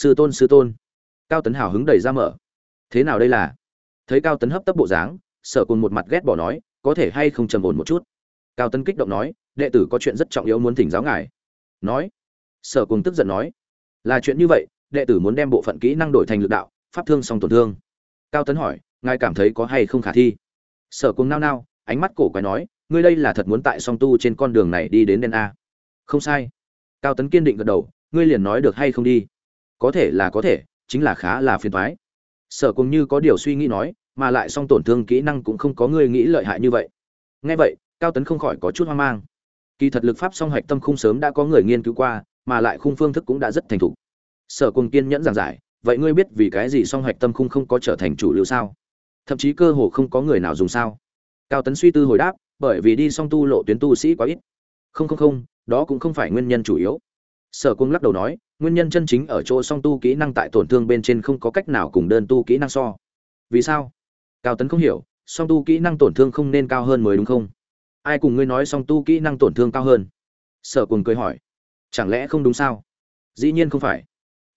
sư tôn sư tôn. Cao tấn hào hứng đầy ra mở. Thế nào đây là? Thấy cao tấn hấp tấp bộ dáng, sở cùng một mặt ghét bỏ nói, có thể hay không trầm ổn một chút? Cao tấn kích động nói, đệ tử có chuyện rất trọng yếu muốn thỉnh giáo ngài. Nói. Sở cùng tức giận nói, là chuyện như vậy, đệ tử muốn đem bộ phận kỹ năng đổi thành lực đạo, pháp thương song tổn thương. Cao tấn hỏi, ngài cảm thấy có hay không khả thi? Sở cùng nao nao, ánh mắt cổ quái nói, ngươi đây là thật muốn tại song tu trên con đường này đi đến đen a. Không sai. Cao tấn kiên định gật đầu, ngươi liền nói được hay không đi có thể là có thể, chính là khá là phiền thoái sở cùng như có điều suy nghĩ nói, mà lại song tổn thương kỹ năng cũng không có người nghĩ lợi hại như vậy. Nghe vậy, cao tấn không khỏi có chút hoang mang. Kỳ thật lực pháp song hạch tâm khung sớm đã có người nghiên cứu qua, mà lại khung phương thức cũng đã rất thành thục. Sở cùng kiên nhẫn giảng giải, vậy ngươi biết vì cái gì song hạch tâm khung không có trở thành chủ lưu sao? Thậm chí cơ hồ không có người nào dùng sao? Cao tấn suy tư hồi đáp, bởi vì đi song tu lộ tuyến tu sĩ quá ít. Không không không, đó cũng không phải nguyên nhân chủ yếu. Sở cung lắc đầu nói nguyên nhân chân chính ở chỗ song tu kỹ năng tại tổn thương bên trên không có cách nào cùng đơn tu kỹ năng so. Vì sao? Cao tấn không hiểu, song tu kỹ năng tổn thương không nên cao hơn mới đúng không? Ai cùng ngươi nói song tu kỹ năng tổn thương cao hơn? Sở cùng cười hỏi. Chẳng lẽ không đúng sao? Dĩ nhiên không phải.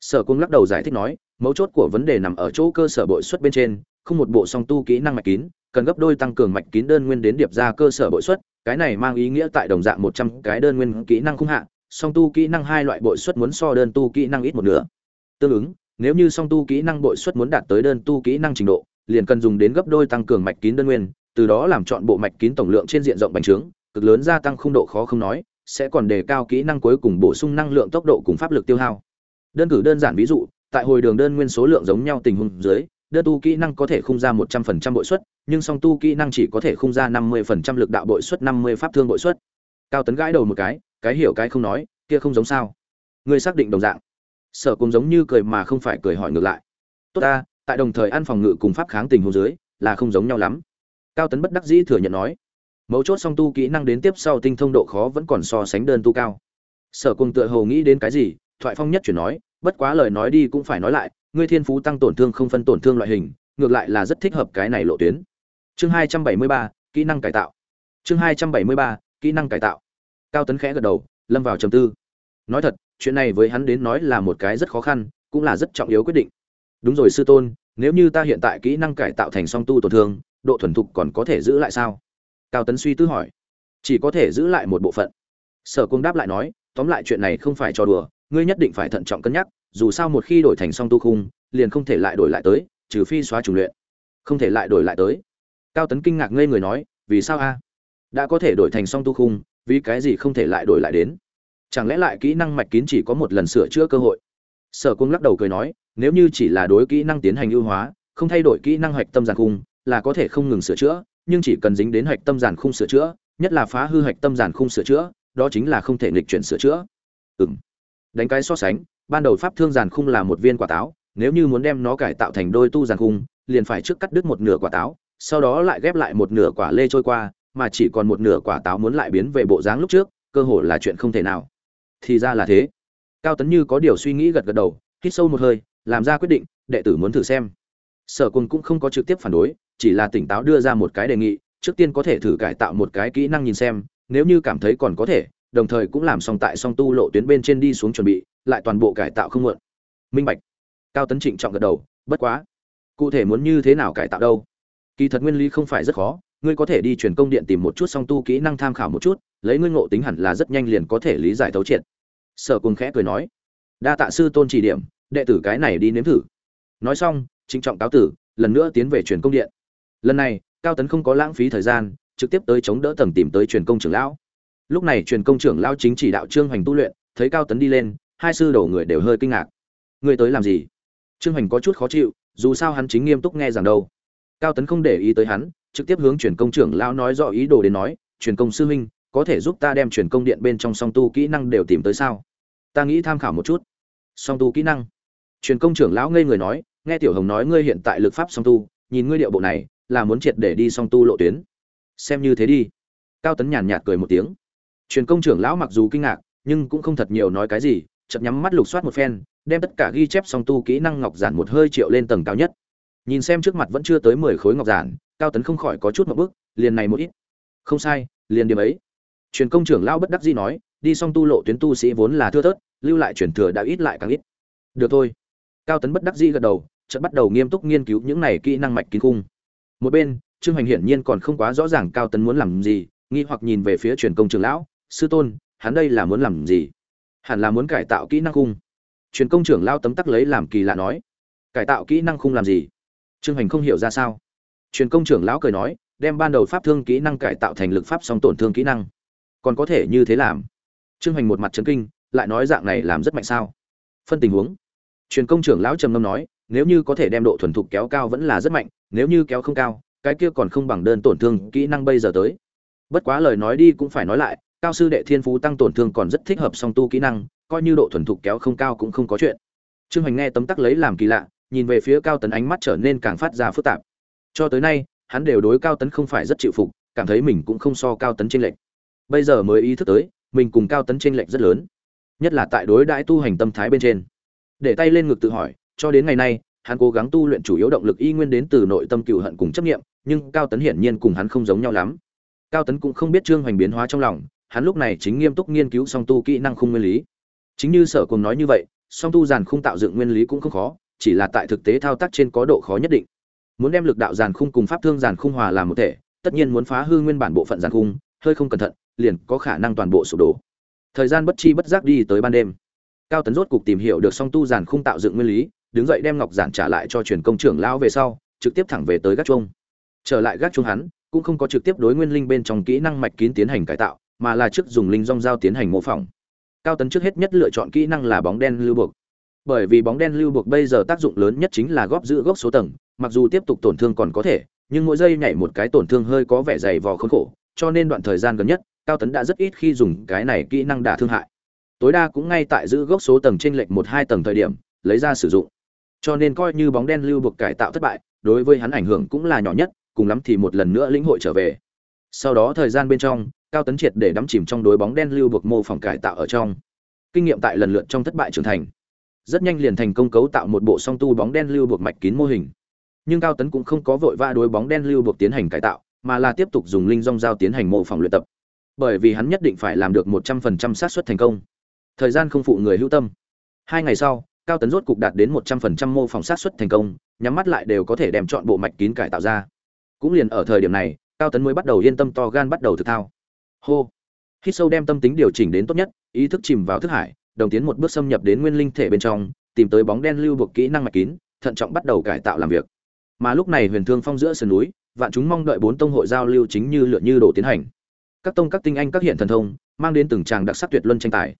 Sở cung lắc đầu giải thích nói, mấu chốt của vấn đề nằm ở chỗ cơ sở bội suất bên trên, không một bộ song tu kỹ năng mạch kín, cần gấp đôi tăng cường mạch kín đơn nguyên đến điệp ra cơ sở bội suất cái này mang ý nghĩa tại đồng dạng một trăm cái đơn nguyên kỹ năng không hạ song tu kỹ năng hai loại bội suất muốn so đơn tu kỹ năng ít một nửa. Tương ứng, nếu như song tu kỹ năng bội suất muốn đạt tới đơn tu kỹ năng trình độ, liền cần dùng đến gấp đôi tăng cường mạch kín đơn nguyên, từ đó làm chọn bộ mạch kín tổng lượng trên diện rộng bành trướng, cực lớn gia tăng khung độ khó không nói, sẽ còn đề cao kỹ năng cuối cùng bổ sung năng lượng tốc độ cùng pháp lực tiêu hao. Đơn cử đơn giản ví dụ, tại hồi đường đơn nguyên số lượng giống nhau tình huống dưới, đơn tu kỹ năng có thể khung ra một trăm phần trăm bội suất nhưng song tu kỹ năng chỉ có thể khung ra năm mươi phần trăm lực đạo bội suất năm mươi pháp thương bội suất cao tấn gãi đầu một cái cái hiểu cái không nói, kia không giống sao? Ngươi xác định đồng dạng. Sở cùng giống như cười mà không phải cười hỏi ngược lại. Tốt ta, tại đồng thời ăn phòng ngự cùng pháp kháng tình hồ dưới, là không giống nhau lắm. Cao tấn bất đắc dĩ thừa nhận nói. Mấu chốt song tu kỹ năng đến tiếp sau tinh thông độ khó vẫn còn so sánh đơn tu cao. Sở cùng tựa hồ nghĩ đến cái gì, thoại phong nhất chuyển nói, bất quá lời nói đi cũng phải nói lại, ngươi thiên phú tăng tổn thương không phân tổn thương loại hình, ngược lại là rất thích hợp cái này lộ tuyến. Chương hai trăm bảy mươi ba, kỹ năng cải tạo. Chương hai trăm bảy mươi ba, kỹ năng cải tạo cao tấn khẽ gật đầu, lâm vào trầm tư. Nói thật, chuyện này với hắn đến nói là một cái rất khó khăn, cũng là rất trọng yếu quyết định. Đúng rồi sư tôn, nếu như ta hiện tại kỹ năng cải tạo thành song tu tổn thương, độ thuần thục còn có thể giữ lại sao? Cao tấn suy tư hỏi. Chỉ có thể giữ lại một bộ phận. Sở cung đáp lại nói, tóm lại chuyện này không phải trò đùa, ngươi nhất định phải thận trọng cân nhắc, dù sao một khi đổi thành song tu khung, liền không thể lại đổi lại tới, trừ phi xóa chủ luyện. Không thể lại đổi lại tới. Cao tấn kinh ngạc ngây người nói, vì sao a? Đã có thể đổi thành song tu khung vì cái gì không thể lại đổi lại đến? Chẳng lẽ lại kỹ năng mạch kín chỉ có một lần sửa chữa cơ hội? Sở cung lắc đầu cười nói, nếu như chỉ là đối kỹ năng tiến hành ưu hóa, không thay đổi kỹ năng hạch tâm giàn khung, là có thể không ngừng sửa chữa, nhưng chỉ cần dính đến hạch tâm giàn khung sửa chữa, nhất là phá hư hạch tâm giàn khung sửa chữa, đó chính là không thể nghịch chuyển sửa chữa. Ừ đánh cái so sánh, ban đầu pháp thương giàn khung là một viên quả táo, nếu như muốn đem nó cải tạo thành đôi tu giàn khung, liền phải trước cắt đứt một nửa quả táo, sau đó lại ghép lại một nửa quả lê trôi qua mà chỉ còn một nửa quả táo muốn lại biến về bộ dáng lúc trước, cơ hội là chuyện không thể nào. Thì ra là thế. Cao tấn như có điều suy nghĩ gật gật đầu, hít sâu một hơi, làm ra quyết định, đệ tử muốn thử xem. Sở quân cũng không có trực tiếp phản đối, chỉ là tỉnh táo đưa ra một cái đề nghị, trước tiên có thể thử cải tạo một cái kỹ năng nhìn xem, nếu như cảm thấy còn có thể, đồng thời cũng làm xong tại song tu lộ tuyến bên trên đi xuống chuẩn bị, lại toàn bộ cải tạo không muộn. Minh bạch. Cao tấn trịnh trọng gật đầu, bất quá. Cụ thể muốn như thế nào cải tạo đâu? Kỳ thật nguyên lý không phải rất khó ngươi có thể đi truyền công điện tìm một chút song tu kỹ năng tham khảo một chút, lấy ngươi ngộ tính hẳn là rất nhanh liền có thể lý giải thấu triệt. Sở cùng khẽ cười nói. Đa tạ sư tôn chỉ điểm, đệ tử cái này đi nếm thử. Nói xong, trịnh trọng cáo tử, lần nữa tiến về truyền công điện. Lần này, cao tấn không có lãng phí thời gian, trực tiếp tới chống đỡ tầng tìm tới truyền công trưởng lão. Lúc này truyền công trưởng lão chính chỉ đạo trương hoành tu luyện, thấy cao tấn đi lên, hai sư đầu người đều hơi kinh ngạc. Người tới làm gì? Trương hoành có chút khó chịu, dù sao hắn chính nghiêm túc nghe rằng đâu. Cao tấn không để ý tới hắn trực tiếp hướng truyền công trưởng lão nói rõ ý đồ đến nói, truyền công sư huynh, có thể giúp ta đem truyền công điện bên trong song tu kỹ năng đều tìm tới sao? Ta nghĩ tham khảo một chút. Song tu kỹ năng? Truyền công trưởng lão ngây người nói, nghe tiểu hồng nói ngươi hiện tại lực pháp song tu, nhìn ngươi điệu bộ này, là muốn triệt để đi song tu lộ tuyến. Xem như thế đi. Cao tấn nhàn nhạt cười một tiếng. Truyền công trưởng lão mặc dù kinh ngạc, nhưng cũng không thật nhiều nói cái gì, chợt nhắm mắt lục soát một phen, đem tất cả ghi chép song tu kỹ năng ngọc giản một hơi triệu lên tầng cao nhất. Nhìn xem trước mặt vẫn chưa tới mười khối ngọc giản cao tấn không khỏi có chút một bước, liền này một ít. Không sai, liền điểm ấy. Truyền công trưởng lão bất đắc dĩ nói, đi xong tu lộ tuyến tu sĩ vốn là thưa thớt, lưu lại truyền thừa đã ít lại càng ít. Được thôi. Cao tấn bất đắc dĩ gật đầu, chợt bắt đầu nghiêm túc nghiên cứu những này kỹ năng mạch kín cung một bên, trương hoành hiển nhiên còn không quá rõ ràng cao tấn muốn làm gì, nghi hoặc nhìn về phía truyền công trưởng lão, sư tôn, hắn đây là muốn làm gì? Hẳn là muốn cải tạo kỹ năng cung truyền công trưởng lao tấm tắc lấy làm kỳ lạ nói. Cải tạo kỹ năng khung làm gì? Trương hoành không hiểu ra sao truyền công trưởng lão cười nói, đem ban đầu pháp thương kỹ năng cải tạo thành lực pháp song tổn thương kỹ năng. Còn có thể như thế làm? Trương Hoành một mặt chấn kinh, lại nói dạng này làm rất mạnh sao? Phân tình huống. Truyền công trưởng lão trầm ngâm nói, nếu như có thể đem độ thuần thục kéo cao vẫn là rất mạnh, nếu như kéo không cao, cái kia còn không bằng đơn tổn thương kỹ năng bây giờ tới. Bất quá lời nói đi cũng phải nói lại, cao sư đệ thiên phú tăng tổn thương còn rất thích hợp song tu kỹ năng, coi như độ thuần thục kéo không cao cũng không có chuyện. Trương Hoành nghe tấm tắc lấy làm kỳ lạ, nhìn về phía cao tấn ánh mắt trở nên càng phát ra phức tạp cho tới nay, hắn đều đối cao tấn không phải rất chịu phục, cảm thấy mình cũng không so cao tấn tranh lệch. Bây giờ mới ý thức tới, mình cùng cao tấn tranh lệch rất lớn, nhất là tại đối đãi tu hành tâm thái bên trên. Để tay lên ngực tự hỏi, cho đến ngày nay, hắn cố gắng tu luyện chủ yếu động lực y nguyên đến từ nội tâm cựu hận cùng chấp nghiệm nhưng cao tấn hiển nhiên cùng hắn không giống nhau lắm. Cao tấn cũng không biết trương hoành biến hóa trong lòng, hắn lúc này chính nghiêm túc nghiên cứu song tu kỹ năng khung nguyên lý. Chính như sở cùng nói như vậy, song tu giàn khung tạo dựng nguyên lý cũng không khó, chỉ là tại thực tế thao tác trên có độ khó nhất định muốn đem lực đạo giàn khung cùng pháp thương giàn khung hòa làm một thể, tất nhiên muốn phá hư nguyên bản bộ phận giàn khung, hơi không cẩn thận, liền có khả năng toàn bộ sụp đổ. Thời gian bất chi bất giác đi tới ban đêm. Cao tấn rốt cục tìm hiểu được song tu giàn khung tạo dựng nguyên lý, đứng dậy đem ngọc giản trả lại cho truyền công trưởng lão về sau, trực tiếp thẳng về tới gác chuông. Trở lại gác chuông hắn, cũng không có trực tiếp đối nguyên linh bên trong kỹ năng mạch kín tiến hành cải tạo, mà là trước dùng linh rong dao tiến hành mô phỏng. Cao tấn trước hết nhất lựa chọn kỹ năng là bóng đen lưu buộc. Bởi vì bóng đen lưu buộc bây giờ tác dụng lớn nhất chính là góp giữ gốc số tầng mặc dù tiếp tục tổn thương còn có thể, nhưng mỗi giây nhảy một cái tổn thương hơi có vẻ dày vò khốn khổ, cho nên đoạn thời gian gần nhất, cao tấn đã rất ít khi dùng cái này kỹ năng đả thương hại. Tối đa cũng ngay tại giữ gốc số tầng trên lệch một hai tầng thời điểm, lấy ra sử dụng. Cho nên coi như bóng đen lưu buộc cải tạo thất bại, đối với hắn ảnh hưởng cũng là nhỏ nhất, cùng lắm thì một lần nữa lĩnh hội trở về. Sau đó thời gian bên trong, cao tấn triệt để đắm chìm trong đối bóng đen lưu buộc mô phỏng cải tạo ở trong. Kinh nghiệm tại lần lượt trong thất bại trưởng thành. Rất nhanh liền thành công cấu tạo một bộ song tu bóng đen lưu buộc mạch kín mô hình nhưng cao tấn cũng không có vội vã đối bóng đen lưu buộc tiến hành cải tạo, mà là tiếp tục dùng linh rong dao tiến hành mô phỏng luyện tập. Bởi vì hắn nhất định phải làm được một trăm phần trăm xác suất thành công. Thời gian không phụ người hữu tâm. Hai ngày sau, cao tấn rốt cục đạt đến một trăm phần trăm mô phỏng sát suất thành công, nhắm mắt lại đều có thể đem chọn bộ mạch kín cải tạo ra. Cũng liền ở thời điểm này, cao tấn mới bắt đầu yên tâm to gan bắt đầu thực thao. Hô. Hít sâu đem tâm tính điều chỉnh đến tốt nhất, ý thức chìm vào thức hải, đồng tiến một bước xâm nhập đến nguyên linh thể bên trong, tìm tới bóng đen lưu buộc kỹ năng mạch kín, thận trọng bắt đầu cải tạo làm việc mà lúc này huyền thương phong giữa sườn núi, vạn chúng mong đợi bốn tông hội giao lưu chính như lượn như đổ tiến hành. Các tông, các tinh anh, các hiện thần thông, mang đến từng tràng đặc sắc tuyệt luân tranh tài.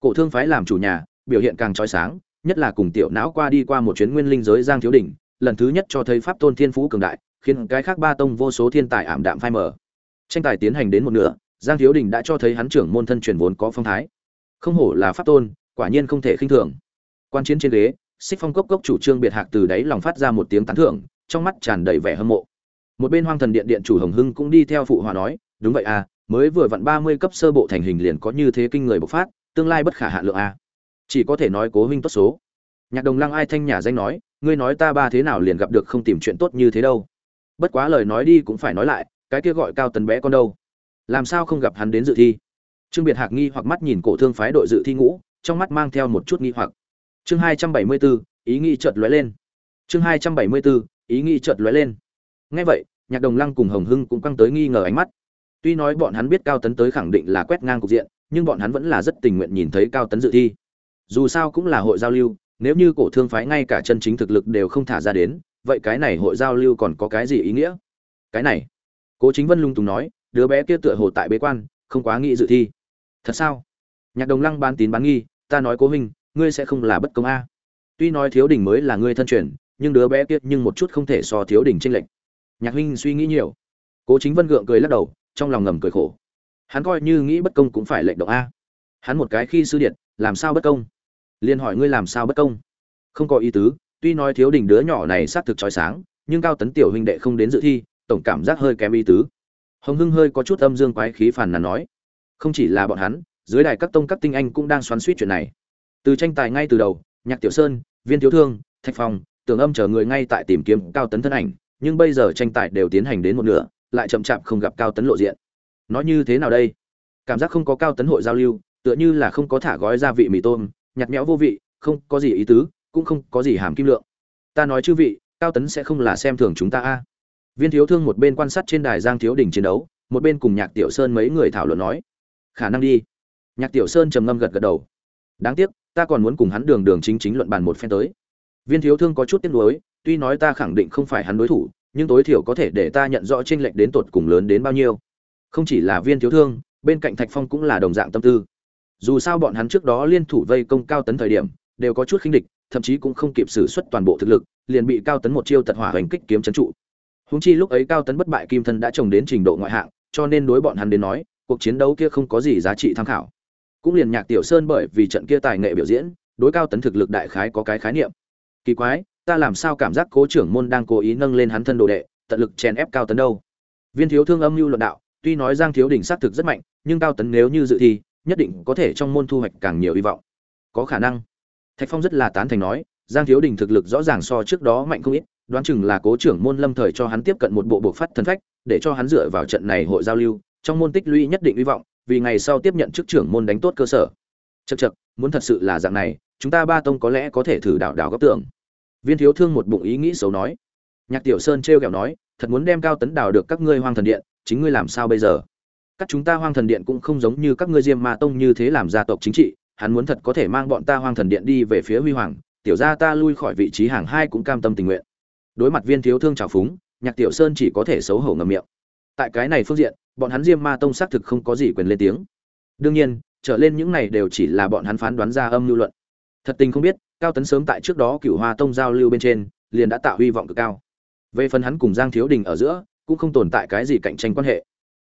Cổ thương phái làm chủ nhà, biểu hiện càng trói sáng, nhất là cùng tiểu não qua đi qua một chuyến nguyên linh giới giang thiếu đỉnh, lần thứ nhất cho thấy pháp tôn thiên phú cường đại, khiến cái khác ba tông vô số thiên tài ảm đạm phai mờ. Tranh tài tiến hành đến một nửa, giang thiếu đình đã cho thấy hắn trưởng môn thân truyền vốn có phong thái. Không hổ là pháp tôn, quả nhiên không thể khinh thường. Quan chiến trên ghế, xích phong cốc cốc chủ trương biệt hạc từ đáy lòng phát ra một tiếng tán thưởng trong mắt tràn đầy vẻ hâm mộ. Một bên hoang thần điện điện chủ hồng hưng cũng đi theo phụ hòa nói, đúng vậy à mới vừa vặn ba mươi cấp sơ bộ thành hình liền có như thế kinh người bộc phát, tương lai bất khả hạ lượng à chỉ có thể nói cố huynh tốt số. Nhạc đồng lăng ai thanh nhà danh nói, ngươi nói ta ba thế nào liền gặp được không tìm chuyện tốt như thế đâu. Bất quá lời nói đi cũng phải nói lại, cái kia gọi cao tần bé con đâu? Làm sao không gặp hắn đến dự thi? Trương biệt hạc nghi hoặc mắt nhìn cổ thương phái đội dự thi ngũ, trong mắt mang theo một chút nghi hoặc. Chương hai trăm bảy mươi bốn ý nghĩ chợt lóe lên. Chương hai trăm bảy mươi bốn ý nghĩ chợt lóe lên. Ngay vậy, nhạc đồng lăng cùng hồng hưng cũng căng tới nghi ngờ ánh mắt. Tuy nói bọn hắn biết cao tấn tới khẳng định là quét ngang cục diện, nhưng bọn hắn vẫn là rất tình nguyện nhìn thấy cao tấn dự thi. Dù sao cũng là hội giao lưu, nếu như cổ thương phái ngay cả chân chính thực lực đều không thả ra đến, vậy cái này hội giao lưu còn có cái gì ý nghĩa? Cái này, cố chính vân lung tùng nói, đứa bé kia tựa hồ tại bế quan, không quá nghĩ dự thi. Thật sao? Nhạc đồng lăng ban tín bán nghi, ta nói cố huynh, ngươi sẽ không là bất công a. Tuy nói thiếu đình mới là ngươi thân truyền nhưng đứa bé kia nhưng một chút không thể so thiếu đỉnh tranh lệch. Nhạc huynh suy nghĩ nhiều. Cố chính vân gượng cười lắc đầu, trong lòng ngầm cười khổ. Hắn coi như nghĩ bất công cũng phải lệnh động a. Hắn một cái khi sư điện, làm sao bất công? Liền hỏi ngươi làm sao bất công? Không có ý tứ, tuy nói thiếu đỉnh đứa nhỏ này xác thực chói sáng, nhưng cao tấn tiểu huynh đệ không đến dự thi, tổng cảm giác hơi kém ý tứ. Hồng hưng hơi có chút âm dương quái khí phản nàn nói. Không chỉ là bọn hắn, dưới đài các tông các tinh anh cũng đang xoắn xuýt chuyện này. Từ tranh tài ngay từ đầu, nhạc tiểu sơn, viên thiếu thương, thạch phong tưởng âm chờ người ngay tại tìm kiếm cao tấn thân ảnh, nhưng bây giờ tranh tài đều tiến hành đến một nửa, lại chậm chạp không gặp cao tấn lộ diện. Nói như thế nào đây? Cảm giác không có cao tấn hội giao lưu, tựa như là không có thả gói gia vị mì tôm, nhạt nhẽo vô vị, không có gì ý tứ, cũng không có gì hàm kim lượng. Ta nói chư vị, cao tấn sẽ không là xem thường chúng ta a. Viên thiếu thương một bên quan sát trên đài giang thiếu đình chiến đấu, một bên cùng nhạc tiểu sơn mấy người thảo luận nói. Khả năng đi. Nhạc tiểu sơn trầm ngâm gật gật đầu. Đáng tiếc, ta còn muốn cùng hắn đường đường chính chính luận bàn một phen tới viên thiếu thương có chút tiếc nuối, tuy nói ta khẳng định không phải hắn đối thủ, nhưng tối thiểu có thể để ta nhận rõ chênh lệch đến tột cùng lớn đến bao nhiêu. Không chỉ là viên thiếu thương, bên cạnh thạch phong cũng là đồng dạng tâm tư. Dù sao bọn hắn trước đó liên thủ vây công cao tấn thời điểm, đều có chút khinh địch, thậm chí cũng không kịp sử xuất toàn bộ thực lực, liền bị cao tấn một chiêu tật hỏa hành kích kiếm trấn trụ. Huống chi lúc ấy cao tấn bất bại kim thân đã trồng đến trình độ ngoại hạng, cho nên đối bọn hắn đến nói, cuộc chiến đấu kia không có gì giá trị tham khảo. Cũng liền nhạc tiểu sơn bởi vì trận kia tài nghệ biểu diễn, đối cao tấn thực lực đại khái có cái khái niệm kỳ quái, ta làm sao cảm giác cố trưởng môn đang cố ý nâng lên hắn thân đồ đệ, tận lực chèn ép cao tấn đâu? Viên thiếu thương âm mưu luận đạo, tuy nói giang thiếu đỉnh xác thực rất mạnh, nhưng cao tấn nếu như dự thi, nhất định có thể trong môn thu hoạch càng nhiều hy vọng. Có khả năng. Thạch phong rất là tán thành nói, giang thiếu đình thực lực rõ ràng so trước đó mạnh không ít, đoán chừng là cố trưởng môn lâm thời cho hắn tiếp cận một bộ bộ phát thần phách, để cho hắn dựa vào trận này hội giao lưu, trong môn tích lũy nhất định hy vọng, vì ngày sau tiếp nhận chức trưởng môn đánh tốt cơ sở. Chật chật muốn thật sự là dạng này, chúng ta ba tông có lẽ có thể thử đảo đảo góc tưởng viên thiếu thương một bụng ý nghĩ xấu nói. Nhạc tiểu sơn trêu kẹo nói, thật muốn đem cao tấn đào được các ngươi hoang thần điện, chính ngươi làm sao bây giờ? Các chúng ta hoang thần điện cũng không giống như các ngươi diêm ma tông như thế làm gia tộc chính trị, hắn muốn thật có thể mang bọn ta hoang thần điện đi về phía huy hoàng, tiểu gia ta lui khỏi vị trí hàng hai cũng cam tâm tình nguyện. Đối mặt viên thiếu thương trào phúng, nhạc tiểu sơn chỉ có thể xấu hổ ngầm miệng. Tại cái này phương diện, bọn hắn diêm ma tông xác thực không có gì quyền lên tiếng. Đương nhiên, trở lên những này đều chỉ là bọn hắn phán đoán ra âm lưu luận. Thật tình không biết cao tấn sớm tại trước đó cựu hoa tông giao lưu bên trên, liền đã tạo hy vọng cực cao. Về phần hắn cùng giang thiếu đình ở giữa, cũng không tồn tại cái gì cạnh tranh quan hệ.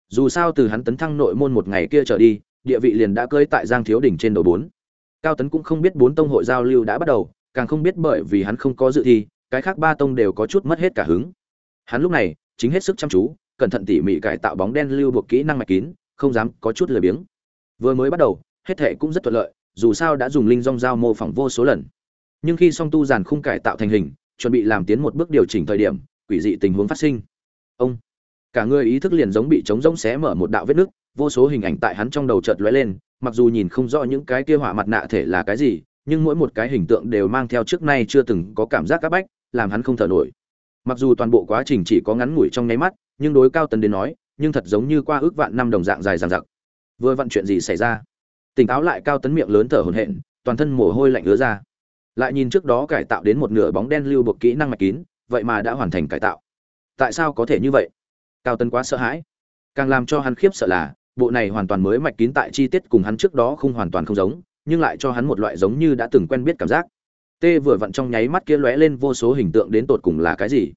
Dù sao từ hắn tấn thăng nội môn một ngày kia trở đi, địa vị liền đã cơi tại giang thiếu đình trên đầu bốn. Cao tấn cũng không biết bốn tông hội giao lưu đã bắt đầu, càng không biết bởi vì hắn không có dự thi, cái khác ba tông đều có chút mất hết cả hứng. Hắn lúc này, chính hết sức chăm chú, cẩn thận tỉ mỉ cải tạo bóng đen lưu buộc kỹ năng mạch kín, không dám có chút lười biếng. Vừa mới bắt đầu, hết thệ cũng rất thuận lợi, dù sao đã dùng linh rong dao mô phỏng vô số lần nhưng khi song tu giàn khung cải tạo thành hình, chuẩn bị làm tiến một bước điều chỉnh thời điểm, quỷ dị tình huống phát sinh. Ông, cả người ý thức liền giống bị trống rỗng xé mở một đạo vết nứt, vô số hình ảnh tại hắn trong đầu chợt lóe lên, mặc dù nhìn không rõ những cái kia hỏa mặt nạ thể là cái gì, nhưng mỗi một cái hình tượng đều mang theo trước nay chưa từng có cảm giác áp bách, làm hắn không thở nổi. Mặc dù toàn bộ quá trình chỉ có ngắn ngủi trong nháy mắt, nhưng đối cao tần đến nói, nhưng thật giống như qua ước vạn năm đồng dạng dài dằng dặc. Vừa vặn chuyện gì xảy ra? Tỉnh táo lại, cao tấn miệng lớn thở hổn hển, toàn thân mồ hôi lạnh ứa ra lại nhìn trước đó cải tạo đến một nửa bóng đen lưu buộc kỹ năng mạch kín, vậy mà đã hoàn thành cải tạo. Tại sao có thể như vậy? Cao tấn quá sợ hãi. Càng làm cho hắn khiếp sợ là, bộ này hoàn toàn mới mạch kín tại chi tiết cùng hắn trước đó không hoàn toàn không giống, nhưng lại cho hắn một loại giống như đã từng quen biết cảm giác. Tê vừa vặn trong nháy mắt kia lóe lên vô số hình tượng đến tột cùng là cái gì?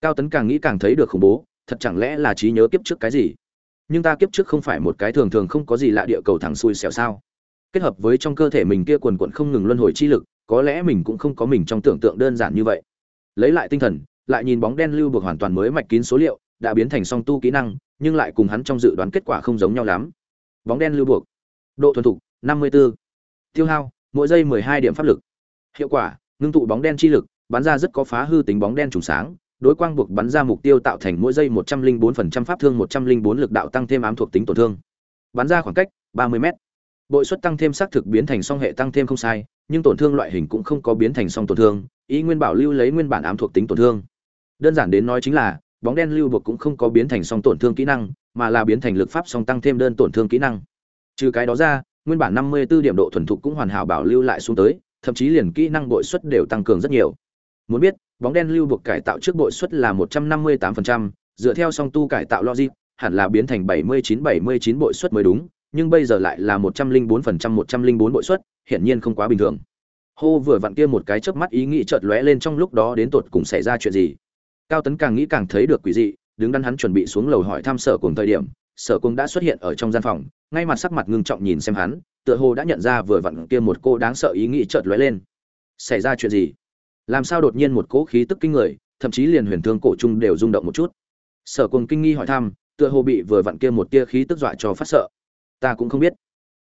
Cao tấn càng nghĩ càng thấy được khủng bố, thật chẳng lẽ là trí nhớ kiếp trước cái gì? Nhưng ta kiếp trước không phải một cái thường thường không có gì lạ địa cầu thẳng xuôi xẻo sao? Kết hợp với trong cơ thể mình kia quần quận không ngừng luân hồi chi lực có lẽ mình cũng không có mình trong tưởng tượng đơn giản như vậy. Lấy lại tinh thần, lại nhìn bóng đen lưu buộc hoàn toàn mới mạch kín số liệu, đã biến thành song tu kỹ năng, nhưng lại cùng hắn trong dự đoán kết quả không giống nhau lắm. Bóng đen lưu buộc. Độ thuần thục 54. tiêu hao, mỗi giây 12 điểm pháp lực. Hiệu quả, ngưng tụ bóng đen chi lực, bắn ra rất có phá hư tính bóng đen trùng sáng, đối quang buộc bắn ra mục tiêu tạo thành mỗi giây 104% pháp thương 104 lực đạo tăng thêm ám thuộc tính tổn thương. Bắn ra khoảng cách 30 m bội suất tăng thêm xác thực biến thành song hệ tăng thêm không sai nhưng tổn thương loại hình cũng không có biến thành song tổn thương ý nguyên bảo lưu lấy nguyên bản ám thuộc tính tổn thương. Đơn giản đến nói chính là bóng đen lưu buộc cũng không có biến thành song tổn thương kỹ năng mà là biến thành lực pháp song tăng thêm đơn tổn thương kỹ năng. Trừ cái đó ra nguyên bản 54 điểm độ thuần thục cũng hoàn hảo bảo lưu lại xuống tới thậm chí liền kỹ năng bội suất đều tăng cường rất nhiều. Muốn biết bóng đen lưu buộc cải tạo trước bội suất là 158%, dựa theo song tu cải tạo logic hẳn là biến thành 79-79 bội suất mới đúng nhưng bây giờ lại là 104% 104 bội suất hiển nhiên không quá bình thường. Hô vừa vặn kia một cái chớp mắt ý nghĩ chợt lóe lên trong lúc đó đến tột cùng xảy ra chuyện gì. Cao tấn càng nghĩ càng thấy được quỷ dị, đứng đắn hắn chuẩn bị xuống lầu hỏi thăm sở cùng thời điểm, sở cung đã xuất hiện ở trong gian phòng, ngay mặt sắc mặt ngưng trọng nhìn xem hắn, tựa hồ đã nhận ra vừa vặn kia một cô đáng sợ ý nghĩ chợt lóe lên. Xảy ra chuyện gì? Làm sao đột nhiên một cỗ khí tức kinh người, thậm chí liền huyền thương cổ trung đều rung động một chút. Sở cung kinh nghi hỏi thăm, tựa hồ bị vừa vặn kia một tia khí tức dọa cho phát sợ. Ta cũng không biết.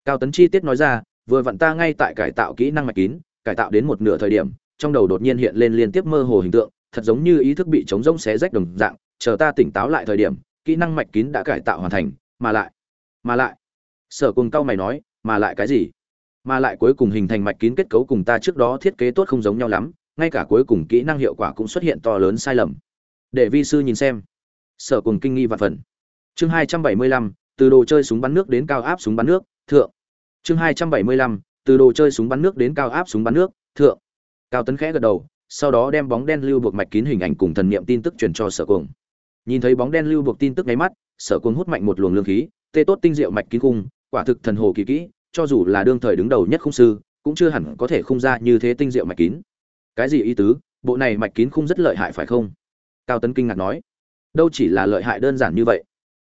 Cao tấn chi tiết nói ra vừa vặn ta ngay tại cải tạo kỹ năng mạch kín, cải tạo đến một nửa thời điểm, trong đầu đột nhiên hiện lên liên tiếp mơ hồ hình tượng, thật giống như ý thức bị trống rỗng xé rách đồng dạng, chờ ta tỉnh táo lại thời điểm, kỹ năng mạch kín đã cải tạo hoàn thành, mà lại mà lại. Sở cùng cao mày nói, mà lại cái gì? Mà lại cuối cùng hình thành mạch kín kết cấu cùng ta trước đó thiết kế tốt không giống nhau lắm, ngay cả cuối cùng kỹ năng hiệu quả cũng xuất hiện to lớn sai lầm. Để vi sư nhìn xem. Sở cùng kinh nghi và phần. Chương hai trăm bảy mươi lăm, từ đồ chơi súng bắn nước đến cao áp súng bắn nước, thượng chương hai trăm bảy mươi lăm, từ đồ chơi súng bắn nước đến cao áp súng bắn nước, thượng. Cao tấn khẽ gật đầu, sau đó đem bóng đen lưu buộc mạch kín hình ảnh cùng thần niệm tin tức truyền cho sở cuồng. Nhìn thấy bóng đen lưu buộc tin tức nháy mắt, sở cuồng hút mạnh một luồng lương khí, tê tốt tinh diệu mạch kín cung quả thực thần hồ kỳ kỹ, cho dù là đương thời đứng đầu nhất khung sư, cũng chưa hẳn có thể khung ra như thế tinh diệu mạch kín. Cái gì ý tứ? Bộ này mạch kín khung rất lợi hại phải không? Cao tấn kinh ngạc nói. Đâu chỉ là lợi hại đơn giản như vậy.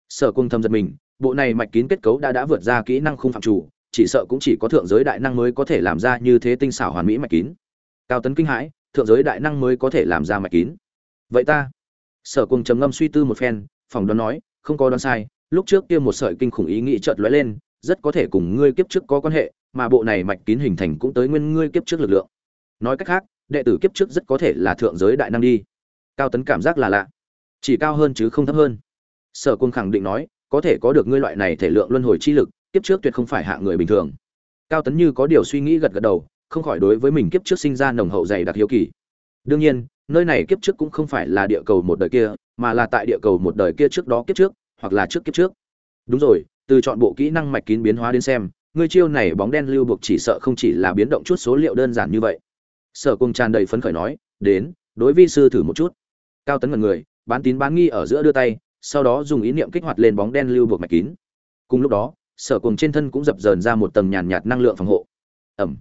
Sở cung thâm giật mình, bộ này mạch kín kết cấu đã đã vượt ra kỹ năng khung phạm chủ chỉ sợ cũng chỉ có thượng giới đại năng mới có thể làm ra như thế tinh xảo hoàn mỹ mạch kín. Cao tấn kinh hãi, thượng giới đại năng mới có thể làm ra mạch kín. Vậy ta? Sở cùng trầm ngâm suy tư một phen phòng đoán nói, không có đoán sai, lúc trước kia một sợi kinh khủng ý nghĩ chợt lóe lên, rất có thể cùng ngươi kiếp trước có quan hệ, mà bộ này mạch kín hình thành cũng tới nguyên ngươi kiếp trước lực lượng. Nói cách khác, đệ tử kiếp trước rất có thể là thượng giới đại năng đi. Cao tấn cảm giác là lạ. Chỉ cao hơn chứ không thấp hơn. Sở quân khẳng định nói, có thể có được ngươi loại này thể lượng luân hồi chi lực kiếp trước tuyệt không phải hạ người bình thường. Cao tấn như có điều suy nghĩ gật gật đầu, không khỏi đối với mình kiếp trước sinh ra nồng hậu dày đặc hiếu kỳ. Đương nhiên, nơi này kiếp trước cũng không phải là địa cầu một đời kia, mà là tại địa cầu một đời kia trước đó kiếp trước, hoặc là trước kiếp trước. Đúng rồi, từ chọn bộ kỹ năng mạch kín biến hóa đến xem ngươi chiêu này bóng đen lưu buộc chỉ sợ không chỉ là biến động chút số liệu đơn giản như vậy. Sở cung tràn đầy phấn khởi nói, đến, đối vi sư thử một chút. Cao tấn ngần người, bán tín bán nghi ở giữa đưa tay, sau đó dùng ý niệm kích hoạt lên bóng đen lưu buộc mạch kín. Cùng lúc đó sở cùng trên thân cũng dập dờn ra một tầng nhàn nhạt năng lượng phòng hộ. Ẩm.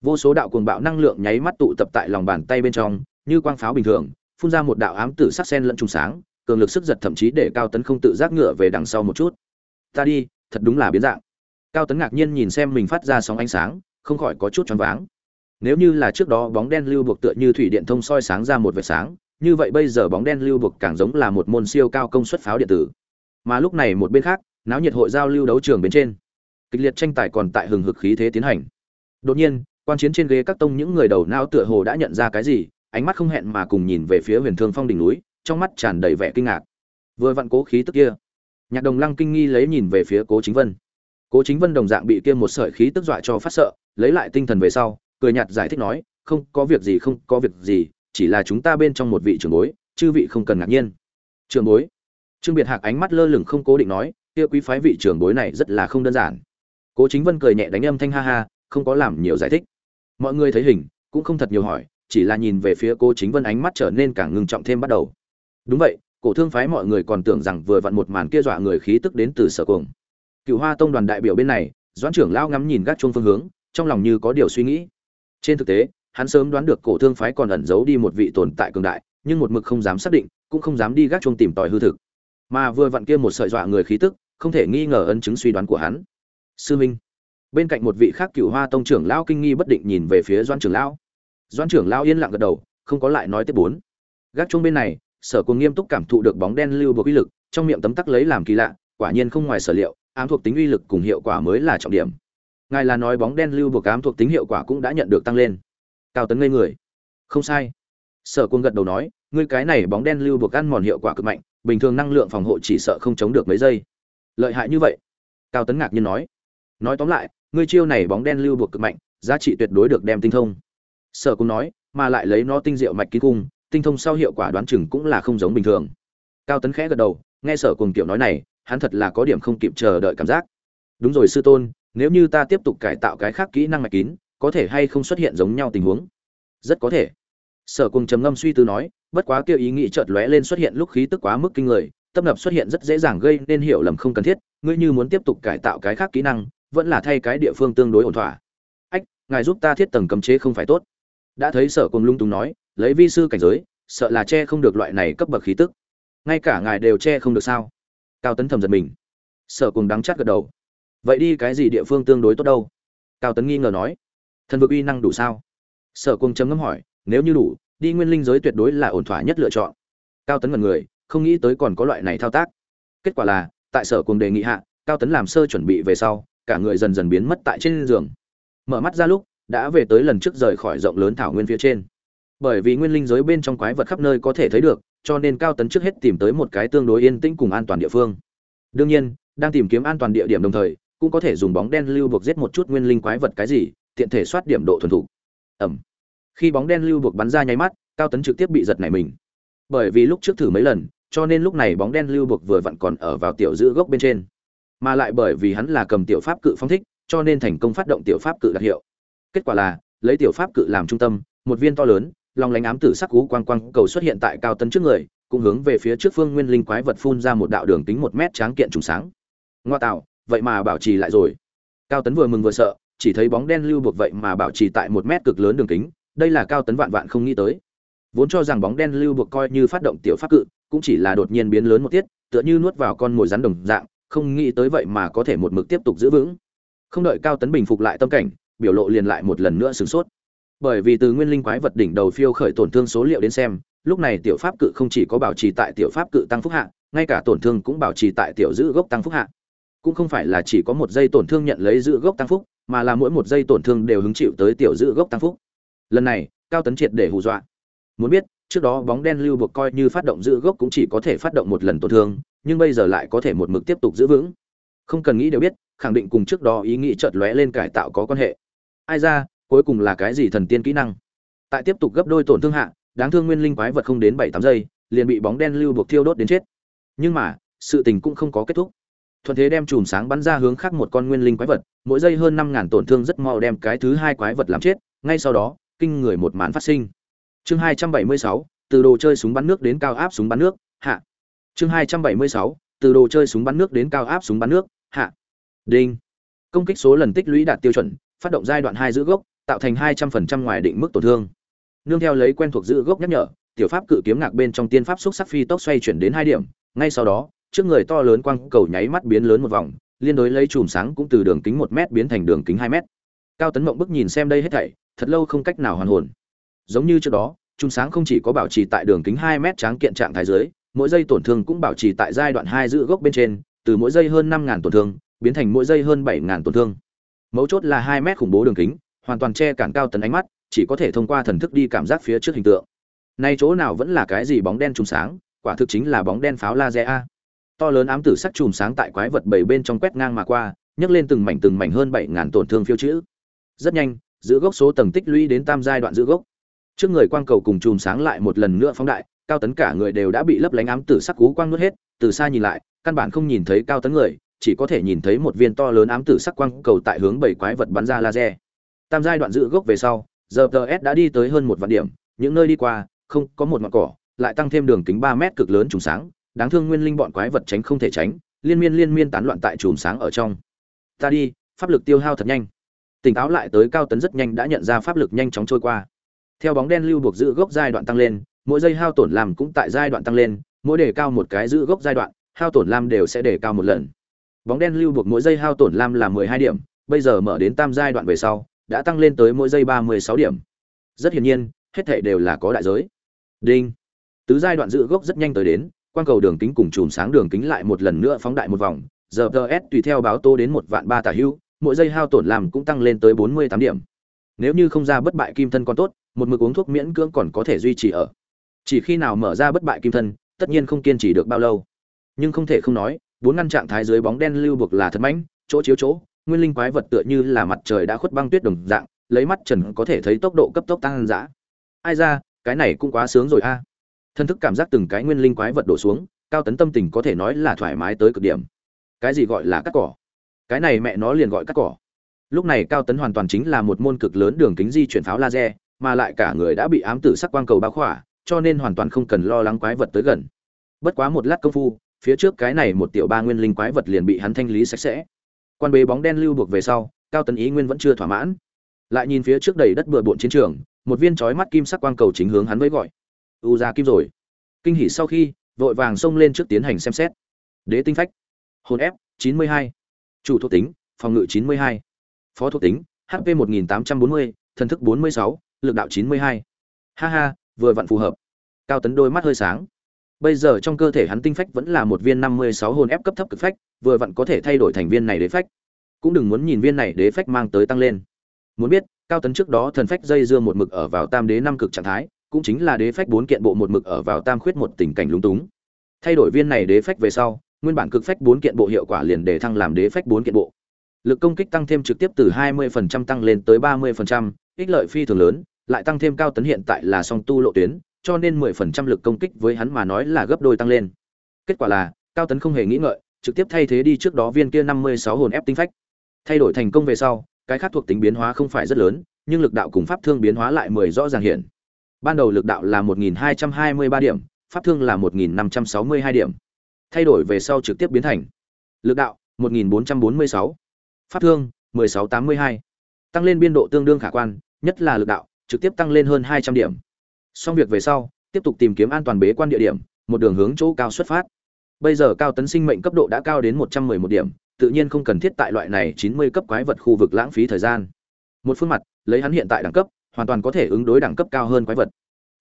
Vô số đạo cuồng bạo năng lượng nháy mắt tụ tập tại lòng bàn tay bên trong, như quang pháo bình thường, phun ra một đạo ám tử sắc sen lẫn trùng sáng, cường lực sức giật thậm chí để cao tấn không tự giác ngựa về đằng sau một chút. Ta đi, thật đúng là biến dạng. Cao tấn ngạc nhiên nhìn xem mình phát ra sóng ánh sáng, không khỏi có chút choáng váng. Nếu như là trước đó bóng đen lưu buộc tựa như thủy điện thông soi sáng ra một vệt sáng, như vậy bây giờ bóng đen lưu buộc càng giống là một môn siêu cao công suất pháo điện tử. Mà lúc này một bên khác náo nhiệt hội giao lưu đấu trường bên trên. Kịch liệt tranh tài còn tại hừng hực khí thế tiến hành. Đột nhiên, quan chiến trên ghế các tông những người đầu não tựa hồ đã nhận ra cái gì, ánh mắt không hẹn mà cùng nhìn về phía huyền thương phong đỉnh núi, trong mắt tràn đầy vẻ kinh ngạc. Vừa vặn cố khí tức kia. Nhạc đồng lăng kinh nghi lấy nhìn về phía cố chính vân. Cố chính vân đồng dạng bị kia một sợi khí tức dọa cho phát sợ, lấy lại tinh thần về sau, cười nhạt giải thích nói, không, có việc gì, không, có việc gì, chỉ là chúng ta bên trong một vị trưởng bối, chư vị không cần ngạc nhiên. Trưởng bối? Trương biệt hạc ánh mắt lơ lửng không cố định nói kia quý phái vị trưởng bối này rất là không đơn giản. Cố chính vân cười nhẹ đánh âm thanh ha ha, không có làm nhiều giải thích. Mọi người thấy hình, cũng không thật nhiều hỏi, chỉ là nhìn về phía cố chính vân ánh mắt trở nên càng ngưng trọng thêm bắt đầu. Đúng vậy, cổ thương phái mọi người còn tưởng rằng vừa vặn một màn kia dọa người khí tức đến từ sở cuồng. Cựu hoa tông đoàn đại biểu bên này, doãn trưởng lao ngắm nhìn gác chuông phương hướng, trong lòng như có điều suy nghĩ. Trên thực tế, hắn sớm đoán được cổ thương phái còn ẩn giấu đi một vị tồn tại cường đại, nhưng một mực không dám xác định, cũng không dám đi gác chuông tìm tòi hư thực mà vừa vặn kia một sợi dọa người khí tức, không thể nghi ngờ ấn chứng suy đoán của hắn. Sư minh, bên cạnh một vị khác cựu hoa tông trưởng lão kinh nghi bất định nhìn về phía doan trưởng lão. Doan trưởng lão yên lặng gật đầu, không có lại nói tiếp bốn. Gác chuông bên này, sở cùng nghiêm túc cảm thụ được bóng đen lưu buộc uy lực, trong miệng tấm tắc lấy làm kỳ lạ, quả nhiên không ngoài sở liệu, ám thuộc tính uy lực cùng hiệu quả mới là trọng điểm. Ngài là nói bóng đen lưu buộc ám thuộc tính hiệu quả cũng đã nhận được tăng lên. Cao tấn ngây người. Không sai. Sở quân gật đầu nói, ngươi cái này bóng đen lưu buộc ăn mòn hiệu quả cực mạnh bình thường năng lượng phòng hộ chỉ sợ không chống được mấy giây. Lợi hại như vậy? Cao tấn ngạc nhiên nói. Nói tóm lại, ngươi chiêu này bóng đen lưu buộc cực mạnh, giá trị tuyệt đối được đem tinh thông. Sở cũng nói, mà lại lấy nó tinh diệu mạch kín cung, tinh thông sau hiệu quả đoán chừng cũng là không giống bình thường. Cao tấn khẽ gật đầu, nghe sở cùng kiểu nói này, hắn thật là có điểm không kịp chờ đợi cảm giác. Đúng rồi sư tôn, nếu như ta tiếp tục cải tạo cái khác kỹ năng mạch kín, có thể hay không xuất hiện giống nhau tình huống? Rất có thể. Sở cùng trầm ngâm suy tư nói bất quá kia ý nghĩ chợt lóe lên xuất hiện lúc khí tức quá mức kinh người tập nập xuất hiện rất dễ dàng gây nên hiểu lầm không cần thiết, ngươi như muốn tiếp tục cải tạo cái khác kỹ năng, vẫn là thay cái địa phương tương đối ổn thỏa. Ách, ngài giúp ta thiết tầng cấm chế không phải tốt. Đã thấy sở cùng lung tung nói, lấy vi sư cảnh giới, sợ là che không được loại này cấp bậc khí tức. Ngay cả ngài đều che không được sao? Cao tấn thầm giật mình. Sở cùng đắng chát gật đầu. Vậy đi, cái gì địa phương tương đối tốt đâu? Cao tấn nghi ngờ nói. Thần vực uy năng đủ sao? Sở cùng chấm ngâm hỏi, nếu như đủ đi nguyên linh giới tuyệt đối là ổn thỏa nhất lựa chọn. Cao tấn ngần người, không nghĩ tới còn có loại này thao tác. Kết quả là, tại sở cùng đề nghị hạ, cao tấn làm sơ chuẩn bị về sau, cả người dần dần biến mất tại trên giường. Mở mắt ra lúc, đã về tới lần trước rời khỏi rộng lớn thảo nguyên phía trên. Bởi vì nguyên linh giới bên trong quái vật khắp nơi có thể thấy được, cho nên cao tấn trước hết tìm tới một cái tương đối yên tĩnh cùng an toàn địa phương. Đương nhiên, đang tìm kiếm an toàn địa điểm đồng thời, cũng có thể dùng bóng đen lưu buộc giết một chút nguyên linh quái vật cái gì, tiện thể soát điểm độ thuần thục. Ẩm khi bóng đen lưu buộc bắn ra nháy mắt, cao tấn trực tiếp bị giật nảy mình. Bởi vì lúc trước thử mấy lần, cho nên lúc này bóng đen lưu buộc vừa vặn còn ở vào tiểu giữ gốc bên trên. Mà lại bởi vì hắn là cầm tiểu pháp cự phong thích, cho nên thành công phát động tiểu pháp cự đặc hiệu. Kết quả là, lấy tiểu pháp cự làm trung tâm, một viên to lớn lòng lánh ám tử sắc cú quang quang cầu xuất hiện tại cao tấn trước người, cũng hướng về phía trước phương nguyên linh quái vật phun ra một đạo đường kính một mét tráng kiện trùng sáng. Ngoa tạo, vậy mà bảo trì lại rồi. Cao tấn vừa mừng vừa sợ, chỉ thấy bóng đen lưu buộc vậy mà bảo trì tại một mét cực lớn đường kính đây là cao tấn vạn vạn không nghĩ tới. Vốn cho rằng bóng đen lưu buộc coi như phát động tiểu pháp cự, cũng chỉ là đột nhiên biến lớn một tiết, tựa như nuốt vào con mồi rắn đồng dạng, không nghĩ tới vậy mà có thể một mực tiếp tục giữ vững. Không đợi cao tấn bình phục lại tâm cảnh, biểu lộ liền lại một lần nữa sửng sốt. Bởi vì từ nguyên linh quái vật đỉnh đầu phiêu khởi tổn thương số liệu đến xem, lúc này tiểu pháp cự không chỉ có bảo trì tại tiểu pháp cự tăng phúc hạ, ngay cả tổn thương cũng bảo trì tại tiểu giữ gốc tăng phúc hạ. Cũng không phải là chỉ có một giây tổn thương nhận lấy giữ gốc tăng phúc, mà là mỗi một giây tổn thương đều hứng chịu tới tiểu giữ gốc tăng phúc lần này, cao tấn triệt để hù dọa. Muốn biết, trước đó bóng đen lưu buộc coi như phát động giữ gốc cũng chỉ có thể phát động một lần tổn thương, nhưng bây giờ lại có thể một mực tiếp tục giữ vững. Không cần nghĩ đều biết, khẳng định cùng trước đó ý nghĩ chợt lóe lên cải tạo có quan hệ. Ai ra, cuối cùng là cái gì thần tiên kỹ năng? Tại tiếp tục gấp đôi tổn thương hạ, đáng thương nguyên linh quái vật không đến bảy tám giây, liền bị bóng đen lưu buộc thiêu đốt đến chết. Nhưng mà, sự tình cũng không có kết thúc. Thuận thế đem chùm sáng bắn ra hướng khác một con nguyên linh quái vật, mỗi giây hơn năm ngàn tổn thương rất mau đem cái thứ hai quái vật làm chết, ngay sau đó kinh người một màn phát sinh. Chương hai trăm bảy mươi sáu, từ đồ chơi súng bắn nước đến cao áp súng bắn nước, hạ. Chương hai trăm bảy mươi sáu, từ đồ chơi súng bắn nước đến cao áp súng bắn nước, hạ. Đinh. Công kích số lần tích lũy đạt tiêu chuẩn, phát động giai đoạn hai giữ gốc, tạo thành hai trăm phần trăm ngoài định mức tổn thương. Nương theo lấy quen thuộc giữ gốc nhắc nhở, tiểu pháp cự kiếm ngạc bên trong tiên pháp xúc sắc phi tốc xoay chuyển đến hai điểm, ngay sau đó, trước người to lớn quang cầu nháy mắt biến lớn một vòng, liên đối lấy chùm sáng cũng từ đường kính một m biến thành đường kính hai m cao tấn mộng bức nhìn xem đây hết thảy thật lâu không cách nào hoàn hồn. Giống như trước đó chùm sáng không chỉ có bảo trì tại đường kính hai m tráng kiện trạng thái dưới, mỗi giây tổn thương cũng bảo trì tại giai đoạn hai giữ gốc bên trên, từ mỗi giây hơn năm ngàn tổn thương, biến thành mỗi giây hơn bảy ngàn tổn thương. Mấu chốt là hai mét khủng bố đường kính, hoàn toàn che cản cao tấn ánh mắt, chỉ có thể thông qua thần thức đi cảm giác phía trước hình tượng. Nay chỗ nào vẫn là cái gì bóng đen trùng sáng, quả thực chính là bóng đen pháo laser a. To lớn ám tử sắc chùm sáng tại quái vật bảy bên trong quét ngang mà qua, nhấc lên từng mảnh từng mảnh hơn bảy ngàn tổn thương phiêu chữ. Rất nhanh giữ gốc số tầng tích lũy đến tam giai đoạn giữ gốc. Trước người quang cầu cùng chùm sáng lại một lần nữa phóng đại, cao tấn cả người đều đã bị lấp lánh ám tử sắc cú quang nuốt hết, từ xa nhìn lại, căn bản không nhìn thấy cao tấn người, chỉ có thể nhìn thấy một viên to lớn ám tử sắc quang cầu tại hướng bảy quái vật bắn ra laser. Tam giai đoạn giữ gốc về sau giờ ts đã đi tới hơn một vạn điểm, những nơi đi qua, không có một mặt cỏ, lại tăng thêm đường kính ba mét cực lớn trùng sáng, đáng thương nguyên linh bọn quái vật tránh không thể tránh, liên miên liên miên tán loạn tại chùm sáng ở trong. Ta đi, pháp lực tiêu hao thật nhanh tỉnh táo lại tới cao tấn rất nhanh đã nhận ra pháp lực nhanh chóng trôi qua. Theo bóng đen lưu buộc giữ gốc giai đoạn tăng lên, mỗi giây hao tổn làm cũng tại giai đoạn tăng lên, mỗi đề cao một cái giữ gốc giai đoạn, hao tổn lam đều sẽ đề cao một lần. Bóng đen lưu buộc mỗi giây hao tổn lam là mười hai điểm, bây giờ mở đến tam giai đoạn về sau, đã tăng lên tới mỗi giây ba mươi sáu điểm. Rất hiển nhiên, hết thảy đều là có đại giới. Đinh. Tứ giai đoạn giữ gốc rất nhanh tới đến, quang cầu đường kính cùng chùm sáng đường kính lại một lần nữa phóng đại một vòng. Giờ ts tùy theo báo tô đến một vạn ba tả hưu mỗi giây hao tổn làm cũng tăng lên tới bốn mươi tám điểm. Nếu như không ra bất bại kim thân còn tốt, một mực uống thuốc miễn cưỡng còn có thể duy trì ở. Chỉ khi nào mở ra bất bại kim thân, tất nhiên không kiên trì được bao lâu. Nhưng không thể không nói, bốn ngăn trạng thái dưới bóng đen lưu buộc là thật mãnh, chỗ chiếu chỗ, nguyên linh quái vật tựa như là mặt trời đã khuất băng tuyết đồng dạng, lấy mắt trần có thể thấy tốc độ cấp tốc tăng dã. Ai ra, cái này cũng quá sướng rồi a. Thân thức cảm giác từng cái nguyên linh quái vật đổ xuống, cao tấn tâm tình có thể nói là thoải mái tới cực điểm. Cái gì gọi là cắt cỏ? Cái này mẹ nó liền gọi cắt cỏ. Lúc này cao tấn hoàn toàn chính là một môn cực lớn đường kính di chuyển pháo laser, mà lại cả người đã bị ám tử sắc quang cầu bao khỏa, cho nên hoàn toàn không cần lo lắng quái vật tới gần. Bất quá một lát công phu, phía trước cái này một tiểu ba nguyên linh quái vật liền bị hắn thanh lý sạch sẽ. Quan bế bóng đen lưu buộc về sau, cao tấn ý nguyên vẫn chưa thỏa mãn. Lại nhìn phía trước đầy đất bừa bộn chiến trường, một viên chói mắt kim sắc quang cầu chính hướng hắn với gọi. U ra kim rồi. Kinh hỉ sau khi, vội vàng xông lên trước tiến hành xem xét. Đế tinh phách. Hồn ép 92 chủ thuộc tính phòng ngự 92. phó thuộc tính hp 1840, thần thức 46, lực đạo 92. ha ha vừa vặn phù hợp. Cao tấn đôi mắt hơi sáng. Bây giờ trong cơ thể hắn tinh phách vẫn là một viên 56 hồn ép cấp thấp cực phách vừa vặn có thể thay đổi thành viên này đế phách. Cũng đừng muốn nhìn viên này đế phách mang tới tăng lên. Muốn biết cao tấn trước đó thần phách dây dưa một mực ở vào tam đế năm cực trạng thái cũng chính là đế phách bốn kiện bộ một mực ở vào tam khuyết một tình cảnh lúng túng. Thay đổi viên này đế phách về sau nguyên bản cực phách bốn kiện bộ hiệu quả liền để thăng làm đế phách bốn kiện bộ lực công kích tăng thêm trực tiếp từ 20% tăng lên tới 30%, ích lợi phi thường lớn, lại tăng thêm cao tấn hiện tại là song tu lộ tuyến, cho nên 10% lực công kích với hắn mà nói là gấp đôi tăng lên. Kết quả là, cao tấn không hề nghĩ ngợi, trực tiếp thay thế đi trước đó viên kia 56 hồn ép tinh phách. Thay đổi thành công về sau, cái khác thuộc tính biến hóa không phải rất lớn, nhưng lực đạo cùng pháp thương biến hóa lại 10 rõ ràng hiện. Ban đầu lực đạo là 1223 điểm, pháp thương là 1562 điểm. Thay đổi về sau trực tiếp biến thành lực đạo 1446, pháp thương 1682. Tăng lên biên độ tương đương khả quan, nhất là lực đạo, trực tiếp tăng lên hơn 200 điểm. Xong việc về sau, tiếp tục tìm kiếm an toàn bế quan địa điểm, một đường hướng chỗ cao xuất phát. Bây giờ cao tấn sinh mệnh cấp độ đã cao đến 111 điểm, tự nhiên không cần thiết tại loại này 90 cấp quái vật khu vực lãng phí thời gian. Một phương mặt, lấy hắn hiện tại đẳng cấp, hoàn toàn có thể ứng đối đẳng cấp cao hơn quái vật.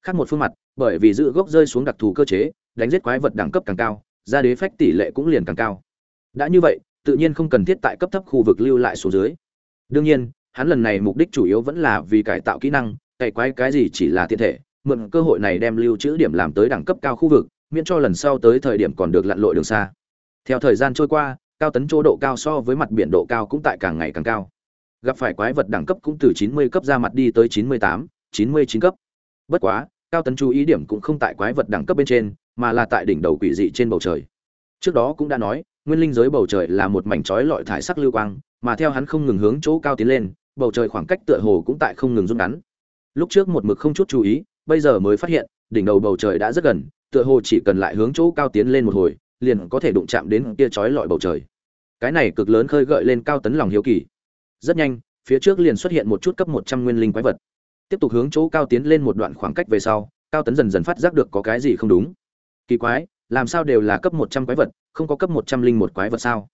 Khác một phương mặt, bởi vì giữ gốc rơi xuống đặc thù cơ chế, đánh giết quái vật đẳng cấp càng cao, ra đế phách tỷ lệ cũng liền càng cao. Đã như vậy, tự nhiên không cần thiết tại cấp thấp khu vực lưu lại số dưới. Đương nhiên, hắn lần này mục đích chủ yếu vẫn là vì cải tạo kỹ năng, cày quái cái gì chỉ là tiện thể, mượn cơ hội này đem lưu trữ điểm làm tới đẳng cấp cao khu vực, miễn cho lần sau tới thời điểm còn được lặn lội đường xa. Theo thời gian trôi qua, cao tấn chỗ độ cao so với mặt biển độ cao cũng tại càng ngày càng cao. Gặp phải quái vật đẳng cấp cũng từ 90 cấp ra mặt đi tới 98, 99 cấp. Bất quá, cao tấn chú ý điểm cũng không tại quái vật đẳng cấp bên trên, mà là tại đỉnh đầu quỷ dị trên bầu trời. Trước đó cũng đã nói, nguyên linh giới bầu trời là một mảnh chói lọi thải sắc lưu quang, mà theo hắn không ngừng hướng chỗ cao tiến lên, bầu trời khoảng cách tựa hồ cũng tại không ngừng rút ngắn. Lúc trước một mực không chút chú ý, bây giờ mới phát hiện, đỉnh đầu bầu trời đã rất gần, tựa hồ chỉ cần lại hướng chỗ cao tiến lên một hồi, liền có thể đụng chạm đến kia chói lọi bầu trời. Cái này cực lớn khơi gợi lên cao tấn lòng hiếu kỳ. Rất nhanh, phía trước liền xuất hiện một chút cấp 100 nguyên linh quái vật. Tiếp tục hướng chỗ cao tiến lên một đoạn khoảng cách về sau, cao tấn dần dần phát giác được có cái gì không đúng. Kỳ quái, làm sao đều là cấp 100 quái vật, không có cấp 100 linh một quái vật sao?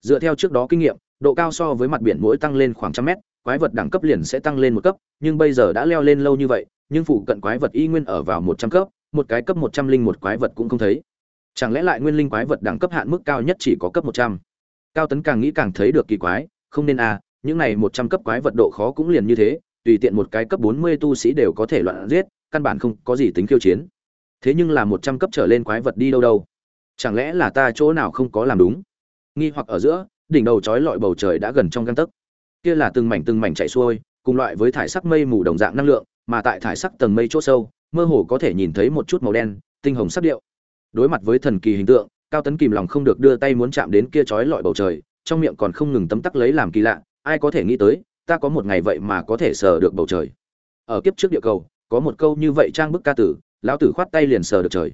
Dựa theo trước đó kinh nghiệm, độ cao so với mặt biển mỗi tăng lên khoảng trăm mét, quái vật đẳng cấp liền sẽ tăng lên một cấp, nhưng bây giờ đã leo lên lâu như vậy, nhưng phụ cận quái vật y nguyên ở vào 100 cấp, một cái cấp 100 linh một quái vật cũng không thấy. Chẳng lẽ lại nguyên linh quái vật đẳng cấp hạn mức cao nhất chỉ có cấp 100? Cao Tấn càng nghĩ càng thấy được kỳ quái, không nên à, những này 100 cấp quái vật độ khó cũng liền như thế, tùy tiện một cái cấp 40 tu sĩ đều có thể loạn giết, căn bản không có gì tính khiêu chiến. Thế nhưng là 100 cấp trở lên quái vật đi đâu đâu? Chẳng lẽ là ta chỗ nào không có làm đúng? Nghi hoặc ở giữa, đỉnh đầu chói lọi bầu trời đã gần trong găng tấc. Kia là từng mảnh từng mảnh chạy xuôi, cùng loại với thải sắc mây mù đồng dạng năng lượng, mà tại thải sắc tầng mây chỗ sâu, mơ hồ có thể nhìn thấy một chút màu đen, tinh hồng sắc điệu. Đối mặt với thần kỳ hình tượng, Cao Tấn kìm lòng không được đưa tay muốn chạm đến kia chói lọi bầu trời, trong miệng còn không ngừng tấm tắc lấy làm kỳ lạ, ai có thể nghĩ tới, ta có một ngày vậy mà có thể sờ được bầu trời. Ở kiếp trước địa cầu, có một câu như vậy trang bức ca tử, lão tử khoát tay liền sờ được trời.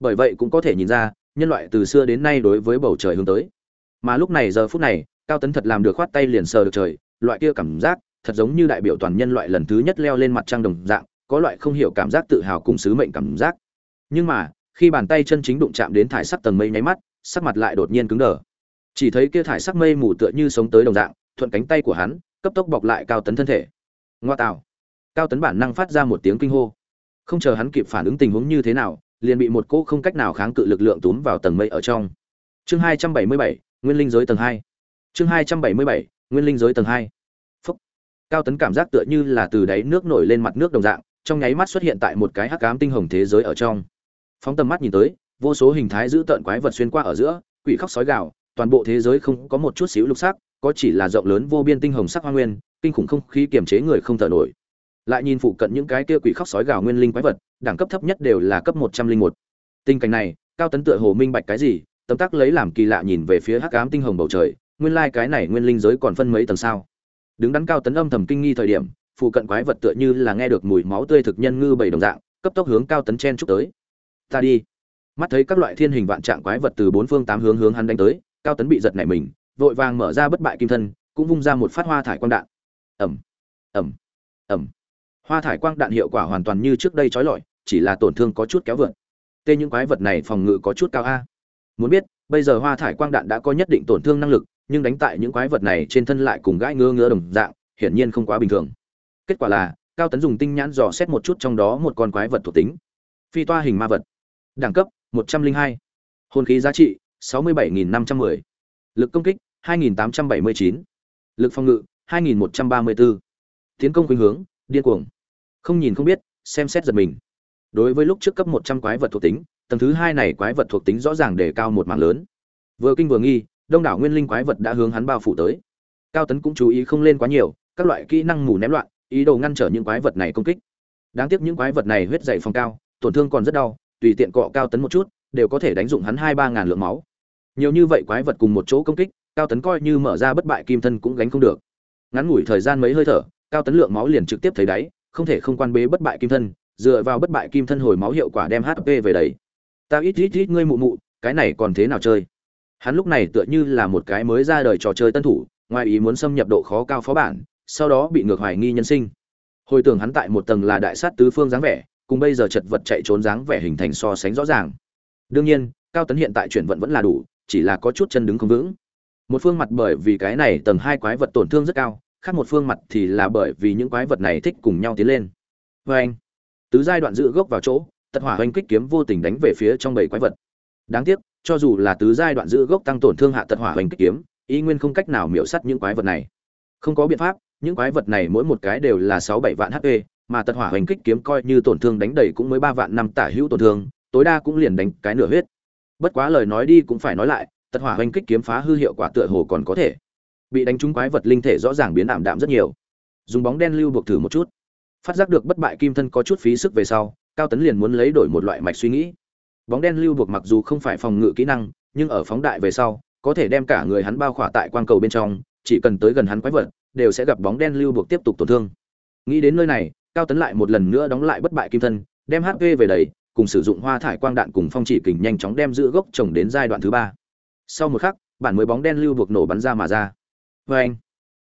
Bởi vậy cũng có thể nhìn ra, nhân loại từ xưa đến nay đối với bầu trời hướng tới. Mà lúc này giờ phút này, Cao Tấn thật làm được khoát tay liền sờ được trời, loại kia cảm giác, thật giống như đại biểu toàn nhân loại lần thứ nhất leo lên mặt trăng đồng dạng, có loại không hiểu cảm giác tự hào cùng sứ mệnh cảm giác. Nhưng mà, khi bàn tay chân chính đụng chạm đến thải sắc tầng mây nháy mắt, sắc mặt lại đột nhiên cứng đờ. Chỉ thấy kia thải sắc mây mù tựa như sống tới đồng dạng, thuận cánh tay của hắn, cấp tốc bọc lại Cao Tấn thân thể. Ngoa tạo. Cao Tấn bản năng phát ra một tiếng kinh hô. Không chờ hắn kịp phản ứng tình huống như thế nào, liền bị một cỗ không cách nào kháng cự lực lượng túm vào tầng mây ở trong. Chương 277, Nguyên linh giới tầng 2. Chương 277, Nguyên linh giới tầng 2. Phúc. Cao Tấn cảm giác tựa như là từ đáy nước nổi lên mặt nước đồng dạng, trong nháy mắt xuất hiện tại một cái hắc ám tinh hồng thế giới ở trong. Phóng tầm mắt nhìn tới, vô số hình thái dữ tợn quái vật xuyên qua ở giữa, quỷ khóc sói gào, toàn bộ thế giới không có một chút xíu lục sắc, có chỉ là rộng lớn vô biên tinh hồng sắc hoa nguyên, kinh khủng không khí kiềm chế người không thở nổi. Lại nhìn phụ cận những cái kia quỷ khóc sói gào nguyên linh quái vật, đẳng cấp thấp nhất đều là cấp một trăm linh một. Tình cảnh này, Cao Tấn tựa hồ minh bạch cái gì, tấm tắc lấy làm kỳ lạ nhìn về phía hắc ám tinh hồng bầu trời, nguyên lai like cái này nguyên linh giới còn phân mấy tầng sao? Đứng đắn Cao Tấn âm thầm kinh nghi thời điểm, phụ cận quái vật tựa như là nghe được mùi máu tươi thực nhân ngư bảy đồng dạng, cấp tốc hướng Cao Tấn chen chúc tới. Ta đi. Mắt thấy các loại thiên hình vạn trạng quái vật từ bốn phương tám hướng hướng hắn đánh tới, Cao Tấn bị giật nảy mình, vội vàng mở ra bất bại kim thân, cũng vung ra một phát hoa thải quang đạn. Ầm, ầm, ầm. Hoa thải quang đạn hiệu quả hoàn toàn như trước đây trói lọi, chỉ là tổn thương có chút kéo vượt. Tên những quái vật này phòng ngự có chút cao a. Muốn biết, bây giờ hoa thải quang đạn đã có nhất định tổn thương năng lực, nhưng đánh tại những quái vật này trên thân lại cùng gãi ngứa ngứa đồng dạng, hiển nhiên không quá bình thường. Kết quả là, Cao Tấn dùng tinh nhãn dò xét một chút trong đó một con quái vật thuộc tính. Phi toa hình ma vật. Đẳng cấp: 102. Hồn khí giá trị: 67.510, Lực công kích: 2.879, Lực phòng ngự: 2.134, Tiến công khuynh hướng: điên cuồng. Không nhìn không biết, xem xét giật mình. Đối với lúc trước cấp 100 quái vật thuộc tính, tầng thứ hai này quái vật thuộc tính rõ ràng đề cao một mảng lớn. Vừa kinh vừa nghi, đông đảo nguyên linh quái vật đã hướng hắn bao phủ tới. cao tấn cũng chú ý không lên quá nhiều các loại kỹ năng mù ném loạn ý đồ ngăn trở những quái vật này công kích đáng tiếc những quái vật này huyết dày phòng cao tổn thương còn rất đau tùy tiện cọ cao tấn một chút đều có thể đánh dụng hắn hai ba ngàn lượng máu nhiều như vậy quái vật cùng một chỗ công kích cao tấn coi như mở ra bất bại kim thân cũng gánh không được ngắn ngủi thời gian mấy hơi thở cao tấn lượng máu liền trực tiếp thấy đáy không thể không quan bế bất bại kim thân, dựa vào bất bại kim thân hồi máu hiệu quả đem hp về đầy. Ta ít ít ít ngươi mụ mụ, cái này còn thế nào chơi? Hắn lúc này tựa như là một cái mới ra đời trò chơi tân thủ, ngoài ý muốn xâm nhập độ khó cao phó bản, sau đó bị ngược hoài nghi nhân sinh. Hồi tưởng hắn tại một tầng là đại sát tứ phương dáng vẻ, cùng bây giờ chật vật chạy trốn dáng vẻ hình thành so sánh rõ ràng. Đương nhiên, cao tấn hiện tại chuyển vận vẫn là đủ, chỉ là có chút chân đứng không vững. Một phương mặt bởi vì cái này tầng hai quái vật tổn thương rất cao khác một phương mặt thì là bởi vì những quái vật này thích cùng nhau tiến lên. Và anh, tứ giai đoạn giữ gốc vào chỗ, tật hỏa hoành kích kiếm vô tình đánh về phía trong bảy quái vật. Đáng tiếc, cho dù là tứ giai đoạn giữ gốc tăng tổn thương hạ tật hỏa hoành kích kiếm, y nguyên không cách nào miễu sát những quái vật này. Không có biện pháp, những quái vật này mỗi một cái đều là sáu bảy vạn hp mà tật hỏa hoành kích kiếm coi như tổn thương đánh đầy cũng mới ba vạn năm tả hữu tổn thương, tối đa cũng liền đánh cái nửa huyết. Bất quá lời nói đi cũng phải nói lại, tật hỏa hoành kích kiếm phá hư hiệu quả tựa hồ còn có thể bị đánh trúng quái vật linh thể rõ ràng biến ảm đạm rất nhiều. Dùng bóng đen lưu buộc thử một chút. Phát giác được bất bại kim thân có chút phí sức về sau, cao tấn liền muốn lấy đổi một loại mạch suy nghĩ. Bóng đen lưu buộc mặc dù không phải phòng ngự kỹ năng, nhưng ở phóng đại về sau, có thể đem cả người hắn bao khỏa tại quang cầu bên trong, chỉ cần tới gần hắn quái vật, đều sẽ gặp bóng đen lưu buộc tiếp tục tổn thương. Nghĩ đến nơi này, cao tấn lại một lần nữa đóng lại bất bại kim thân, đem hp về đầy, cùng sử dụng hoa thải quang đạn cùng phong chỉ kình nhanh chóng đem giữ gốc trồng đến giai đoạn thứ ba. Sau một khắc, bản mới bóng đen lưu buộc nổ bắn ra mà ra vê anh.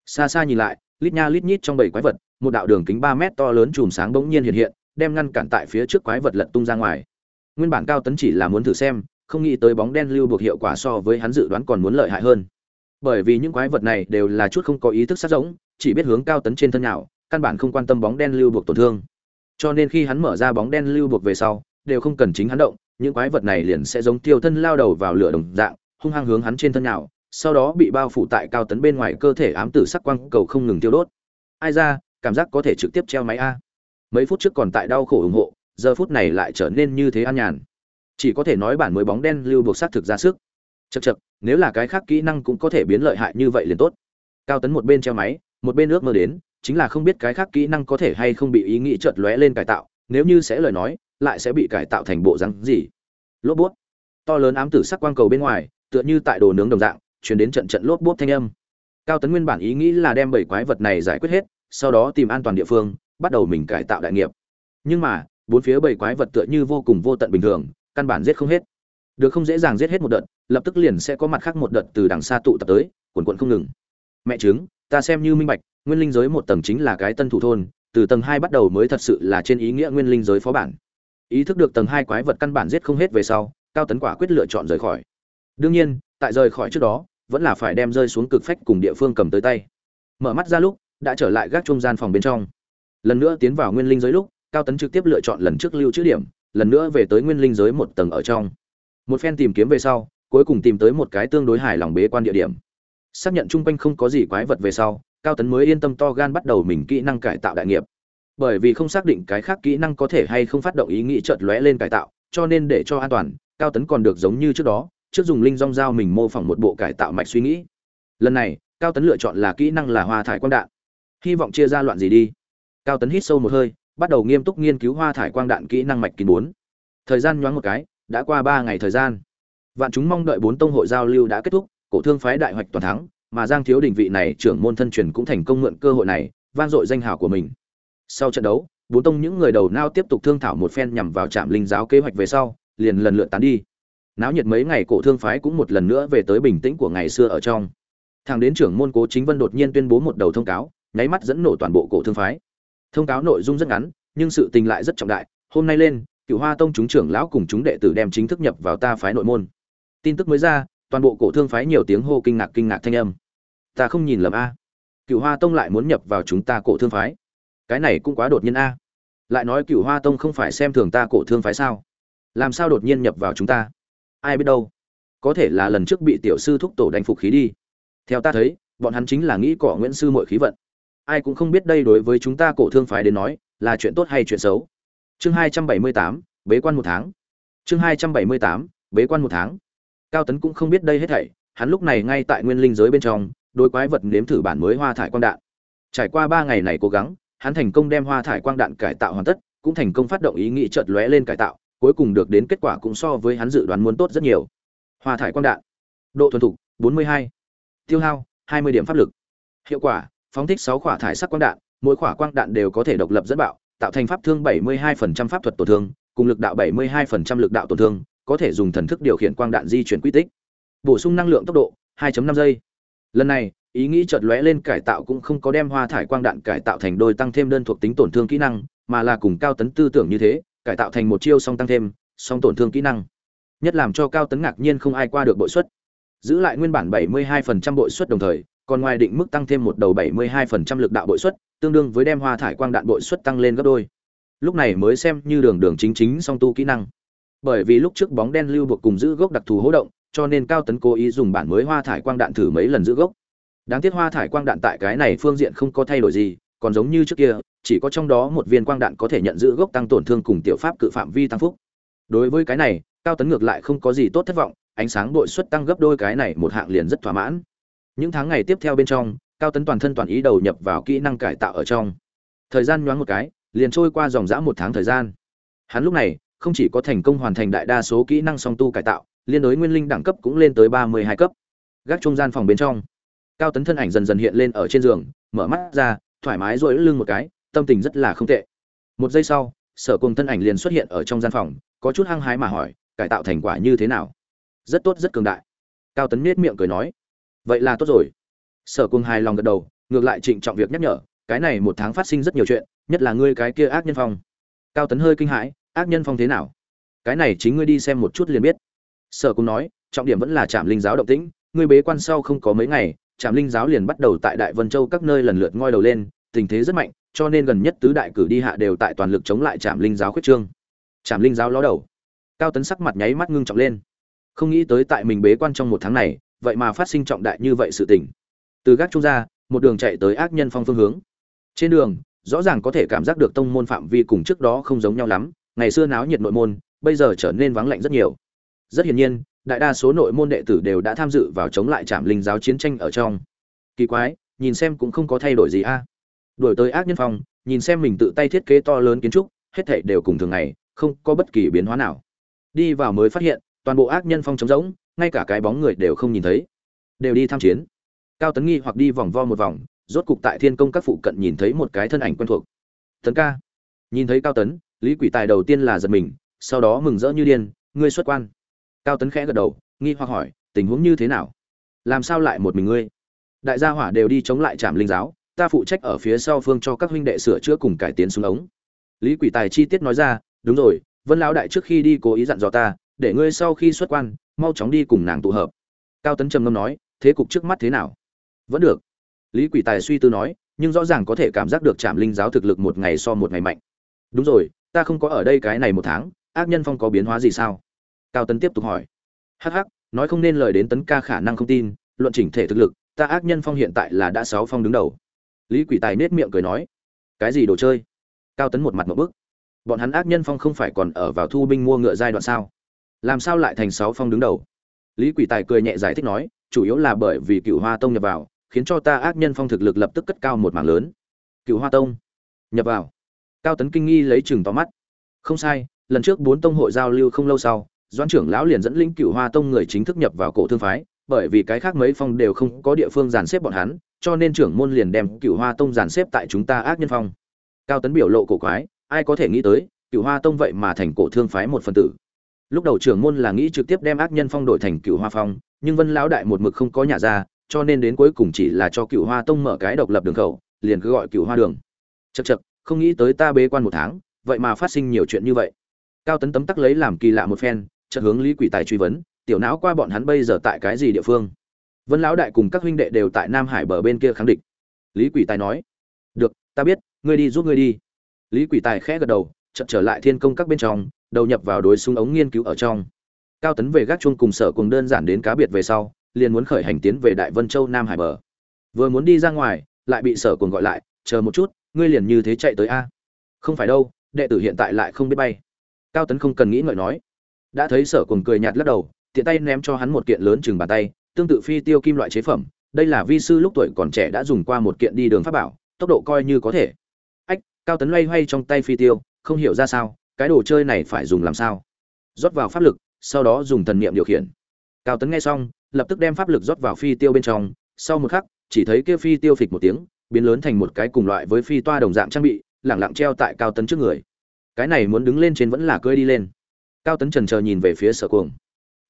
Xa xa nhìn lại, lít nha lít nhít trong bảy quái vật, một đạo đường kính ba mét to lớn chùm sáng bỗng nhiên hiện hiện, đem ngăn cản tại phía trước quái vật lật tung ra ngoài. Nguyên bản cao tấn chỉ là muốn thử xem, không nghĩ tới bóng đen lưu buộc hiệu quả so với hắn dự đoán còn muốn lợi hại hơn. Bởi vì những quái vật này đều là chút không có ý thức sát giống chỉ biết hướng cao tấn trên thân nhào, căn bản không quan tâm bóng đen lưu buộc tổn thương. Cho nên khi hắn mở ra bóng đen lưu buộc về sau, đều không cần chính hắn động, những quái vật này liền sẽ giống tiêu thân lao đầu vào lửa đồng dạng, hung hăng hướng hắn trên thân nhào sau đó bị bao phủ tại cao tấn bên ngoài cơ thể ám tử sắc quang cầu không ngừng tiêu đốt. Ai ra, cảm giác có thể trực tiếp treo máy a. Mấy phút trước còn tại đau khổ ủng hộ, giờ phút này lại trở nên như thế an nhàn. Chỉ có thể nói bản mới bóng đen lưu buộc sát thực ra sức. Chật chật nếu là cái khác kỹ năng cũng có thể biến lợi hại như vậy liền tốt. Cao tấn một bên treo máy, một bên ước mơ đến, chính là không biết cái khác kỹ năng có thể hay không bị ý nghĩ chợt lóe lên cải tạo, nếu như sẽ lời nói, lại sẽ bị cải tạo thành bộ rắn gì. Lốp bút to lớn ám tử sắc quang cầu bên ngoài, tựa như tại đồ nướng đồng dạng chuyển đến trận trận lốp bốt thanh âm. Cao tấn nguyên bản ý nghĩ là đem bảy quái vật này giải quyết hết, sau đó tìm an toàn địa phương, bắt đầu mình cải tạo đại nghiệp. Nhưng mà, bốn phía bảy quái vật tựa như vô cùng vô tận bình thường, căn bản giết không hết. Được không dễ dàng giết hết một đợt, lập tức liền sẽ có mặt khác một đợt từ đằng xa tụ tập tới, quần quận không ngừng. Mẹ chứng ta xem như minh bạch, nguyên linh giới một tầng chính là cái tân thủ thôn, từ tầng hai bắt đầu mới thật sự là trên ý nghĩa nguyên linh giới phó bản. Ý thức được tầng hai quái vật căn bản giết không hết về sau, cao tấn quả quyết lựa chọn rời khỏi. Đương nhiên, tại rời khỏi trước đó vẫn là phải đem rơi xuống cực phách cùng địa phương cầm tới tay. Mở mắt ra lúc, đã trở lại gác trung gian phòng bên trong. Lần nữa tiến vào nguyên linh giới lúc, cao tấn trực tiếp lựa chọn lần trước lưu trữ điểm, lần nữa về tới nguyên linh giới một tầng ở trong. Một phen tìm kiếm về sau, cuối cùng tìm tới một cái tương đối hài lòng bế quan địa điểm. Xác nhận chung quanh không có gì quái vật về sau, cao tấn mới yên tâm to gan bắt đầu mình kỹ năng cải tạo đại nghiệp. Bởi vì không xác định cái khác kỹ năng có thể hay không phát động ý nghĩ chợt lóe lên cải tạo, cho nên để cho an toàn, cao tấn còn được giống như trước đó trước dùng linh rong dao mình mô phỏng một bộ cải tạo mạch suy nghĩ. Lần này, cao tấn lựa chọn là kỹ năng là hoa thải quang đạn. Hy vọng chia ra loạn gì đi. Cao tấn hít sâu một hơi, bắt đầu nghiêm túc nghiên cứu hoa thải quang đạn kỹ năng mạch kín bốn. Thời gian nhoáng một cái, đã qua ba ngày thời gian. Vạn chúng mong đợi bốn tông hội giao lưu đã kết thúc, cổ thương phái đại hoạch toàn thắng, mà giang thiếu đình vị này trưởng môn thân truyền cũng thành công mượn cơ hội này van dội danh hào của mình. Sau trận đấu, bốn tông những người đầu nao tiếp tục thương thảo một phen nhằm vào trạm linh giáo kế hoạch về sau, liền lần lượt tán đi náo nhiệt mấy ngày cổ thương phái cũng một lần nữa về tới bình tĩnh của ngày xưa ở trong. Thằng đến trưởng môn cố chính vân đột nhiên tuyên bố một đầu thông cáo, nháy mắt dẫn nổ toàn bộ cổ thương phái. Thông cáo nội dung rất ngắn, nhưng sự tình lại rất trọng đại. Hôm nay lên, cựu hoa tông chúng trưởng lão cùng chúng đệ tử đem chính thức nhập vào ta phái nội môn. Tin tức mới ra, toàn bộ cổ thương phái nhiều tiếng hô kinh ngạc kinh ngạc thanh âm. Ta không nhìn lầm a. Cựu hoa tông lại muốn nhập vào chúng ta cổ thương phái. Cái này cũng quá đột nhiên a. Lại nói cựu hoa tông không phải xem thường ta cổ thương phái sao? Làm sao đột nhiên nhập vào chúng ta? Ai biết đâu. Có thể là lần trước bị tiểu sư thúc tổ đánh phục khí đi. Theo ta thấy, bọn hắn chính là nghĩ cỏ nguyễn sư mọi khí vận. Ai cũng không biết đây đối với chúng ta cổ thương phái đến nói, là chuyện tốt hay chuyện xấu. Chương hai trăm bảy mươi tám, bế quan một tháng. Chương hai trăm bảy mươi tám, bế quan một tháng. Cao tấn cũng không biết đây hết thảy, hắn lúc này ngay tại nguyên linh giới bên trong, đối quái vật nếm thử bản mới hoa thải quang đạn. Trải qua ba ngày này cố gắng, hắn thành công đem hoa thải quang đạn cải tạo hoàn tất, cũng thành công phát động ý nghĩ chợt lóe lên cải tạo cuối cùng được đến kết quả cũng so với hắn dự đoán muốn tốt rất nhiều. Hoa thải quang đạn. Độ thuần thục 42. tiêu hao 20 điểm pháp lực. Hiệu quả, phóng thích 6 quả thải sắc quang đạn, mỗi quả quang đạn đều có thể độc lập dẫn bạo, tạo thành pháp thương 72% pháp thuật tổn thương, cùng lực đạo 72% lực đạo tổn thương, có thể dùng thần thức điều khiển quang đạn di chuyển quy tích. Bổ sung năng lượng tốc độ 2.5 giây. Lần này, ý nghĩ chợt lóe lên cải tạo cũng không có đem hoa thải quang đạn cải tạo thành đôi tăng thêm đơn thuộc tính tổn thương kỹ năng, mà là cùng cao tấn tư tưởng như thế cải tạo thành một chiêu song tăng thêm, song tổn thương kỹ năng. Nhất làm cho cao tấn ngạc nhiên không ai qua được bội suất. Giữ lại nguyên bản 72% bội suất đồng thời, còn ngoài định mức tăng thêm một đầu 72% lực đạo bội suất, tương đương với đem hoa thải quang đạn bội suất tăng lên gấp đôi. Lúc này mới xem như đường đường chính chính song tu kỹ năng. Bởi vì lúc trước bóng đen lưu buộc cùng giữ gốc đặc thù hỗ động, cho nên cao tấn cố ý dùng bản mới hoa thải quang đạn thử mấy lần giữ gốc. Đáng tiếc hoa thải quang đạn tại cái này phương diện không có thay đổi gì còn giống như trước kia, chỉ có trong đó một viên quang đạn có thể nhận giữ gốc tăng tổn thương cùng tiểu pháp cự phạm vi tăng phúc. Đối với cái này, cao tấn ngược lại không có gì tốt thất vọng, ánh sáng đội suất tăng gấp đôi cái này một hạng liền rất thỏa mãn. Những tháng ngày tiếp theo bên trong, cao tấn toàn thân toàn ý đầu nhập vào kỹ năng cải tạo ở trong. Thời gian nhoáng một cái, liền trôi qua dòng dã một tháng thời gian. Hắn lúc này, không chỉ có thành công hoàn thành đại đa số kỹ năng song tu cải tạo, liên đối nguyên linh đẳng cấp cũng lên tới ba mươi hai cấp. Gác trung gian phòng bên trong, cao tấn thân ảnh dần dần hiện lên ở trên giường, mở mắt ra thoải mái rỗi lưng một cái, tâm tình rất là không tệ. Một giây sau, sở cùng thân ảnh liền xuất hiện ở trong gian phòng, có chút hăng hái mà hỏi, cải tạo thành quả như thế nào? Rất tốt, rất cường đại. Cao tấn nết miệng cười nói, vậy là tốt rồi. Sở cùng hài lòng gật đầu, ngược lại trịnh trọng việc nhắc nhở, cái này một tháng phát sinh rất nhiều chuyện, nhất là ngươi cái kia ác nhân phong. Cao tấn hơi kinh hãi, ác nhân phong thế nào? Cái này chính ngươi đi xem một chút liền biết. Sở cùng nói, trọng điểm vẫn là trạm linh giáo động tĩnh, ngươi bế quan sau không có mấy ngày trạm linh giáo liền bắt đầu tại đại vân châu các nơi lần lượt ngoi đầu lên, tình thế rất mạnh, cho nên gần nhất tứ đại cử đi hạ đều tại toàn lực chống lại trạm linh giáo khuyết trương. Trạm linh giáo ló đầu. Cao tấn sắc mặt nháy mắt ngưng trọng lên. Không nghĩ tới tại mình bế quan trong một tháng này, vậy mà phát sinh trọng đại như vậy sự tình. Từ gác trung ra, một đường chạy tới ác nhân phong phương hướng. Trên đường, rõ ràng có thể cảm giác được tông môn phạm vi cùng trước đó không giống nhau lắm, ngày xưa náo nhiệt nội môn, bây giờ trở nên vắng lạnh rất nhiều. Rất hiển nhiên đại đa số nội môn đệ tử đều đã tham dự vào chống lại trạm linh giáo chiến tranh ở trong. Kỳ quái, nhìn xem cũng không có thay đổi gì a. À. đổi tới ác nhân phong, nhìn xem mình tự tay thiết kế to lớn kiến trúc, hết thảy đều cùng thường ngày, không có bất kỳ biến hóa nào. Đi vào mới phát hiện, toàn bộ ác nhân phong trống rỗng, ngay cả cái bóng người đều không nhìn thấy. Đều đi tham chiến. Cao tấn nghi hoặc đi vòng vo một vòng, rốt cục tại thiên công các phụ cận nhìn thấy một cái thân ảnh quen thuộc. Tấn ca. Nhìn thấy cao tấn, lý quỷ tài đầu tiên là giật mình, sau đó mừng rỡ như điên, ngươi xuất quan cao tấn khẽ gật đầu, nghi hoặc hỏi, tình huống như thế nào? Làm sao lại một mình ngươi? Đại gia hỏa đều đi chống lại trạm linh giáo, ta phụ trách ở phía sau phương cho các huynh đệ sửa chữa cùng cải tiến xuống ống. Lý quỷ tài chi tiết nói ra, đúng rồi, vân lão đại trước khi đi cố ý dặn dò ta, để ngươi sau khi xuất quan, mau chóng đi cùng nàng tụ hợp. Cao tấn trầm ngâm nói, thế cục trước mắt thế nào? Vẫn được. Lý quỷ tài suy tư nói, nhưng rõ ràng có thể cảm giác được trạm linh giáo thực lực một ngày so một ngày mạnh. Đúng rồi, ta không có ở đây cái này một tháng, ác nhân phong có biến hóa gì sao? Cao tấn tiếp tục hỏi. Hh nói không nên lời đến tấn ca khả năng không tin, luận chỉnh thể thực lực, ta ác nhân phong hiện tại là đã sáu phong đứng đầu. Lý quỷ tài nết miệng cười nói. Cái gì đồ chơi? Cao tấn một mặt một bức. Bọn hắn ác nhân phong không phải còn ở vào thu binh mua ngựa giai đoạn sao? Làm sao lại thành sáu phong đứng đầu? Lý quỷ tài cười nhẹ giải thích nói, chủ yếu là bởi vì cựu hoa tông nhập vào, khiến cho ta ác nhân phong thực lực lập tức cất cao một mảng lớn. Cựu hoa tông nhập vào. Cao tấn kinh nghi lấy chừng tóm mắt. Không sai, lần trước bốn tông hội giao lưu không lâu sau doãn trưởng lão liền dẫn linh cựu hoa tông người chính thức nhập vào cổ thương phái, bởi vì cái khác mấy phong đều không có địa phương dàn xếp bọn hắn, cho nên trưởng môn liền đem cựu hoa tông dàn xếp tại chúng ta ác nhân phong. Cao tấn biểu lộ cổ quái, ai có thể nghĩ tới cựu hoa tông vậy mà thành cổ thương phái một phần tử. Lúc đầu trưởng môn là nghĩ trực tiếp đem ác nhân phong đổi thành cựu hoa phong, nhưng vân lão đại một mực không có nhà ra, cho nên đến cuối cùng chỉ là cho cựu hoa tông mở cái độc lập đường khẩu, liền cứ gọi cựu hoa đường. Chật chật không nghĩ tới ta bế quan một tháng, vậy mà phát sinh nhiều chuyện như vậy. Cao tấn tấm tắc lấy làm kỳ lạ một phen chợt hướng lý quỷ tài truy vấn, tiểu não qua bọn hắn bây giờ tại cái gì địa phương? Vân lão đại cùng các huynh đệ đều tại nam hải bờ bên kia kháng địch. Lý quỷ tài nói, được, ta biết, ngươi đi giúp ngươi đi. Lý quỷ tài khẽ gật đầu, chợt trở lại thiên công các bên trong, đầu nhập vào đối súng ống nghiên cứu ở trong. Cao tấn về gác chuông cùng sở cùng đơn giản đến cá biệt về sau, liền muốn khởi hành tiến về đại vân châu nam hải bờ. Vừa muốn đi ra ngoài, lại bị sở cùng gọi lại, chờ một chút, ngươi liền như thế chạy tới a. Không phải đâu, đệ tử hiện tại lại không biết bay. Cao tấn không cần nghĩ ngợi nói đã thấy sở cùng cười nhạt lắc đầu, tiện tay ném cho hắn một kiện lớn chừng bàn tay, tương tự phi tiêu kim loại chế phẩm. Đây là vi sư lúc tuổi còn trẻ đã dùng qua một kiện đi đường pháp bảo, tốc độ coi như có thể. Ách, cao tấn loay hoay trong tay phi tiêu, không hiểu ra sao, cái đồ chơi này phải dùng làm sao? Rót vào pháp lực, sau đó dùng thần niệm điều khiển. Cao tấn nghe xong, lập tức đem pháp lực rót vào phi tiêu bên trong. Sau một khắc, chỉ thấy kia phi tiêu phịch một tiếng, biến lớn thành một cái cùng loại với phi toa đồng dạng trang bị, lẳng lặng treo tại cao tấn trước người. Cái này muốn đứng lên trên vẫn là cưỡi đi lên cao tấn trần chờ nhìn về phía sở cuồng.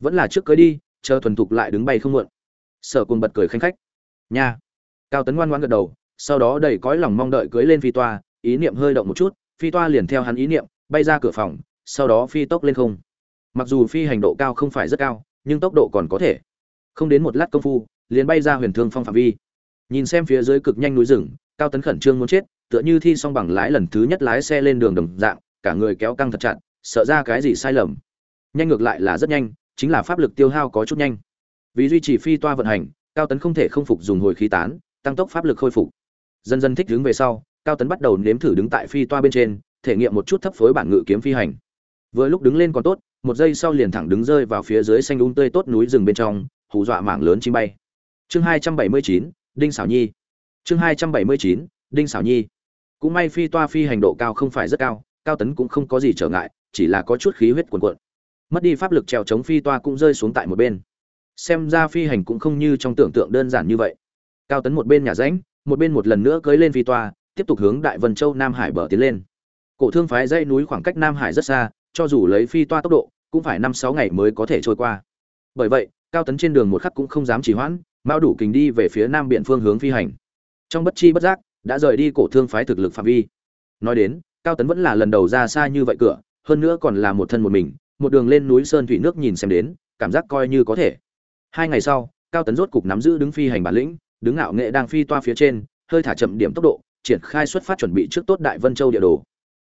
Vẫn là trước cưới đi, chờ thuần thục lại đứng bay không muộn. Sở cuồng bật cười khanh khách. Nha. Cao tấn ngoan ngoan gật đầu, sau đó đầy cõi lòng mong đợi cưới lên phi toa, ý niệm hơi động một chút, phi toa liền theo hắn ý niệm, bay ra cửa phòng, sau đó phi tốc lên không. Mặc dù phi hành độ cao không phải rất cao, nhưng tốc độ còn có thể. Không đến một lát công phu, liền bay ra huyền thương phong phạm vi. Nhìn xem phía dưới cực nhanh núi rừng, cao tấn khẩn trương muốn chết, tựa như thi xong bằng lái lần thứ nhất lái xe lên đường đồng dạng, cả người kéo căng thật chặt sợ ra cái gì sai lầm. Nhanh ngược lại là rất nhanh, chính là pháp lực tiêu hao có chút nhanh. Vì duy trì phi toa vận hành, cao tấn không thể không phục dùng hồi khí tán, tăng tốc pháp lực khôi phục. Dần dần thích đứng về sau, cao tấn bắt đầu nếm thử đứng tại phi toa bên trên, thể nghiệm một chút thấp phối bản ngự kiếm phi hành. Vừa lúc đứng lên còn tốt, một giây sau liền thẳng đứng rơi vào phía dưới xanh đúng um tươi tốt núi rừng bên trong, hù dọa mảng lớn chim bay. Chương hai trăm bảy mươi chín, đinh xảo nhi. Chương hai trăm bảy mươi chín, đinh xảo nhi. Cũng may phi toa phi hành độ cao không phải rất cao cao tấn cũng không có gì trở ngại chỉ là có chút khí huyết cuồn cuộn. Mất đi pháp lực trèo chống phi toa cũng rơi xuống tại một bên. Xem ra phi hành cũng không như trong tưởng tượng đơn giản như vậy. Cao tấn một bên nhà rãnh, một bên một lần nữa cưỡi lên phi toa, tiếp tục hướng đại vân châu nam hải bờ tiến lên. Cổ thương phái dãy núi khoảng cách nam hải rất xa, cho dù lấy phi toa tốc độ, cũng phải năm sáu ngày mới có thể trôi qua. Bởi vậy, cao tấn trên đường một khắc cũng không dám trì hoãn mao đủ kình đi về phía nam biển phương hướng phi hành. Trong bất chi bất giác, đã rời đi cổ thương phái thực lực phạm vi. Nói đến, cao tấn vẫn là lần đầu ra xa như vậy cửa hơn nữa còn là một thân một mình, một đường lên núi sơn thủy nước nhìn xem đến, cảm giác coi như có thể. Hai ngày sau, cao tấn rốt cục nắm giữ đứng phi hành bản lĩnh, đứng ngạo nghệ đang phi toa phía trên, hơi thả chậm điểm tốc độ, triển khai xuất phát chuẩn bị trước tốt đại vân châu địa đồ.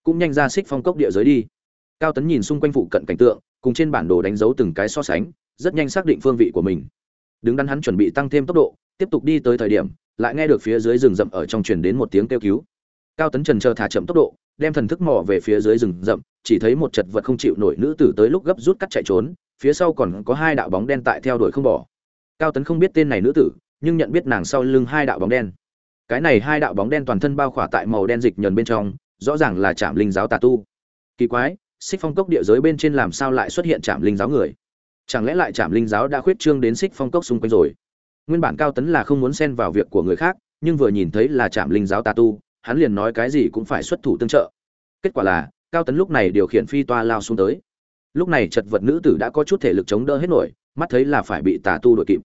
Cũng nhanh ra xích phong cốc địa giới đi. Cao tấn nhìn xung quanh phụ cận cảnh tượng, cùng trên bản đồ đánh dấu từng cái so sánh, rất nhanh xác định phương vị của mình. Đứng đắn hắn chuẩn bị tăng thêm tốc độ, tiếp tục đi tới thời điểm, lại nghe được phía dưới rừng rậm ở trong truyền đến một tiếng kêu cứu. Cao tấn trần chờ thả chậm tốc độ đem thần thức mò về phía dưới rừng rậm, chỉ thấy một chật vật không chịu nổi nữ tử tới lúc gấp rút cắt chạy trốn, phía sau còn có hai đạo bóng đen tại theo đuổi không bỏ. Cao tấn không biết tên này nữ tử, nhưng nhận biết nàng sau lưng hai đạo bóng đen. Cái này hai đạo bóng đen toàn thân bao khỏa tại màu đen dịch nhờn bên trong, rõ ràng là trạm linh giáo tà tu. Kỳ quái, xích phong cốc địa giới bên trên làm sao lại xuất hiện trạm linh giáo người? Chẳng lẽ lại trạm linh giáo đã khuyết trương đến xích phong cốc xung quanh rồi? Nguyên bản cao tấn là không muốn xen vào việc của người khác, nhưng vừa nhìn thấy là trạm linh giáo tà tu hắn liền nói cái gì cũng phải xuất thủ tương trợ. Kết quả là cao tấn lúc này điều khiển phi toa lao xuống tới. Lúc này chật vật nữ tử đã có chút thể lực chống đỡ hết nổi mắt thấy là phải bị tà tu đội kịp.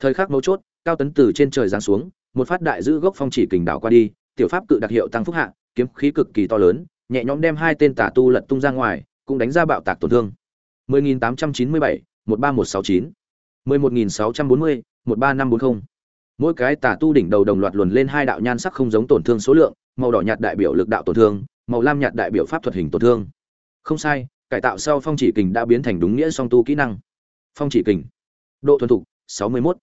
Thời khắc mấu chốt cao tấn từ trên trời giáng xuống một phát đại giữ gốc phong chỉ kình đảo qua đi tiểu pháp cự đặc hiệu tăng phúc hạ kiếm khí cực kỳ to lớn nhẹ nhõm đem hai tên tà tu lật tung ra ngoài cũng đánh ra bạo tạc tổn thương. 10.897, 13169, 11.640, 13540. Mỗi cái tà tu đỉnh đầu đồng loạt luồn lên hai đạo nhan sắc không giống tổn thương số lượng, màu đỏ nhạt đại biểu lực đạo tổn thương, màu lam nhạt đại biểu pháp thuật hình tổn thương. Không sai, cải tạo sau phong chỉ kình đã biến thành đúng nghĩa song tu kỹ năng. Phong chỉ kình. Độ thuần thục 61.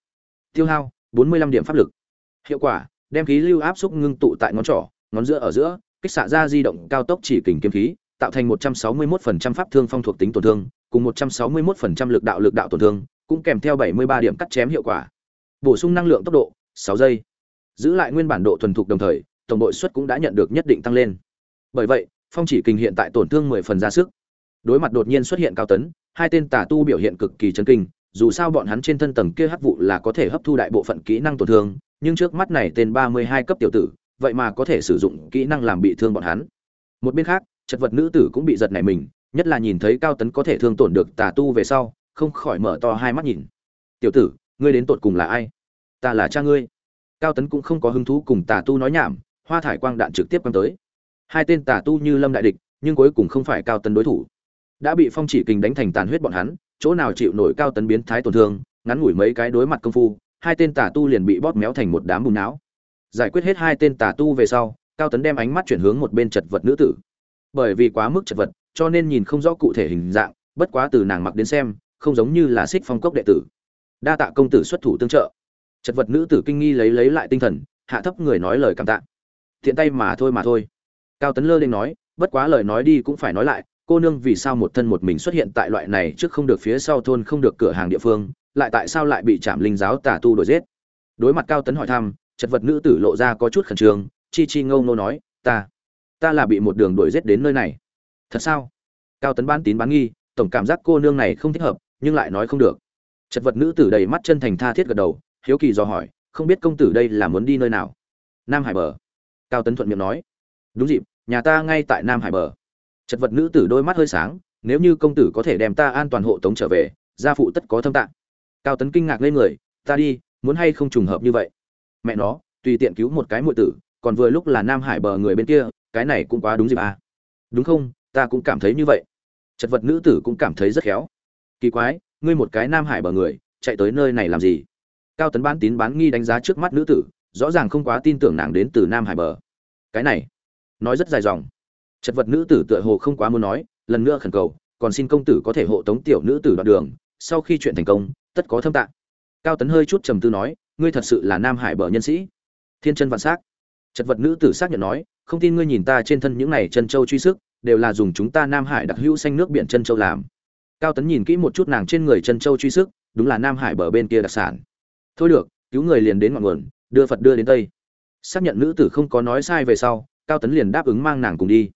Tiêu hao 45 điểm pháp lực. Hiệu quả, đem khí lưu áp xúc ngưng tụ tại ngón trỏ, ngón giữa ở giữa, kích xạ ra di động cao tốc chỉ kình kiếm khí, tạo thành 161% pháp thương phong thuộc tính tổn thương, cùng 161% lực đạo lực đạo tổn thương, cũng kèm theo 73 điểm cắt chém hiệu quả. Bổ sung năng lượng tốc độ, 6 giây. Giữ lại nguyên bản độ thuần thục đồng thời, tổng đội suất cũng đã nhận được nhất định tăng lên. Bởi vậy, phong chỉ kình hiện tại tổn thương 10 phần ra sức. Đối mặt đột nhiên xuất hiện cao tấn, hai tên tà tu biểu hiện cực kỳ chấn kinh, dù sao bọn hắn trên thân tầng kia hấp vụ là có thể hấp thu đại bộ phận kỹ năng tổn thương, nhưng trước mắt này tên 32 cấp tiểu tử, vậy mà có thể sử dụng kỹ năng làm bị thương bọn hắn. Một bên khác, chật vật nữ tử cũng bị giật nảy mình, nhất là nhìn thấy cao tấn có thể thương tổn được tà tu về sau, không khỏi mở to hai mắt nhìn. "Tiểu tử, ngươi đến tột cùng là ai?" "Ta là cha ngươi." Cao tấn cũng không có hứng thú cùng tà tu nói nhảm, hoa thải quang đạn trực tiếp quăng tới. Hai tên tà tu như lâm đại địch, nhưng cuối cùng không phải cao tấn đối thủ. Đã bị phong chỉ kình đánh thành tàn huyết bọn hắn, chỗ nào chịu nổi cao tấn biến thái tổn thương, ngắn ngủi mấy cái đối mặt công phu, hai tên tà tu liền bị bóp méo thành một đám bùn não. Giải quyết hết hai tên tà tu về sau, Cao Tấn đem ánh mắt chuyển hướng một bên chật vật nữ tử. Bởi vì quá mức chật vật, cho nên nhìn không rõ cụ thể hình dạng, bất quá từ nàng mặc đến xem, không giống như là Xích Phong cốc đệ tử. Đa tạ công tử xuất thủ tương trợ. Chật vật nữ tử kinh nghi lấy lấy lại tinh thần, hạ thấp người nói lời cảm tạ. Thiện tay mà thôi mà thôi. Cao Tấn lơ lên nói, bất quá lời nói đi cũng phải nói lại, cô nương vì sao một thân một mình xuất hiện tại loại này trước không được phía sau thôn không được cửa hàng địa phương lại tại sao lại bị trảm linh giáo tà tu đuổi giết đối mặt cao tấn hỏi thăm chật vật nữ tử lộ ra có chút khẩn trương chi chi ngâu ngô nói ta ta là bị một đường đuổi giết đến nơi này thật sao cao tấn bán tín bán nghi tổng cảm giác cô nương này không thích hợp nhưng lại nói không được chật vật nữ tử đầy mắt chân thành tha thiết gật đầu, hiếu kỳ do hỏi, không biết công tử đây là muốn đi nơi nào? Nam hải bờ. Cao tấn thuận miệng nói, đúng dịp, nhà ta ngay tại nam hải bờ. Chật vật nữ tử đôi mắt hơi sáng, nếu như công tử có thể đem ta an toàn hộ tống trở về, gia phụ tất có thâm tạng. Cao tấn kinh ngạc lên người, ta đi, muốn hay không trùng hợp như vậy? Mẹ nó, tùy tiện cứu một cái muội tử, còn vừa lúc là nam hải bờ người bên kia, cái này cũng quá đúng dịp à. đúng không? Ta cũng cảm thấy như vậy. Chật vật nữ tử cũng cảm thấy rất khéo. Kỳ quái ngươi một cái nam hải bờ người, chạy tới nơi này làm gì? Cao tấn bán tín bán nghi đánh giá trước mắt nữ tử, rõ ràng không quá tin tưởng nàng đến từ nam hải bờ. Cái này, nói rất dài dòng. Chật vật nữ tử tựa hồ không quá muốn nói, lần nữa khẩn cầu, còn xin công tử có thể hộ tống tiểu nữ tử đoạn đường, sau khi chuyện thành công, tất có thâm tạng cao tấn hơi chút trầm tư nói, ngươi thật sự là nam hải bờ nhân sĩ. Thiên chân vạn s á c chật vật nữ tử xác nhận nói, không tin ngươi nhìn ta trên thân những này chân châu truy sức, đều là dùng chúng ta nam hải đặc hữu xanh nước biển chân châu làm cao tấn nhìn kỹ một chút nàng trên người chân châu truy sức, đúng là nam hải bờ bên kia đặc sản. Thôi được, cứu người liền đến ngọn nguồn, đưa phật đưa đến tây. Xác nhận nữ tử không có nói sai về sau, cao tấn liền đáp ứng mang nàng cùng đi.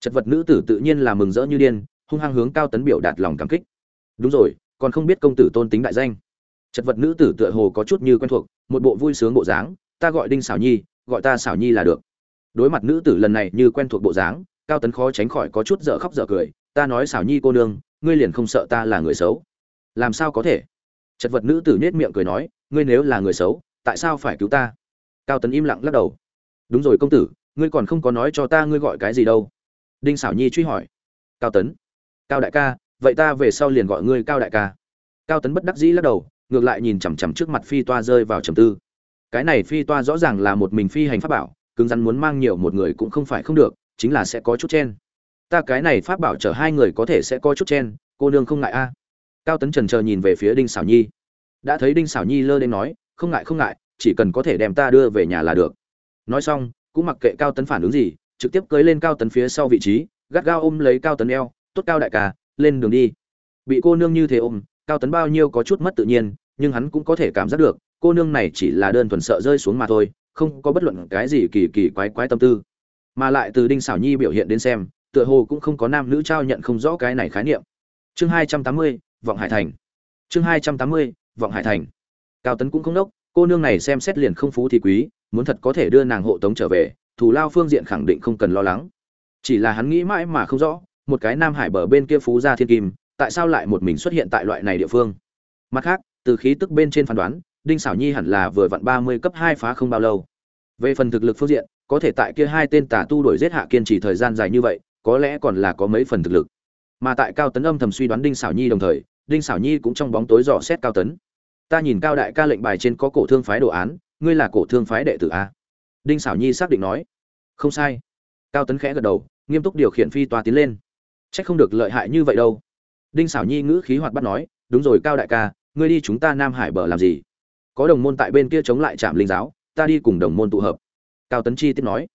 Chật vật nữ tử tự nhiên là mừng rỡ như điên, hung hăng hướng cao tấn biểu đạt lòng cảm kích. Đúng rồi, còn không biết công tử tôn tính đại danh. Chật vật nữ tử tựa hồ có chút như quen thuộc, một bộ vui sướng bộ dáng, ta gọi đinh xảo nhi, gọi ta xảo nhi là được. Đối mặt nữ tử lần này như quen thuộc bộ dáng, cao tấn khó tránh khỏi có chút dở khóc dở cười, ta nói xảo nhi cô nương ngươi liền không sợ ta là người xấu? Làm sao có thể? Chật vật nữ tử nết miệng cười nói, ngươi nếu là người xấu, tại sao phải cứu ta? Cao tấn im lặng lắc đầu. Đúng rồi công tử, ngươi còn không có nói cho ta ngươi gọi cái gì đâu. Đinh xảo nhi truy hỏi. Cao tấn. Cao đại ca, vậy ta về sau liền gọi ngươi cao đại ca. Cao tấn bất đắc dĩ lắc đầu, ngược lại nhìn chằm chằm trước mặt phi toa rơi vào trầm tư. Cái này phi toa rõ ràng là một mình phi hành pháp bảo, cứng rắn muốn mang nhiều một người cũng không phải không được, chính là sẽ có chút chen ta cái này pháp bảo chở hai người có thể sẽ có chút chen, cô nương không ngại a. Cao tấn trần chờ nhìn về phía đinh xảo nhi. Đã thấy đinh xảo nhi lơ đến nói, không ngại không ngại, chỉ cần có thể đem ta đưa về nhà là được. Nói xong, cũng mặc kệ cao tấn phản ứng gì, trực tiếp cưới lên cao tấn phía sau vị trí, gắt gao ôm lấy cao tấn eo, tốt cao đại ca, lên đường đi. Bị cô nương như thế ôm, cao tấn bao nhiêu có chút mất tự nhiên, nhưng hắn cũng có thể cảm giác được, cô nương này chỉ là đơn thuần sợ rơi xuống mà thôi, không có bất luận cái gì kỳ kỳ quái quái tâm tư. Mà lại từ đinh xảo nhi biểu hiện đến xem tựa hồ cũng không có nam nữ trao nhận không rõ cái này khái niệm. Chương hai trăm tám mươi, vọng hải thành. Chương hai trăm tám mươi, vọng hải thành. Cao tấn cũng không đốc, cô nương này xem xét liền không phú thì quý, muốn thật có thể đưa nàng hộ tống trở về thủ lao phương diện khẳng định không cần lo lắng. Chỉ là hắn nghĩ mãi mà không rõ, một cái nam hải bờ bên kia phú gia thiên kim, tại sao lại một mình xuất hiện tại loại này địa phương? Mặt khác, từ khí tức bên trên phán đoán, đinh xảo nhi hẳn là vừa vặn ba mươi cấp hai phá không bao lâu. Về phần thực lực phương diện, có thể tại kia hai tên tà tu đổi giết hạ kiên trì thời gian dài như vậy có lẽ còn là có mấy phần thực lực. Mà tại cao tấn âm thầm suy đoán đinh xảo nhi đồng thời, đinh xảo nhi cũng trong bóng tối dò xét cao tấn. Ta nhìn cao đại ca lệnh bài trên có cổ thương phái đồ án, ngươi là cổ thương phái đệ tử a? Đinh xảo nhi xác định nói. Không sai. Cao tấn khẽ gật đầu, nghiêm túc điều khiển phi toa tiến lên. C h ắ c không được lợi hại như vậy đâu. Đinh xảo nhi ngữ khí hoạt bắt nói. Đúng rồi cao đại ca, ngươi đi chúng ta nam hải bờ làm gì? Có đồng môn tại bên kia chống lại trạm linh giáo, ta đi cùng đồng môn tụ hợp. Cao tấn chi tiếp nói.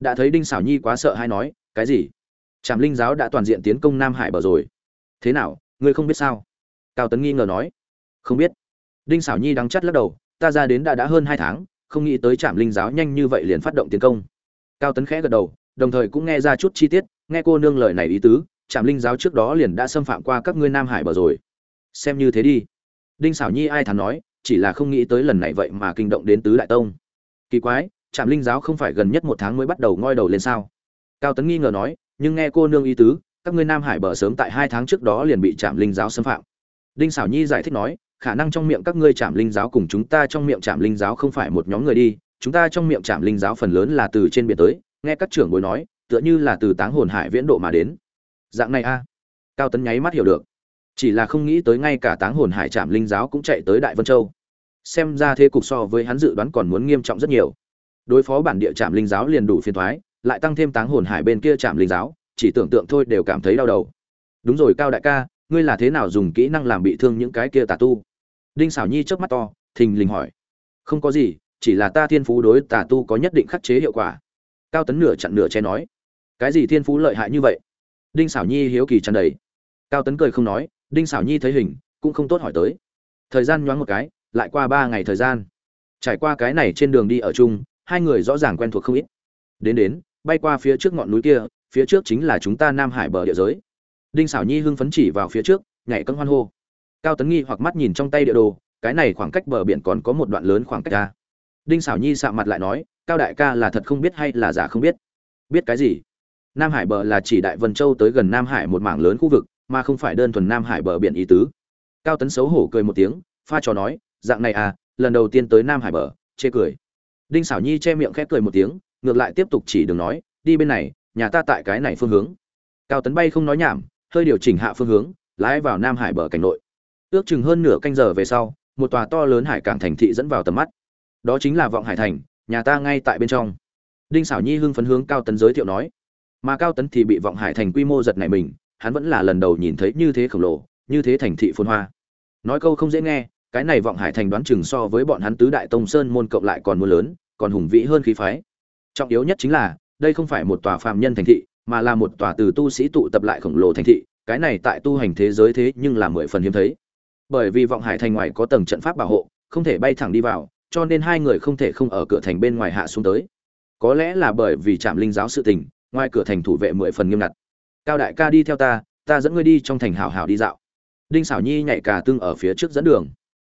Đã thấy đinh xảo nhi quá sợ hay nói. Cái gì? Trạm linh giáo đã toàn diện tiến công nam hải bờ rồi. Thế nào, ngươi không biết sao? Cao tấn nghi ngờ nói. Không biết. Đinh xảo nhi đắng chắt lắc đầu, ta ra đến đã đã hơn hai tháng, không nghĩ tới trạm linh giáo nhanh như vậy liền phát động tiến công. Cao tấn khẽ gật đầu, đồng thời cũng nghe ra chút chi tiết, nghe cô nương lời này ý tứ trạm linh giáo trước đó liền đã xâm phạm qua các ngươi nam hải bờ rồi. Xem như thế đi. Đinh xảo nhi ai thắn nói, chỉ là không nghĩ tới lần này vậy mà kinh động đến tứ đại tông. Kỳ quái trạm linh giáo không phải gần nhất một tháng mới bắt đầu ngoi đầu lên sao? Cao tấn nghi ngờ nói nhưng nghe cô nương ý tứ, các ngươi nam hải bờ sớm tại hai tháng trước đó liền bị trạm linh giáo xâm phạm. Đinh xảo nhi giải thích nói, khả năng trong miệng các ngươi trạm linh giáo cùng chúng ta trong miệng trạm linh giáo không phải một nhóm người đi, chúng ta trong miệng trạm linh giáo phần lớn là từ trên biển tới, nghe các trưởng bối nói, tựa như là từ táng hồn hải viễn độ mà đến. Dạng này a. Cao tấn nháy mắt hiểu được. Chỉ là không nghĩ tới ngay cả táng hồn hải trạm linh giáo cũng chạy tới đại vân châu. Xem ra thế cục so với hắn dự đoán còn muốn nghiêm trọng rất nhiều. Đối phó bản địa trạm linh giáo liền đủ phiền thoái lại tăng thêm táng hồn hải bên kia chạm linh giáo, chỉ tưởng tượng thôi đều cảm thấy đau đầu. Đúng rồi cao đại ca, ngươi là thế nào dùng kỹ năng làm bị thương những cái kia tà tu? Đinh xảo nhi chớp mắt to, thình lình hỏi. Không có gì, chỉ là ta thiên phú đối tà tu có nhất định khắc chế hiệu quả. Cao tấn nửa chặn nửa che nói. Cái gì thiên phú lợi hại như vậy? Đinh xảo nhi hiếu kỳ tràn đầy. Cao tấn cười không nói, đinh xảo nhi thấy hình, cũng không tốt hỏi tới. Thời gian nhoáng một cái, lại qua ba ngày thời gian. Trải qua cái này trên đường đi ở chung, hai người rõ ràng quen thuộc không ít. Đến đến bay qua phía trước ngọn núi kia, phía trước chính là chúng ta nam hải bờ địa giới. Đinh xảo nhi hưng phấn chỉ vào phía trước, nhảy cân hoan hô. Cao tấn nghi hoặc mắt nhìn trong tay địa đồ, cái này khoảng cách bờ biển còn có một đoạn lớn khoảng cách ra đinh xảo nhi sạ mặt lại nói, cao đại ca là thật không biết hay là giả không biết. Biết cái gì? Nam hải bờ là chỉ đại vân châu tới gần nam hải một mảng lớn khu vực, mà không phải đơn thuần nam hải bờ biển ý tứ. Cao tấn xấu hổ cười một tiếng, pha trò nói, dạng này à lần đầu tiên tới nam hải bờ, chê cười. Đinh xảo nhi che miệng khép cười một tiếng ngược lại tiếp tục chỉ đường nói, đi bên này, nhà ta tại cái này phương hướng. Cao tấn bay không nói nhảm, hơi điều chỉnh hạ phương hướng, lái vào nam hải bờ cảnh nội. Ước chừng hơn nửa canh giờ về sau, một tòa to lớn hải cảng thành thị dẫn vào tầm mắt. Đó chính là vọng hải thành, nhà ta ngay tại bên trong. Đinh xảo nhi hưng phấn hướng cao tấn giới thiệu nói. Mà cao tấn thì bị vọng hải thành quy mô giật này mình, hắn vẫn là lần đầu nhìn thấy như thế khổng lồ, như thế thành thị phồn hoa. Nói câu không dễ nghe, cái này vọng hải thành đoán chừng so với bọn hắn tứ đại tông sơn môn cộng lại còn mưa lớn, còn hùng vĩ hơn khí phái trọng yếu nhất chính là, đây không phải một tòa phàm nhân thành thị, mà là một tòa từ tu sĩ tụ tập lại khổng lồ thành thị, cái này tại tu hành thế giới thế nhưng là mười phần hiếm thấy. Bởi vì vọng hải thành ngoài có tầng trận pháp bảo hộ, không thể bay thẳng đi vào, cho nên hai người không thể không ở cửa thành bên ngoài hạ xuống tới. Có lẽ là bởi vì trạm linh giáo sự tình, ngoài cửa thành thủ vệ mười phần nghiêm ngặt. Cao đại ca đi theo ta ta dẫn ngươi đi trong thành hào hào đi dạo. Đinh xảo nhi nhảy cả tương ở phía trước dẫn đường.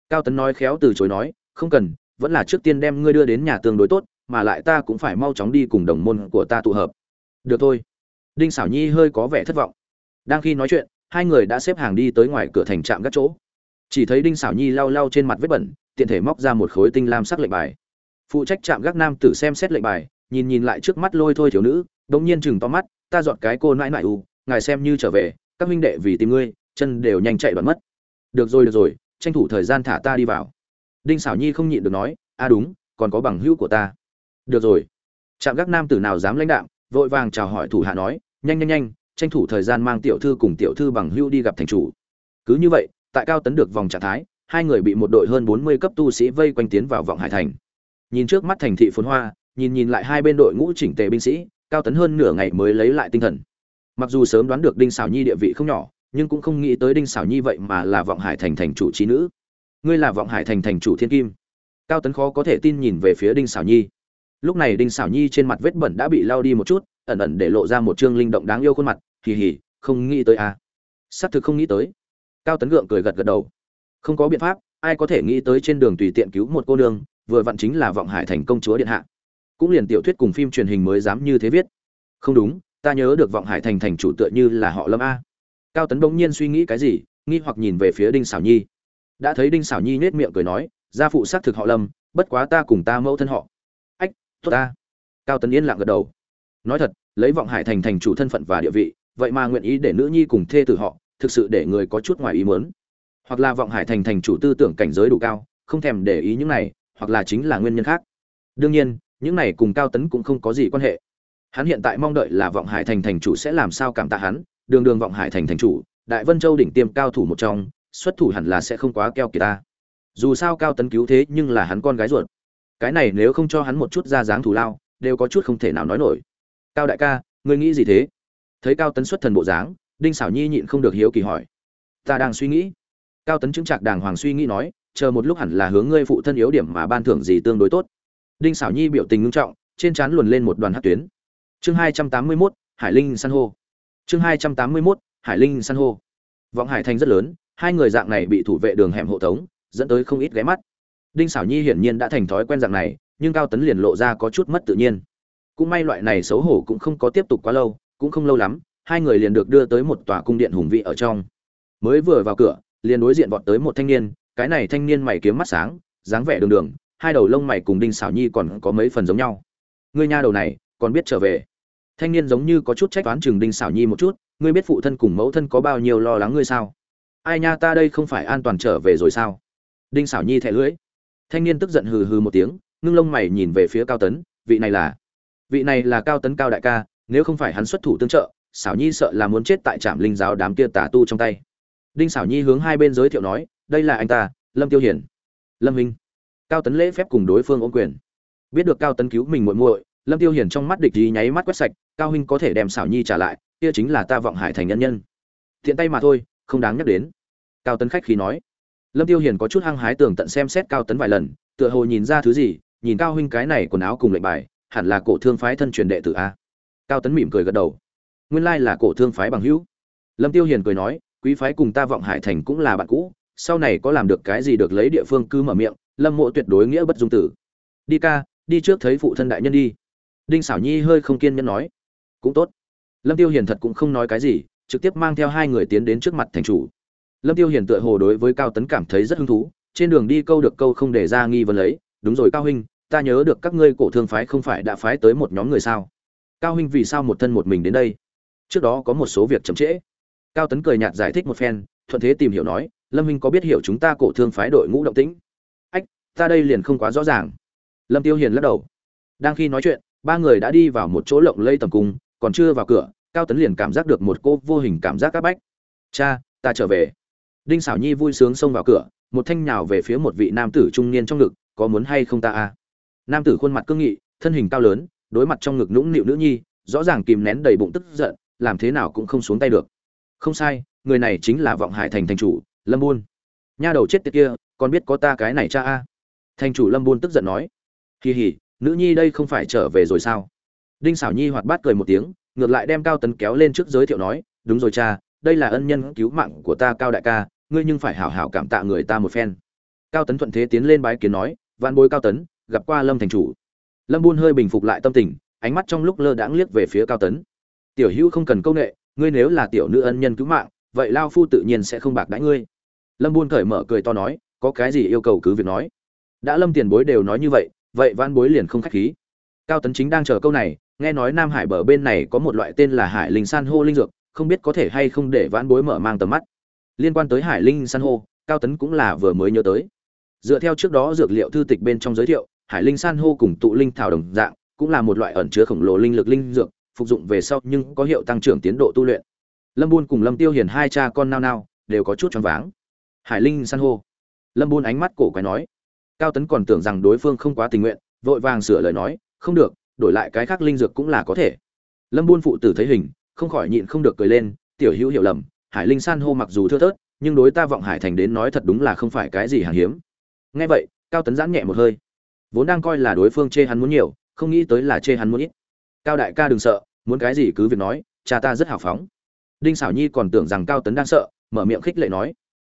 Cao tấn nói khéo từ chối nói, không cần, vẫn là trước tiên đem ngươi đưa đến nhà tương đối tốt mà lại ta cũng phải mau chóng đi cùng đồng môn của ta tụ hợp. Được thôi. Đinh xảo nhi hơi có vẻ thất vọng. Đang khi nói chuyện, hai người đã xếp hàng đi tới ngoài cửa thành trạm gác chỗ. Chỉ thấy đinh xảo nhi lau lau trên mặt vết bẩn, tiện thể móc ra một khối tinh lam sắc lệnh bài. Phụ trách trạm gác nam tử xem xét lệnh bài, nhìn nhìn lại trước mắt lôi thôi thiếu nữ, đống nhiên chừng to mắt, ta dọn cái cô nãi nãi u, ngài xem như trở về, các huynh đệ vì tìm ngươi, chân đều nhanh chạy đoạn mất. Được rồi được rồi, tranh thủ thời gian thả ta đi vào. Đinh xảo nhi không nhịn được nói a đúng, còn có bằng hữu của ta được rồi. Trạm gác nam tử nào dám lãnh đạm, vội vàng chào hỏi thủ hạ nói, nhanh nhanh nhanh, tranh thủ thời gian mang tiểu thư cùng tiểu thư bằng hữu đi gặp thành chủ. Cứ như vậy, tại cao tấn được vòng trạng thái, hai người bị một đội hơn bốn mươi cấp tu sĩ vây quanh tiến vào vọng hải thành. Nhìn trước mắt thành thị phồn hoa, nhìn nhìn lại hai bên đội ngũ chỉnh tề binh sĩ, cao tấn hơn nửa ngày mới lấy lại tinh thần. Mặc dù sớm đoán được đinh xảo nhi địa vị không nhỏ, nhưng cũng không nghĩ tới đinh xảo nhi vậy mà là vọng hải thành thành chủ trí nữ. Ngươi là vọng hải thành thành chủ thiên kim. Cao tấn khó có thể tin nhìn về phía đinh xảo nhi lúc này đinh xảo nhi trên mặt vết bẩn đã bị lao đi một chút, ẩn ẩn để lộ ra một chương linh động đáng yêu khuôn mặt, hì hì, không nghĩ tới à. xác thực không nghĩ tới. Cao tấn gượng cười gật gật đầu. Không có biện pháp, ai có thể nghĩ tới trên đường tùy tiện cứu một cô nương, vừa vặn chính là vọng hải thành công chúa điện hạ. Cũng liền tiểu thuyết cùng phim truyền hình mới dám như thế viết. Không đúng, ta nhớ được vọng hải thành thành chủ tựa như là họ lâm a. Cao tấn bỗng nhiên suy nghĩ cái gì, nghi hoặc nhìn về phía đinh xảo nhi. Đã thấy đinh xảo nhi nết miệng cười nói, gia phụ xác thực họ lâm, bất quá ta cùng ta mẫu thân họ tốt ta. Cao tấn yên lặng gật đầu. Nói thật, lấy vọng hải thành thành chủ thân phận và địa vị, vậy mà nguyện ý để nữ nhi cùng thê tử họ, thực sự để người có chút ngoài ý muốn. Hoặc là vọng hải thành thành chủ tư tưởng cảnh giới đủ cao, không thèm để ý những này, hoặc là chính là nguyên nhân khác. Đương nhiên, những này cùng cao tấn cũng không có gì quan hệ. Hắn hiện tại mong đợi là vọng hải thành thành chủ sẽ làm sao cảm tạ hắn, đường đường vọng hải thành thành chủ, đại vân châu đỉnh tiêm cao thủ một trong, xuất thủ hẳn là sẽ không quá keo kỳ ta. Dù sao cao tấn cứu thế nhưng là hắn con gái ruột cái này nếu không cho hắn một chút ra dáng thủ lao, đều có chút không thể nào nói nổi. Cao đại ca, ngươi nghĩ gì thế? Thấy cao tấn xuất thần bộ dáng, đinh xảo nhi nhịn không được hiếu kỳ hỏi. Ta đang suy nghĩ. Cao tấn chứng trạc đàng hoàng suy nghĩ nói, chờ một lúc hẳn là hướng ngươi phụ thân yếu điểm mà ban thưởng gì tương đối tốt. Đinh xảo nhi biểu tình ngưng trọng, trên trán luồn lên một đoàn hát tuyến. Chương hai trăm tám mươi mốt, hải linh san hô. Chương hai trăm tám mươi mốt, hải linh san hô. Vọng hải thành rất lớn, hai người dạng này bị thủ vệ đường hẻm hộ tống, dẫn tới không ít ghé mắt đinh xảo nhi hiển nhiên đã thành thói quen dạng này, nhưng cao tấn liền lộ ra có chút mất tự nhiên. Cũng may loại này xấu hổ cũng không có tiếp tục quá lâu, cũng không lâu lắm, hai người liền được đưa tới một tòa cung điện hùng vị ở trong. Mới vừa vào cửa, liền đối diện vọt tới một thanh niên, cái này thanh niên mày kiếm mắt sáng, dáng vẻ đường đường, hai đầu lông mày cùng đinh xảo nhi còn có mấy phần giống nhau. Ngươi nha đầu này, còn biết trở về. Thanh niên giống như có chút trách toán chừng đinh xảo nhi một chút, ngươi biết phụ thân cùng mẫu thân có bao nhiêu lo lắng ngươi sao? Ai nha, ta đây không phải an toàn trở về rồi sao? Đinh xảo nhi thẻ lưỡi thanh niên tức giận hừ hừ một tiếng, ngưng lông mày nhìn về phía cao tấn, vị này là, vị này là cao tấn cao đại ca, nếu không phải hắn xuất thủ tương trợ xảo nhi sợ là muốn chết tại trạm linh giáo đám kia tà tu trong tay. Đinh xảo nhi hướng hai bên giới thiệu nói, đây là anh ta, lâm tiêu hiển. Lâm minh cao tấn lễ phép cùng đối phương ôm quyền. Biết được cao tấn cứu mình muội muội, lâm tiêu hiển trong mắt địch ý nháy mắt quét sạch, cao huynh có thể đem xảo nhi trả lại, kia chính là ta vọng hải thành nhân nhân. Thiện tay mà thôi, không đáng nhắc đến. Cao tấn khách khí nói lâm tiêu Hiền có chút hăng hái tường tận xem xét cao tấn vài lần, tựa hồ nhìn ra thứ gì, nhìn cao huynh cái này quần áo cùng lệnh bài, hẳn là cổ thương phái thân truyền đệ tử a. Cao tấn mỉm cười gật đầu. Nguyên lai là cổ thương phái bằng hữu. Lâm tiêu hiền cười nói, quý phái cùng ta vọng hải thành cũng là bạn cũ, sau này có làm được cái gì được lấy địa phương cứ mở miệng, lâm mộ tuyệt đối nghĩa bất dung tử. Đi ca, đi trước thấy phụ thân đại nhân đi. Đinh xảo nhi hơi không kiên nhẫn nói. Cũng tốt. Lâm tiêu hiền thật cũng không nói cái gì, trực tiếp mang theo hai người tiến đến trước mặt thành chủ lâm tiêu hiền tựa hồ đối với cao tấn cảm thấy rất hứng thú, trên đường đi câu được câu không để ra nghi vấn lấy, đúng rồi cao huynh, ta nhớ được các ngươi cổ thương phái không phải đã phái tới một nhóm người sao? Cao huynh vì sao một thân một mình đến đây? Trước đó có một số việc chậm trễ. Cao tấn cười nhạt giải thích một phen, thuận thế tìm hiểu nói, lâm huynh có biết hiểu chúng ta cổ thương phái đội ngũ động tĩnh? Ách, ta đây liền không quá rõ ràng. Lâm tiêu hiền lắc đầu. Đang khi nói chuyện, ba người đã đi vào một chỗ lộng lây tầm cung, còn chưa vào cửa, cao tấn liền cảm giác được một cô vô hình cảm giác áp bách. Cha, ta trở về đinh xảo nhi vui sướng xông vào cửa, một thanh nhào về phía một vị nam tử trung niên trong ngực, có muốn hay không ta à nam tử khuôn mặt cương nghị, thân hình cao lớn, đối mặt trong ngực nũng nịu nữ nhi, rõ ràng kìm nén đầy bụng tức giận, làm thế nào cũng không xuống tay được. Không sai, người này chính là vọng hải thành thành chủ, lâm buôn. Nha đầu chết tiệt kia, còn biết có ta cái này cha a? Thành chủ lâm buôn tức giận nói. Kỳ hỉ nữ nhi đây không phải trở về rồi sao? Đinh xảo nhi hoạt bát cười một tiếng, ngược lại đem cao tấn kéo lên trước giới thiệu nói, đúng rồi cha đây là ân nhân cứu mạng của ta cao đại ca, ngươi nhưng phải hảo hảo cảm tạ người ta một phen. Cao tấn thuận thế tiến lên bái kiến nói van bối cao tấn, gặp qua lâm thành chủ. Lâm buôn hơi bình phục lại tâm tình, ánh mắt trong lúc lơ đãng liếc về phía cao tấn. Tiểu hữu không cần công nghệ ngươi nếu là tiểu nữ ân nhân cứu mạng, vậy lao phu tự nhiên sẽ không bạc đãi ngươi. Lâm buôn cởi mở cười to nói, có cái gì yêu cầu cứ việc nói. Đã lâm tiền bối đều nói như vậy vậy van bối liền không khách khí. Cao tấn chính đang chờ câu này, nghe nói nam hải bờ bên này có một loại tên là hải linh san hô linh dược không biết có thể hay không để vãn bối mở mang tầm mắt. Liên quan tới hải linh san hô, cao tấn cũng là vừa mới nhớ tới. Dựa theo trước đó dược liệu thư tịch bên trong giới thiệu, hải linh san hô cùng tụ linh thảo đồng dạng, cũng là một loại ẩn chứa khổng lồ linh lực linh dược, phục dụng về sau nhưng có hiệu tăng trưởng tiến độ tu luyện. Lâm buôn cùng lâm tiêu hiền hai cha con nao nao, đều có chút choáng váng. Hải linh san hô. Lâm buôn ánh mắt cổ quái nói. Cao tấn còn tưởng rằng đối phương không quá tình nguyện, vội vàng sửa lời nói, không được, đổi lại cái khác linh dược cũng là có thể. Lâm buôn phụ tử thấy hình không khỏi nhịn không được cười lên, tiểu hữu hiểu lầm, hải linh san hô mặc dù thưa thớt, nhưng đối ta vọng hải thành đến nói thật đúng là không phải cái gì hàng hiếm. Nghe vậy, cao tấn giãn nhẹ một hơi. Vốn đang coi là đối phương chê hắn muốn nhiều, không nghĩ tới là chê hắn muốn ít. Cao đại ca đừng sợ, muốn cái gì cứ việc nói, cha ta rất hào phóng. Đinh xảo nhi còn tưởng rằng cao tấn đang sợ, mở miệng khích lệ nói.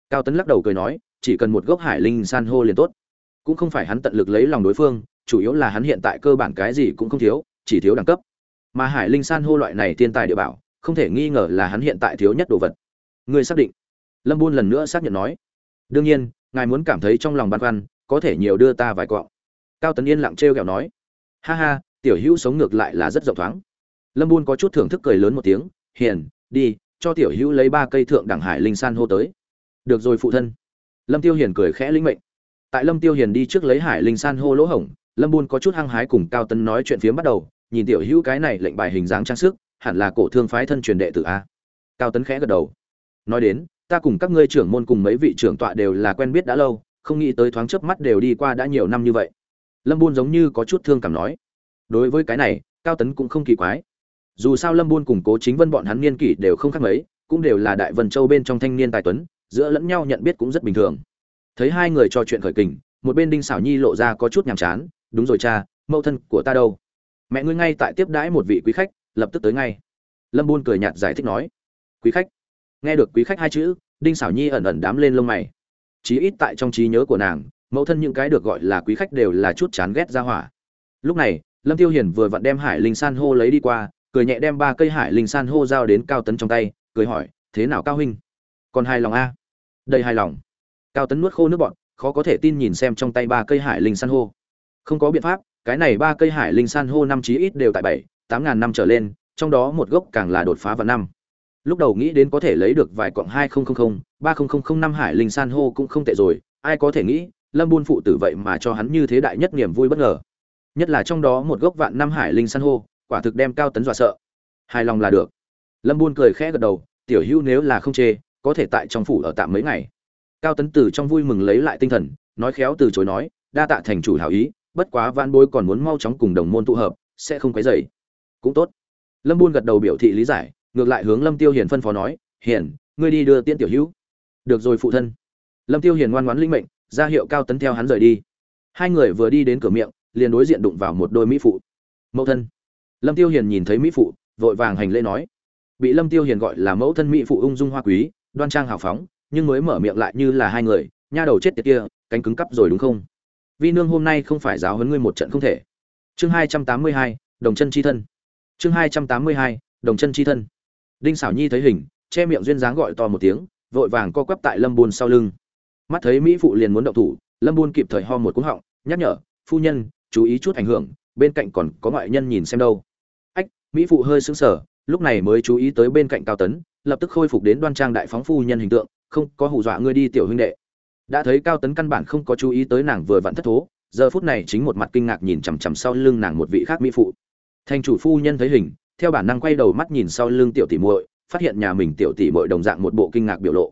Cao tấn lắc đầu cười nói, chỉ cần một gốc hải linh san hô liền tốt. Cũng không phải hắn tận lực lấy lòng đối phương, chủ yếu là hắn hiện tại cơ bản cái gì cũng không thiếu, chỉ thiếu đẳng cấp mà hải linh san hô loại này thiên tài địa bảo, không thể nghi ngờ là hắn hiện tại thiếu nhất đồ vật. Người xác định? Lâm buôn lần nữa xác nhận nói. Đương nhiên, ngài muốn cảm thấy trong lòng băn khoăn, có thể nhiều đưa ta vài cọng cao tấn yên lặng trêu ghẹo nói. Ha ha, tiểu hữu sống ngược lại là rất rộng thoáng. Lâm buôn có chút thưởng thức cười lớn một tiếng, hiền, đi, cho tiểu hữu lấy ba cây thượng đẳng hải linh san hô tới. Được rồi phụ thân. Lâm tiêu hiền cười khẽ linh mệnh. Tại lâm tiêu hiền đi trước lấy hải linh san hô lỗ hổng, lâm buôn có chút hăng hái cùng cao tấn nói chuyện phía bắt đầu nhìn tiểu hữu cái này lệnh bài hình dáng trang sức, hẳn là cổ thương phái thân truyền đệ tử a. Cao tấn khẽ gật đầu. Nói đến, ta cùng các ngươi trưởng môn cùng mấy vị trưởng tọa đều là quen biết đã lâu, không nghĩ tới thoáng chớp mắt đều đi qua đã nhiều năm như vậy. Lâm buôn giống như có chút thương cảm nói. Đối với cái này, cao tấn cũng không kỳ quái. Dù sao lâm buôn cùng cố chính vân bọn hắn niên kỷ đều không khác mấy, cũng đều là đại vân châu bên trong thanh niên tài tuấn, giữa lẫn nhau nhận biết cũng rất bình thường. Thấy hai người trò chuyện khởi kình, một bên đinh xảo nhi lộ ra có chút nhàm chán, đúng rồi cha, mẫu thân của ta đâu? Mẹ ngươi ngay tại tiếp đãi một vị quý khách, lập tức tới ngay. Lâm buôn cười nhạt giải thích nói. Quý khách? Nghe được quý khách hai chữ, đinh xảo nhi ẩn ẩn đám lên lông mày. Chí ít tại trong trí nhớ của nàng, mẫu thân những cái được gọi là quý khách đều là chút chán ghét ra hỏa. Lúc này, lâm tiêu hiền vừa vặn đem hải linh san hô lấy đi qua, cười nhẹ đem ba cây hải linh san hô giao đến cao tấn trong tay, cười hỏi, thế nào cao huynh? Còn hài lòng à? a đây hài lòng. Cao tấn nuốt khô nước bọn khó có thể tin nhìn xem trong tay ba cây hải linh san hô. Không có biện pháp cái này ba cây hải linh san hô năm chí ít đều tại bảy, tám ngàn năm trở lên, trong đó một gốc càng là đột phá vào năm. Lúc đầu nghĩ đến có thể lấy được vài cọng hai nghìn ba nghìn năm hải linh san hô cũng không tệ rồi, ai có thể nghĩ, lâm buôn phụ tử vậy mà cho hắn như thế đại nhất niềm vui bất ngờ. Nhất là trong đó một gốc vạn năm hải linh san hô, quả thực đem cao tấn dọa sợ. Hài lòng là được. Lâm buôn cười khẽ gật đầu, tiểu hữu nếu là không chê, có thể tại trong phủ ở tạm mấy ngày. Cao tấn từ trong vui mừng lấy lại tinh thần, nói khéo từ chối nói, đa tạ thành chủ hảo ý bất quá van bối còn muốn mau chóng cùng đồng môn tụ hợp, sẽ không quấy dày cũng tốt. Lâm buôn gật đầu biểu thị lý giải, ngược lại hướng lâm tiêu hiền phân phó nói, hiền, ngươi đi đưa tiễn tiểu hữu. Được rồi phụ thân. Lâm tiêu hiền ngoan ngoãn linh mệnh, ra hiệu cao tấn theo hắn rời đi. Hai người vừa đi đến cửa miệng, liền đối diện đụng vào một đôi mỹ phụ. Mẫu thân. Lâm tiêu hiền nhìn thấy mỹ phụ, vội vàng hành lễ nói. Bị lâm tiêu hiền gọi là mẫu thân mỹ phụ ung dung hoa quý, đoan trang hào phóng, nhưng mới mở miệng lại như là hai người, nha đầu chết tiệt kia, cánh cứng cắp rồi đúng không? Vi nương hôm nay không phải giáo huấn ngươi một trận không thể. Chương hai trăm tám mươi hai, đồng chân chi thân. Chương hai trăm tám mươi hai, đồng chân chi thân. Đinh xảo nhi thấy hình, che miệng duyên dáng gọi to một tiếng, vội vàng co quắp tại lâm buôn sau lưng. Mắt thấy mỹ phụ liền muốn động thủ, lâm buôn kịp thời ho một cú họng, nhắc nhở, phu nhân, chú ý chút ảnh hưởng, bên cạnh còn có ngoại nhân nhìn xem đâu. Ách, mỹ phụ hơi sững sờ, lúc này mới chú ý tới bên cạnh cao tấn, lập tức khôi phục đến đoan trang đại phóng phu nhân hình tượng, không, có hù dọa ngươi đi, tiểu huynh đệ đã thấy cao tấn căn bản không có chú ý tới nàng vừa vặn thất thố, giờ phút này chính một mặt kinh ngạc nhìn chằm chằm sau lưng nàng một vị khác mỹ phụ. Thành chủ phu nhân thấy hình, theo bản năng quay đầu mắt nhìn sau lưng tiểu tỷ muội, phát hiện nhà mình tiểu tỷ muội đồng dạng một bộ kinh ngạc biểu lộ.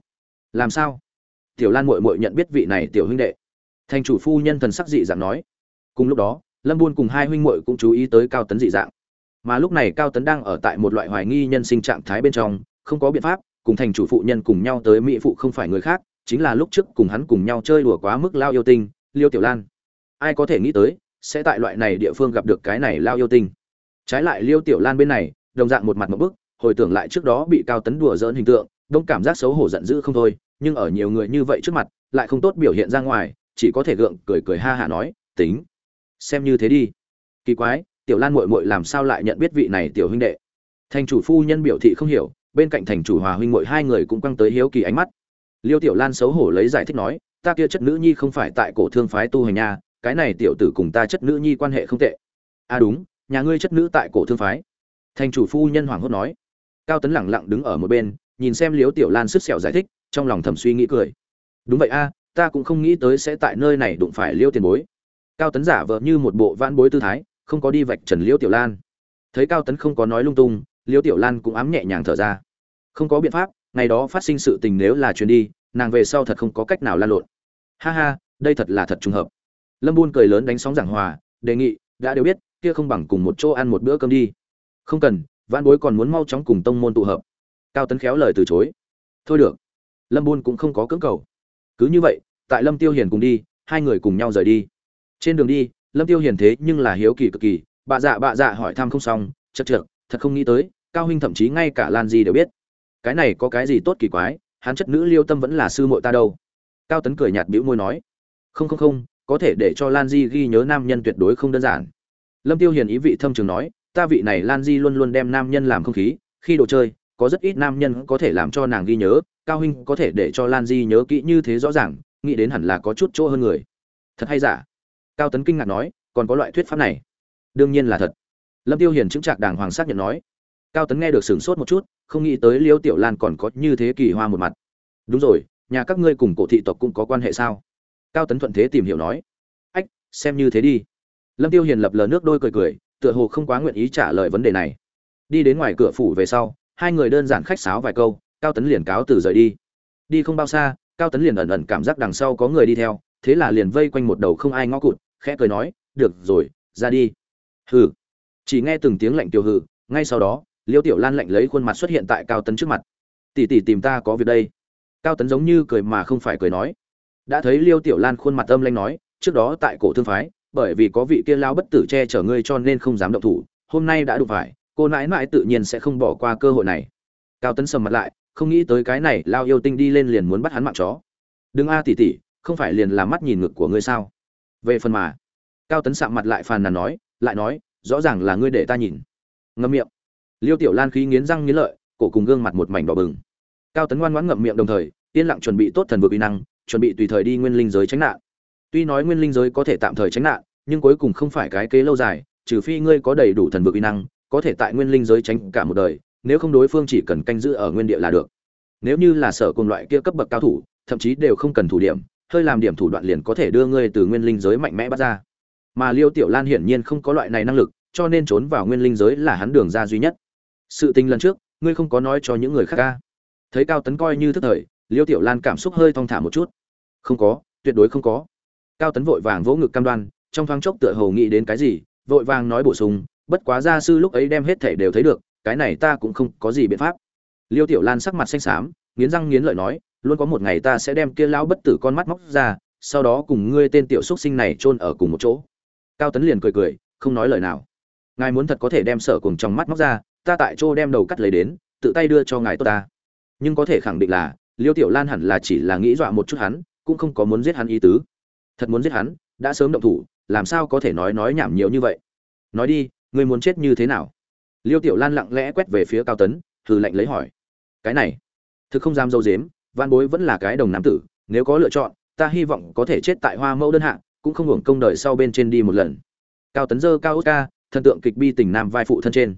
Làm sao? Tiểu lan muội muội nhận biết vị này tiểu huynh đệ. Thành chủ phu nhân thần sắc dị dạng nói. Cùng lúc đó, lâm buôn cùng hai huynh muội cũng chú ý tới cao tấn dị dạng. Mà lúc này cao tấn đang ở tại một loại hoài nghi nhân sinh trạng thái bên trong, không có biện pháp, cùng thành chủ phụ nhân cùng nhau tới mỹ phụ không phải người khác chính là lúc trước cùng hắn cùng nhau chơi đùa quá mức lao yêu tinh, liêu tiểu lan. Ai có thể nghĩ tới, sẽ tại loại này địa phương gặp được cái này lao yêu tinh. Trái lại liêu tiểu lan bên này, đồng dạng một mặt một bức, hồi tưởng lại trước đó bị cao tấn đùa dỡn hình tượng, đông cảm giác xấu hổ giận dữ không thôi, nhưng ở nhiều người như vậy trước mặt, lại không tốt biểu hiện ra ngoài, chỉ có thể gượng cười cười ha hả nói, tính, xem như thế đi. Kỳ quái, tiểu lan muội muội làm sao lại nhận biết vị này tiểu huynh đệ? Thành chủ phu nhân biểu thị không hiểu, bên cạnh thành chủ hòa huynh muội hai người cũng quăng tới hiếu kỳ ánh mắt liêu tiểu lan xấu hổ lấy giải thích nói, ta kia chất nữ nhi không phải tại cổ thương phái tu hành nha, cái này tiểu tử cùng ta chất nữ nhi quan hệ không tệ. À đúng, nhà ngươi chất nữ tại cổ thương phái. Thành chủ phu nhân hoàng hốt nói. Cao tấn lẳng lặng đứng ở một bên, nhìn xem Liêu tiểu lan sứt sẹo giải thích, trong lòng thầm suy nghĩ cười. Đúng vậy a, ta cũng không nghĩ tới sẽ tại nơi này đụng phải liêu tiền bối. Cao tấn giả vờ như một bộ vãn bối tư thái, không có đi vạch trần liêu tiểu lan. Thấy cao tấn không có nói lung tung, liêu tiểu lan cũng ám nhẹ nhàng thở ra. Không có biện pháp ngày đó phát sinh sự tình nếu là chuyến đi, nàng về sau thật không có cách nào lan lộn. Ha ha, đây thật là thật trùng hợp. Lâm buôn cười lớn đánh sóng giảng hòa, đề nghị, đã đều biết, kia không bằng cùng một chỗ ăn một bữa cơm đi. Không cần văn bối còn muốn mau chóng cùng tông môn tụ hợp. Cao tấn khéo lời từ chối. Thôi được. Lâm buôn cũng không có cưỡng cầu. Cứ như vậy, tại lâm tiêu hiền cùng đi, hai người cùng nhau rời đi. Trên đường đi, lâm tiêu hiền thế nhưng là hiếu kỳ cực kỳ, bà dạ bà dạ hỏi thăm không xong, chật chược, thật không nghĩ tới, cao huynh thậm chí ngay cả lan di đều biết cái này có cái gì tốt kỳ quái, hắn chất nữ liêu tâm vẫn là sư muội ta đâu. Cao tấn cười nhạt bĩu môi nói, không không không, có thể để cho lan di ghi nhớ nam nhân tuyệt đối không đơn giản. Lâm tiêu hiền ý vị thâm trường nói, ta vị này lan di luôn luôn đem nam nhân làm không khí, khi đồ chơi, có rất ít nam nhân có thể làm cho nàng ghi nhớ, cao huynh có thể để cho lan di nhớ kỹ như thế rõ ràng, nghĩ đến hẳn là có chút chỗ hơn người. Thật hay giả? Cao tấn kinh ngạc nói, còn có loại thuyết pháp này. Đương nhiên là thật. Lâm tiêu hiền chứng trạc đàng hoàng xác nhận nói cao tấn nghe được sửng sốt một chút, không nghĩ tới liêu tiểu lan còn có như thế kỳ hoa một mặt. Đúng rồi, nhà các ngươi cùng cổ thị tộc cũng có quan hệ sao? Cao tấn thuận thế tìm hiểu nói. Ách, xem như thế đi. Lâm tiêu hiền lập lờ nước đôi cười cười, tựa hồ không quá nguyện ý trả lời vấn đề này. Đi đến ngoài cửa phủ về sau, hai người đơn giản khách sáo vài câu, cao tấn liền cáo từ rời đi. Đi không bao xa, cao tấn liền ẩn ẩn cảm giác đằng sau có người đi theo, thế là liền vây quanh một đầu không ai ngó cụt, khẽ cười nói, được rồi, ra đi. Hừ. Chỉ nghe từng tiếng lạnh tiêu hừ, ngay sau đó liêu tiểu lan lạnh lấy khuôn mặt xuất hiện tại cao tấn trước mặt. Tỷ tỷ tìm ta có việc đây. Cao tấn giống như cười mà không phải cười nói. Đã thấy liêu tiểu lan khuôn mặt âm lanh nói, trước đó tại cổ thương phái, bởi vì có vị kia lao bất tử che chở ngươi cho nên không dám động thủ, hôm nay đã đụng phải, cô nãi nãi tự nhiên sẽ không bỏ qua cơ hội này. Cao tấn sầm mặt lại, không nghĩ tới cái này, lao yêu tinh đi lên liền muốn bắt hắn mạng chó. Đừng a, tỷ tỷ, không phải liền làm mắt nhìn ngực của ngươi sao? Về phần mà. Cao tấn sạm mặt lại phàn nàn nói, lại nói, rõ ràng là ngươi để ta nhìn. Ngâm miệng liêu tiểu lan khí nghiến răng nghiến lợi, cổ cùng gương mặt một mảnh đỏ bừng. Cao tấn ngoan ngoãn ngậm miệng đồng thời, yên lặng chuẩn bị tốt thần vực uy năng, chuẩn bị tùy thời đi nguyên linh giới tránh nạn. Tuy nói nguyên linh giới có thể tạm thời tránh nạn, nhưng cuối cùng không phải cái kế lâu dài, trừ phi ngươi có đầy đủ thần vực uy năng, có thể tại nguyên linh giới tránh cả một đời, nếu không đối phương chỉ cần canh giữ ở nguyên địa là được. Nếu như là sở cùng loại kia cấp bậc cao thủ, thậm chí đều không cần thủ điểm, hơi làm điểm thủ đoạn liền có thể đưa ngươi từ nguyên linh giới mạnh mẽ bắt ra. Mà liêu tiểu lan hiển nhiên không có loại này năng lực, cho nên trốn vào nguyên linh giới là hắn đường ra duy nhất sự tình lần trước, ngươi không có nói cho những người khác ca. Thấy cao tấn coi như thức thời, liêu tiểu lan cảm xúc hơi thong thả một chút. Không có, tuyệt đối không có. Cao tấn vội vàng vỗ ngực cam đoan, trong thoáng chốc tựa hồ nghĩ đến cái gì, vội vàng nói bổ sung, bất quá gia sư lúc ấy đem hết thể đều thấy được, cái này ta cũng không có gì biện pháp. Liêu tiểu lan sắc mặt xanh xám, nghiến răng nghiến lợi nói, luôn có một ngày ta sẽ đem kia lão bất tử con mắt móc ra, sau đó cùng ngươi tên tiểu xúc sinh này chôn ở cùng một chỗ. Cao tấn liền cười cười, không nói lời nào. Ngài muốn thật có thể đem sở cùng trong mắt móc ra ta tại chỗ đem đầu cắt lấy đến, tự tay đưa cho ngài tốt ta. Nhưng có thể khẳng định là, liêu tiểu lan hẳn là chỉ là nghĩ dọa một chút hắn, cũng không có muốn giết hắn ý tứ. Thật muốn giết hắn, đã sớm động thủ, làm sao có thể nói nói nhảm nhiều như vậy? Nói đi, ngươi muốn chết như thế nào? Liêu tiểu lan lặng lẽ quét về phía cao tấn thử lạnh lấy hỏi. Cái này, thực không dám dâu dếm văn bối vẫn là cái đồng nam tử, nếu có lựa chọn, ta hy vọng có thể chết tại hoa mẫu đơn hạ, cũng không hưởng công đời sau bên trên đi một lần. Cao tấn dơ cao út ca, thần tượng kịch bi tình nam vai phụ thân trên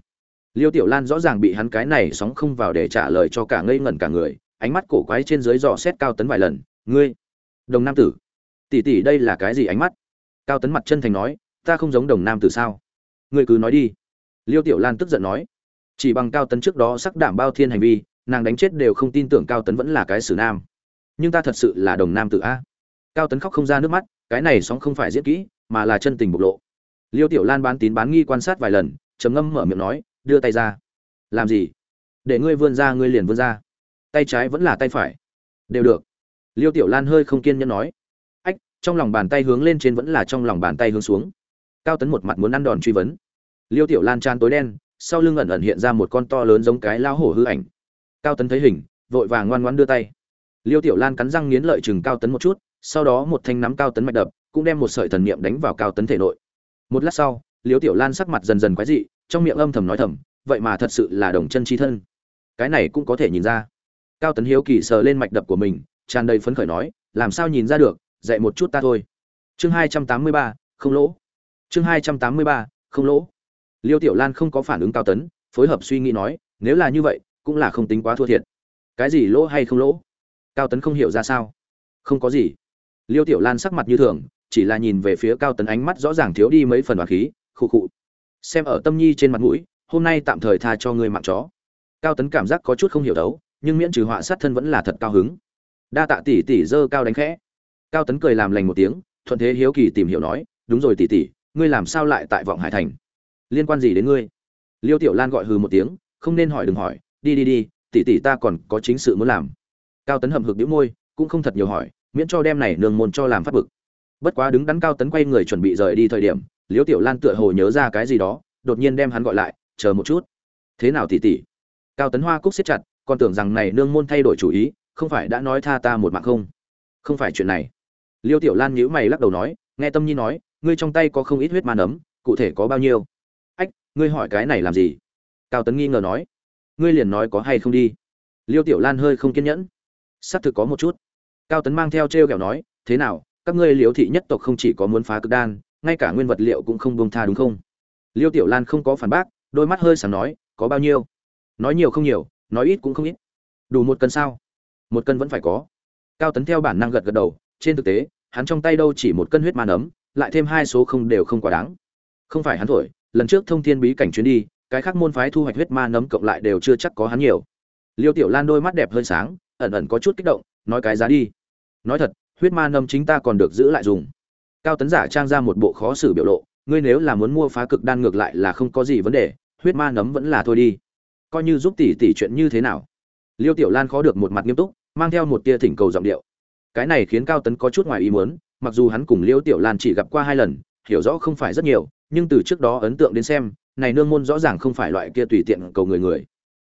liêu tiểu lan rõ ràng bị hắn cái này sóng không vào để trả lời cho cả ngây ngẩn cả người, ánh mắt cổ quái trên dưới dò xét cao tấn vài lần. Ngươi, đồng nam tử, tỷ tỷ đây là cái gì ánh mắt? Cao tấn mặt chân thành nói, ta không giống đồng nam tử sao? Ngươi cứ nói đi. Liêu tiểu lan tức giận nói, chỉ bằng cao tấn trước đó sắc đảm bao thiên hành vi, nàng đánh chết đều không tin tưởng cao tấn vẫn là cái xử nam. Nhưng ta thật sự là đồng nam tử a. Cao tấn khóc không ra nước mắt, cái này sóng không phải diễn kỹ, mà là chân tình bộc lộ. Liêu tiểu lan bán tín bán nghi quan sát vài lần, trầm ngâm mở miệng nói đưa tay ra. Làm gì? Để ngươi vươn ra, ngươi liền vươn ra. Tay trái vẫn là tay phải. Đều được. Liêu tiểu lan hơi không kiên nhẫn nói. Ách, trong lòng bàn tay hướng lên trên vẫn là trong lòng bàn tay hướng xuống. Cao tấn một mặt muốn ăn đòn truy vấn. Liêu tiểu lan tràn tối đen, sau lưng ẩn ẩn hiện ra một con to lớn giống cái lao hổ hư ảnh. Cao tấn thấy hình, vội vàng ngoan ngoan đưa tay. Liêu tiểu lan cắn răng nghiến lợi chừng cao tấn một chút, sau đó một thanh nắm cao tấn mạch đập, cũng đem một sợi thần niệm đánh vào cao tấn thể nội. Một lát sau liêu tiểu lan sắc mặt dần dần quái dị, trong miệng âm thầm nói thầm, vậy mà thật sự là đồng chân chi thân. Cái này cũng có thể nhìn ra. Cao tấn hiếu kỳ sờ lên mạch đập của mình, tràn đầy phấn khởi nói, làm sao nhìn ra được, dạy một chút ta thôi. Chương hai trăm tám mươi ba, không lỗ. Chương hai trăm tám mươi ba, không lỗ. Liêu tiểu lan không có phản ứng cao tấn, phối hợp suy nghĩ nói, nếu là như vậy, cũng là không tính quá thua thiệt. Cái gì lỗ hay không lỗ? Cao tấn không hiểu ra sao. Không có gì. Liêu tiểu lan sắc mặt như thường, chỉ là nhìn về phía cao tấn ánh mắt rõ ràng thiếu đi mấy phần hoạt khí khụ khụ. Xem ở tâm nhi trên mặt mũi, hôm nay tạm thời tha cho ngươi mạng chó. Cao tấn cảm giác có chút không hiểu đấu, nhưng miễn trừ họa sát thân vẫn là thật cao hứng. Đa tạ tỷ tỷ dơ cao đánh khẽ. Cao tấn cười làm lành một tiếng, thuận thế hiếu kỳ tìm hiểu nói, đúng rồi tỷ tỷ, ngươi làm sao lại tại vọng hải thành? Liên quan gì đến ngươi? Liêu tiểu lan gọi hừ một tiếng, không nên hỏi đừng hỏi, đi đi đi, tỷ tỷ ta còn có chính sự muốn làm. Cao tấn hậm hực đĩu môi, cũng không thật nhiều hỏi, miễn cho đem này nương môn cho làm phát bực. Bất quá đứng đắn cao tấn quay người chuẩn bị rời đi thời điểm liêu tiểu lan tựa hồ nhớ ra cái gì đó, đột nhiên đem hắn gọi lại, chờ một chút. Thế nào tỷ tỷ? Cao tấn hoa cúc siết chặt còn tưởng rằng này nương môn thay đổi chủ ý, không phải đã nói tha ta một mạng không? Không phải chuyện này. Liêu tiểu lan nhíu mày lắc đầu nói, nghe tâm nhi nói, ngươi trong tay có không ít huyết ma nấm, cụ thể có bao nhiêu? Ách, ngươi hỏi cái này làm gì? Cao tấn nghi ngờ nói, ngươi liền nói có hay không đi? Liêu tiểu lan hơi không kiên nhẫn, xác thực có một chút. Cao tấn mang theo t r e o kẹo nói, thế nào, các ngươi liếu thị nhất tộc không chỉ có muốn phá cực đan ngay cả nguyên vật liệu cũng không buông tha đúng không? Liêu tiểu lan không có phản bác, đôi mắt hơi sáng nói, có bao nhiêu? Nói nhiều không nhiều, nói ít cũng không ít. Đủ một cân sao? Một cân vẫn phải có. Cao tấn theo bản năng gật gật đầu, trên thực tế, hắn trong tay đâu chỉ một cân huyết ma nấm, lại thêm hai số không đều không quá đáng. Không phải hắn thổi, lần trước thông thiên bí cảnh chuyến đi, cái khác môn phái thu hoạch huyết ma nấm cộng lại đều chưa chắc có hắn nhiều. Liêu tiểu lan đôi mắt đẹp hơi sáng, ẩn ẩn có chút kích động, nói cái giá đi. Nói thật, huyết ma nấm chính ta còn được giữ lại dùng cao tấn giả trang ra một bộ khó xử biểu lộ, ngươi nếu là muốn mua phá cực đan ngược lại là không có gì vấn đề, huyết ma nấm vẫn là thôi đi. Coi như giúp tỷ tỷ chuyện như thế nào? Liêu tiểu lan khó được một mặt nghiêm túc, mang theo một tia thỉnh cầu giọng điệu. Cái này khiến cao tấn có chút ngoài ý muốn, mặc dù hắn cùng liêu tiểu lan chỉ gặp qua hai lần, hiểu rõ không phải rất nhiều, nhưng từ trước đó ấn tượng đến xem, này nương môn rõ ràng không phải loại kia tùy tiện cầu người người.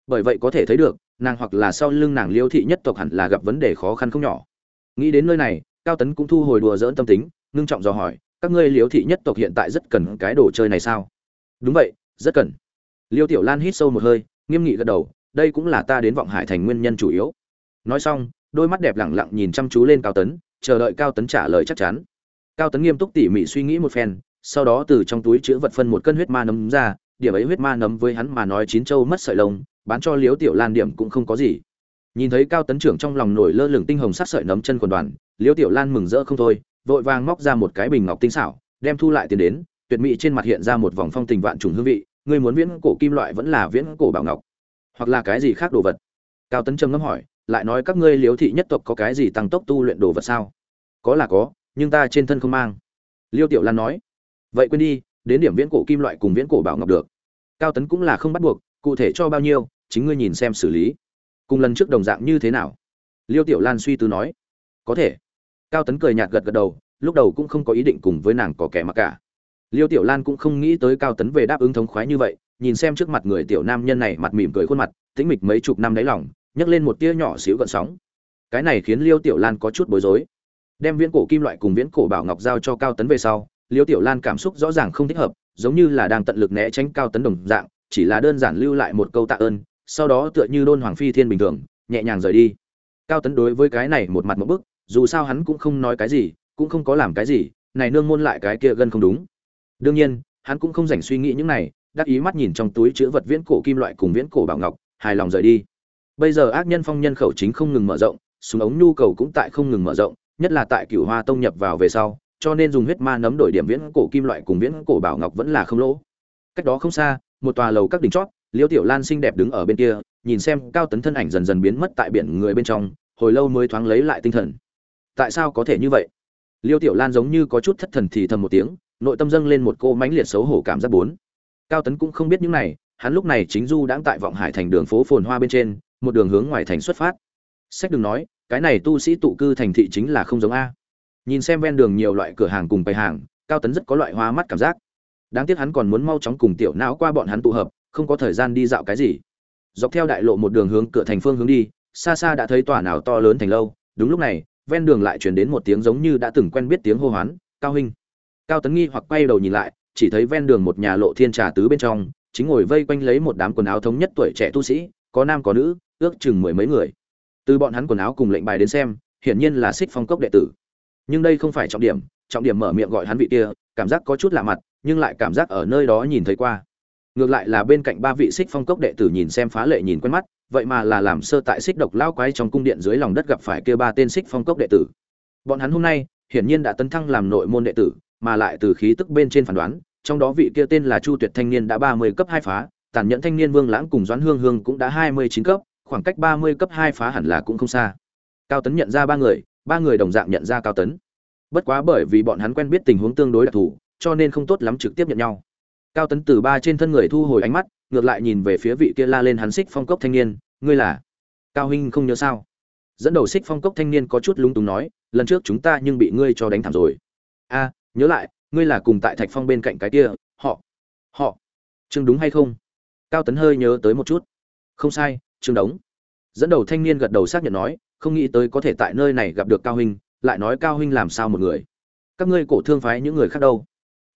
Bởi vậy có thể thấy được, nàng hoặc là sau lưng nàng liêu thị nhất tộc hẳn là gặp vấn đề khó khăn không nhỏ. Nghĩ đến nơi này, cao tấn cũng thu hồi đùa dỡn tâm tính ngưng trọng dò hỏi, các ngươi liêu thị nhất tộc hiện tại rất cần cái đồ chơi này sao? Đúng vậy, rất cần. Liêu tiểu lan hít sâu một hơi, nghiêm nghị gật đầu, đây cũng là ta đến vọng hải thành nguyên nhân chủ yếu. Nói xong, đôi mắt đẹp lẳng lặng nhìn chăm chú lên cao tấn, chờ đợi cao tấn trả lời chắc chắn. Cao tấn nghiêm túc tỉ mỉ suy nghĩ một phen, sau đó từ trong túi chứa vật phân một cân huyết ma nấm ra, điểm ấy huyết ma nấm với hắn mà nói chín châu mất sợi lông, bán cho liếu tiểu lan điểm cũng không có gì. Nhìn thấy cao tấn trưởng trong lòng nổi lơ lửng tinh hồng sát sợi nấm chân quần đoàn liếu tiểu lan mừng rỡ không thôi vội vàng móc ra một cái bình ngọc tinh xảo, đem thu lại tiền đến, tuyệt mỹ trên mặt hiện ra một vòng phong tình vạn trùng hương vị ngươi muốn viễn cổ kim loại vẫn là viễn cổ bảo ngọc, hoặc là cái gì khác đồ vật. Cao tấn trầm ngâm hỏi, lại nói các ngươi Liễu thị nhất tộc có cái gì tăng tốc tu luyện đồ vật sao? Có là có, nhưng ta trên thân không mang. Liêu tiểu lan nói, vậy quên đi, đến điểm viễn cổ kim loại cùng viễn cổ bảo ngọc được. Cao tấn cũng là không bắt buộc, cụ thể cho bao nhiêu, chính ngươi nhìn xem xử lý. Cùng lần trước đồng dạng như thế nào? Liêu tiểu lan suy tư nói, có thể cao tấn cười nhạt gật gật đầu, lúc đầu cũng không có ý định cùng với nàng có kẻ mặc cả. Liêu tiểu lan cũng không nghĩ tới cao tấn về đáp ứng thống khoái như vậy, nhìn xem trước mặt người tiểu nam nhân này mặt mỉm cười khuôn mặt, tĩnh mịch mấy chục năm đáy lòng, nhấc lên một tia nhỏ xíu gợn sóng. Cái này khiến liêu tiểu lan có chút bối rối. Đem viễn cổ kim loại cùng viễn cổ bảo ngọc giao cho cao tấn về sau, liêu tiểu lan cảm xúc rõ ràng không thích hợp, giống như là đang tận lực né tránh cao tấn đồng dạng, chỉ là đơn giản lưu lại một câu tạ ơn, sau đó tựa như đôn hoàng phi thiên bình thường, nhẹ nhàng rời đi. Cao tấn đối với cái này một mặt một bức dù sao hắn cũng không nói cái gì, cũng không có làm cái gì, này nương môn lại cái kia gần không đúng. Đương nhiên, hắn cũng không dành suy nghĩ những này, đắc ý mắt nhìn trong túi chứa vật viễn cổ kim loại cùng viễn cổ bảo ngọc, hài lòng rời đi. Bây giờ ác nhân phong nhân khẩu chính không ngừng mở rộng, súng ống nhu cầu cũng tại không ngừng mở rộng, nhất là tại cửu hoa tông nhập vào về sau, cho nên dùng huyết ma nấm đổi điểm viễn cổ kim loại cùng viễn cổ bảo ngọc vẫn là không lỗ. Cách đó không xa, một tòa lầu các đỉnh chót, liêu tiểu lan xinh đẹp đứng ở bên kia, nhìn xem cao tấn thân ảnh dần dần biến mất tại biển người bên trong, hồi lâu mới thoáng lấy lại tinh thần tại sao có thể như vậy? Liêu tiểu lan giống như có chút thất thần thì thầm một tiếng, nội tâm dâng lên một cô mãnh liệt xấu hổ cảm giác bốn. Cao tấn cũng không biết những này, hắn lúc này chính du đãng tại vọng hải thành đường phố phồn hoa bên trên, một đường hướng ngoài thành xuất phát. Sách đừng nói, cái này tu sĩ tụ cư thành thị chính là không giống a. Nhìn xem ven đường nhiều loại cửa hàng cùng bày hàng, cao tấn rất có loại hoa mắt cảm giác. Đáng tiếc hắn còn muốn mau chóng cùng tiểu não qua bọn hắn tụ hợp, không có thời gian đi dạo cái gì. Dọc theo đại lộ một đường hướng cửa thành phương hướng đi, xa xa đã thấy tòa nào to lớn thành lâu, đúng lúc này ven đường lại truyền đến một tiếng giống như đã từng quen biết tiếng hô hoán, cao huynh. Cao tấn nghi hoặc quay đầu nhìn lại, chỉ thấy ven đường một nhà lộ thiên trà tứ bên trong, chính ngồi vây quanh lấy một đám quần áo thống nhất tuổi trẻ tu sĩ, có nam có nữ, ước chừng mười mấy người. Từ bọn hắn quần áo cùng lệnh bài đến xem, hiển nhiên là xích phong cốc đệ tử. Nhưng đây không phải trọng điểm trọng điểm mở miệng gọi hắn vị kia, cảm giác có chút lạ mặt, nhưng lại cảm giác ở nơi đó nhìn thấy qua. Ngược lại là bên cạnh ba vị xích phong cốc đệ tử nhìn xem phá lệ nhìn quen mắt vậy mà là làm sơ tại xích độc lao quái trong cung điện dưới lòng đất gặp phải kia ba tên xích phong cốc đệ tử. Bọn hắn hôm nay, hiển nhiên đã tấn thăng làm nội môn đệ tử, mà lại từ khí tức bên trên phán đoán, trong đó vị kia tên là chu tuyệt thanh niên đã ba mươi cấp hai phá, tàn nhẫn thanh niên vương lãng cùng doãn hương hương cũng đã hai mươi chín cấp, khoảng cách ba mươi cấp hai phá hẳn là cũng không xa. Cao tấn nhận ra ba người ba người đồng dạng nhận ra cao tấn. Bất quá bởi vì bọn hắn quen biết tình huống tương đối đặc thù, cho nên không tốt lắm trực tiếp nhận nhau. Cao tấn từ ba trên thân người thu hồi ánh mắt, ngược lại nhìn về phía vị kia la lên hắn xích phong cốc thanh niên ngươi là cao huynh không nhớ sao? Dẫn đầu xích phong cốc thanh niên có chút lúng túng nói, lần trước chúng ta nhưng bị ngươi cho đánh thảm rồi. A, nhớ lại, ngươi là cùng tại thạch phong bên cạnh cái kia, họ họ. Chưng đúng hay không? Cao tấn hơi nhớ tới một chút. Không sai, trương đống dẫn đầu thanh niên gật đầu xác nhận nói, không nghĩ tới có thể tại nơi này gặp được cao huynh, lại nói cao huynh làm sao một người? Các ngươi cổ thương phái những người khác đâu?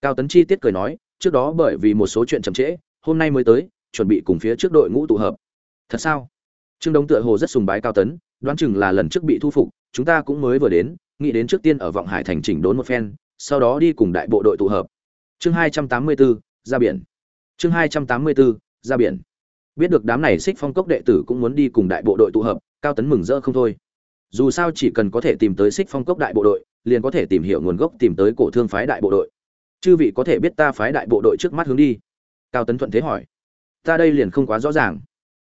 Cao tấn chi tiết cười nói, trước đó bởi vì một số chuyện chậm trễ, hôm nay mới tới, chuẩn bị cùng phía trước đội ngũ tụ hợp. Thật sao? Trương Đông tựa hồ rất sùng bái cao tấn, đoán chừng là lần trước bị thu phục, chúng ta cũng mới vừa đến, nghĩ đến trước tiên ở vọng hải thành chỉnh đốn một phen, sau đó đi cùng đại bộ đội tụ hợp. Chương hai trăm tám mươi bốn ra biển. Chương hai trăm tám mươi bốn ra biển. Biết được đám này xích phong cốc đệ tử cũng muốn đi cùng đại bộ đội tụ hợp, cao tấn mừng rỡ không thôi. Dù sao chỉ cần có thể tìm tới xích phong cốc đại bộ đội, liền có thể tìm hiểu nguồn gốc tìm tới cổ thương phái đại bộ đội. Chư vị có thể biết ta phái đại bộ đội trước mắt hướng đi. Cao tấn thuận thế hỏi. Ta đây liền không quá rõ ràng.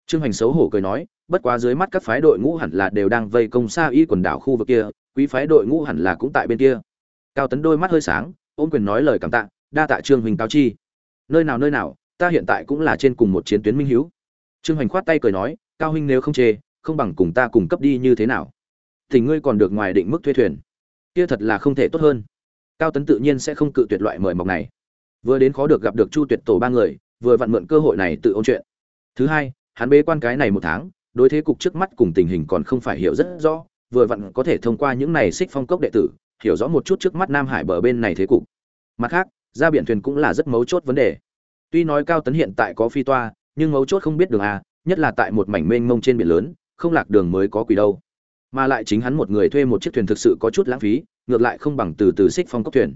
Trương hoành xấu hổ cười nói bất quá dưới mắt các phái đội ngũ hẳn là đều đang vây công xa y quần đảo khu vực kia, quý phái đội ngũ hẳn là cũng tại bên kia. Cao tấn đôi mắt hơi sáng, ôm quyền nói lời cảm tạ, đa tạ trương huỳnh cao chi. Nơi nào nơi nào, ta hiện tại cũng là trên cùng một chiến tuyến minh hiếu. trương hoành khoát tay cười nói, cao huynh nếu không chê, không bằng cùng ta cùng cấp đi như thế nào? Thì ngươi còn được ngoài định mức thuê thuyền. Kia thật là không thể tốt hơn. Cao tấn tự nhiên sẽ không cự tuyệt loại mời mọc này. Vừa đến khó được gặp được chu tuyệt tổ ba người, vừa vặn mượn cơ hội này tự ôn chuyện. Thứ hai, hắn bế quan cái này một tháng đối thế cục trước mắt cùng tình hình còn không phải hiểu rất rõ, vừa vặn có thể thông qua những này xích phong cốc đệ tử, hiểu rõ một chút trước mắt nam hải bờ bên này thế cục. Mặt khác, ra biển thuyền cũng là rất mấu chốt vấn đề. Tuy nói cao tấn hiện tại có phi toa, nhưng mấu chốt không biết đường à nhất là tại một mảnh mênh mông trên biển lớn, không lạc đường mới có quỷ đâu. Mà lại chính hắn một người thuê một chiếc thuyền thực sự có chút lãng phí, ngược lại không bằng từ từ xích phong cốc thuyền.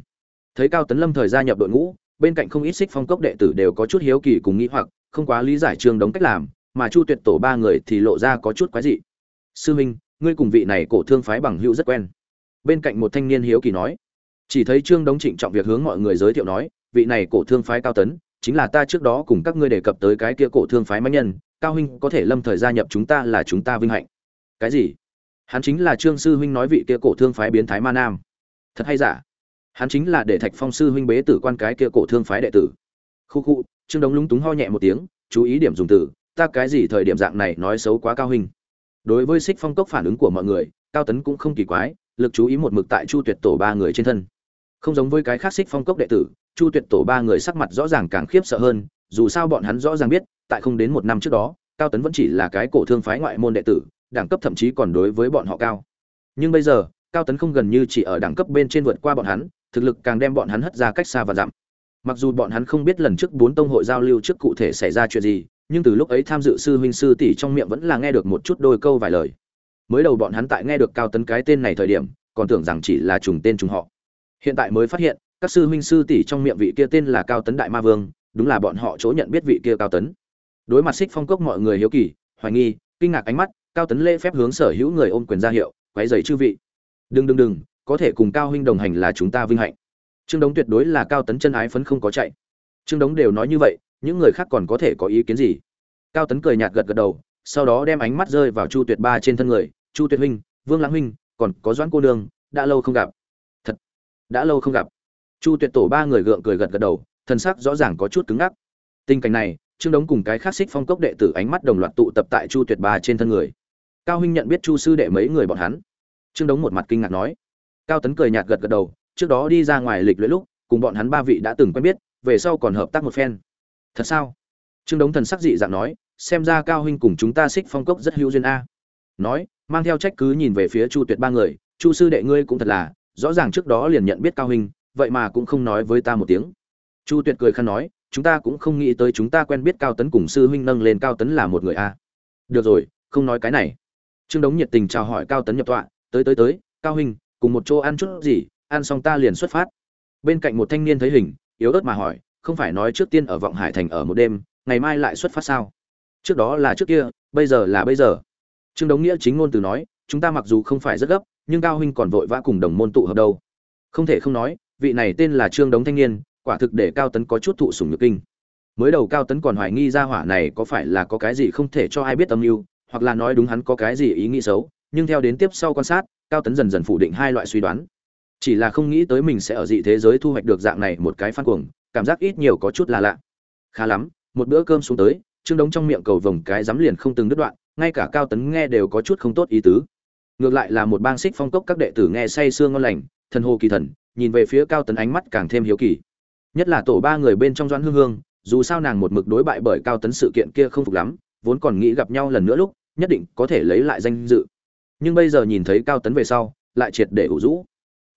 Thấy cao tấn lâm thời gia nhập đội ngũ, bên cạnh không ít xích phong cốc đệ tử đều có chút hiếu kỳ cùng nghĩ hoặc, không quá lý giải trương đống cách làm mà chu tuyệt tổ ba người thì lộ ra có chút quái dị. Sư minh ngươi cùng vị này cổ thương phái bằng hữu rất quen. Bên cạnh một thanh niên hiếu kỳ nói. Chỉ thấy trương đống trịnh trọng việc hướng mọi người giới thiệu nói, vị này cổ thương phái cao tấn, chính là ta trước đó cùng các ngươi đề cập tới cái kia cổ thương phái mãnh nhân, cao huynh có thể lâm thời gia nhập chúng ta là chúng ta vinh hạnh. Cái gì? Hắn chính là trương sư huynh nói vị kia cổ thương phái biến thái ma nam. Thật hay giả? Hắn chính là để thạch phong sư huynh bế tử quan cái kia cổ thương phái đệ tử. Khu khu, trương đống lúng túng ho nhẹ một tiếng, chú ý điểm dùng từ ta cái gì thời điểm dạng này nói xấu quá cao huynh. Đối với xích phong cốc phản ứng của mọi người, cao tấn cũng không kỳ quái, lực chú ý một mực tại chu tuyệt tổ ba người trên thân. Không giống với cái khác xích phong cốc đệ tử, chu tuyệt tổ ba người sắc mặt rõ ràng càng khiếp sợ hơn, dù sao bọn hắn rõ ràng biết, tại không đến một năm trước đó, cao tấn vẫn chỉ là cái cổ thương phái ngoại môn đệ tử, đẳng cấp thậm chí còn đối với bọn họ cao. Nhưng bây giờ, cao tấn không gần như chỉ ở đẳng cấp bên trên vượt qua bọn hắn, thực lực càng đem bọn hắn hất ra cách xa và dặm. Mặc dù bọn hắn không biết lần trước bốn tông hội giao lưu trước cụ thể xảy ra chuyện gì nhưng từ lúc ấy tham dự sư huynh sư tỷ trong miệng vẫn là nghe được một chút đôi câu vài lời. Mới đầu bọn hắn tại nghe được cao tấn cái tên này thời điểm, còn tưởng rằng chỉ là trùng tên trùng họ. Hiện tại mới phát hiện, các sư huynh sư tỷ trong miệng vị kia tên là cao tấn đại ma vương, đúng là bọn họ chỗ nhận biết vị kia cao tấn. Đối mặt xích phong cốc mọi người hiếu kỳ, hoài nghi, kinh ngạc ánh mắt, cao tấn lễ phép hướng sở hữu người ôm quyền ra hiệu, quấy giày chư vị. Đừng đừng đừng, có thể cùng cao huynh đồng hành là chúng ta vinh hạnh. Trương đống tuyệt đối là cao tấn chân ái phấn không có chạy. Trương đống đều nói như vậy những người khác còn có thể có ý kiến gì? Cao tấn cười nhạt gật gật đầu, sau đó đem ánh mắt rơi vào chu tuyệt ba trên thân người. Chu tuyệt huynh, vương lãng huynh, còn có doãn cô nương, đã lâu không gặp. Thật, đã lâu không gặp. Chu tuyệt tổ ba người gượng cười gật gật đầu thân xác rõ ràng có chút cứng ngắc. Tình cảnh này, trương đống cùng cái khác xích phong cốc đệ tử ánh mắt đồng loạt tụ tập tại chu tuyệt ba trên thân người. Cao huynh nhận biết chu sư đệ mấy người bọn hắn? Trương đống một mặt kinh ngạc nói. Cao tấn cười nhạt gật gật đầu, trước đó đi ra ngoài lịch luyện lúc, cùng bọn hắn ba vị đã từng quen biết, về sau còn hợp tác một phen thật sao? Trương đống thần sắc dị dạng nói, xem ra cao huynh cùng chúng ta xích phong cốc rất hữu duyên a. Nói, mang theo trách cứ nhìn về phía chu tuyệt ba người, chu sư đệ ngươi cũng thật là, rõ ràng trước đó liền nhận biết cao huynh, vậy mà cũng không nói với ta một tiếng. Chu tuyệt cười khăn nói, chúng ta cũng không nghĩ tới chúng ta quen biết cao tấn cùng sư huynh nâng lên cao tấn là một người a. Được rồi, không nói cái này. Trương đống nhiệt tình chào hỏi cao tấn nhập tọa, tới tới tới, cao huynh, cùng một chỗ ăn chút gì, ăn xong ta liền xuất phát. Bên cạnh một thanh niên thấy hình, yếu ớt mà hỏi không phải nói trước tiên ở vọng hải thành ở một đêm, ngày mai lại xuất phát sao? Trước đó là trước kia, bây giờ là bây giờ. Trương đống nghĩa chính ngôn từ nói, chúng ta mặc dù không phải rất gấp, nhưng cao huynh còn vội vã cùng đồng môn tụ hợp đâu. Không thể không nói, vị này tên là trương đống thanh niên, quả thực để cao tấn có chút thụ sủng nhược kinh. Mới đầu cao tấn còn hoài nghi ra hỏa này có phải là có cái gì không thể cho ai biết âm mưu, hoặc là nói đúng hắn có cái gì ý nghĩ xấu, nhưng theo đến tiếp sau quan sát, cao tấn dần dần phủ định hai loại suy đoán. Chỉ là không nghĩ tới mình sẽ ở dị thế giới thu hoạch được dạng này một cái phát cuồng cảm giác ít nhiều có chút là lạ. Khá lắm, một bữa cơm xuống tới, trương đống trong miệng cầu vồng cái dám liền không từng đứt đoạn, ngay cả cao tấn nghe đều có chút không tốt ý tứ. Ngược lại là một bang xích phong cốc các đệ tử nghe say sương ngon lành, thần hồ kỳ thần, nhìn về phía cao tấn ánh mắt càng thêm hiếu kỳ. Nhất là tổ ba người bên trong doãn hương hương, dù sao nàng một mực đối bại bởi cao tấn sự kiện kia không phục lắm, vốn còn nghĩ gặp nhau lần nữa lúc, nhất định có thể lấy lại danh dự. Nhưng bây giờ nhìn thấy cao tấn về sau, lại triệt để ủ rũ.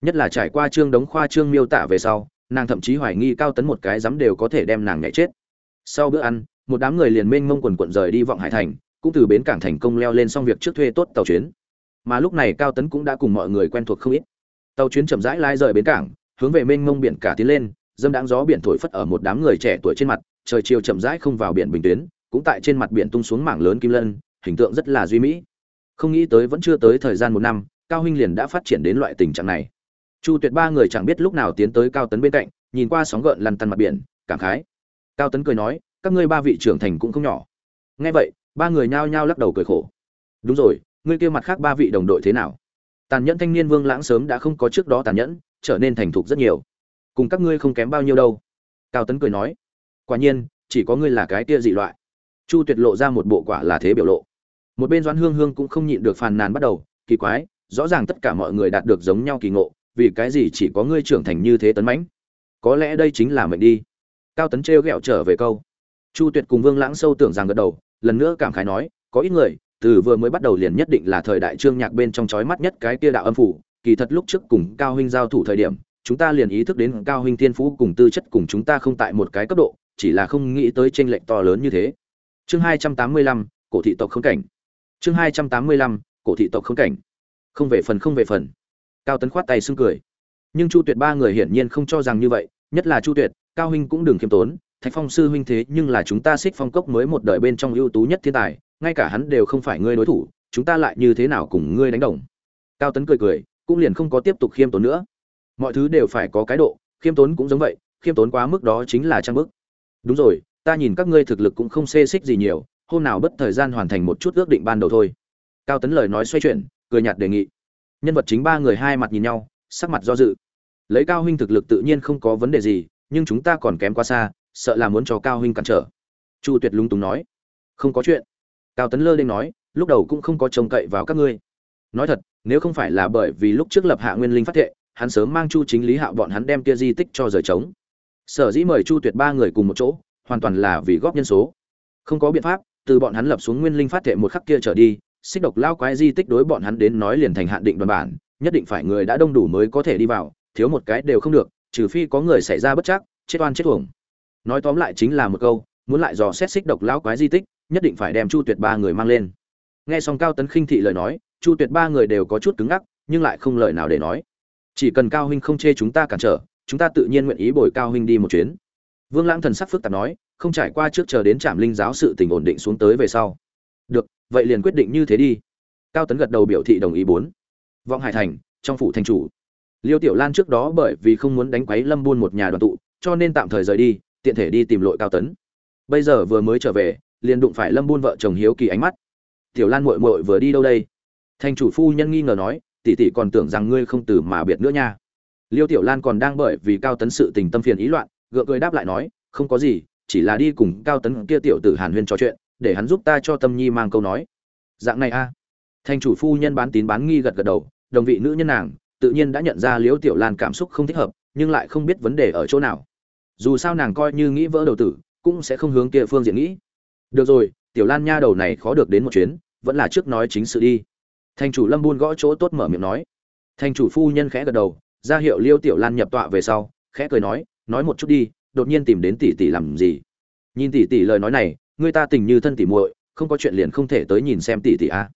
Nhất là trải qua trương đống khoa trương miêu tả về sau nàng thậm chí hoài nghi cao tấn một cái dám đều có thể đem nàng nhảy chết. Sau bữa ăn, một đám người liền mênh mông quần quận rời đi vọng hải thành, cũng từ bến cảng thành công leo lên xong việc trước thuê tốt tàu chuyến. Mà lúc này cao tấn cũng đã cùng mọi người quen thuộc không ít. Tàu chuyến chậm rãi lai rời bến cảng, hướng về mênh mông biển cả tiến lên, dâm đáng gió biển thổi phất ở một đám người trẻ tuổi trên mặt, trời chiều chậm rãi không vào biển bình tuyến, cũng tại trên mặt biển tung xuống mảng lớn kim lân, hình tượng rất là duy mỹ. Không nghĩ tới vẫn chưa tới thời gian một năm, cao huynh liền đã phát triển đến loại tình trạng này chu tuyệt ba người chẳng biết lúc nào tiến tới cao tấn bên cạnh, nhìn qua sóng gợn lăn tăn mặt biển, cảm khái. Cao tấn cười nói, các ngươi ba vị trưởng thành cũng không nhỏ. Nghe vậy, ba người nhao nhao lắc đầu cười khổ. Đúng rồi, ngươi kia mặt khác ba vị đồng đội thế nào? Tàn nhẫn thanh niên vương lãng sớm đã không có trước đó tàn nhẫn, trở nên thành thục rất nhiều. Cùng các ngươi không kém bao nhiêu đâu. Cao tấn cười nói, quả nhiên, chỉ có ngươi là cái kia dị loại. Chu tuyệt lộ ra một bộ quả là thế biểu lộ. Một bên doãn hương hương cũng không nhịn được phàn nàn bắt đầu, kỳ quái, rõ ràng tất cả mọi người đạt được giống nhau kỳ ngộ vì cái gì chỉ có ngươi trưởng thành như thế tấn mãnh? Có lẽ đây chính là mệnh đi. Cao tấn trêu ghẹo trở về câu. Chu tuyệt cùng vương lãng sâu tưởng rằng gật đầu, lần nữa cảm khái nói, có ít người, từ vừa mới bắt đầu liền nhất định là thời đại trương nhạc bên trong chói mắt nhất cái kia đạo âm phủ, kỳ thật lúc trước cùng cao huynh giao thủ thời điểm, chúng ta liền ý thức đến cao huynh thiên phú cùng tư chất cùng chúng ta không tại một cái cấp độ, chỉ là không nghĩ tới tranh lệch to lớn như thế. Chương hai trăm tám mươi lăm, cổ thị tộc không cảnh. Chương hai trăm tám mươi lăm, cổ thị tộc không cảnh. Không về phần, không về phần cao tấn khoát tay xưng cười. Nhưng chu tuyệt ba người hiển nhiên không cho rằng như vậy, nhất là chu tuyệt, cao huynh cũng đừng khiêm tốn, thạch phong sư huynh thế nhưng là chúng ta xích phong cốc mới một đời bên trong ưu tú nhất thiên tài, ngay cả hắn đều không phải ngươi đối thủ, chúng ta lại như thế nào cùng ngươi đánh đồng? Cao tấn cười cười, cũng liền không có tiếp tục khiêm tốn nữa. Mọi thứ đều phải có cái độ, khiêm tốn cũng giống vậy, khiêm tốn quá mức đó chính là trang bức. Đúng rồi, ta nhìn các ngươi thực lực cũng không xê xích gì nhiều, hôm nào bất thời gian hoàn thành một chút ước định ban đầu thôi. Cao tấn lời nói xoay chuyển, cười nhạt đề nghị nhân vật chính ba người hai mặt nhìn nhau, sắc mặt do dự. Lấy cao huynh thực lực tự nhiên không có vấn đề gì, nhưng chúng ta còn kém quá xa, sợ là muốn cho cao huynh cản trở. Chu tuyệt lúng túng nói. Không có chuyện. Cao tấn lơ lên nói, lúc đầu cũng không có trông cậy vào các ngươi. Nói thật, nếu không phải là bởi vì lúc trước lập hạ nguyên linh phát thệ, hắn sớm mang chu chính lý hạo bọn hắn đem kia di tích cho rời trống. Sở dĩ mời chu tuyệt ba người cùng một chỗ, hoàn toàn là vì góp nhân số. Không có biện pháp, từ bọn hắn lập xuống nguyên linh phát thệ một khắc kia trở đi xích độc lao quái di tích đối bọn hắn đến nói liền thành hạn định đoàn bản, nhất định phải người đã đông đủ mới có thể đi vào, thiếu một cái đều không được, trừ phi có người xảy ra bất chắc, chết oan chết uổng. Nói tóm lại chính là một câu, muốn lại dò xét xích độc lao quái di tích, nhất định phải đem chu tuyệt ba người mang lên. Nghe xong cao tấn khinh thị lời nói, chu tuyệt ba người đều có chút cứng ngắc, nhưng lại không lời nào để nói. Chỉ cần cao huynh không chê chúng ta cản trở, chúng ta tự nhiên nguyện ý bồi cao huynh đi một chuyến. Vương lãng thần sắc phức tạp nói, không trải qua trước chờ đến trạm linh giáo sự tình ổn định xuống tới về sau. Được vậy liền quyết định như thế đi. Cao tấn gật đầu biểu thị đồng ý bốn. Vọng hải thành, trong phủ thành chủ. Liêu tiểu lan trước đó bởi vì không muốn đánh quấy lâm buôn một nhà đoàn tụ, cho nên tạm thời rời đi, tiện thể đi tìm lội cao tấn. Bây giờ vừa mới trở về, liền đụng phải lâm buôn vợ chồng hiếu kỳ ánh mắt. Tiểu lan muội muội vừa đi đâu đây? Thành chủ phu nhân nghi ngờ nói, tỷ tỷ còn tưởng rằng ngươi không từ mà biệt nữa nha. Liêu tiểu lan còn đang bởi vì cao tấn sự tình tâm phiền ý loạn, gượng cười đáp lại nói, không có gì, chỉ là đi cùng cao tấn kia tiểu tử hàn huyên trò chuyện để hắn giúp ta cho tâm nhi mang câu nói. Dạng này a. Thành chủ phu nhân bán tín bán nghi gật gật đầu, đồng vị nữ nhân nàng, tự nhiên đã nhận ra liễu tiểu lan cảm xúc không thích hợp, nhưng lại không biết vấn đề ở chỗ nào. Dù sao nàng coi như nghĩ vỡ đầu tử, cũng sẽ không hướng kia phương diện nghĩ. Được rồi, tiểu lan nha đầu này khó được đến một chuyến, vẫn là trước nói chính sự đi. Thành chủ lâm buôn gõ chỗ tốt mở miệng nói. Thành chủ phu nhân khẽ gật đầu, ra hiệu liêu tiểu lan nhập tọa về sau, khẽ cười nói nói một chút đi, đột nhiên tìm đến tỷ tỷ làm gì? Nhìn tỷ tỷ lời nói này người ta tình như thân tỷ muội, không có chuyện liền không thể tới nhìn xem tỷ tỷ a.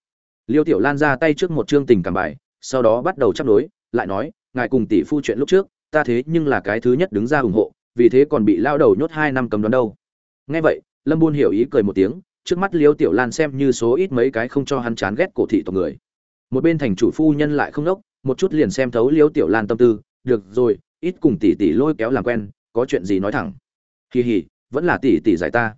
Liêu tiểu lan ra tay trước một chương tình cảm bài, sau đó bắt đầu chấp đối, lại nói, ngài cùng tỷ phu chuyện lúc trước, ta thế nhưng là cái thứ nhất đứng ra ủng hộ, vì thế còn bị lao đầu nhốt hai năm cầm đoán đâu. Nghe vậy, lâm buôn hiểu ý cười một tiếng, trước mắt liêu tiểu lan xem như số ít mấy cái không cho hắn chán ghét cổ thị tộc người. Một bên thành chủ phu nhân lại không đốc một chút liền xem thấu liêu tiểu lan tâm tư, được rồi, ít cùng tỷ tỷ lôi kéo làm quen, có chuyện gì nói thẳng. Hì hì, vẫn là tỷ tỷ giải ta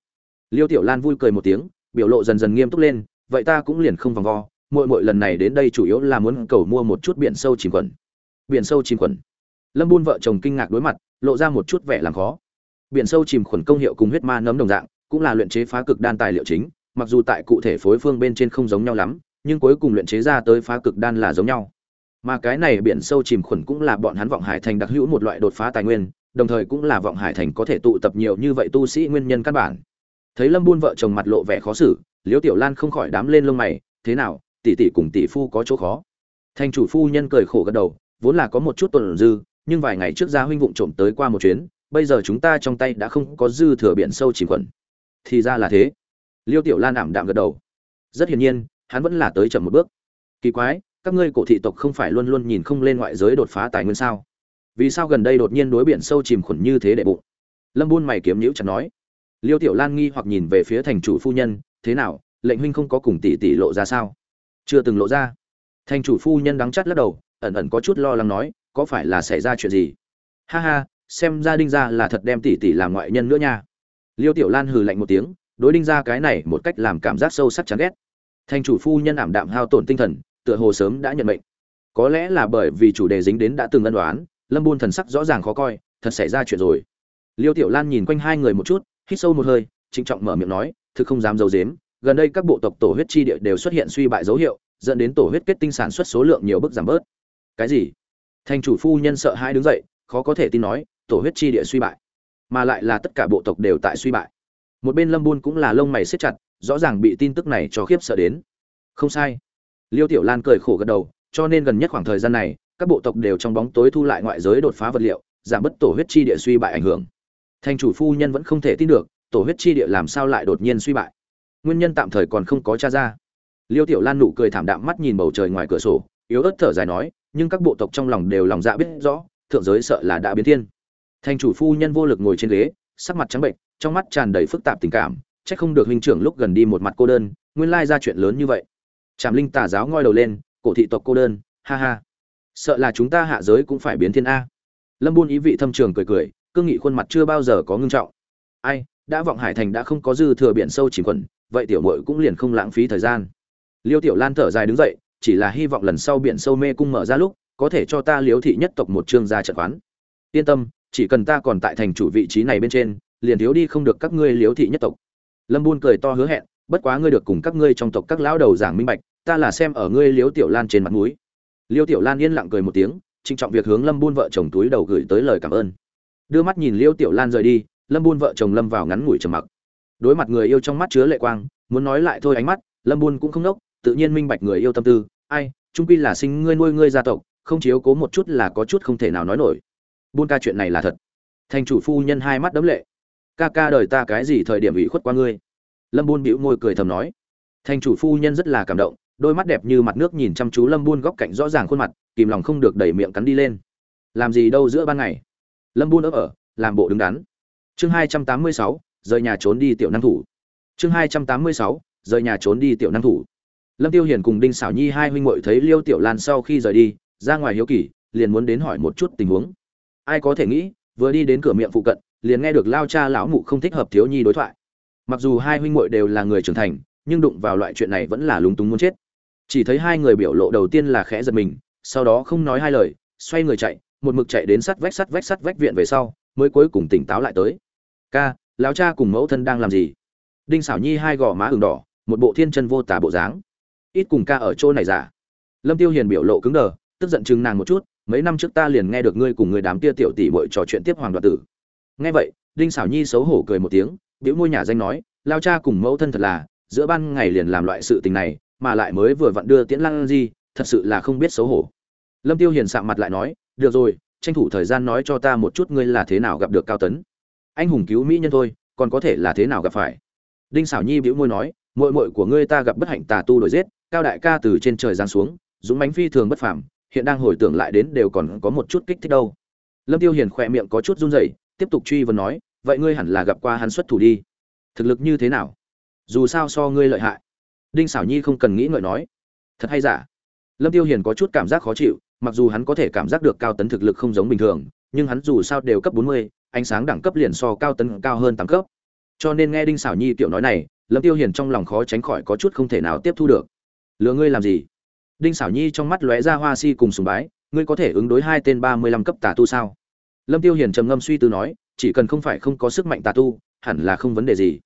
liêu tiểu lan vui cười một tiếng, biểu lộ dần dần nghiêm túc lên, vậy ta cũng liền không vòng vo mỗi mỗi lần này đến đây chủ yếu là muốn cầu mua một chút biển sâu chìm quần biển sâu chìm quần lâm buôn vợ chồng kinh ngạc đối mặt, lộ ra một chút vẻ làm khó. Biển sâu chìm khuẩn công hiệu cùng huyết ma nấm đồng dạng, cũng là luyện chế phá cực đan tài liệu chính, mặc dù tại cụ thể phối phương bên trên không giống nhau lắm, nhưng cuối cùng luyện chế ra tới phá cực đan là giống nhau. Mà cái này biển sâu chìm khuẩn cũng là bọn hắn vọng hải thành đặc hữu một loại đột phá tài nguyên, đồng thời cũng là vọng hải thành có thể tụ tập nhiều như vậy tu sĩ nguyên nhân căn bản thấy lâm buôn vợ chồng mặt lộ vẻ khó xử, liễu tiểu lan không khỏi đám lên lông mày, thế nào, tỷ tỷ cùng tỷ phu có chỗ khó? Thành chủ phu nhân cười khổ gật đầu, vốn là có một chút tuần dư, nhưng vài ngày trước gia huynh vụng trộm tới qua một chuyến, bây giờ chúng ta trong tay đã không có dư thừa biển sâu chìm khuẩn. Thì ra là thế. Liêu tiểu lan ảm đạm gật đầu. Rất hiển nhiên, hắn vẫn là tới chậm một bước. Kỳ quái, các ngươi cổ thị tộc không phải luôn luôn nhìn không lên ngoại giới đột phá tài nguyên sao? Vì sao gần đây đột nhiên đối biển sâu chìm khuẩn như thế đệ bụng? Lâm buôn mày kiếm nhữ chẳng nói liêu tiểu lan nghi hoặc nhìn về phía thành chủ phu nhân, thế nào, lệnh huynh không có cùng tỷ tỷ lộ ra sao? Chưa từng lộ ra. Thành chủ phu nhân đắng chắt lắc đầu, ẩn ẩn có chút lo lắng nói, có phải là xảy ra chuyện gì? Ha ha, xem ra đinh gia là thật đem tỷ tỷ làm ngoại nhân nữa nha. Liêu tiểu lan hừ lạnh một tiếng, đối đinh gia cái này một cách làm cảm giác sâu sắc chán ghét. Thành chủ phu nhân ảm đạm hao tổn tinh thần, tựa hồ sớm đã nhận mệnh. Có lẽ là bởi vì chủ đề dính đến đã từng ân đoán lâm buôn thần sắc rõ ràng khó coi, thật xảy ra chuyện rồi. Liêu tiểu lan nhìn quanh hai người một chút hít sâu một hơi, trịnh trọng mở miệng nói, thực không dám dầu dếm gần đây các bộ tộc tổ huyết chi địa đều xuất hiện suy bại dấu hiệu, dẫn đến tổ huyết kết tinh sản xuất số lượng nhiều bước giảm bớt. Cái gì? Thành chủ phu nhân sợ hai đứng dậy, khó có thể tin nói, tổ huyết chi địa suy bại, mà lại là tất cả bộ tộc đều tại suy bại. Một bên lâm buôn cũng là lông mày xếp chặt, rõ ràng bị tin tức này cho khiếp sợ đến. Không sai. Liêu tiểu lan cười khổ gật đầu, cho nên gần nhất khoảng thời gian này, các bộ tộc đều trong bóng tối thu lại ngoại giới đột phá vật liệu, giảm bớt tổ huyết chi địa suy bại ảnh hưởng thành chủ phu nhân vẫn không thể tin được, tổ huyết chi địa làm sao lại đột nhiên suy bại. Nguyên nhân tạm thời còn không có t r a ra. Liêu tiểu lan nụ cười thảm đạm mắt nhìn bầu trời ngoài cửa sổ, yếu ớt thở dài nói, nhưng các bộ tộc trong lòng đều lòng dạ biết rõ, thượng giới sợ là đã biến thiên. Thành chủ phu nhân vô lực ngồi trên ghế, sắc mặt trắng bệnh trong mắt tràn đầy phức tạp tình cảm trách không được huynh trưởng lúc gần đi một mặt cô đơn, nguyên lai ra chuyện lớn như vậy. Trảm linh tà giáo ngoi đầu lên, cổ thị tộc cô đơn, ha ha. Sợ là chúng ta hạ giới cũng phải biến thiên a. Lâm buôn ý vị thâm trường cười cười cương nghị khuôn mặt chưa bao giờ có ngưng trọng. Ai, đã vọng hải thành đã không có dư thừa biển sâu chỉ quẩn vậy tiểu mội cũng liền không lãng phí thời gian. Liêu tiểu lan thở dài đứng dậy, chỉ là hy vọng lần sau biển sâu mê cung mở ra lúc, có thể cho ta liếu thị nhất tộc một chương gia trận quán yên tâm, chỉ cần ta còn tại thành chủ vị trí này bên trên, liền thiếu đi không được các ngươi liếu thị nhất tộc. Lâm buôn cười to hứa hẹn, bất quá ngươi được cùng các ngươi trong tộc các lão đầu giảng minh bạch, ta là xem ở ngươi liếu tiểu lan trên mặt mũi. Liêu tiểu lan yên lặng cười một tiếng, trịnh trọng việc hướng lâm buôn vợ chồng túi đầu gửi tới lời cảm ơn đưa mắt nhìn liêu tiểu lan rời đi, lâm buôn vợ chồng lâm vào ngắn ngủi trầm mặc. Đối mặt người yêu trong mắt chứa lệ quang, muốn nói lại thôi ánh mắt, lâm buôn cũng không nốc, tự nhiên minh bạch người yêu tâm tư. Ai trung quy là sinh ngươi nuôi ngươi gia tộc, không chiếu cố một chút là có chút không thể nào nói nổi. Buôn ca chuyện này là thật. Thành chủ phu nhân hai mắt đấm lệ. Ca ca đời ta cái gì thời điểm ủy khuất qua ngươi? Lâm buôn bĩu môi cười thầm nói. Thành chủ phu nhân rất là cảm động, đôi mắt đẹp như mặt nước nhìn chăm chú lâm buôn góc cạnh rõ ràng khuôn mặt, kìm lòng không được đẩy miệng cắn đi lên. Làm gì đâu giữa ban ngày lâm buôn ấp ở, làm bộ đứng đắn. Chương hai trăm tám mươi sáu, rời nhà trốn đi tiểu năng thủ. Chương hai trăm tám mươi sáu, rời nhà trốn đi tiểu năng thủ. Lâm tiêu hiền cùng đinh xảo nhi hai huynh muội thấy liêu tiểu lan sau khi rời đi, ra ngoài hiếu kỳ, liền muốn đến hỏi một chút tình huống. Ai có thể nghĩ, vừa đi đến cửa miệng phụ cận, liền nghe được lao cha lão mụ không thích hợp thiếu nhi đối thoại. Mặc dù hai huynh muội đều là người trưởng thành, nhưng đụng vào loại chuyện này vẫn là lúng túng muốn chết. Chỉ thấy hai người biểu lộ đầu tiên là khẽ giật mình, sau đó không nói hai lời, xoay người chạy một mực chạy đến sắt vách sắt vách sắt vách viện về sau, mới cuối cùng tỉnh táo lại tới. Ca, lão cha cùng mẫu thân đang làm gì? Đinh xảo nhi hai gò má ửng đỏ, một bộ thiên chân vô tả bộ dáng. Ít cùng ca ở chỗ này giả lâm tiêu hiền biểu lộ cứng đờ, tức giận chừng nàng một chút, mấy năm trước ta liền nghe được ngươi cùng người đám kia tiểu tỷ muội trò chuyện tiếp hoàng đoạt tử. Nghe vậy, đinh xảo nhi xấu hổ cười một tiếng, biểu môi nhà danh nói lao cha cùng mẫu thân thật là, giữa ban ngày liền làm loại sự tình này, mà lại mới vừa vặn đưa tiễn lan di, thật sự là không biết xấu hổ. Lâm tiêu hiền sạm mặt lại nói được rồi, tranh thủ thời gian nói cho ta một chút ngươi là thế nào gặp được cao tấn. Anh hùng cứu mỹ nhân thôi, còn có thể là thế nào gặp phải? Đinh xảo nhi bĩu môi nói, muội muội của ngươi ta gặp bất hạnh tà tu đổi giết, cao đại ca từ trên trời giáng xuống, dũng bánh phi thường bất phàm, hiện đang hồi tưởng lại đến đều còn có một chút kích thích đâu. Lâm tiêu hiền khỏe miệng có chút run rẩy, tiếp tục truy vấn nói, vậy ngươi hẳn là gặp qua hắn xuất thủ đi. Thực lực như thế nào? Dù sao so ngươi lợi hại. Đinh xảo nhi không cần nghĩ ngợi nói, thật hay giả? Lâm tiêu hiền có chút cảm giác khó chịu mặc dù hắn có thể cảm giác được cao tấn thực lực không giống bình thường nhưng hắn dù sao đều cấp 40, ánh sáng đẳng cấp liền so cao tấn cao hơn tám cấp. Cho nên nghe đinh xảo nhi tiểu nói này lâm tiêu hiền trong lòng khó tránh khỏi có chút không thể nào tiếp thu được. Lừa ngươi làm gì? Đinh xảo nhi trong mắt lóe ra hoa si cùng sùng bái ngươi có thể ứng đối hai tên ba mươi lăm cấp tà tu sao? Lâm tiêu hiền trầm ngâm suy tư nói chỉ cần không phải không có sức mạnh tà tu hẳn là không vấn đề gì.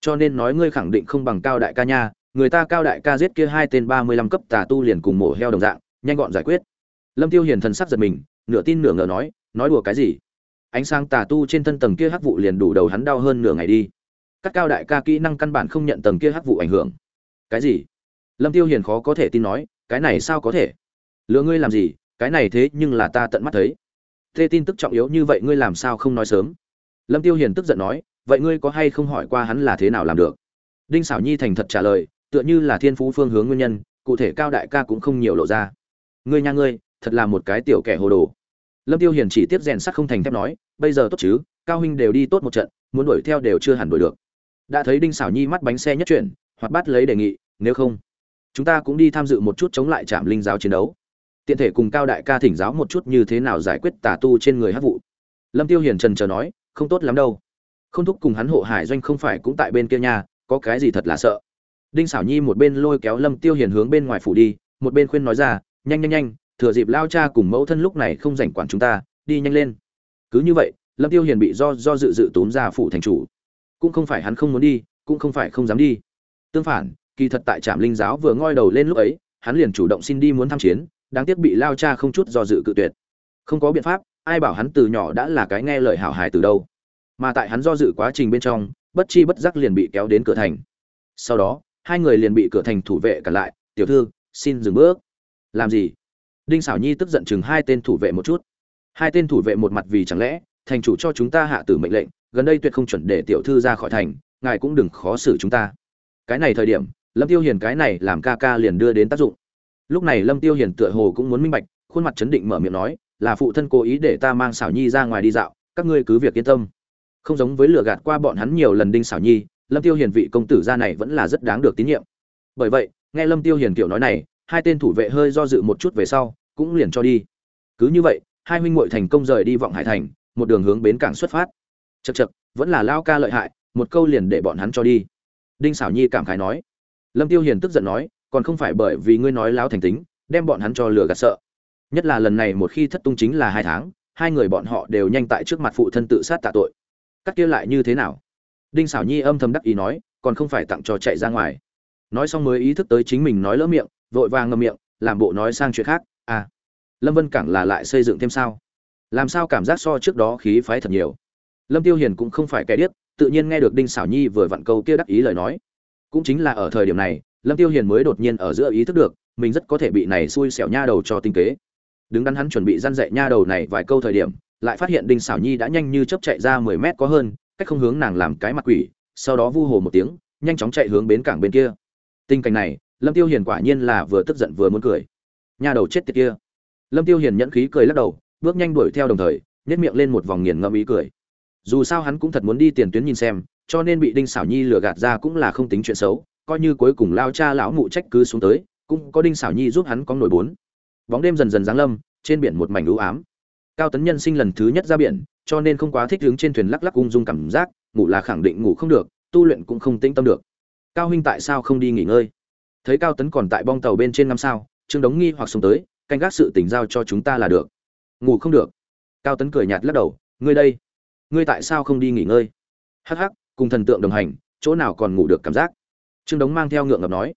Cho nên nói ngươi khẳng định không bằng cao đại ca nha người ta cao đại ca giết kia hai tên ba mươi lăm cấp tà tu liền cùng mổ heo đồng dạng nhanh gọn giải quyết lâm tiêu hiền thần sắc giật mình, nửa tin nửa ngờ nói nói đùa cái gì? Ánh sáng tà tu trên thân tầng kia hắc vụ liền đủ đầu hắn đau hơn nửa ngày đi. Các cao đại ca kỹ năng căn bản không nhận tầng kia hắc vụ ảnh hưởng. Cái gì? Lâm tiêu hiền khó có thể tin nói, cái này sao có thể? Lừa ngươi làm gì? Cái này thế nhưng là ta tận mắt thấy. Thế tin tức trọng yếu như vậy ngươi làm sao không nói sớm? Lâm tiêu hiền tức giận nói, vậy ngươi có hay không hỏi qua hắn là thế nào làm được? Đinh Sảo nhi thành thật trả lời, tựa như là thiên phú phương hướng nguyên nhân, cụ thể cao đại ca cũng không nhiều lộ ra. Ngươi nha ngươi thật là một cái tiểu kẻ hồ đồ. Lâm tiêu hiền chỉ tiếp rèn sắt không thành thép nói, bây giờ tốt chứ, cao huynh đều đi tốt một trận, muốn đuổi theo đều chưa hẳn đuổi được. Đã thấy đinh Sảo nhi mắt bánh xe nhất chuyển hoặc bắt lấy đề nghị, nếu không, chúng ta cũng đi tham dự một chút chống lại trạm linh giáo chiến đấu. Tiện thể cùng cao đại ca thỉnh giáo một chút như thế nào giải quyết tà tu trên người hát vụ. Lâm tiêu hiền trần chờ nói, không tốt lắm đâu. Không thúc cùng hắn hộ hải doanh không phải cũng tại bên kia nhà có cái gì thật là sợ. Đinh xảo nhi một bên lôi kéo lâm tiêu hiền hướng bên ngoài phủ đi, một bên khuyên nói ra, nhanh nhanh nhanh thừa dịp lao cha cùng mẫu thân lúc này không rảnh quản chúng ta, đi nhanh lên. Cứ như vậy, lâm tiêu hiền bị do do dự dự tốn ra phủ thành chủ. Cũng không phải hắn không muốn đi, cũng không phải không dám đi. Tương phản, kỳ thật tại trạm linh giáo vừa ngoi đầu lên lúc ấy, hắn liền chủ động xin đi muốn tham chiến, đáng tiếc bị lao cha không chút do dự cự tuyệt. Không có biện pháp, ai bảo hắn từ nhỏ đã là cái nghe lời hảo hài từ đâu. Mà tại hắn do dự quá trình bên trong, bất chi bất giác liền bị kéo đến cửa thành. Sau đó, hai người liền bị cửa thành thủ vệ cản lại, tiểu thư, xin dừng bước. Làm gì? Đinh xảo nhi tức giận chừng hai tên thủ vệ một chút. Hai tên thủ vệ một mặt vì chẳng lẽ, thành chủ cho chúng ta hạ tử mệnh lệnh, gần đây tuyệt không chuẩn để tiểu thư ra khỏi thành, ngài cũng đừng khó xử chúng ta. Cái này thời điểm, lâm tiêu hiền cái này làm ca ca liền đưa đến tác dụng. Lúc này lâm tiêu hiền tựa hồ cũng muốn minh bạch, khuôn mặt chấn định mở miệng nói, là phụ thân cố ý để ta mang xảo nhi ra ngoài đi dạo, các ngươi cứ việc yên tâm. Không giống với lừa gạt qua bọn hắn nhiều lần đinh xảo nhi, lâm tiêu hiền vị công tử gia này vẫn là rất đáng được tín nhiệm. Bởi vậy, nghe lâm tiêu hiền kiểu nói này, hai tên thủ vệ hơi do dự một chút về sau cũng liền cho đi. Cứ như vậy, hai huynh muội thành công rời đi vọng hải thành, một đường hướng bến cảng xuất phát. Chật chật vẫn là lao ca lợi hại, một câu liền để bọn hắn cho đi. Đinh xảo nhi cảm khái nói. Lâm tiêu hiền tức giận nói, còn không phải bởi vì ngươi nói láo thành tính, đem bọn hắn cho lừa gạt sợ. Nhất là lần này một khi thất tung chính là hai tháng, hai người bọn họ đều nhanh tại trước mặt phụ thân tự sát tạ tội. Các kia lại như thế nào? Đinh xảo nhi âm thầm đắc ý nói, còn không phải tặng cho chạy ra ngoài. Nói xong mới ý thức tới chính mình nói lỡ miệng, vội vàng ngậm miệng, làm bộ nói sang chuyện khác à lâm vân cảng là lại xây dựng thêm sao? Làm sao cảm giác so trước đó khí phái thật nhiều? Lâm tiêu hiền cũng không phải kẻ điếc, tự nhiên nghe được đinh xảo nhi vừa vặn câu kia đắc ý lời nói. Cũng chính là ở thời điểm này, lâm tiêu hiền mới đột nhiên ở giữa ý thức được, mình rất có thể bị này xui xẻo nha đầu cho tinh kế. Đứng đắn hắn chuẩn bị răn dạy nha đầu này vài câu thời điểm, lại phát hiện đinh xảo nhi đã nhanh như chớp chạy ra mười mét có hơn, cách không hướng nàng làm cái mặt quỷ, sau đó vu hồ một tiếng, nhanh chóng chạy hướng bến cảng bên kia. Tình cảnh này, lâm tiêu hiền quả nhiên là vừa tức giận vừa muốn cười nha đầu chết tiệt kia. Lâm tiêu hiền nhẫn khí cười lắc đầu, bước nhanh đuổi theo đồng thời nhét miệng lên một vòng nghiền ngẫm ý cười. Dù sao hắn cũng thật muốn đi tiền tuyến nhìn xem, cho nên bị đinh xảo nhi lừa gạt ra cũng là không tính chuyện xấu, coi như cuối cùng lao cha lão mụ trách cứ xuống tới, cũng có đinh xảo nhi giúp hắn có nổi bốn. Bóng đêm dần dần giáng lâm, trên biển một mảnh u ám. Cao tấn nhân sinh lần thứ nhất ra biển, cho nên không quá thích đứng trên thuyền lắc lắc ung dung cảm giác, ngủ là khẳng định ngủ không được, tu luyện cũng không tĩnh tâm được. Cao huynh tại sao không đi nghỉ ngơi? Thấy cao tấn còn tại bong tàu bên trên năm sao trương đống nghi hoặc xuống tới, canh gác sự tình giao cho chúng ta là được. Ngủ không được. Cao tấn cười nhạt lắc đầu, ngươi đây, ngươi tại sao không đi nghỉ ngơi? Hắc hắc, cùng thần tượng đồng hành, chỗ nào còn ngủ được cảm giác? Trương đống mang theo ngượng ngập nói.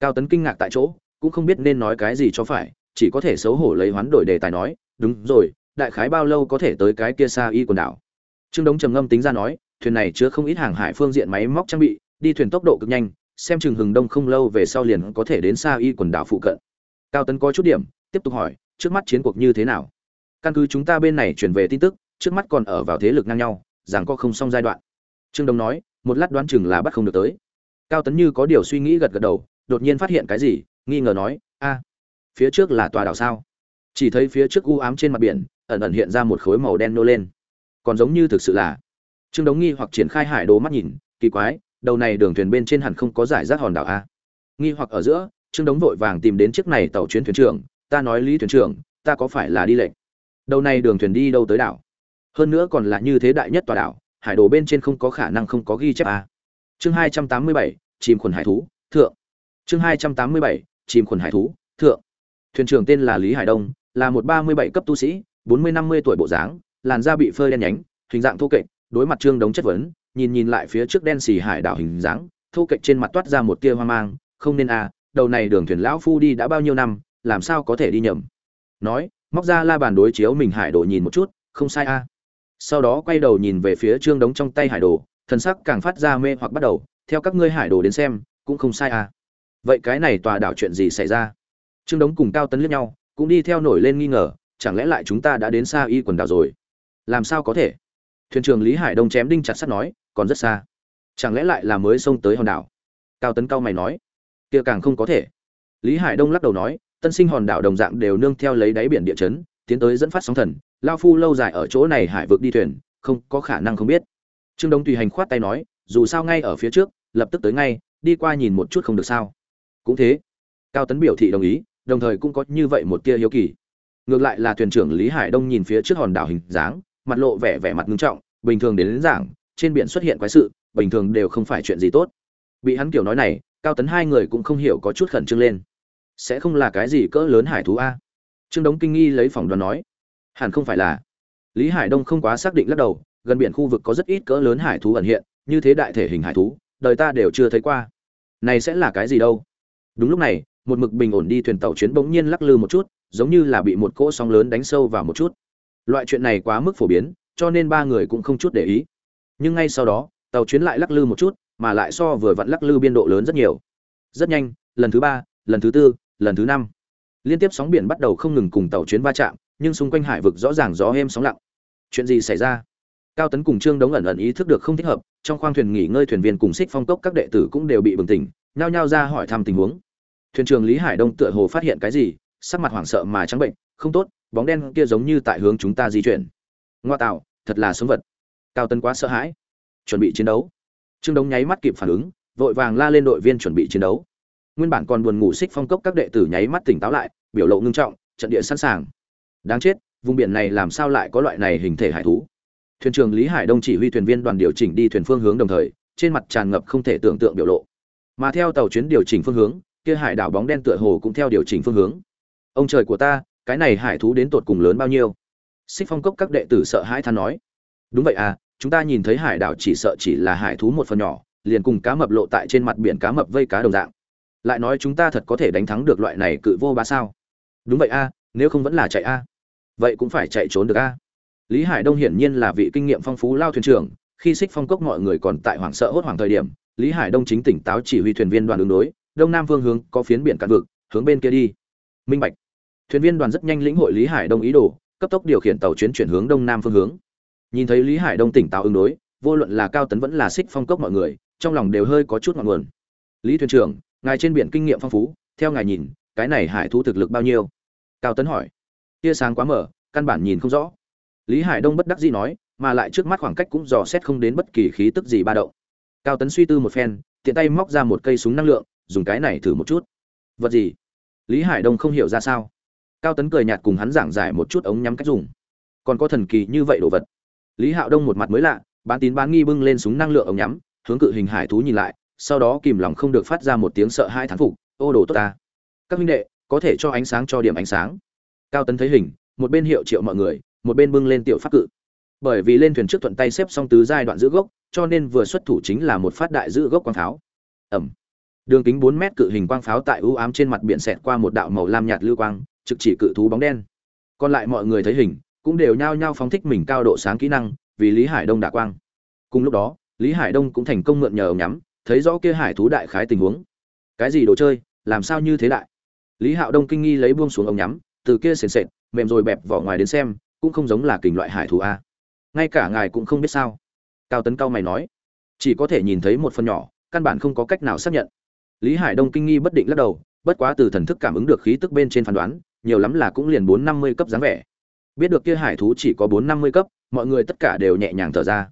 Cao tấn kinh ngạc tại chỗ, cũng không biết nên nói cái gì cho phải, chỉ có thể xấu hổ lấy hoán đổi đề tài nói, đúng rồi, đại khái bao lâu có thể tới cái kia xa y quần đảo? Trương đống trầm ngâm tính ra nói, thuyền này chứa không ít hàng hải phương diện máy móc trang bị, đi thuyền tốc độ cực nhanh, xem chừng hừng đông không lâu về sau liền có thể đến xa y quần đảo phụ cận cao tấn có chút điểm, tiếp tục hỏi, trước mắt chiến cuộc như thế nào? Căn cứ chúng ta bên này chuyển về tin tức, trước mắt còn ở vào thế lực ngang nhau, rằng có không xong giai đoạn. Trương đông nói, một lát đoán chừng là bắt không được tới. Cao tấn như có điều suy nghĩ gật gật đầu, đột nhiên phát hiện cái gì, nghi ngờ nói, a, phía trước là tòa đảo sao? Chỉ thấy phía trước u ám trên mặt biển, ẩn ẩn hiện ra một khối màu đen nô lên. Còn giống như thực sự là. Trương đống nghi hoặc triển khai hải đồ mắt nhìn, kỳ quái, đầu này đường thuyền bên trên hẳn không có giải rác hòn đảo a. Nghi hoặc ở giữa trương đống vội vàng tìm đến chiếc này tàu chuyến thuyền trưởng, ta nói lý thuyền trưởng, ta có phải là đi lệnh đầu này đường thuyền đi đâu tới đảo? Hơn nữa còn là như thế đại nhất tòa đảo, hải đồ bên trên không có khả năng không có ghi chép a chương hai trăm tám mươi bảy, chìm khuẩn hải thú, thượng. Chương hai trăm tám mươi bảy, chìm khuẩn hải thú, thượng. Thuyền trưởng tên là lý hải đông, là một ba mươi bảy cấp tu sĩ, bốn mươi năm mươi tuổi bộ dáng, làn da bị phơi đen nhánh, hình dạng thô kệch, đối mặt trương đống chất vấn, nhìn nhìn lại phía trước đen xì hải đảo hình dáng, thô kệch trên mặt toát ra một tia hoang mang, không nên à đầu này đường thuyền lão phu đi đã bao nhiêu năm, làm sao có thể đi nhầm? Nói, móc ra la bàn đối chiếu mình hải đồ nhìn một chút, không sai a. À. sau đó quay đầu nhìn về phía trương đống trong tay hải đồ, thần sắc càng phát ra mê hoặc bắt đầu, theo các ngươi hải đồ đến xem, cũng không sai à vậy cái này tòa đảo chuyện gì xảy ra? Trương đống cùng cao tấn liếc nhau, cũng đi theo nổi lên nghi ngờ, chẳng lẽ lại chúng ta đã đến xa y quần đảo rồi? Làm sao có thể? Thuyền trưởng lý hải đông chém đinh chặt sắt nói, còn rất xa. Chẳng lẽ lại là mới xông tới hòn đảo? Cao tấn cao mày nói kia càng không có thể. Lý hải đông lắc đầu nói tân sinh hòn đảo đồng dạng đều nương theo lấy đáy biển địa chấn tiến tới dẫn phát sóng thần lao phu lâu dài ở chỗ này hải vực đi thuyền không có khả năng không biết. Trương đông tùy hành khoát tay nói dù sao ngay ở phía trước lập tức tới ngay đi qua nhìn một chút không được sao. Cũng thế. Cao tấn biểu thị đồng ý đồng thời cũng có như vậy một tia hiếu kỳ. Ngược lại là thuyền trưởng lý hải đông nhìn phía trước hòn đảo hình dáng mặt lộ vẻ vẻ mặt ngưng trọng bình thường đến, đến giảng trên biển xuất hiện quái sự bình thường đều không phải chuyện gì tốt. Bị hắn kiểu nói này cao tấn hai người cũng không hiểu có chút khẩn trương lên. Sẽ không là cái gì cỡ lớn hải thú a? Trương đống kinh nghi lấy phỏng đoán nói. Hẳn không phải là. Lý hải đông không quá xác định lắc đầu, gần biển khu vực có rất ít cỡ lớn hải thú ẩn hiện, như thế đại thể hình hải thú, đời ta đều chưa thấy qua. Này sẽ là cái gì đâu? Đúng lúc này, một mực bình ổn đi thuyền tàu chuyến bỗng nhiên lắc lư một chút, giống như là bị một cỗ sóng lớn đánh sâu vào một chút. Loại chuyện này quá mức phổ biến, cho nên ba người cũng không chút để ý. Nhưng ngay sau đó, tàu chuyến lại lắc lư một chút mà lại so vừa vặn lắc lư biên độ lớn rất nhiều. Rất nhanh, lần thứ ba, lần thứ tư, lần thứ năm. Liên tiếp sóng biển bắt đầu không ngừng cùng tàu chuyến va chạm, nhưng xung quanh hải vực rõ ràng gió êm sóng lặng. Chuyện gì xảy ra? Cao tấn cùng trương đống ẩn ẩn ý thức được không thích hợp, trong khoang thuyền nghỉ ngơi thuyền viên cùng xích phong cốc các đệ tử cũng đều bị bừng tỉnh, nhao nhao ra hỏi thăm tình huống. Thuyền trưởng lý hải đông tựa hồ phát hiện cái gì, sắc mặt hoảng sợ mà trắng bệnh, không tốt, bóng đen kia giống như tại hướng chúng ta di chuyển. Ngoa tạo, thật là sống vật. Cao tấn quá sợ hãi, chuẩn bị chiến đấu trương đống nháy mắt kịp phản ứng, vội vàng la lên đội viên chuẩn bị chiến đấu. Nguyên bản còn buồn ngủ xích phong cốc các đệ tử nháy mắt tỉnh táo lại, biểu lộ ngưng trọng, trận địa sẵn sàng. Đáng chết, vùng biển này làm sao lại có loại này hình thể hải thú? Thuyền trưởng lý hải đông chỉ huy thuyền viên đoàn điều chỉnh đi thuyền phương hướng đồng thời, trên mặt tràn ngập không thể tưởng tượng biểu lộ. Mà theo tàu chuyến điều chỉnh phương hướng, kia hải đảo bóng đen tựa hồ cũng theo điều chỉnh phương hướng. Ông trời của ta, cái này hải thú đến tột cùng lớn bao nhiêu? Xích phong cốc các đệ tử sợ hãi than nói. Đúng vậy à chúng ta nhìn thấy hải đảo chỉ sợ chỉ là hải thú một phần nhỏ, liền cùng cá mập lộ tại trên mặt biển cá mập vây cá đồng dạng. Lại nói chúng ta thật có thể đánh thắng được loại này cự vô bá sao? Đúng vậy a, nếu không vẫn là chạy a. Vậy cũng phải chạy trốn được a. Lý hải đông hiển nhiên là vị kinh nghiệm phong phú lao thuyền trưởng, khi xích phong cốc mọi người còn tại hoảng sợ hốt hoảng thời điểm, lý hải đông chính tỉnh táo chỉ huy thuyền viên đoàn đường đối, đông nam phương hướng có phiến biển cạn vực, hướng bên kia đi. Minh bạch. Thuyền viên đoàn rất nhanh lĩnh hội lý hải đông ý đồ, cấp tốc điều khiển tàu chuyến chuyển hướng đông nam phương hướng nhìn thấy lý hải đông tỉnh táo ứng đối, vô luận là cao tấn vẫn là xích phong cốc mọi người, trong lòng đều hơi có chút ngọn nguồn. Lý thuyền trưởng, ngài trên biển kinh nghiệm phong phú, theo ngài nhìn, cái này hải Thu thực lực bao nhiêu? Cao tấn hỏi. Tia sáng quá mở căn bản nhìn không rõ. Lý hải đông bất đắc dĩ nói, mà lại trước mắt khoảng cách cũng dò xét không đến bất kỳ khí tức gì ba đậu. cao tấn suy tư một phen, tiện tay móc ra một cây súng năng lượng, dùng cái này thử một chút. Vật gì? Lý hải đông không hiểu ra sao. Cao tấn cười nhạt cùng hắn giảng giải một chút ống nhắm cách dùng. Còn có thần kỳ như vậy đồ vật lý hạo đông một mặt mới lạ, bán tín bán nghi bưng lên súng năng lượng ống nhắm, hướng cự hình hải thú nhìn lại, sau đó kìm lòng không được phát ra một tiếng sợ hai thán phục, ô đồ tốt ta, các huynh đệ, có thể cho ánh sáng cho điểm ánh sáng. Cao tấn thấy hình, một bên hiệu triệu mọi người, một bên bưng lên tiểu pháp cự. Bởi vì lên thuyền trước thuận tay xếp xong tứ giai đoạn giữ gốc, cho nên vừa xuất thủ chính là một phát đại giữ gốc quang pháo. Ẩm. Đường kính bốn mét cự hình quang pháo tại ưu ám trên mặt biển xẹt qua một đạo màu lam nhạt lưu quang, trực chỉ cự thú bóng đen. Còn lại mọi người thấy hình cũng đều nhao nhao phóng thích mình cao độ sáng kỹ năng, vì lý hải đông đả quang. Cùng lúc đó, lý hải đông cũng thành công mượn nhờ ống nhắm, thấy rõ kia hải thú đại khái tình huống. Cái gì đồ chơi, làm sao như thế đại? Lý hạo đông kinh nghi lấy buông xuống ống nhắm, từ kia sền sệt, mềm rồi bẹp vỏ ngoài đến xem, cũng không giống là kình loại hải thú a. Ngay cả ngài cũng không biết sao. Cao tấn cao mày nói, chỉ có thể nhìn thấy một phần nhỏ, căn bản không có cách nào xác nhận. Lý hải đông kinh nghi bất định lắc đầu, bất quá từ thần thức cảm ứng được khí tức bên trên phán đoán, nhiều lắm là cũng liền bốn năm mươi cấp dáng vẻ biết được kia hải thú chỉ có bốn năm mươi cấp, mọi người tất cả đều nhẹ nhàng thở ra.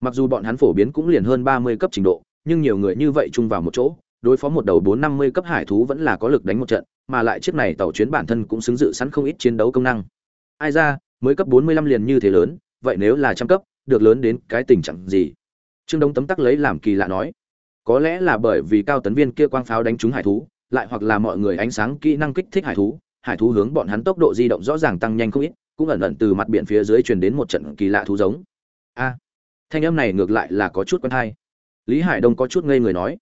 Mặc dù bọn hắn phổ biến cũng liền hơn ba mươi cấp trình độ, nhưng nhiều người như vậy chung vào một chỗ, đối phó một đầu bốn năm mươi cấp hải thú vẫn là có lực đánh một trận, mà lại chiếc này tàu chuyến bản thân cũng xứng dự sẵn không ít chiến đấu công năng. Ai ra, mới cấp bốn mươi lăm liền như thế lớn, vậy nếu là trăm cấp, được lớn đến cái tình trạng gì? Trương đông tấm tắc lấy làm kỳ lạ nói. Có lẽ là bởi vì cao tấn viên kia quang pháo đánh trúng hải thú, lại hoặc là mọi người ánh sáng kỹ năng kích thích hải thú hải thú hướng bọn hắn tốc độ di động rõ ràng tăng nhanh không ít, cũng ẩn ẩn từ mặt biển phía dưới truyền đến một trận kỳ lạ thú giống. A, thanh âm này ngược lại là có chút quen hay. Lý hải đông có chút ngây người nói.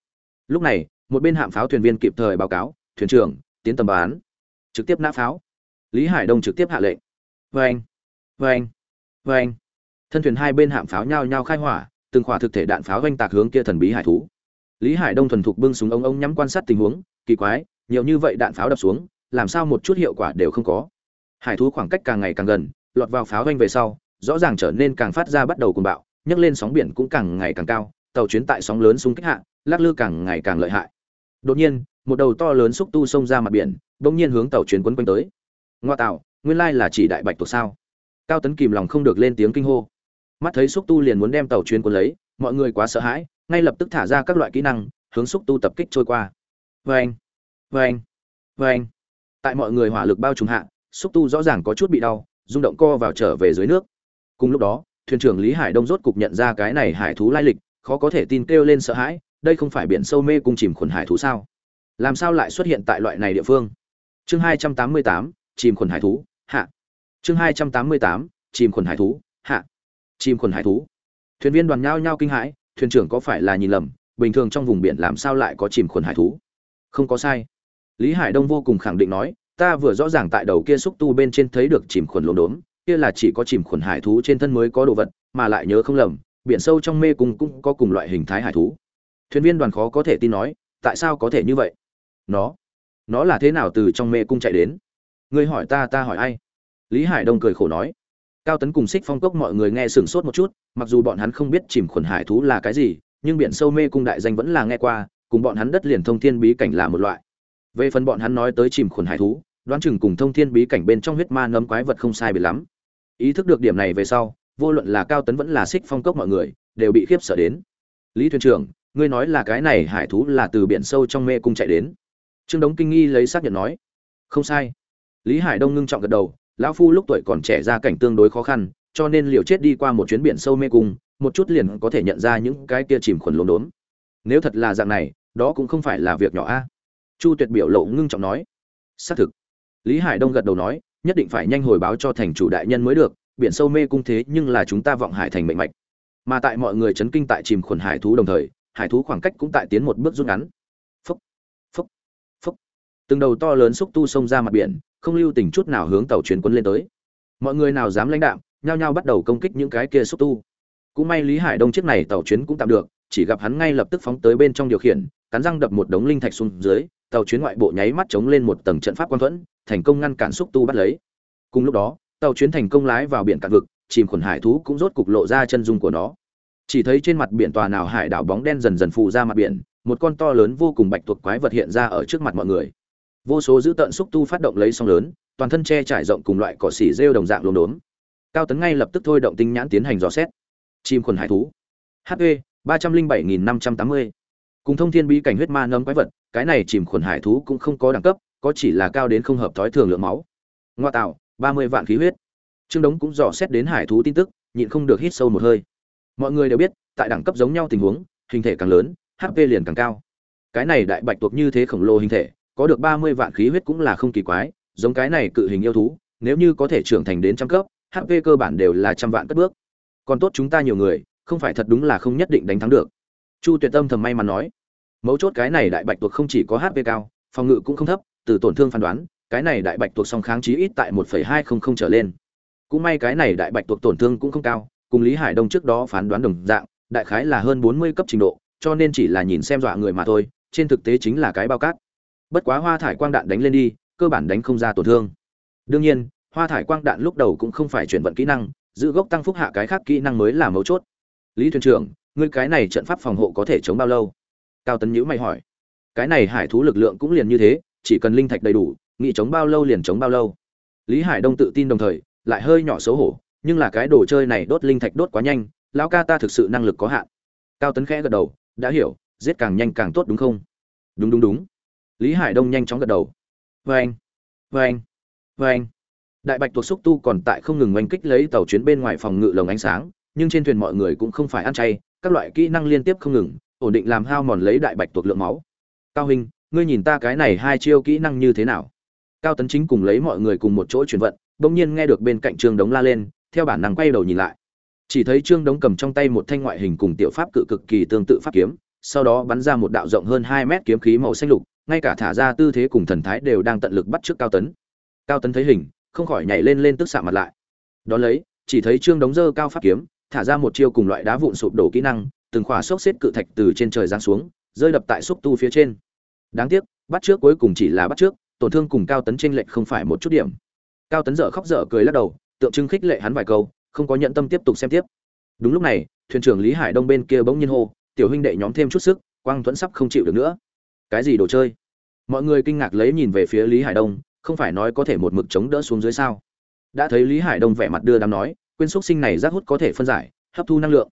Lúc này, một bên hạm pháo thuyền viên kịp thời báo cáo, thuyền trưởng, tiến tầm bán trực tiếp nã pháo. Lý hải đông trực tiếp hạ lệnh. Vê anh vê anh vê anh thân thuyền hai bên hạm pháo nhao nhao khai hỏa, từng khỏa thực thể đạn pháo oanh tạc hướng kia thần bí hải thú. Lý hải đông thuần thục bưng súng ông ông nhắm quan sát tình huống, kỳ quái, nhiều như vậy đạn pháo đập xuống làm sao một chút hiệu quả đều không có. Hải thú khoảng cách càng ngày càng gần, lọt vào pháo oanh về sau, rõ ràng trở nên càng phát ra bắt đầu cuồng bạo, nhấc lên sóng biển cũng càng ngày càng cao, tàu chuyến tại sóng lớn xung kích hạ, lắc lư càng ngày càng lợi hại. Đột nhiên, một đầu to lớn xúc tu xông ra mặt biển, bỗng nhiên hướng tàu chuyến quấn quanh tới. Ngoa tạo, nguyên lai là chỉ đại bạch tuộc sao? Cao tấn kìm lòng không được lên tiếng kinh hô. Mắt thấy xúc tu liền muốn đem tàu chuyến cuốn lấy, mọi người quá sợ hãi, ngay lập tức thả ra các loại kỹ năng, hướng xúc tu tập kích trôi qua. Vê anh vê anh vê anh tại mọi người hỏa lực bao trùm hạ, xúc tu rõ ràng có chút bị đau, rung động co vào trở về dưới nước. Cùng lúc đó, thuyền trưởng lý hải đông rốt cục nhận ra cái này hải thú lai lịch, khó có thể tin kêu lên sợ hãi, đây không phải biển sâu mê cung chìm khuẩn hải thú sao? Làm sao lại xuất hiện tại loại này địa phương? Chương hai trăm tám mươi tám, chìm khuẩn hải thú, hạ. Chương hai trăm tám mươi tám, chìm khuẩn hải thú, hạ. Chìm khuẩn hải thú. Thuyền viên đoàn nhao nhao kinh hãi, thuyền trưởng có phải là nhìn lầm, bình thường trong vùng biển làm sao lại có chìm khuẩn hải thú? Không có sai lý hải đông vô cùng khẳng định nói, ta vừa rõ ràng tại đầu kia xúc tu bên trên thấy được chìm khuẩn lốm đốm, kia là chỉ có chìm khuẩn hải thú trên thân mới có đồ vật, mà lại nhớ không lầm, biển sâu trong mê cung cũng có cùng loại hình thái hải thú. Thuyền viên đoàn khó có thể tin nói, tại sao có thể như vậy? Nó nó là thế nào từ trong mê cung chạy đến? Ngươi hỏi ta ta hỏi ai? Lý hải đông cười khổ nói. Cao tấn cùng xích phong cốc mọi người nghe sửng sốt một chút, mặc dù bọn hắn không biết chìm khuẩn hải thú là cái gì, nhưng biển sâu mê cung đại danh vẫn là nghe qua, cùng bọn hắn đất liền thông thiên bí cảnh là một loại về phần bọn hắn nói tới chìm khuẩn hải thú, đoán chừng cùng thông thiên bí cảnh bên trong huyết ma nấm quái vật không sai biệt lắm. Ý thức được điểm này về sau, vô luận là cao tấn vẫn là xích phong cốc mọi người, đều bị khiếp sợ đến. Lý thuyền trưởng, ngươi nói là cái này hải thú là từ biển sâu trong mê cung chạy đến. Trương đống kinh nghi lấy xác nhận nói. Không sai. Lý hải đông ngưng trọng gật đầu, lão phu lúc tuổi còn trẻ ra cảnh tương đối khó khăn, cho nên liều chết đi qua một chuyến biển sâu mê cung, một chút liền có thể nhận ra những cái kia chìm khuẩn lốm đốm. Nếu thật là dạng này, đó cũng không phải là việc nhỏ a chu tuyệt biểu lộ ngưng trọng nói xác thực. Lý hải đông gật đầu nói nhất định phải nhanh hồi báo cho thành chủ đại nhân mới được biển sâu mê cung thế nhưng là chúng ta vọng hải thành mệnh mạch. Mà tại mọi người chấn kinh tại chìm khuẩn hải thú đồng thời hải thú khoảng cách cũng tại tiến một bước rút ngắn. Phúc phúc phúc, từng đầu to lớn xúc tu xông ra mặt biển không lưu tình chút nào hướng tàu chuyến quân lên tới. Mọi người nào dám lãnh đạm nhao nhao bắt đầu công kích những cái kia xúc tu. Cũng may lý hải đông chiếc này tàu chuyến cũng tạm được chỉ gặp hắn ngay lập tức phóng tới bên trong điều khiển cắn răng đập một đống linh thạch xuống dưới tàu chuyến ngoại bộ nháy mắt chống lên một tầng trận pháp quan thuẫn, thành công ngăn cản xúc tu bắt lấy. Cùng lúc đó, tàu chuyến thành công lái vào biển cạn vực, chìm khuẩn hải thú cũng rốt cục lộ ra chân dung của nó. Chỉ thấy trên mặt biển tòa nào hải đảo bóng đen dần dần phụ ra mặt biển, một con to lớn vô cùng bạch tuộc quái vật hiện ra ở trước mặt mọi người. Vô số dữ tận xúc tu phát động lấy song lớn, toàn thân che trải rộng cùng loại cỏ xỉ rêu đồng dạng luống đốm. Cao Tấn ngay lập tức thôi động tinh nhãn tiến hành dò xét. Chim khuẩn hải thú. HP 307580 cùng thông thiên bí cảnh huyết ma nấm quái vật, cái này chìm khuẩn hải thú cũng không có đẳng cấp, có chỉ là cao đến không hợp thói thường lượng máu. Ngoa tạo, ba mươi vạn khí huyết. Trương đống cũng dò xét đến hải thú tin tức, nhịn không được hít sâu một hơi. Mọi người đều biết, tại đẳng cấp giống nhau tình huống, hình thể càng lớn hp liền càng cao. Cái này đại bạch tuộc như thế khổng lồ hình thể, có được ba mươi vạn khí huyết cũng là không kỳ quái, giống cái này cự hình yêu thú, nếu như có thể trưởng thành đến trăm cấp hp cơ bản đều là trăm vạn cất bước. Còn tốt chúng ta nhiều người, không phải thật đúng là không nhất định đánh thắng được chu tuyệt tâm thầm may mắn nói, mấu chốt cái này đại bạch tuộc không chỉ có hp cao, phòng ngự cũng không thấp, từ tổn thương phán đoán, cái này đại bạch tuộc song kháng chí ít tại một hai không không trở lên. Cũng may cái này đại bạch tuộc tổn thương cũng không cao, cùng lý hải đông trước đó phán đoán đồng dạng, đại khái là hơn bốn mươi cấp trình độ, cho nên chỉ là nhìn xem dọa người mà thôi, trên thực tế chính là cái bao cát. Bất quá hoa thải quang đạn đánh lên đi, cơ bản đánh không ra tổn thương. Đương nhiên, hoa thải quang đạn lúc đầu cũng không phải chuyển vận kỹ năng, giữ gốc tăng phúc hạ cái khác kỹ năng mới là mấu chốt. Lý thuyền trưởng ngươi cái này trận pháp phòng hộ có thể chống bao lâu? Cao tấn nhữ mày hỏi. Cái này hải thú lực lượng cũng liền như thế, chỉ cần linh thạch đầy đủ nghị chống bao lâu liền chống bao lâu. Lý hải đông tự tin đồng thời, lại hơi nhỏ xấu hổ, nhưng là cái đồ chơi này đốt linh thạch đốt quá nhanh, lão ca ta thực sự năng lực có hạn. Cao tấn khẽ gật đầu, đã hiểu, giết càng nhanh càng tốt đúng không? Đúng đúng đúng. Lý hải đông nhanh chóng gật đầu. Vê anh vê anh vê anh đại bạch tuộc xúc tu còn tại không ngừng oanh kích lấy tàu chuyến bên ngoài phòng ngự lồng ánh sáng, nhưng trên thuyền mọi người cũng không phải ăn chay các loại kỹ năng liên tiếp không ngừng, ổn định làm hao mòn lấy đại bạch tuộc lượng máu. Cao hình ngươi nhìn ta cái này hai chiêu kỹ năng như thế nào? Cao tấn chính cùng lấy mọi người cùng một chỗ chuyển vận, bỗng nhiên nghe được bên cạnh trương đống la lên, theo bản năng quay đầu nhìn lại. Chỉ thấy trương đống cầm trong tay một thanh ngoại hình cùng tiểu pháp cự cực kỳ tương tự pháp kiếm, sau đó bắn ra một đạo rộng hơn hai mét kiếm khí màu xanh lục, ngay cả thả ra tư thế cùng thần thái đều đang tận lực bắt trước cao tấn. Cao tấn thấy hình, không khỏi nhảy lên lên tức xạ mặt lại. Đón lấy, chỉ thấy trương đống dơ cao pháp kiếm thả ra một chiêu cùng loại đá vụn sụp đổ kỹ năng, từng khỏa xốc xếp cự thạch từ trên trời giáng xuống, rơi đập tại xúc tu phía trên. Đáng tiếc, bắt trước cuối cùng chỉ là bắt trước, tổn thương cùng cao tấn tranh lệch không phải một chút điểm. Cao tấn dở khóc dở cười lắc đầu, tượng trưng khích lệ hắn vài câu, không có nhận tâm tiếp tục xem tiếp. Đúng lúc này, thuyền trưởng lý hải đông bên kia bỗng nhiên hô, tiểu huynh đệ nhóm thêm chút sức, quang tuấn sắp không chịu được nữa. Cái gì đồ chơi? Mọi người kinh ngạc lấy nhìn về phía lý hải đông, không phải nói có thể một mực chống đỡ xuống dưới sao? Đã thấy lý hải đông vẻ mặt đưa đám nói quyên xúc sinh này rác hút có thể phân giải, hấp thu năng lượng.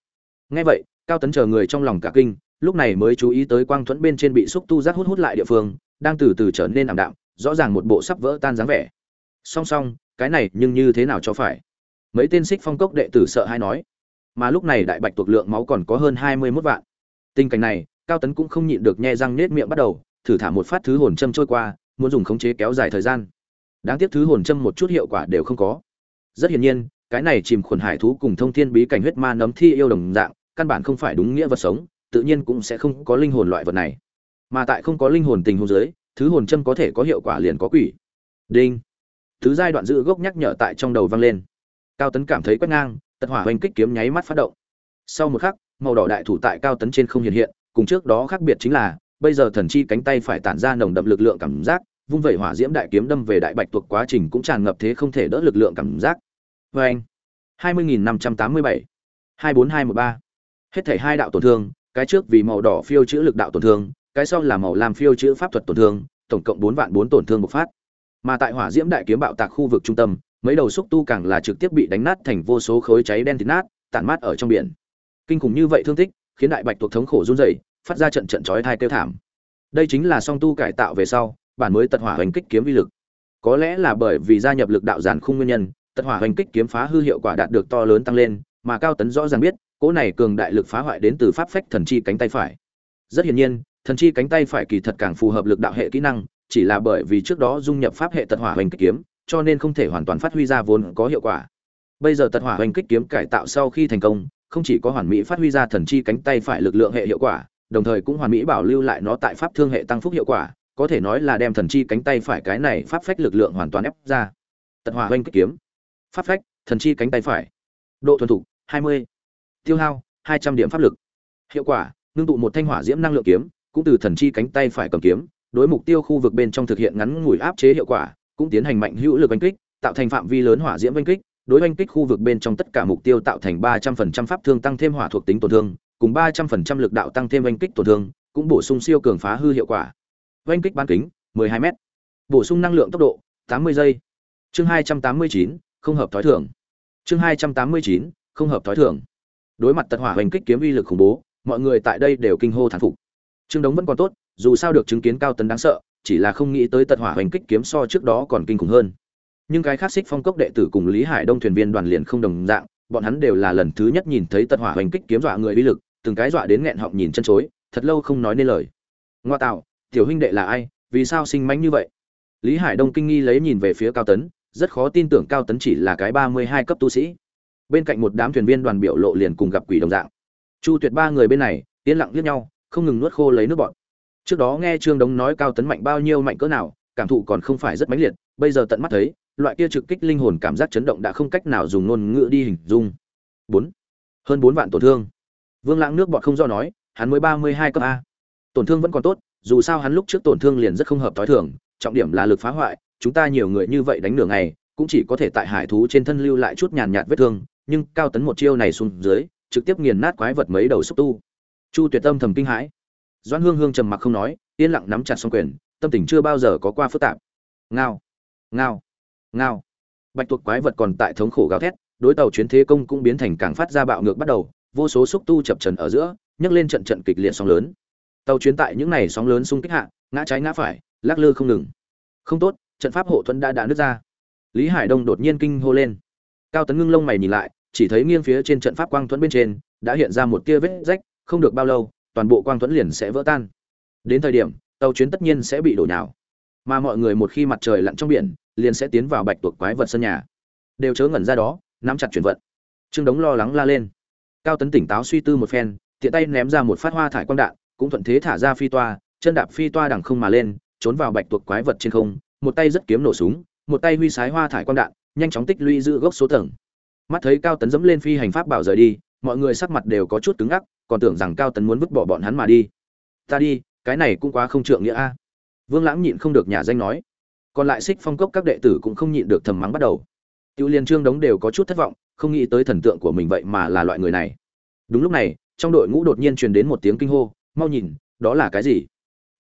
Ngay vậy, cao tấn chờ người trong lòng cả kinh, lúc này mới chú ý tới quang thuẫn bên trên bị xúc tu rác hút hút lại địa phương, đang từ từ trở nên ảm đạm, rõ ràng một bộ sắp vỡ tan dáng vẻ. Song song, cái này nhưng như thế nào cho phải? Mấy tên xích phong cốc đệ tử sợ hay nói. Mà lúc này đại bạch tuộc lượng máu còn có hơn hai mươi mốt vạn. Tình cảnh này, cao tấn cũng không nhịn được nhe răng nết miệng bắt đầu, thử thả một phát thứ hồn châm trôi qua, muốn dùng khống chế kéo dài thời gian. Đáng tiếc thứ hồn châm một chút hiệu quả đều không có. Rất hiển nhiên cái này chìm khuẩn hải thú cùng thông thiên bí cảnh huyết ma nấm thi yêu đồng dạng, căn bản không phải đúng nghĩa vật sống, tự nhiên cũng sẽ không có linh hồn loại vật này. Mà tại không có linh hồn tình hồn dưới, thứ hồn châm có thể có hiệu quả liền có quỷ. Đinh. Thứ giai đoạn giữ gốc nhắc nhở tại trong đầu vang lên. Cao tấn cảm thấy quét ngang tật hỏa hoành kích kiếm nháy mắt phát động. Sau một khắc, màu đỏ đại thủ tại cao tấn trên không hiện hiện, cùng trước đó khác biệt chính là, bây giờ thần chi cánh tay phải tản ra nồng đậm lực lượng cảm giác, vung vẩy hỏa diễm đại kiếm đâm về đại bạch tuộc quá trình cũng tràn ngập thế không thể đỡ lực lượng cảm giác. Và anh. hai mươi nghìn năm trăm tám mươi bảy. hai bốn hai một ba. Hết thảy hai đạo tổn thương, cái trước vì màu đỏ phiêu chữ lực đạo tổn thương, cái sau là màu lam phiêu chữ pháp thuật tổn thương, tổng cộng bốn vạn bốn tổn thương bộc phát. Mà tại hỏa diễm đại kiếm bạo tạc khu vực trung tâm, mấy đầu xúc tu càng là trực tiếp bị đánh nát thành vô số khối cháy đen thịt nát, tản mát ở trong biển. Kinh khủng như vậy thương tích, khiến đại bạch tuộc thống khổ run rẩy, phát ra trận trận chói tai kêu thảm. Đây chính là song tu cải tạo về sau, bản mới tật hỏa hành kích kiếm vi lực. Có lẽ là bởi vì gia nhập lực đạo giản khung nguyên nhân tật hỏa hoành kích kiếm phá hư hiệu quả đạt được to lớn tăng lên, mà cao tấn rõ ràng biết, cỗ này cường đại lực phá hoại đến từ pháp phách thần chi cánh tay phải. Rất hiển nhiên, thần chi cánh tay phải kỳ thật càng phù hợp lực đạo hệ kỹ năng, chỉ là bởi vì trước đó dung nhập pháp hệ tật hỏa hoành kích kiếm, cho nên không thể hoàn toàn phát huy ra vốn có hiệu quả. Bây giờ tật hỏa hoành kích kiếm cải tạo sau khi thành công, không chỉ có hoàn mỹ phát huy ra thần chi cánh tay phải lực lượng hệ hiệu quả, đồng thời cũng hoàn mỹ bảo lưu lại nó tại pháp thương hệ tăng phúc hiệu quả, có thể nói là đem thần chi cánh tay phải cái này pháp phách lực lượng hoàn toàn ép ra. Tật hỏa hoành kích kiếm pháp phách thần chi cánh tay phải. Độ thuần thục 20. tiêu hao 200 điểm pháp lực. Hiệu quả ngưng tụ một thanh hỏa diễm năng lượng kiếm cũng từ thần chi cánh tay phải cầm kiếm đối mục tiêu khu vực bên trong thực hiện ngắn ngủi áp chế hiệu quả cũng tiến hành mạnh hữu lực oanh kích tạo thành phạm vi lớn hỏa diễm oanh kích đối oanh kích khu vực bên trong tất cả mục tiêu tạo thành 300% pháp thương tăng thêm hỏa thuộc tính tổn thương cùng 300% lực đạo tăng thêm oanh kích tổn thương cũng bổ sung siêu cường phá hư hiệu quả. Oanh kích bán kính 12 m bổ sung năng lượng tốc độ 80 giây. Chương 289, không hợp thói thường. Chương 289, không hợp thói thường. Đối mặt tật hỏa hoành kích kiếm uy lực khủng bố mọi người tại đây đều kinh hô thán phục. Trương đống vẫn còn tốt dù sao được chứng kiến cao tấn đáng sợ chỉ là không nghĩ tới tật hỏa hoành kích kiếm so trước đó còn kinh khủng hơn. Nhưng cái khác xích phong cốc đệ tử cùng lý hải đông thuyền viên đoàn liền không đồng dạng bọn hắn đều là lần thứ nhất nhìn thấy tật hỏa hoành kích kiếm dọa người uy lực từng cái dọa đến nghẹn họng nhìn chân chối thật lâu không nói nên lời. Ngoa tạo tiểu huynh đệ là ai vì sao sinh mánh như vậy? Lý hải đông kinh nghi lấy nhìn về phía cao tấn rất khó tin tưởng cao tấn chỉ là cái ba mươi hai cấp tu sĩ. Bên cạnh một đám thuyền viên đoàn biểu lộ liền cùng gặp quỷ đồng dạng. Chu tuyệt ba người bên này, yên lặng liếc nhau, không ngừng nuốt khô lấy nước bọn trước đó nghe trương đống nói cao tấn mạnh bao nhiêu mạnh cỡ nào, cảm thụ còn không phải rất mãnh liệt, bây giờ tận mắt thấy, loại kia trực kích linh hồn cảm giác chấn động đã không cách nào dùng ngôn ngữ đi hình dung. Bốn. Hơn bốn vạn tổn thương. Vương lãng nước bọt không do nói, hắn mới ba mươi hai cấp a. Tổn thương vẫn còn tốt, dù sao hắn lúc trước tổn thương liền rất không hợp t h o i thường, trọng điểm là lực phá hoại chúng ta nhiều người như vậy đánh nửa ngày, cũng chỉ có thể tại hải thú trên thân lưu lại chút nhàn nhạt vết thương, nhưng cao tấn một chiêu này xuống dưới, trực tiếp nghiền nát quái vật mấy đầu xúc tu. Chu tuyệt tâm thầm kinh hãi. Doãn hương hương trầm mặc không nói, yên lặng nắm chặt song quyền, tâm tình chưa bao giờ có qua phức tạp. Ngao ngao ngao. Bạch tuộc quái vật còn tại thống khổ gào thét, đối tàu chuyến thế công cũng biến thành càng phát ra bạo ngược bắt đầu, vô số xúc tu chập trần ở giữa, nhấc lên trận trận kịch liệt sóng lớn. Tàu chuyến tại những này sóng lớn xung kích hạ, ngã trái ngã phải, lắc lư không ngừng. Không tốt trận pháp hộ thuẫn đã đã nứt ra. Lý hải đông đột nhiên kinh hô lên. Cao tấn ngưng lông mày nhìn lại, chỉ thấy nghiêng phía trên trận pháp quang thuẫn bên trên đã hiện ra một tia vết rách, không được bao lâu, toàn bộ quang thuẫn liền sẽ vỡ tan. Đến thời điểm, tàu chuyến tất nhiên sẽ bị đổ nhào. Mà mọi người một khi mặt trời lặn trong biển, liền sẽ tiến vào bạch tuộc quái vật sân nhà. Đều chớ ngẩn ra đó, nắm chặt chuyển vận. Trương đống lo lắng la lên. Cao tấn tỉnh táo suy tư một phen, tiện tay ném ra một phát hoa thải quang đạn, cũng thuận thế thả ra phi toa, chân đạp phi toa đằng không mà lên, trốn vào bạch tuộc quái vật trên không một tay rất kiếm nổ súng, một tay huy sái hoa thải quang đạn, nhanh chóng tích lũy giữ gốc số tầng. Mắt thấy cao tấn dẫm lên phi hành pháp bảo rời đi, mọi người sắc mặt đều có chút cứng ngắc, còn tưởng rằng cao tấn muốn vứt bỏ bọn hắn mà đi. Ta đi, cái này cũng quá không trượng nghĩa a. Vương lãng nhịn không được nhà danh nói. Còn lại xích phong cốc các đệ tử cũng không nhịn được thầm mắng bắt đầu. Tiêu liên trương đống đều có chút thất vọng, không nghĩ tới thần tượng của mình vậy mà là loại người này. Đúng lúc này, trong đội ngũ đột nhiên truyền đến một tiếng kinh hô, mau nhìn, đó là cái gì?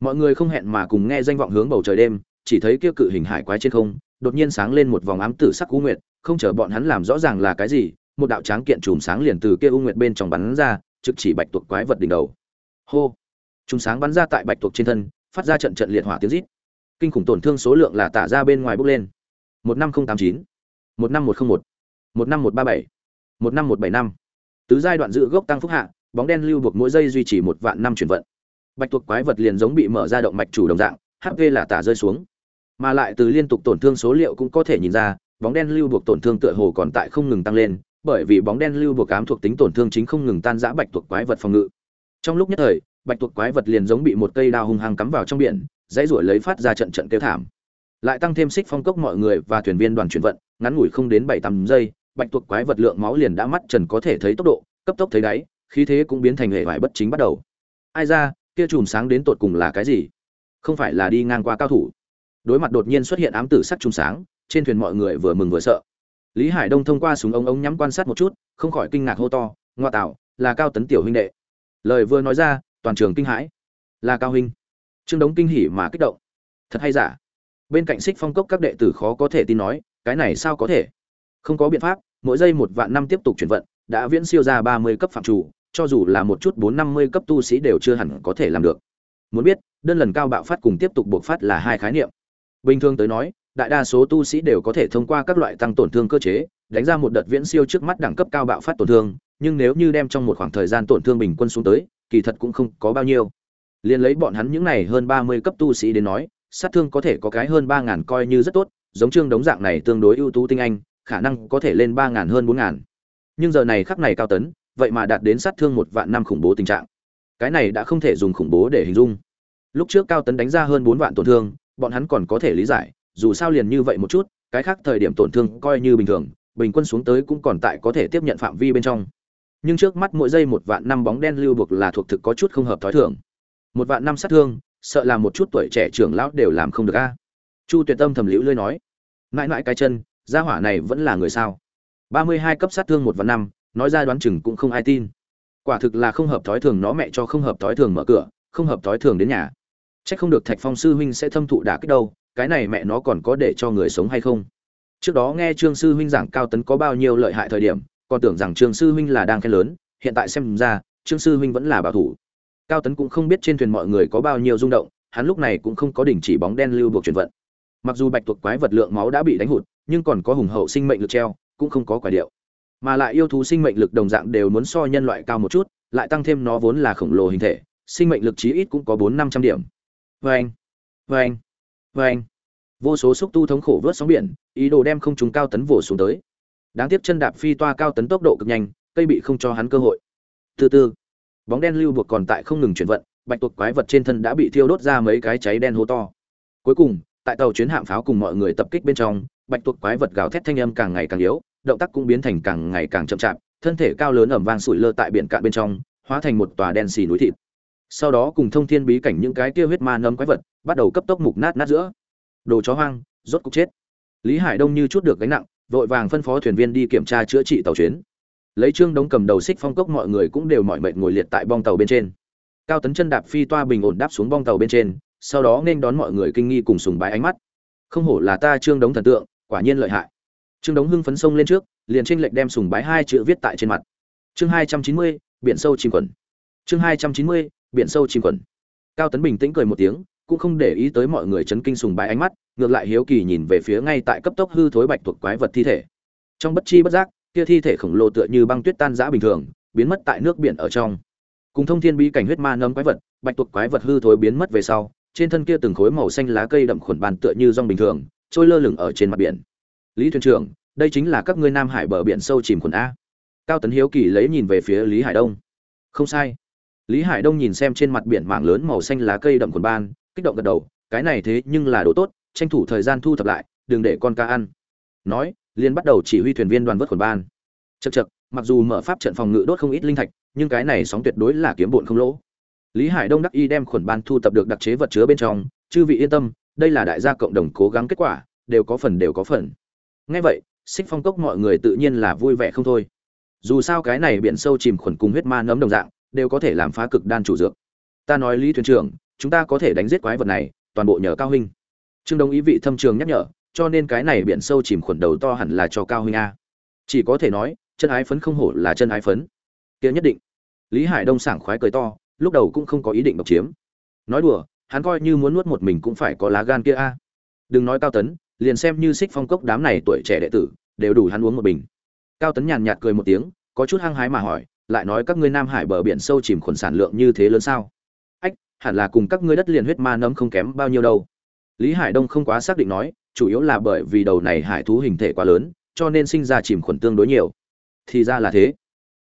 Mọi người không hẹn mà cùng nghe danh vọng hướng bầu trời đêm chỉ thấy kia cự hình hải quái trên không, đột nhiên sáng lên một vòng ám tử sắc u nguyệt, không chờ bọn hắn làm rõ ràng là cái gì, một đạo tráng kiện chùm sáng liền từ kia u nguyệt bên trong bắn ra, trực chỉ bạch tuộc quái vật đỉnh đầu. Hô! Chùm sáng bắn ra tại bạch tuộc trên thân, phát ra trận trận liệt hỏa tiếng rít. Kinh khủng tổn thương số lượng là tả ra bên ngoài bốc lên. Một năm không tám chín, một năm một không một một năm một ba bảy, một năm một bảy năm. Tứ giai đoạn giữ gốc tăng phúc hạ, bóng đen lưu buộc mỗi giây duy trì một vạn năm chuyển vận. Bạch tuộc quái vật liền giống bị mở ra động mạch chủ đồng dạng hp là tả rơi xuống mà lại từ liên tục tổn thương số liệu cũng có thể nhìn ra, bóng đen lưu buộc tổn thương tựa hồ còn tại không ngừng tăng lên, bởi vì bóng đen lưu buộc ám thuộc tính tổn thương chính không ngừng tan rã bạch tuộc quái vật phòng ngự. Trong lúc nhất thời, bạch tuộc quái vật liền giống bị một cây đao hung hăng cắm vào trong biển, dãy ruổi lấy phát ra trận trận kêu thảm. Lại tăng thêm xích phong cốc mọi người và thuyền viên đoàn chuyển vận, ngắn ngủi không đến bảy tám giây, bạch tuộc quái vật lượng máu liền đã mắt trần có thể thấy tốc độ, cấp tốc thấy đáy, khí thế cũng biến thành hệ vải bất chính bắt đầu. Ai ra, kia chùm sáng đến tột cùng là cái gì? Không phải là đi ngang qua cao thủ đối mặt đột nhiên xuất hiện ám tử sắc trung sáng, trên thuyền mọi người vừa mừng vừa sợ. Lý hải đông thông qua súng ống ống nhắm quan sát một chút, không khỏi kinh ngạc hô to, ngoa tạo, là cao tấn tiểu huynh đệ. Lời vừa nói ra, toàn trường kinh hãi. Là cao huynh. Trương đống kinh hỉ mà kích động. Thật hay giả? Bên cạnh xích phong cốc các đệ tử khó có thể tin nói, cái này sao có thể? Không có biện pháp, mỗi giây một vạn năm tiếp tục chuyển vận, đã viễn siêu ra ba mươi cấp phạm chủ, cho dù là một chút bốn năm mươi cấp tu sĩ đều chưa hẳn có thể làm được. Muốn biết, đơn lần cao bạo phát cùng tiếp tục buộc phát là hai khái niệm bình thường tới nói, đại đa số tu sĩ đều có thể thông qua các loại tăng tổn thương cơ chế, đánh ra một đợt viễn siêu trước mắt đẳng cấp cao bạo phát tổn thương, nhưng nếu như đem trong một khoảng thời gian tổn thương bình quân xuống tới, kỳ thật cũng không có bao nhiêu. Liền lấy bọn hắn những này hơn ba mươi cấp tu sĩ đến nói, sát thương có thể có cái hơn ba ngàn coi như rất tốt, giống trương đống dạng này tương đối ưu tú tinh anh, khả năng có thể lên ba ngàn hơn bốn ngàn. Nhưng giờ này khắc này cao tấn, vậy mà đạt đến sát thương một vạn năm khủng bố tình trạng. Cái này đã không thể dùng khủng bố để hình dung. Lúc trước cao tấn đánh ra hơn bốn vạn tổn thương bọn hắn còn có thể lý giải, dù sao liền như vậy một chút, cái khác thời điểm tổn thương coi như bình thường, bình quân xuống tới cũng còn tại có thể tiếp nhận phạm vi bên trong. Nhưng trước mắt mỗi giây một vạn năm bóng đen lưu buộc là thuộc thực có chút không hợp thói thường. Một vạn năm sát thương, sợ là một chút tuổi trẻ trưởng lão đều làm không được a. Chu tuyệt tâm thầm liễu lơi nói, mãi mãi cái chân, gia hỏa này vẫn là người sao? Ba mươi hai cấp sát thương một vạn năm, nói ra đoán chừng cũng không ai tin. Quả thực là không hợp thói thường, nó mẹ cho không hợp thói thường mở cửa, không hợp thói thường đến nhà. Chắc không được Thạch Phong sư huynh sẽ thâm thụ đả kích đâu, cái này mẹ nó còn có để cho người sống hay không? Trước đó nghe Trương sư huynh giảng cao tấn có bao nhiêu lợi hại thời điểm, còn tưởng rằng Trương sư huynh là đang khen lớn, hiện tại xem ra, Trương sư huynh vẫn là bảo thủ. Cao tấn cũng không biết trên thuyền mọi người có bao nhiêu rung động, hắn lúc này cũng không có đình chỉ bóng đen lưu buộc chuyển vận. Mặc dù bạch tuộc quái vật lượng máu đã bị đánh hụt, nhưng còn có hùng hậu sinh mệnh lực treo, cũng không có quả điệu. Mà lại yêu thú sinh mệnh lực đồng dạng đều muốn so nhân loại cao một chút, lại tăng thêm nó vốn là khổng lồ hình thể, sinh mệnh lực chí ít cũng có bốn năm trăm điểm vâng vâng vâng. Vô số xúc tu thống khổ vớt sóng biển, ý đồ đem không trùng cao tấn vồ xuống tới. Đáng tiếc chân đạp phi toa cao tấn tốc độ cực nhanh, cây bị không cho hắn cơ hội. Từ từ, bóng đen lưu buộc còn tại không ngừng chuyển vận, bạch tuộc quái vật trên thân đã bị thiêu đốt ra mấy cái cháy đen hố to. Cuối cùng, tại tàu chuyến hạm pháo cùng mọi người tập kích bên trong, bạch tuộc quái vật gào thét thanh âm càng ngày càng yếu, động tác cũng biến thành càng ngày càng chậm chạp, thân thể cao lớn ẩm vang sủi lơ tại biển cạn bên trong, hóa thành một tòa đen xì núi thịt sau đó cùng thông thiên bí cảnh những cái kia huyết ma nấm quái vật bắt đầu cấp tốc mục nát nát giữa. Đồ chó hoang, rốt cục chết. Lý hải đông như chút được gánh nặng, vội vàng phân phó thuyền viên đi kiểm tra chữa trị tàu chuyến. Lấy trương đống cầm đầu xích phong cốc mọi người cũng đều mỏi mệt ngồi liệt tại bong tàu bên trên. Cao tấn chân đạp phi toa bình ổn đáp xuống bong tàu bên trên, sau đó nên đón mọi người kinh nghi cùng sùng bái ánh mắt. Không hổ là ta trương đống thần tượng, quả nhiên lợi hại. Trương đống hưng phấn sông lên trước, liền tranh lệch đem sùng bái hai chữ viết tại trên mặt. Chương hai trăm chín mươi, biển sâu chìm quần. Chương hai trăm chín mươi biển sâu chim quẩn cao tấn bình tĩnh cười một tiếng, cũng không để ý tới mọi người chấn kinh sùng bái ánh mắt, ngược lại hiếu kỳ nhìn về phía ngay tại cấp tốc hư thối bạch thuộc quái vật thi thể. Trong bất chi bất giác, kia thi thể khổng lồ tựa như băng tuyết tan rã bình thường, biến mất tại nước biển ở trong. Cùng thông thiên bí cảnh huyết ma nấm quái vật, bạch tuộc quái vật hư thối biến mất về sau, trên thân kia từng khối màu xanh lá cây đậm khuẩn bàn tựa như rong bình thường, trôi lơ lửng ở trên mặt biển. Lý thuyền trưởng, đây chính là các ngươi nam hải bờ biển sâu chìm khuẩn a. Cao tấn hiếu kỳ lấy nhìn về phía lý hải đông. Không sai lý hải đông nhìn xem trên mặt biển mảng lớn màu xanh lá cây đậm quần ban kích động gật đầu cái này thế nhưng là đồ tốt tranh thủ thời gian thu thập lại đừng để con cá ăn. Nói liền bắt đầu chỉ huy thuyền viên đoàn vớt quần ban. Chậc chậc, mặc dù mở pháp trận phòng ngự đốt không ít linh thạch nhưng cái này sóng tuyệt đối là kiếm bộn không lỗ. Lý hải đông đắc y đem khuẩn ban thu thập được đặc chế vật chứa bên trong chư vị yên tâm đây là đại gia cộng đồng cố gắng kết quả đều có phần đều có phần. Nghe vậy xích phong cốc mọi người tự nhiên là vui vẻ không thôi. Dù sao cái này biển sâu chìm khuẩn cùng huyết ma nấm đồng dạng đều có thể làm phá cực đan chủ dược. Ta nói lý thuyền trưởng, chúng ta có thể đánh giết quái vật này, toàn bộ nhờ cao huynh. Trương Đông ý vị thâm trường nhắc nhở, cho nên cái này biển sâu chìm khuẩn đầu to hẳn là cho cao huynh a. Chỉ có thể nói, chân ái phấn không hổ là chân ái phấn. Kia nhất định. Lý hải đông sảng khoái cười to, lúc đầu cũng không có ý định độc chiếm. Nói đùa, hắn coi như muốn nuốt một mình cũng phải có lá gan kia a. Đừng nói cao tấn, liền xem như xích phong cốc đám này tuổi trẻ đệ tử, đều đủ hắn uống một bình. Cao tấn nhàn nhạt cười một tiếng, có chút hăng hái mà hỏi lại nói các ngươi nam hải bờ biển sâu chìm khuẩn sản lượng như thế lớn sao? Ách, hẳn là cùng các ngươi đất liền huyết ma nấm không kém bao nhiêu đâu. Lý hải đông không quá xác định nói, chủ yếu là bởi vì đầu này hải thú hình thể quá lớn, cho nên sinh ra chìm khuẩn tương đối nhiều. Thì ra là thế.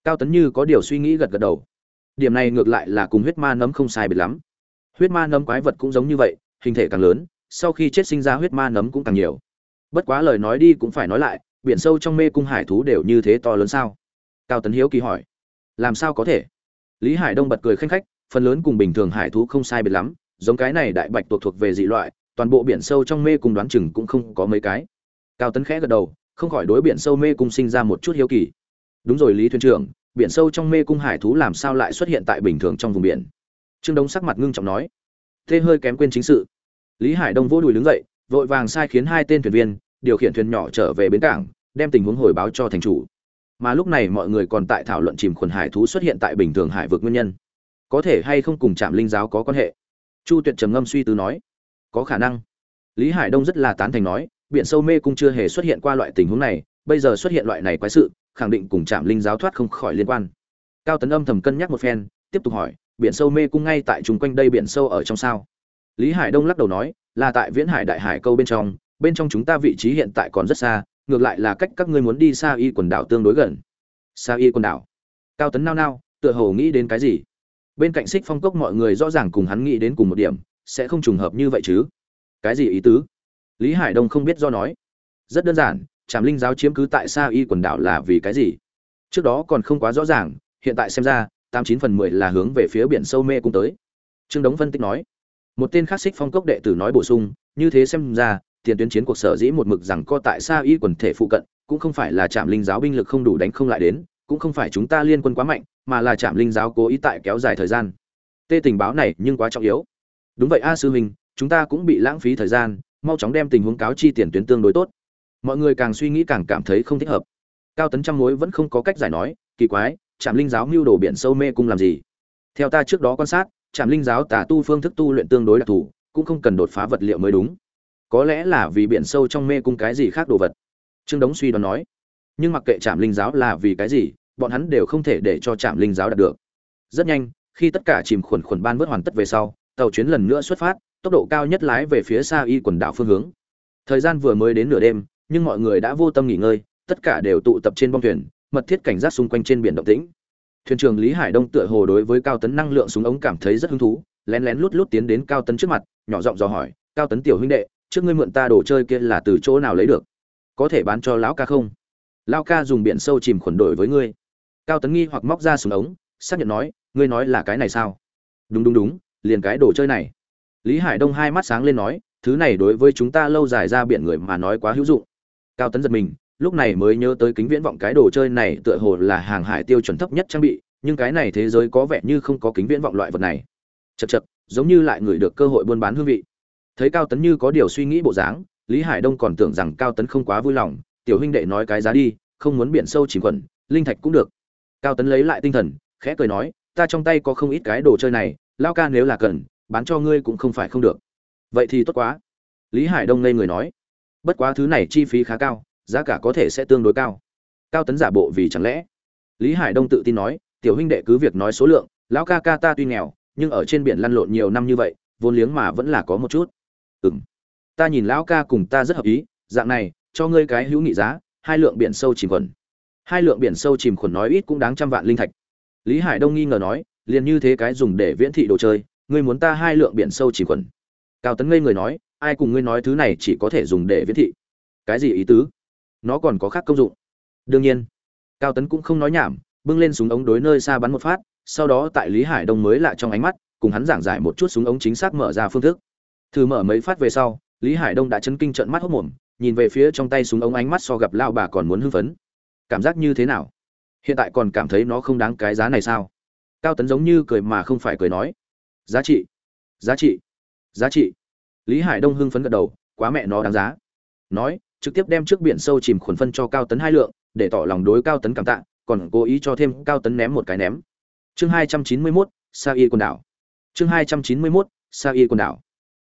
Cao tấn như có điều suy nghĩ gật gật đầu. Điểm này ngược lại là cùng huyết ma nấm không sai biệt lắm. Huyết ma nấm quái vật cũng giống như vậy, hình thể càng lớn, sau khi chết sinh ra huyết ma nấm cũng càng nhiều. Bất quá lời nói đi cũng phải nói lại, biển sâu trong mê cung hải thú đều như thế to lớn sao? Cao tấn hiếu kỳ hỏi làm sao có thể? Lý hải đông bật cười khanh khách, phần lớn cùng bình thường hải thú không sai biệt lắm, giống cái này đại bạch tuộc thuộc về dị loại, toàn bộ biển sâu trong mê cung đoán chừng cũng không có mấy cái. Cao tấn khẽ gật đầu, không khỏi đối biển sâu mê cung sinh ra một chút hiếu kỳ. Đúng rồi lý thuyền trưởng, biển sâu trong mê cung hải thú làm sao lại xuất hiện tại bình thường trong vùng biển? Trương đông sắc mặt ngưng trọng nói. Thế hơi kém quên chính sự. Lý hải đông vỗ đùi đứng dậy, vội vàng sai khiến hai tên thuyền viên, điều khiển thuyền nhỏ trở về bến cảng, đem tình huống hồi báo cho thành chủ mà lúc này mọi người còn tại thảo luận chìm khuẩn hải thú xuất hiện tại bình thường hải vực nguyên nhân. Có thể hay không cùng trạm linh giáo có quan hệ? Chu tuyệt trầm ngâm suy tư nói. Có khả năng. Lý hải đông rất là tán thành nói, biển sâu mê cung chưa hề xuất hiện qua loại tình huống này, bây giờ xuất hiện loại này quái sự, khẳng định cùng trạm linh giáo thoát không khỏi liên quan. Cao tấn âm thầm cân nhắc một phen, tiếp tục hỏi, biển sâu mê cung ngay tại chung quanh đây biển sâu ở trong sao? Lý hải đông lắc đầu nói, là tại viễn hải đại hải câu bên trong bên trong chúng ta vị trí hiện tại còn rất xa ngược lại là cách các ngươi muốn đi xa y quần đảo tương đối gần. Xa y quần đảo. Cao tấn nao nao, tựa hồ nghĩ đến cái gì? Bên cạnh xích phong cốc mọi người rõ ràng cùng hắn nghĩ đến cùng một điểm, sẽ không trùng hợp như vậy chứ? Cái gì ý tứ? Lý hải đông không biết do nói. Rất đơn giản, trảm linh giáo chiếm cứ tại sa y quần đảo là vì cái gì? Trước đó còn không quá rõ ràng, hiện tại xem ra, tám chín phần mười là hướng về phía biển sâu mê cung tới. Trương đống phân tích nói. Một tên khắc xích phong cốc đệ tử nói bổ sung, như thế xem ra tiền tuyến chiến cuộc sở dĩ một mực rằng co tại xa y quần thể phụ cận, cũng không phải là trạm linh giáo binh lực không đủ đánh không lại đến, cũng không phải chúng ta liên quân quá mạnh, mà là trạm linh giáo cố ý tại kéo dài thời gian. Tê tình báo này nhưng quá trọng yếu. Đúng vậy a sư huynh, chúng ta cũng bị lãng phí thời gian, mau chóng đem tình huống cáo chi tiền tuyến tương đối tốt. Mọi người càng suy nghĩ càng cảm thấy không thích hợp. Cao tấn trăm mối vẫn không có cách giải nói, kỳ quái, trạm linh giáo mưu đồ biển sâu mê cung làm gì? Theo ta trước đó quan sát, trạm linh giáo tà tu phương thức tu luyện tương đối đặc thù, cũng không cần đột phá vật liệu mới đúng có lẽ là vì biển sâu trong mê cung cái gì khác đồ vật. Trương đống suy đoán nói, nhưng mặc kệ trạm linh giáo là vì cái gì, bọn hắn đều không thể để cho trạm linh giáo đạt được. Rất nhanh, khi tất cả chìm khuẩn khuẩn ban vớt hoàn tất về sau, tàu chuyến lần nữa xuất phát, tốc độ cao nhất lái về phía xa y quần đảo phương hướng. Thời gian vừa mới đến nửa đêm, nhưng mọi người đã vô tâm nghỉ ngơi, tất cả đều tụ tập trên bong thuyền, mật thiết cảnh giác xung quanh trên biển động tĩnh. Thuyền trưởng lý hải đông tựa hồ đối với cao tấn năng lượng súng ống cảm thấy rất hứng thú, lén lén lút lút tiến đến cao tấn trước mặt, nhỏ giọng dò hỏi, cao tấn tiểu huynh đệ trước ngươi mượn ta đồ chơi kia là từ chỗ nào lấy được? Có thể bán cho lão ca không? Lão ca dùng biển sâu chìm khuẩn đổi với ngươi. Cao tấn nghi hoặc móc ra súng ống, xác nhận nói, ngươi nói là cái này sao? Đúng đúng đúng, liền cái đồ chơi này. Lý hải đông hai mắt sáng lên nói, thứ này đối với chúng ta lâu dài ra biển người mà nói quá hữu dụng. Cao tấn giật mình, lúc này mới nhớ tới kính viễn vọng cái đồ chơi này tựa hồ là hàng hải tiêu chuẩn thấp nhất trang bị, nhưng cái này thế giới có vẻ như không có kính viễn vọng loại vật này. Chật chật giống như lại ngửi được cơ hội buôn bán hương vị thấy cao tấn như có điều suy nghĩ bộ dáng, lý hải đông còn tưởng rằng cao tấn không quá vui lòng. Tiểu huynh đệ nói cái giá đi, không muốn biển sâu chìm quẩn linh thạch cũng được. Cao tấn lấy lại tinh thần, khẽ cười nói, ta trong tay có không ít cái đồ chơi này, lao ca nếu là cần, bán cho ngươi cũng không phải không được. Vậy thì tốt quá. Lý hải đông ngây người nói, bất quá thứ này chi phí khá cao, giá cả có thể sẽ tương đối cao. Cao tấn giả bộ vì chẳng lẽ? Lý hải đông tự tin nói, tiểu huynh đệ cứ việc nói số lượng, lão ca ca ta tuy nghèo, nhưng ở trên biển lăn lộn nhiều năm như vậy, vốn liếng mà vẫn là có một chút ừm. Ta nhìn lão ca cùng ta rất hợp ý, dạng này, cho ngươi cái hữu nghị giá, hai lượng biển sâu chìm khuẩn. Hai lượng biển sâu chìm khuẩn nói ít cũng đáng trăm vạn linh thạch. Lý hải đông nghi ngờ nói, liền như thế cái dùng để viễn thị đồ chơi, ngươi muốn ta hai lượng biển sâu chìm khuẩn. Cao tấn ngây người nói, ai cùng ngươi nói thứ này chỉ có thể dùng để viễn thị. Cái gì ý tứ? Nó còn có khác công dụng. Đương nhiên. Cao tấn cũng không nói nhảm, bưng lên súng ống đối nơi xa bắn một phát, sau đó tại lý hải đông mới lại trong ánh mắt, cùng hắn giảng giải một chút súng ống chính xác mở ra phương thức thử mở mấy phát về sau, lý hải đông đã chấn kinh trận mắt hốc mồm, nhìn về phía trong tay súng ống ánh mắt so gặp lao bà còn muốn hưng phấn. Cảm giác như thế nào? Hiện tại còn cảm thấy nó không đáng cái giá này sao? Cao tấn giống như cười mà không phải cười nói. Giá trị. Giá trị. Giá trị. Lý hải đông hưng phấn gật đầu, quá mẹ nó đáng giá. Nói, trực tiếp đem trước biển sâu chìm khuẩn phân cho cao tấn hai lượng, để tỏ lòng đối cao tấn cảm tạ, còn cố ý cho thêm cao tấn ném một cái ném. Chương hai trăm chín mươi mốt, sa y quần đảo. Chương hai trăm chín mươi mốt, sa y quần đảo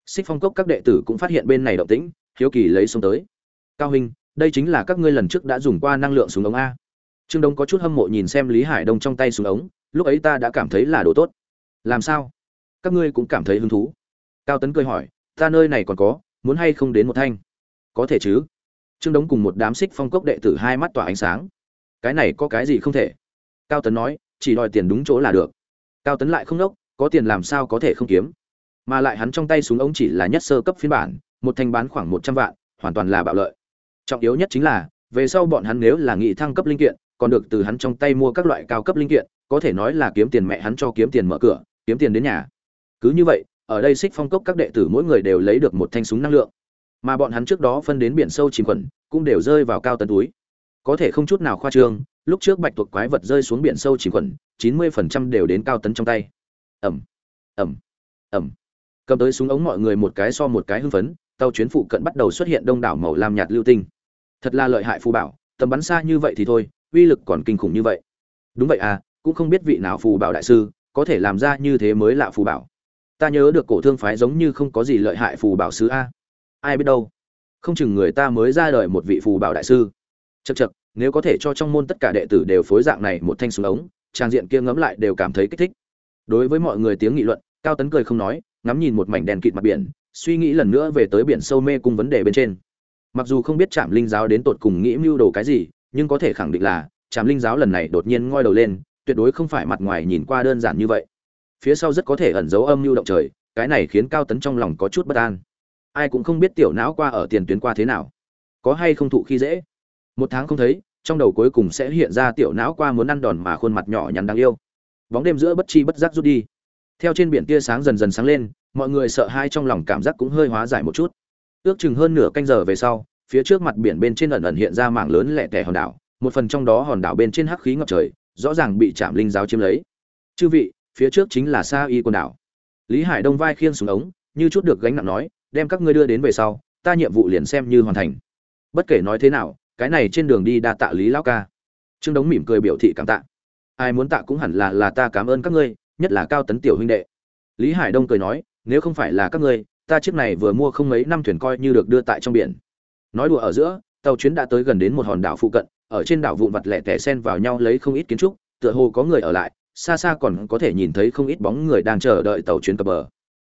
xích phong cốc các đệ tử cũng phát hiện bên này động tĩnh, hiếu kỳ lấy xuống tới. Cao hình, đây chính là các ngươi lần trước đã dùng qua năng lượng súng ống a. Trương đông có chút hâm mộ nhìn xem lý hải đông trong tay súng ống, lúc ấy ta đã cảm thấy là đồ tốt. Làm sao? Các ngươi cũng cảm thấy hứng thú. Cao tấn cười hỏi, ta nơi này còn có, muốn hay không đến một thanh? Có thể chứ. Trương đống cùng một đám xích phong cốc đệ tử hai mắt tỏa ánh sáng. Cái này có cái gì không thể? Cao tấn nói, chỉ đòi tiền đúng chỗ là được. Cao tấn lại không đốc, có tiền làm sao có thể không kiếm? Mà lại hắn trong tay súng ống chỉ là nhất sơ cấp phiên bản, một thanh bán khoảng một trăm vạn, hoàn toàn là bạo lợi. Trọng yếu nhất chính là, về sau bọn hắn nếu là nghị thăng cấp linh kiện, còn được từ hắn trong tay mua các loại cao cấp linh kiện, có thể nói là kiếm tiền mẹ hắn cho kiếm tiền mở cửa, kiếm tiền đến nhà. Cứ như vậy, ở đây xích phong cốc các đệ tử mỗi người đều lấy được một thanh súng năng lượng. Mà bọn hắn trước đó phân đến biển sâu chìm quẩn cũng đều rơi vào cao tấn túi. Có thể không chút nào khoa trương, lúc trước bạch tuộc quái vật rơi xuống biển sâu chìm quẩn chín mươi phần trăm đều đến cao tấn trong tay. Ẩm ẩm ẩm cầm tới súng ống mọi người một cái so một cái hưng phấn, tàu chuyến phụ cận bắt đầu xuất hiện đông đảo màu lam nhạt lưu tinh. Thật là lợi hại phù bảo, tầm bắn xa như vậy thì thôi, uy lực còn kinh khủng như vậy. Đúng vậy à cũng không biết vị nào phù bảo đại sư có thể làm ra như thế mới lạ phù bảo. Ta nhớ được cổ thương phái giống như không có gì lợi hại phù bảo sứ a. Ai biết đâu, không chừng người ta mới ra đời một vị phù bảo đại sư. Chật chật nếu có thể cho trong môn tất cả đệ tử đều phối dạng này một thanh súng ống, trang diện kia ngẫm lại đều cảm thấy kích thích. Đối với mọi người tiếng nghị luận, cao tấn cười không nói ngắm nhìn một mảnh đèn kịt mặt biển, suy nghĩ lần nữa về tới biển sâu mê cung vấn đề bên trên. Mặc dù không biết trạm linh giáo đến tột cùng nghĩ mưu đồ cái gì, nhưng có thể khẳng định là trạm linh giáo lần này đột nhiên ngoi đầu lên, tuyệt đối không phải mặt ngoài nhìn qua đơn giản như vậy. Phía sau rất có thể ẩn giấu âm mưu động trời, cái này khiến cao tấn trong lòng có chút bất an. Ai cũng không biết tiểu não qua ở tiền tuyến qua thế nào. Có hay không thụ khi dễ? Một tháng không thấy, trong đầu cuối cùng sẽ hiện ra tiểu não qua muốn ăn đòn mà khuôn mặt nhỏ nhắn đáng yêu. Bóng đêm giữa bất chi bất giác rút đi theo trên biển tia sáng dần dần sáng lên, mọi người sợ hai trong lòng cảm giác cũng hơi hóa giải một chút. Ước chừng hơn nửa canh giờ về sau, phía trước mặt biển bên trên ẩn ẩn hiện ra mảng lớn lẻ tẻ hòn đảo, một phần trong đó hòn đảo bên trên hắc khí ngập trời, rõ ràng bị chạm linh giáo chiếm lấy. Chư vị, phía trước chính là sa y quần đảo. Lý hải đông vai khiêng xuống ống, như chút được gánh nặng nói, đem các ngươi đưa đến về sau, ta nhiệm vụ liền xem như hoàn thành. Bất kể nói thế nào, cái này trên đường đi đa tạ lý lão ca. Trương đống mỉm cười biểu thị cảm tạ. Ai muốn tạ cũng hẳn là là ta cảm ơn các ngươi nhất là cao tấn tiểu huynh đệ. Lý hải đông cười nói, nếu không phải là các ngươi, ta chiếc này vừa mua không mấy năm thuyền coi như được đưa tại trong biển. Nói đùa ở giữa, tàu chuyến đã tới gần đến một hòn đảo phụ cận, ở trên đảo vụn vặt lẻ tẻ xen vào nhau lấy không ít kiến trúc, tựa hồ có người ở lại, xa xa còn có thể nhìn thấy không ít bóng người đang chờ đợi tàu chuyến cập bờ.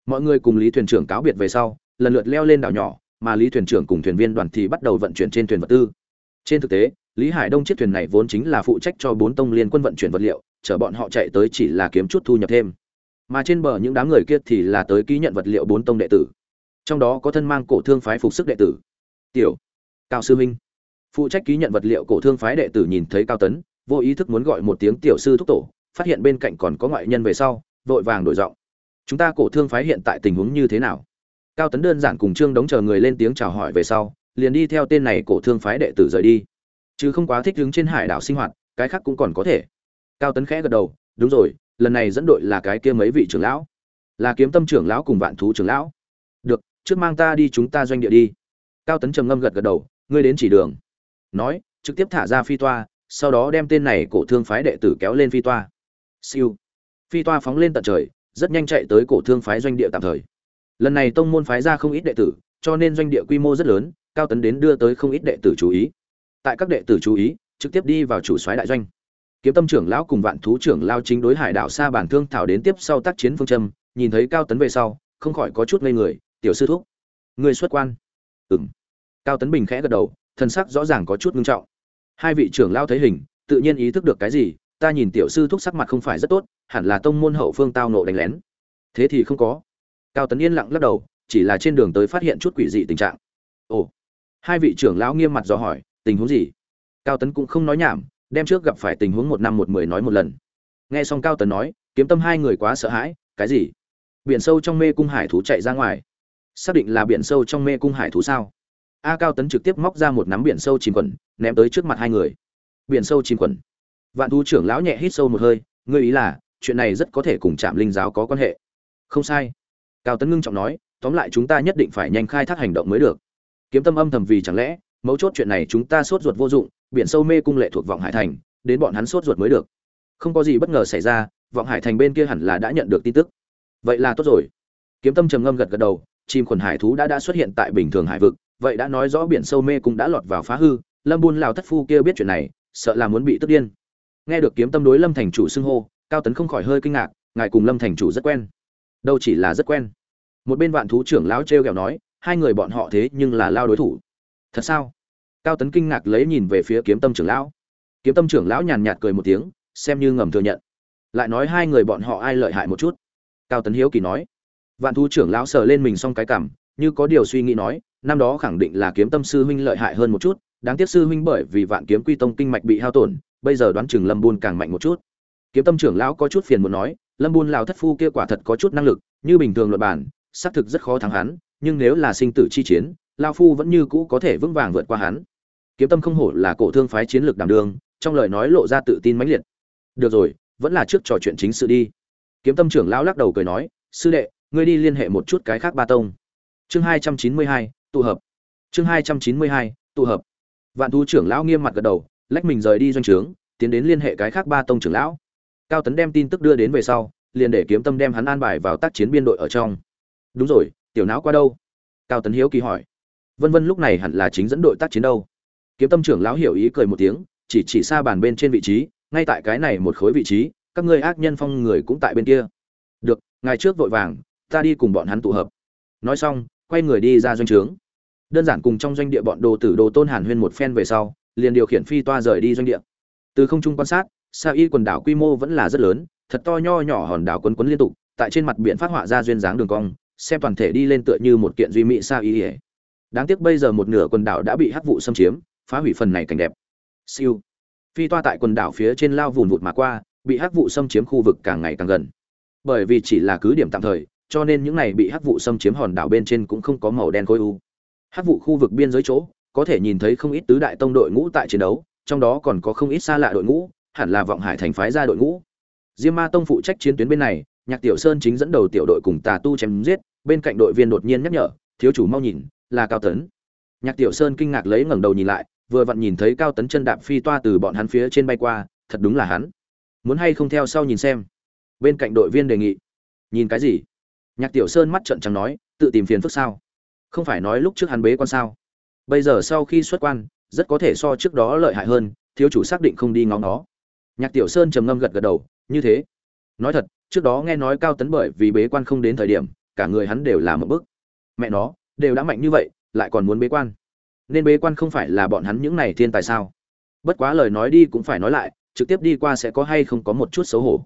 Mọi người cùng lý thuyền trưởng cáo biệt về sau, lần lượt leo lên đảo nhỏ, mà lý thuyền trưởng cùng thuyền viên đoàn thì bắt đầu vận chuyển trên thuyền vật tư. Trên thực tế, lý hải đông chiếc thuyền này vốn chính là phụ trách cho bốn tông liên quân vận chuyển vật liệu chở bọn họ chạy tới chỉ là kiếm chút thu nhập thêm. Mà trên bờ những đám người kia thì là tới ký nhận vật liệu bốn tông đệ tử. Trong đó có thân mang cổ thương phái phục sức đệ tử. Tiểu, cao sư huynh phụ trách ký nhận vật liệu cổ thương phái đệ tử nhìn thấy cao tấn, vô ý thức muốn gọi một tiếng tiểu sư thúc tổ, phát hiện bên cạnh còn có ngoại nhân về sau, vội vàng đổi giọng. Chúng ta cổ thương phái hiện tại tình huống như thế nào? Cao tấn đơn giản cùng trương đống chờ người lên tiếng chào hỏi về sau, liền đi theo tên này cổ thương phái đệ tử rời đi. Chứ không quá thích đứng trên hải đảo sinh hoạt, cái khác cũng còn có thể cao tấn khẽ gật đầu, đúng rồi, lần này dẫn đội là cái kia mấy vị trưởng lão. Là kiếm tâm trưởng lão cùng vạn thú trưởng lão. Được, trước mang ta đi chúng ta doanh địa đi. Cao tấn trầm ngâm gật gật đầu, ngươi đến chỉ đường. Nói, trực tiếp thả ra phi toa, sau đó đem tên này cổ thương phái đệ tử kéo lên phi toa. Siêu. Phi toa phóng lên tận trời, rất nhanh chạy tới cổ thương phái doanh địa tạm thời. Lần này tông môn phái ra không ít đệ tử, cho nên doanh địa quy mô rất lớn, cao tấn đến đưa tới không ít đệ tử chú ý. Tại các đệ tử chú ý, trực tiếp đi vào chủ soái đại doanh kiếm tâm trưởng lão cùng vạn thú trưởng lao chính đối hải đảo xa bản thương thảo đến tiếp sau tác chiến phương châm, nhìn thấy cao tấn về sau, không khỏi có chút ngây người, tiểu sư thúc người xuất quan. Ừng cao tấn bình khẽ gật đầu thân sắc rõ ràng có chút ngưng trọng. Hai vị trưởng lao thấy hình, tự nhiên ý thức được cái gì, ta nhìn tiểu sư thúc sắc mặt không phải rất tốt, hẳn là tông môn hậu phương tao nộ đánh lén. Thế thì không có. Cao tấn yên lặng lắc đầu, chỉ là trên đường tới phát hiện chút quỷ dị tình trạng. Ồ. Hai vị trưởng lão nghiêm mặt dò hỏi, tình huống gì? Cao tấn cũng không nói nhảm đem trước gặp phải tình huống một năm một mười nói một lần. Nghe xong cao tấn nói, kiếm tâm hai người quá sợ hãi, cái gì? Biển sâu trong mê cung hải thú chạy ra ngoài. Xác định là biển sâu trong mê cung hải thú sao? A cao tấn trực tiếp móc ra một nắm biển sâu chìm quẩn, ném tới trước mặt hai người. Biển sâu chìm quẩn. Vạn thú trưởng lão nhẹ hít sâu một hơi, ngươi ý là, chuyện này rất có thể cùng trạm linh giáo có quan hệ. Không sai. Cao tấn ngưng trọng nói, tóm lại chúng ta nhất định phải nhanh khai thác hành động mới được. Kiếm tâm âm thầm vì chẳng lẽ, mấu chốt chuyện này chúng ta sốt ruột vô dụng biển sâu mê cung lệ thuộc vọng hải thành, đến bọn hắn sốt ruột mới được. Không có gì bất ngờ xảy ra, vọng hải thành bên kia hẳn là đã nhận được tin tức. Vậy là tốt rồi. Kiếm tâm trầm ngâm gật gật đầu, chim khuẩn hải thú đã đã xuất hiện tại bình thường hải vực, vậy đã nói rõ biển sâu mê cung đã lọt vào phá hư, lâm buôn lào thất phu kia biết chuyện này, sợ là muốn bị tức điên. Nghe được kiếm tâm đối lâm thành chủ xưng hô, cao tấn không khỏi hơi kinh ngạc, ngài cùng lâm thành chủ rất quen. Đâu chỉ là rất quen. Một bên vạn thú trưởng lão t r e o kẹo nói, hai người bọn họ thế nhưng là lao đối thủ. Thật sao? Cao tấn kinh ngạc lấy nhìn về phía kiếm tâm trưởng lão. Kiếm tâm trưởng lão nhàn nhạt cười một tiếng, xem như ngầm thừa nhận. Lại nói hai người bọn họ ai lợi hại một chút? Cao tấn hiếu kỳ nói. Vạn thú trưởng lão sờ lên mình xong cái cảm, như có điều suy nghĩ nói, năm đó khẳng định là kiếm tâm sư huynh lợi hại hơn một chút, đáng tiếc sư huynh bởi vì vạn kiếm quy tông kinh mạch bị hao tổn, bây giờ đoán chừng lâm buôn càng mạnh một chút. Kiếm tâm trưởng lão có chút phiền muốn nói, lâm buôn lào thất phu kia quả thật có chút năng lực, như bình thường luật bản, xác thực rất khó thắng hắn, nhưng nếu là sinh tử chi chiến lao phu vẫn như cũ có thể vững vàng vượt qua hắn. Kiếm tâm không hổ là cổ thương phái chiến lược đảm đường trong lời nói lộ ra tự tin mãnh liệt. Được rồi, vẫn là trước trò chuyện chính sự đi. Kiếm tâm trưởng lão lắc đầu cười nói, sư đệ, ngươi đi liên hệ một chút cái khác ba tông. Chương hai trăm chín mươi hai, tụ hợp. Chương hai trăm chín mươi hai, tụ hợp. Vạn thu trưởng lão nghiêm mặt gật đầu, lách mình rời đi doanh trướng, tiến đến liên hệ cái khác ba tông trưởng lão. Cao tấn đem tin tức đưa đến về sau, liền để kiếm tâm đem hắn an bài vào tác chiến biên đội ở trong. Đúng rồi, tiểu não qua đâu? Cao tấn hiếu kỳ hỏi vân vân lúc này hẳn là chính dẫn đội tác chiến đâu. Kiếm tâm trưởng lão hiểu ý cười một tiếng, chỉ chỉ xa bàn bên trên vị trí, ngay tại cái này một khối vị trí, các ngươi ác nhân phong người cũng tại bên kia. Được ngày trước vội vàng, ta đi cùng bọn hắn tụ hợp. Nói xong, quay người đi ra doanh trướng. Đơn giản cùng trong doanh địa bọn đồ tử đồ tôn hàn huyên một phen về sau, liền điều khiển phi toa rời đi doanh địa. Từ không trung quan sát, sa y quần đảo quy mô vẫn là rất lớn, thật to nho nhỏ hòn đảo quấn quấn liên tục, tại trên mặt biển phát họa ra duyên dáng đường cong, xem toàn thể đi lên tựa như một kiện duy mỹ sa Y. ỉa đáng tiếc bây giờ một nửa quần đảo đã bị hắc vụ xâm chiếm, phá hủy phần này cảnh đẹp. Siêu. Phi toa tại quần đảo phía trên lao vùn vụt mà qua, bị hắc vụ xâm chiếm khu vực càng ngày càng gần. Bởi vì chỉ là cứ điểm tạm thời, cho nên những này bị hắc vụ xâm chiếm hòn đảo bên trên cũng không có màu đen khối u. Hắc vụ khu vực biên giới chỗ, có thể nhìn thấy không ít tứ đại tông đội ngũ tại chiến đấu, trong đó còn có không ít xa lạ đội ngũ, hẳn là vọng hải thành phái ra đội ngũ. Diêm ma tông phụ trách chiến tuyến bên này, nhạc tiểu sơn chính dẫn đầu tiểu đội cùng tà tu chém giết, bên cạnh đội viên đột nhiên nhắc nhở, thiếu chủ mau nhìn là cao tấn. Nhạc tiểu sơn kinh ngạc lấy ngẩng đầu nhìn lại, vừa vặn nhìn thấy cao tấn chân đạp phi toa từ bọn hắn phía trên bay qua, thật đúng là hắn. Muốn hay không theo sau nhìn xem? Bên cạnh đội viên đề nghị. Nhìn cái gì? Nhạc tiểu sơn mắt trận trắng nói, tự tìm phiền phức sao? Không phải nói lúc trước hắn bế quan sao? Bây giờ sau khi xuất quan, rất có thể so trước đó lợi hại hơn, thiếu chủ xác định không đi ngóng nó. Nhạc tiểu sơn trầm ngâm gật gật đầu, như thế. Nói thật, trước đó nghe nói cao tấn bởi vì bế quan không đến thời điểm, cả người hắn đều làm một bức. Mẹ nó đều đã mạnh như vậy, lại còn muốn bế quan. Nên bế quan không phải là bọn hắn những này thiên tài sao? Bất quá lời nói đi cũng phải nói lại, trực tiếp đi qua sẽ có hay không có một chút xấu hổ.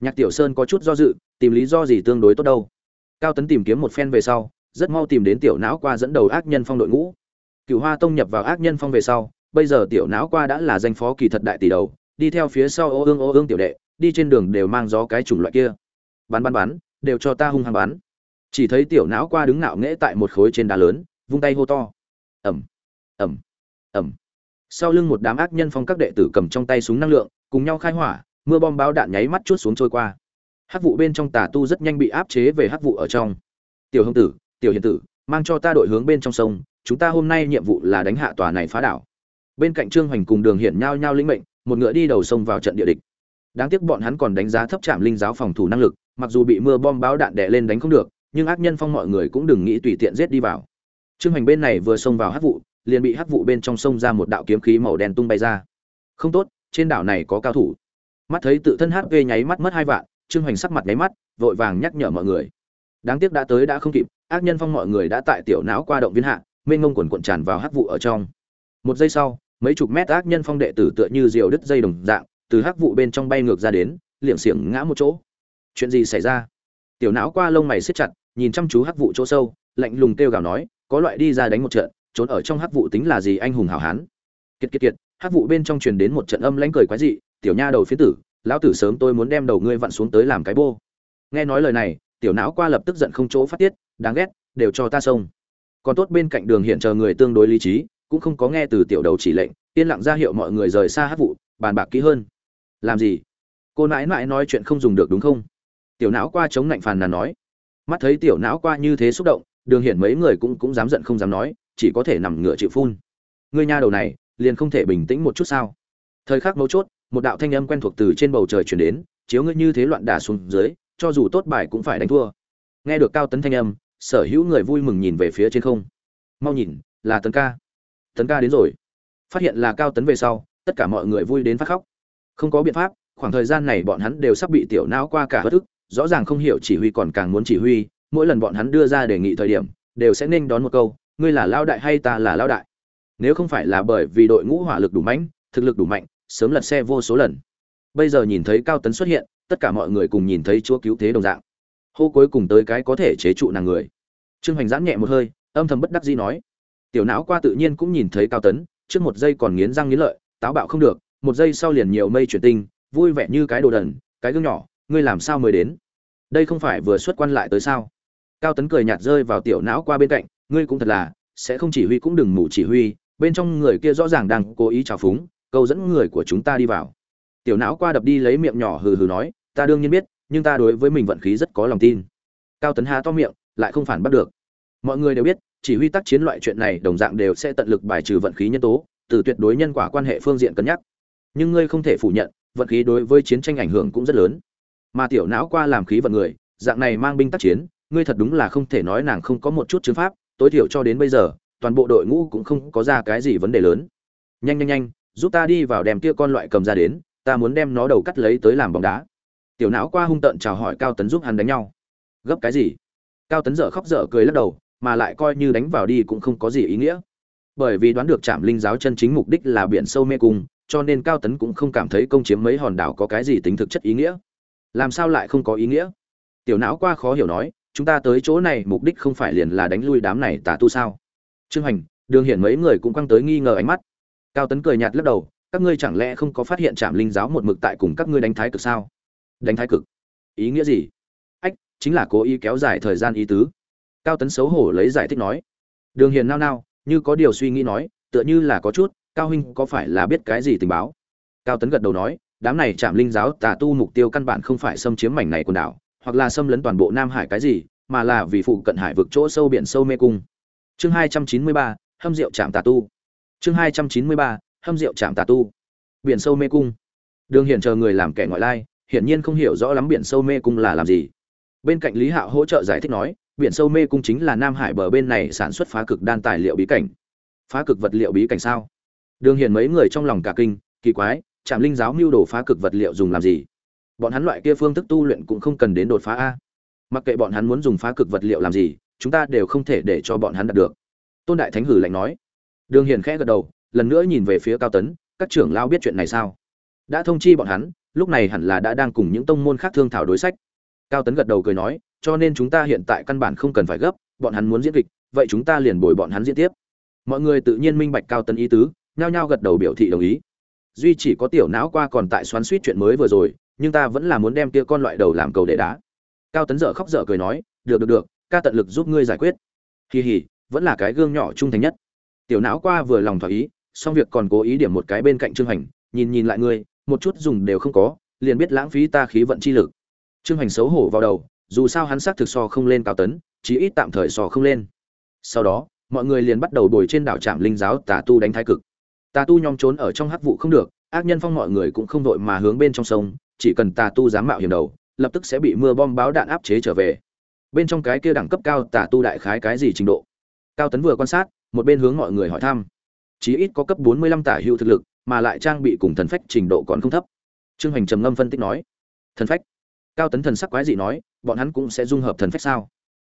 Nhạc tiểu sơn có chút do dự, tìm lý do gì tương đối tốt đâu. Cao tấn tìm kiếm một phen về sau, rất mau tìm đến tiểu não qua dẫn đầu ác nhân phong đội ngũ. Cựu hoa tông nhập vào ác nhân phong về sau, bây giờ tiểu não qua đã là danh phó kỳ thật đại tỷ đầu, đi theo phía sau ô ương ô ương tiểu đệ, đi trên đường đều mang gió cái chủng loại kia. Bắn bắn bắn đều cho ta hung hăng bắn chỉ thấy tiểu não qua đứng ngạo nghễ tại một khối trên đá lớn, vung tay hô to. Ẩm ẩm ẩm sau lưng một đám ác nhân phong các đệ tử cầm trong tay súng năng lượng, cùng nhau khai hỏa, mưa bom báo đạn nháy mắt chút xuống trôi qua. Hắc vụ bên trong tà tu rất nhanh bị áp chế về hắc vụ ở trong. Tiểu hương tử, tiểu hiền tử, mang cho ta đội hướng bên trong sông, chúng ta hôm nay nhiệm vụ là đánh hạ tòa này phá đảo. Bên cạnh trương hoành cùng đường hiển nhao nhao lĩnh mệnh, một ngựa đi đầu sông vào trận địa địch. Đáng tiếc bọn hắn còn đánh giá thấp trạm linh giáo phòng thủ năng lực, mặc dù bị mưa bom báo đạn đè lên đánh không được nhưng ác nhân phong mọi người cũng đừng nghĩ tùy tiện giết đi vào. Trương hoành bên này vừa xông vào hắc vụ, liền bị hắc vụ bên trong sông ra một đạo kiếm khí màu đen tung bay ra. Không tốt, trên đảo này có cao thủ. Mắt thấy tự thân hp nháy mắt mất hai vạn, trương hoành sắc mặt nháy mắt, vội vàng nhắc nhở mọi người. Đáng tiếc đã tới đã không kịp, ác nhân phong mọi người đã tại tiểu não qua động viên hạ, mênh ngông quần cuộn tràn vào hắc vụ ở trong. Một giây sau, mấy chục mét ác nhân phong đệ tử tựa như diều đứt dây đồng dạng, từ hắc vụ bên trong bay ngược ra đến, liệng xiềng ngã một chỗ. Chuyện gì xảy ra? Tiểu não qua lông mày siết chặt nhìn chăm chú hắc vụ chỗ sâu, lạnh lùng kêu gào nói, có loại đi ra đánh một trận, trốn ở trong hắc vụ tính là gì anh hùng hảo hán? Kiệt kiệt kiệt, hắc vụ bên trong truyền đến một trận âm lãnh cười quái dị, tiểu nha đầu phía tử, lão tử sớm tôi muốn đem đầu ngươi vặn xuống tới làm cái bô. Nghe nói lời này, tiểu não qua lập tức giận không chỗ phát tiết, đáng ghét, đều cho ta xông. Còn tốt bên cạnh đường hiện chờ người tương đối lý trí, cũng không có nghe từ tiểu đầu chỉ lệnh, yên lặng ra hiệu mọi người rời xa hát vụ, bàn bạc kỹ hơn. Làm gì? Cô nãi nãi nói chuyện không dùng được đúng không? Tiểu não qua chống lạnh phàn nàn nói mắt thấy tiểu não qua như thế xúc động, đường hiển mấy người cũng cũng dám giận không dám nói, chỉ có thể nằm ngửa chịu phun. Ngươi nha đầu này, liền không thể bình tĩnh một chút sao? Thời khắc mấu chốt, một đạo thanh âm quen thuộc từ trên bầu trời chuyển đến, chiếu ngươi như thế loạn đả xuống dưới, cho dù tốt bài cũng phải đánh thua. Nghe được cao tấn thanh âm, sở hữu người vui mừng nhìn về phía trên không. Mau nhìn, là tấn ca. Tấn ca đến rồi. Phát hiện là cao tấn về sau, tất cả mọi người vui đến phát khóc. Không có biện pháp, khoảng thời gian này bọn hắn đều sắp bị tiểu não qua cả hất ức rõ ràng không hiểu chỉ huy còn càng muốn chỉ huy, mỗi lần bọn hắn đưa ra đề nghị thời điểm, đều sẽ nên đón một câu, ngươi là lao đại hay ta là lao đại? Nếu không phải là bởi vì đội ngũ hỏa lực đủ mạnh, thực lực đủ mạnh, sớm lật xe vô số lần. Bây giờ nhìn thấy cao tấn xuất hiện, tất cả mọi người cùng nhìn thấy chúa cứu thế đồng dạng. Hô cuối cùng tới cái có thể chế trụ nàng người. Trương hoành giãn nhẹ một hơi, âm thầm bất đắc dĩ nói, tiểu não qua tự nhiên cũng nhìn thấy cao tấn, trước một giây còn nghiến răng nghiến lợi, táo bạo không được, một giây sau liền nhiều mây chuyển tinh, vui vẻ như cái đồ đần, cái gương nhỏ ngươi làm sao mới đến? Đây không phải vừa xuất quan lại tới sao? Cao tấn cười nhạt rơi vào tiểu não qua bên cạnh, ngươi cũng thật là, sẽ không chỉ huy cũng đừng mù chỉ huy, bên trong người kia rõ ràng đang cố ý trào phúng, câu dẫn người của chúng ta đi vào. Tiểu não qua đập đi lấy miệng nhỏ hừ hừ nói, ta đương nhiên biết, nhưng ta đối với mình vận khí rất có lòng tin. Cao tấn há to miệng, lại không phản bắt được. Mọi người đều biết, chỉ huy tác chiến loại chuyện này đồng dạng đều sẽ tận lực bài trừ vận khí nhân tố, từ tuyệt đối nhân quả quan hệ phương diện cân nhắc. Nhưng ngươi không thể phủ nhận, vận khí đối với chiến tranh ảnh hưởng cũng rất lớn mà tiểu não qua làm khí vận người, dạng này mang binh tác chiến, ngươi thật đúng là không thể nói nàng không có một chút chứng pháp, tối thiểu cho đến bây giờ, toàn bộ đội ngũ cũng không có ra cái gì vấn đề lớn. Nhanh nhanh nhanh, giúp ta đi vào đem kia con loại cầm ra đến, ta muốn đem nó đầu cắt lấy tới làm bóng đá. Tiểu não qua hung tợn chào hỏi cao tấn giúp hắn đánh nhau. Gấp cái gì? Cao tấn dở khóc dở cười lắc đầu, mà lại coi như đánh vào đi cũng không có gì ý nghĩa. Bởi vì đoán được trạm linh giáo chân chính mục đích là biển sâu mê cung, cho nên cao tấn cũng không cảm thấy công chiếm mấy hòn đảo có cái gì tính thực chất ý nghĩa làm sao lại không có ý nghĩa? Tiểu não qua khó hiểu nói, chúng ta tới chỗ này mục đích không phải liền là đánh lui đám này tà tu sao? Trương hành đường hiển mấy người cũng quăng tới nghi ngờ ánh mắt. Cao tấn cười nhạt lắc đầu, các ngươi chẳng lẽ không có phát hiện trạm linh giáo một mực tại cùng các ngươi đánh thái cực sao? Đánh thái cực? Ý nghĩa gì? Ách, chính là cố ý kéo dài thời gian ý tứ. Cao tấn xấu hổ lấy giải thích nói. Đường hiền nao nao, như có điều suy nghĩ nói, tựa như là có chút, cao huynh có phải là biết cái gì tình báo? Cao tấn gật đầu nói đám này chạm linh giáo tà tu mục tiêu căn bản không phải xâm chiếm mảnh này quần đảo, hoặc là xâm lấn toàn bộ nam hải cái gì, mà là vì phụ cận hải vực chỗ sâu biển sâu mê cung. Chương hai trăm chín mươi ba, hâm rượu chạm tà tu. Chương hai trăm chín mươi ba, hâm rượu chạm tà tu. Biển sâu mê cung. Đường hiển chờ người làm kẻ ngoại lai, hiển nhiên không hiểu rõ lắm biển sâu mê cung là làm gì. Bên cạnh lý hạo hỗ trợ giải thích nói, biển sâu mê cung chính là nam hải bờ bên này sản xuất phá cực đan tài liệu bí cảnh. Phá cực vật liệu bí cảnh sao? Đường hiển mấy người trong lòng cả kinh, kỳ quái trạm linh giáo mưu đồ phá cực vật liệu dùng làm gì? Bọn hắn loại kia phương thức tu luyện cũng không cần đến đột phá a. Mặc kệ bọn hắn muốn dùng phá cực vật liệu làm gì, chúng ta đều không thể để cho bọn hắn đạt được. Tôn đại thánh hử lạnh nói. Đường hiền khẽ gật đầu, lần nữa nhìn về phía cao tấn, các trưởng lao biết chuyện này sao? Đã thông chi bọn hắn, lúc này hẳn là đã đang cùng những tông môn khác thương thảo đối sách. Cao tấn gật đầu cười nói, cho nên chúng ta hiện tại căn bản không cần phải gấp, bọn hắn muốn diễn kịch, vậy chúng ta liền bồi bọn hắn diễn tiếp. Mọi người tự nhiên minh bạch cao tấn ý tứ, nhao nhao gật đầu biểu thị đồng ý duy chỉ có tiểu não qua còn tại xoắn suýt chuyện mới vừa rồi, nhưng ta vẫn là muốn đem kia con loại đầu làm cầu để đá. Cao tấn dở khóc dở cười nói, được được được, ca tận lực giúp ngươi giải quyết. Kỳ hỉ vẫn là cái gương nhỏ trung thành nhất. Tiểu não qua vừa lòng thỏa ý, xong việc còn cố ý điểm một cái bên cạnh trương hành, nhìn nhìn lại ngươi, một chút dùng đều không có, liền biết lãng phí ta khí vận chi lực. Trương hành xấu hổ vào đầu, dù sao hắn xác thực so không lên cao tấn, chí ít tạm thời so không lên. Sau đó, mọi người liền bắt đầu đồi trên đảo trạm linh giáo tà tu đánh thái cực tà tu nhom trốn ở trong hắc vụ không được, ác nhân phong mọi người cũng không đội mà hướng bên trong sông, chỉ cần tà tu dám mạo hiểm đầu, lập tức sẽ bị mưa bom báo đạn áp chế trở về. Bên trong cái kia đẳng cấp cao tà tu đại khái cái gì trình độ? Cao tấn vừa quan sát, một bên hướng mọi người hỏi thăm. Chí ít có cấp bốn mươi lăm tả hữu thực lực, mà lại trang bị cùng thần phách trình độ còn không thấp. Trương hoành trầm ngâm phân tích nói. Thần phách? Cao tấn thần sắc quái dị nói, bọn hắn cũng sẽ dung hợp thần phách sao?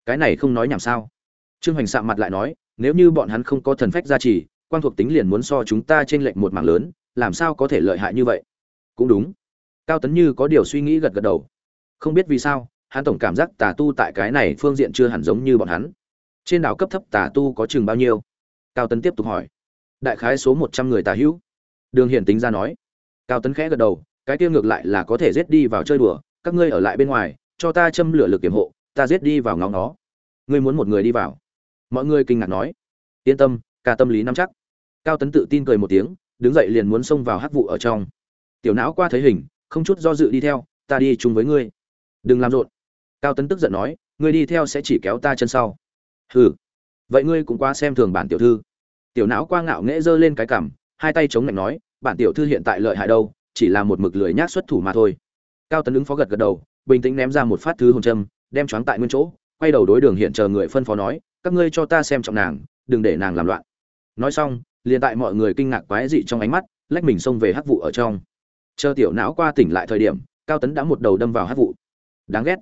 Cái này không nói nhảm sao? Trương hoành sạm mặt lại nói, nếu như bọn hắn không có thần phách gia trì quan thuộc tính liền muốn so chúng ta trên lệnh một mảng lớn, làm sao có thể lợi hại như vậy? Cũng đúng. Cao tấn như có điều suy nghĩ gật gật đầu. Không biết vì sao, hắn tổng cảm giác tà tu tại cái này phương diện chưa hẳn giống như bọn hắn. Trên đảo cấp thấp tà tu có chừng bao nhiêu? Cao tấn tiếp tục hỏi. Đại khái số một trăm người tà hữu. Đường hiển tính ra nói. Cao tấn khẽ gật đầu, cái kia ngược lại là có thể giết đi vào chơi đùa, các ngươi ở lại bên ngoài, cho ta châm lửa lực kiểm hộ, ta giết đi vào ngóng nó ngươi muốn một người đi vào. Mọi người kinh ngạc nói. Yên tâm ca tâm lý nắm chắc. Cao tấn tự tin cười một tiếng, đứng dậy liền muốn xông vào hắc vụ ở trong. Tiểu não qua thấy hình, không chút do dự đi theo, ta đi chung với ngươi. Đừng làm rộn. Cao tấn tức giận nói, ngươi đi theo sẽ chỉ kéo ta chân sau. Hừ, vậy ngươi cũng qua xem thường bản tiểu thư. Tiểu não qua ngạo nghễ giơ lên cái cằm, hai tay chống lạnh nói, bản tiểu thư hiện tại lợi hại đâu, chỉ là một mực lười nhác xuất thủ mà thôi. Cao tấn ứng phó gật gật đầu, bình tĩnh ném ra một phát thứ hồn châm, đem choáng tại nguyên chỗ, quay đầu đối đường hiện chờ người phân phó nói, các ngươi cho ta xem trọng nàng, đừng để nàng làm loạn nói xong, liền tại mọi người kinh ngạc quái dị trong ánh mắt, lách mình xông về hắc vụ ở trong. Chờ tiểu não qua tỉnh lại thời điểm, cao tấn đã một đầu đâm vào hắc vụ. Đáng ghét.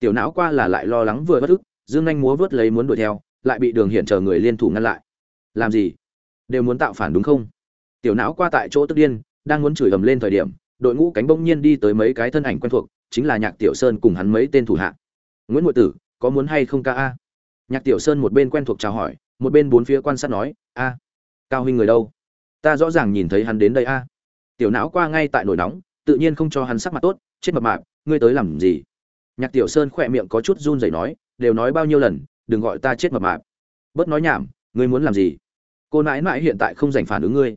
Tiểu não qua là lại lo lắng vừa bất ức, dương anh múa vớt lấy muốn đuổi theo, lại bị đường hiện chờ người liên thủ ngăn lại. Làm gì? Đều muốn tạo phản đúng không? Tiểu não qua tại chỗ tức điên, đang muốn chửi ầm lên thời điểm, đội ngũ cánh bỗng nhiên đi tới mấy cái thân ảnh quen thuộc, chính là nhạc tiểu sơn cùng hắn mấy tên thủ hạ. Nguyễn ngụy tử, có muốn hay không ca a? Nhạc tiểu sơn một bên quen thuộc chào hỏi, một bên bốn phía quan sát nói a, cao huynh người đâu? Ta rõ ràng nhìn thấy hắn đến đây a. Tiểu não qua ngay tại nổi nóng, tự nhiên không cho hắn sắc mặt tốt, chết mập mạp, ngươi tới làm gì? Nhạc tiểu sơn khỏe miệng có chút run rẩy nói, đều nói bao nhiêu lần, đừng gọi ta chết mập mạp. Bớt nói nhảm, ngươi muốn làm gì? Cô nãi nãi hiện tại không dành phản ứng ngươi.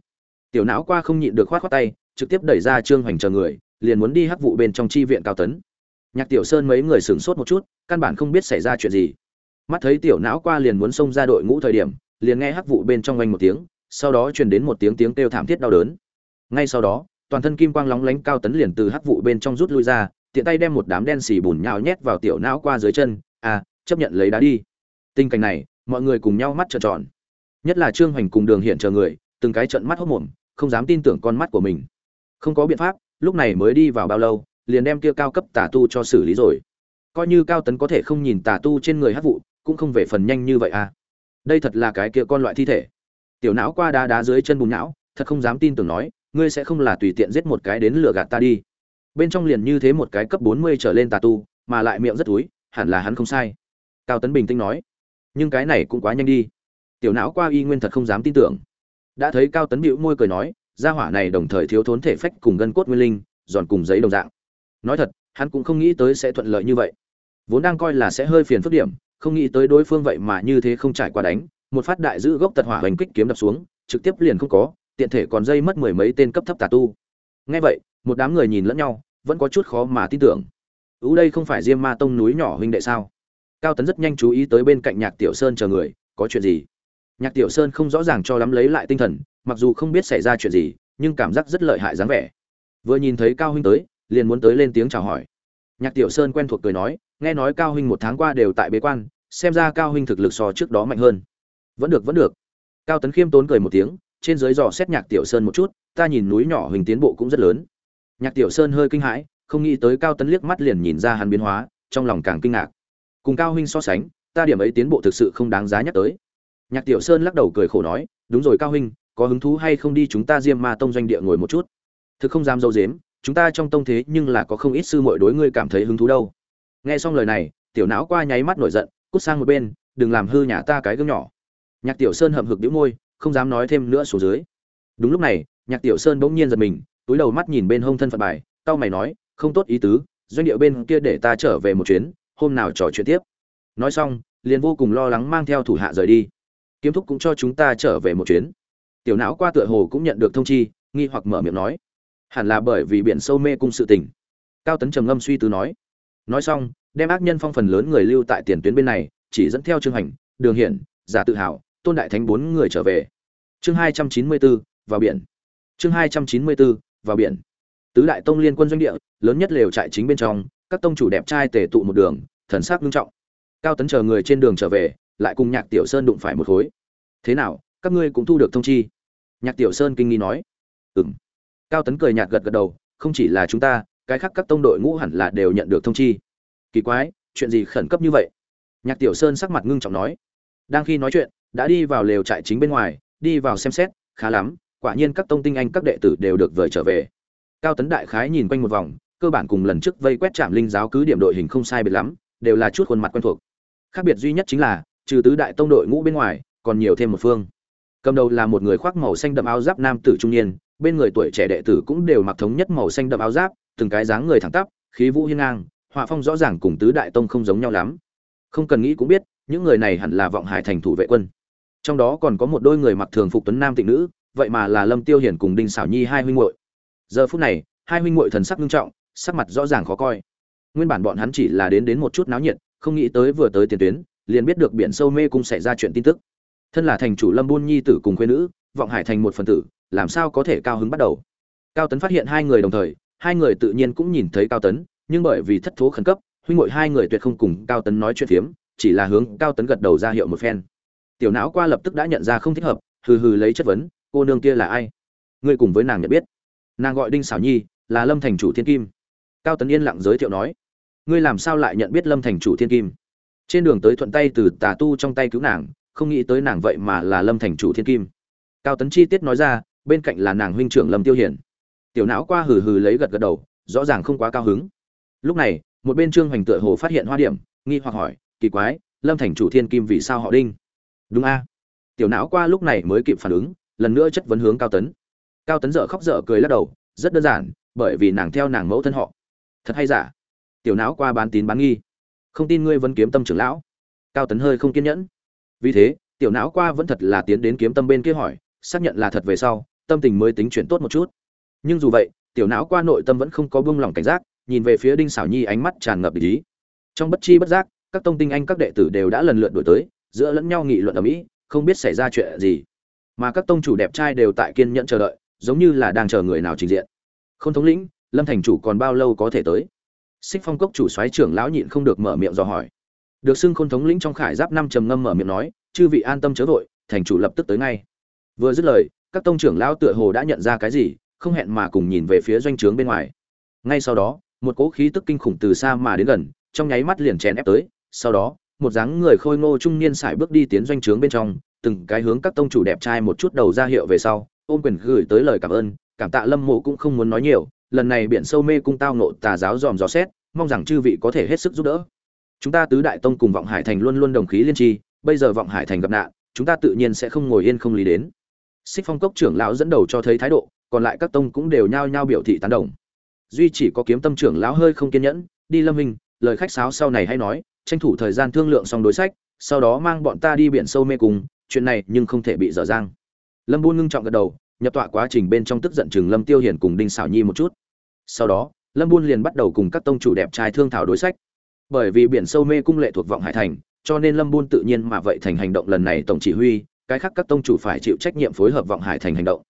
Tiểu não qua không nhịn được khoát khoát tay, trực tiếp đẩy ra trương hoành chờ người, liền muốn đi hắc vụ bên trong chi viện cao tấn. Nhạc tiểu sơn mấy người sửng sốt một chút, căn bản không biết xảy ra chuyện gì. Mắt thấy tiểu não qua liền muốn xông ra đội ngũ thời điểm liền nghe hắc vụ bên trong oanh một tiếng, sau đó truyền đến một tiếng tiếng kêu thảm thiết đau đớn. Ngay sau đó, toàn thân kim quang lóng lánh cao tấn liền từ hắc vụ bên trong rút lui ra, tiện tay đem một đám đen xì bùn nhào nhét vào tiểu não qua dưới chân à chấp nhận lấy đá đi. Tình cảnh này, mọi người cùng nhau mắt trợn tròn. Nhất là trương hoành cùng đường hiện chờ người, từng cái trận mắt hốt mồm, không dám tin tưởng con mắt của mình. Không có biện pháp, lúc này mới đi vào bao lâu, liền đem kia cao cấp tà tu cho xử lý rồi. Coi như cao tấn có thể không nhìn tà tu trên người hắc vụ, cũng không về phần nhanh như vậy à đây thật là cái kia con loại thi thể. Tiểu não qua đá đá dưới chân bùn não, thật không dám tin tưởng nói, ngươi sẽ không là tùy tiện giết một cái đến lừa gạt ta đi. Bên trong liền như thế một cái cấp bốn mươi trở lên tà tu, mà lại miệng rất túi, hẳn là hắn không sai. Cao tấn bình tĩnh nói, nhưng cái này cũng quá nhanh đi. Tiểu não qua y nguyên thật không dám tin tưởng. Đã thấy cao tấn bĩu môi cười nói, gia hỏa này đồng thời thiếu thốn thể phách cùng gân cốt nguyên linh, giòn cùng giấy đồng dạng. Nói thật, hắn cũng không nghĩ tới sẽ thuận lợi như vậy. Vốn đang coi là sẽ hơi phiền phức điểm không nghĩ tới đối phương vậy mà như thế không trải qua đánh, một phát đại giữ gốc tật hỏa hoành kích kiếm đập xuống, trực tiếp liền không có, tiện thể còn dây mất mười mấy tên cấp thấp tà tu. Ngay vậy, một đám người nhìn lẫn nhau, vẫn có chút khó mà tin tưởng. Ứ đây không phải diêm ma tông núi nhỏ huynh đệ sao? Cao tấn rất nhanh chú ý tới bên cạnh nhạc tiểu sơn chờ người, có chuyện gì? Nhạc tiểu sơn không rõ ràng cho lắm lấy lại tinh thần, mặc dù không biết xảy ra chuyện gì, nhưng cảm giác rất lợi hại dáng vẻ. Vừa nhìn thấy cao huynh tới, liền muốn tới lên tiếng chào hỏi. Nhạc tiểu sơn quen thuộc cười nói nghe nói cao huynh một tháng qua đều tại bế quan, xem ra cao huynh thực lực so trước đó mạnh hơn. Vẫn được vẫn được. Cao tấn khiêm tốn cười một tiếng, trên dưới dò xét nhạc tiểu sơn một chút, ta nhìn núi nhỏ hình tiến bộ cũng rất lớn. Nhạc tiểu sơn hơi kinh hãi, không nghĩ tới cao tấn liếc mắt liền nhìn ra hắn biến hóa, trong lòng càng kinh ngạc. Cùng cao huynh so sánh, ta điểm ấy tiến bộ thực sự không đáng giá nhắc tới. Nhạc tiểu sơn lắc đầu cười khổ nói, đúng rồi cao huynh, có hứng thú hay không đi chúng ta diêm ma tông doanh địa ngồi một chút? Thực không dám dâu dếm, chúng ta trong tông thế nhưng là có không ít sư muội đối ngươi cảm thấy hứng thú đâu nghe xong lời này, tiểu não qua nháy mắt nổi giận, cút sang một bên, đừng làm hư nhà ta cái gương nhỏ. Nhạc tiểu sơn hậm hực đĩu môi, không dám nói thêm nữa xuống dưới. Đúng lúc này, nhạc tiểu sơn bỗng nhiên giật mình, túi đầu mắt nhìn bên hông thân phận bài tao mày nói, không tốt ý tứ, doanh địa bên kia để ta trở về một chuyến, hôm nào trò chuyện tiếp. Nói xong, liền vô cùng lo lắng mang theo thủ hạ rời đi. Kiếm thúc cũng cho chúng ta trở về một chuyến. Tiểu não qua tựa hồ cũng nhận được thông chi, nghi hoặc mở miệng nói, hẳn là bởi vì biển sâu mê cung sự tình. Cao tấn trầm ngâm suy tư nói nói xong, đem ác nhân phong phần lớn người lưu tại tiền tuyến bên này, chỉ dẫn theo trương hành, đường hiển, giả tự hào, tôn đại thánh bốn người trở về. Chương hai trăm chín mươi bốn vào biển. Chương hai trăm chín mươi bốn vào biển. Tứ đại tông liên quân doanh địa, lớn nhất lều trại chính bên trong, các tông chủ đẹp trai tề tụ một đường, thần sắc nghiêm trọng. Cao tấn chờ người trên đường trở về, lại cùng nhạc tiểu sơn đụng phải một khối. Thế nào, các ngươi cũng thu được thông chi? Nhạc tiểu sơn kinh nghi nói. Ừng cao tấn cười nhạt gật gật đầu, không chỉ là chúng ta cái khác các tông đội ngũ hẳn là đều nhận được thông chi. Kỳ quái, chuyện gì khẩn cấp như vậy? Nhạc tiểu sơn sắc mặt ngưng trọng nói. Đang khi nói chuyện, đã đi vào lều trại chính bên ngoài, đi vào xem xét, khá lắm, quả nhiên các tông tinh anh các đệ tử đều được vời trở về. Cao tấn đại khái nhìn quanh một vòng, cơ bản cùng lần trước vây quét trạm linh giáo cứ điểm đội hình không sai biệt lắm, đều là chút khuôn mặt quen thuộc. Khác biệt duy nhất chính là, trừ tứ đại tông đội ngũ bên ngoài, còn nhiều thêm một phương. Cầm đầu là một người khoác màu xanh đậm áo giáp nam tử trung niên, bên người tuổi trẻ đệ tử cũng đều mặc thống nhất màu xanh đậm áo giáp từng cái dáng người thẳng tắp, khí vũ hiên ngang, họa phong rõ ràng cùng tứ đại tông không giống nhau lắm. Không cần nghĩ cũng biết, những người này hẳn là vọng hải thành thủ vệ quân. Trong đó còn có một đôi người mặc thường phục tuấn nam tịnh nữ, vậy mà là lâm tiêu hiển cùng đinh xảo nhi hai huynh muội. Giờ phút này, hai huynh muội thần sắc nghiêm trọng, sắc mặt rõ ràng khó coi. Nguyên bản bọn hắn chỉ là đến đến một chút náo nhiệt, không nghĩ tới vừa tới tiền tuyến, liền biết được biển sâu mê cung xảy ra chuyện tin tức. Thân là thành chủ lâm buôn nhi tử cùng quê nữ, vọng hải thành một phần tử, làm sao có thể cao hứng bắt đầu? Cao tấn phát hiện hai người đồng thời hai người tự nhiên cũng nhìn thấy cao tấn, nhưng bởi vì thất thố khẩn cấp, huynh ngội hai người tuyệt không cùng cao tấn nói chuyện phiếm, chỉ là hướng cao tấn gật đầu ra hiệu một phen. Tiểu não qua lập tức đã nhận ra không thích hợp, hừ hừ lấy chất vấn, cô nương kia là ai? Ngươi cùng với nàng nhận biết. Nàng gọi đinh xảo nhi, là lâm thành chủ thiên kim. Cao tấn yên lặng giới thiệu nói, ngươi làm sao lại nhận biết lâm thành chủ thiên kim? Trên đường tới thuận tay từ tà tu trong tay cứu nàng, không nghĩ tới nàng vậy mà là lâm thành chủ thiên kim. Cao tấn chi tiết nói ra, bên cạnh là nàng huynh trưởng lâm tiêu hiển tiểu não qua hừ hừ lấy gật gật đầu, rõ ràng không quá cao hứng. Lúc này, một bên trương hoành tựa hồ phát hiện hoa điểm, nghi hoặc hỏi, kỳ quái, lâm thành chủ thiên kim vì sao họ đinh? Đúng a. Tiểu não qua lúc này mới kịp phản ứng, lần nữa chất vấn hướng cao tấn. Cao tấn dở khóc dở cười lắc đầu, rất đơn giản, bởi vì nàng theo nàng mẫu thân họ. Thật hay giả? Tiểu não qua bán tín bán nghi. Không tin ngươi vẫn kiếm tâm trưởng lão. Cao tấn hơi không kiên nhẫn. Vì thế, tiểu não qua vẫn thật là tiến đến kiếm tâm bên kia hỏi, xác nhận là thật về sau, tâm tình mới tính chuyển tốt một chút nhưng dù vậy, tiểu não qua nội tâm vẫn không có buông lỏng cảnh giác, nhìn về phía đinh xảo nhi ánh mắt tràn ngập ý. Trong bất chi bất giác, các tông tinh anh các đệ tử đều đã lần lượt đổi tới, giữa lẫn nhau nghị luận ở mỹ, không biết xảy ra chuyện gì. Mà các tông chủ đẹp trai đều tại kiên nhẫn chờ đợi, giống như là đang chờ người nào trình diện. Không thống lĩnh, lâm thành chủ còn bao lâu có thể tới? Xích phong cốc chủ soái trưởng lão nhịn không được mở miệng dò hỏi. Được xưng khôn thống lĩnh trong khải giáp năm trầm ngâm mở miệng nói, chư vị an tâm chớ vội, thành chủ lập tức tới ngay. Vừa dứt lời, các tông trưởng lão tựa hồ đã nhận ra cái gì không hẹn mà cùng nhìn về phía doanh trướng bên ngoài. Ngay sau đó, một cỗ khí tức kinh khủng từ xa mà đến gần, trong nháy mắt liền chèn ép tới. Sau đó, một dáng người khôi ngô trung niên sải bước đi tiến doanh trướng bên trong, từng cái hướng các tông chủ đẹp trai một chút đầu ra hiệu về sau, ôm quyền gửi tới lời cảm ơn, cảm tạ lâm mộ cũng không muốn nói nhiều, lần này biển sâu mê cung tao nộ tà giáo dòm dò xét, mong rằng chư vị có thể hết sức giúp đỡ. Chúng ta tứ đại tông cùng vọng hải thành luôn luôn đồng khí liên tri, bây giờ vọng hải thành gặp nạn, chúng ta tự nhiên sẽ không ngồi yên không lý đến. Xích phong cốc trưởng lão dẫn đầu cho thấy thái độ còn lại các tông cũng đều nhao nhao biểu thị tán đồng. Duy chỉ có kiếm tâm trưởng lão hơi không kiên nhẫn, đi lâm minh, lời khách sáo sau này hay nói, tranh thủ thời gian thương lượng xong đối sách, sau đó mang bọn ta đi biển sâu mê cùng chuyện này nhưng không thể bị dở dang. Lâm buôn ngưng trọng gật đầu, nhập tọa quá trình bên trong tức giận chừng lâm tiêu hiển cùng đinh xảo nhi một chút. Sau đó, lâm buôn liền bắt đầu cùng các tông chủ đẹp trai thương thảo đối sách. Bởi vì biển sâu mê cung lệ thuộc vọng hải thành, cho nên lâm buôn tự nhiên mà vậy thành hành động lần này tổng chỉ huy, cái khác các tông chủ phải chịu trách nhiệm phối hợp vọng hải thành hành động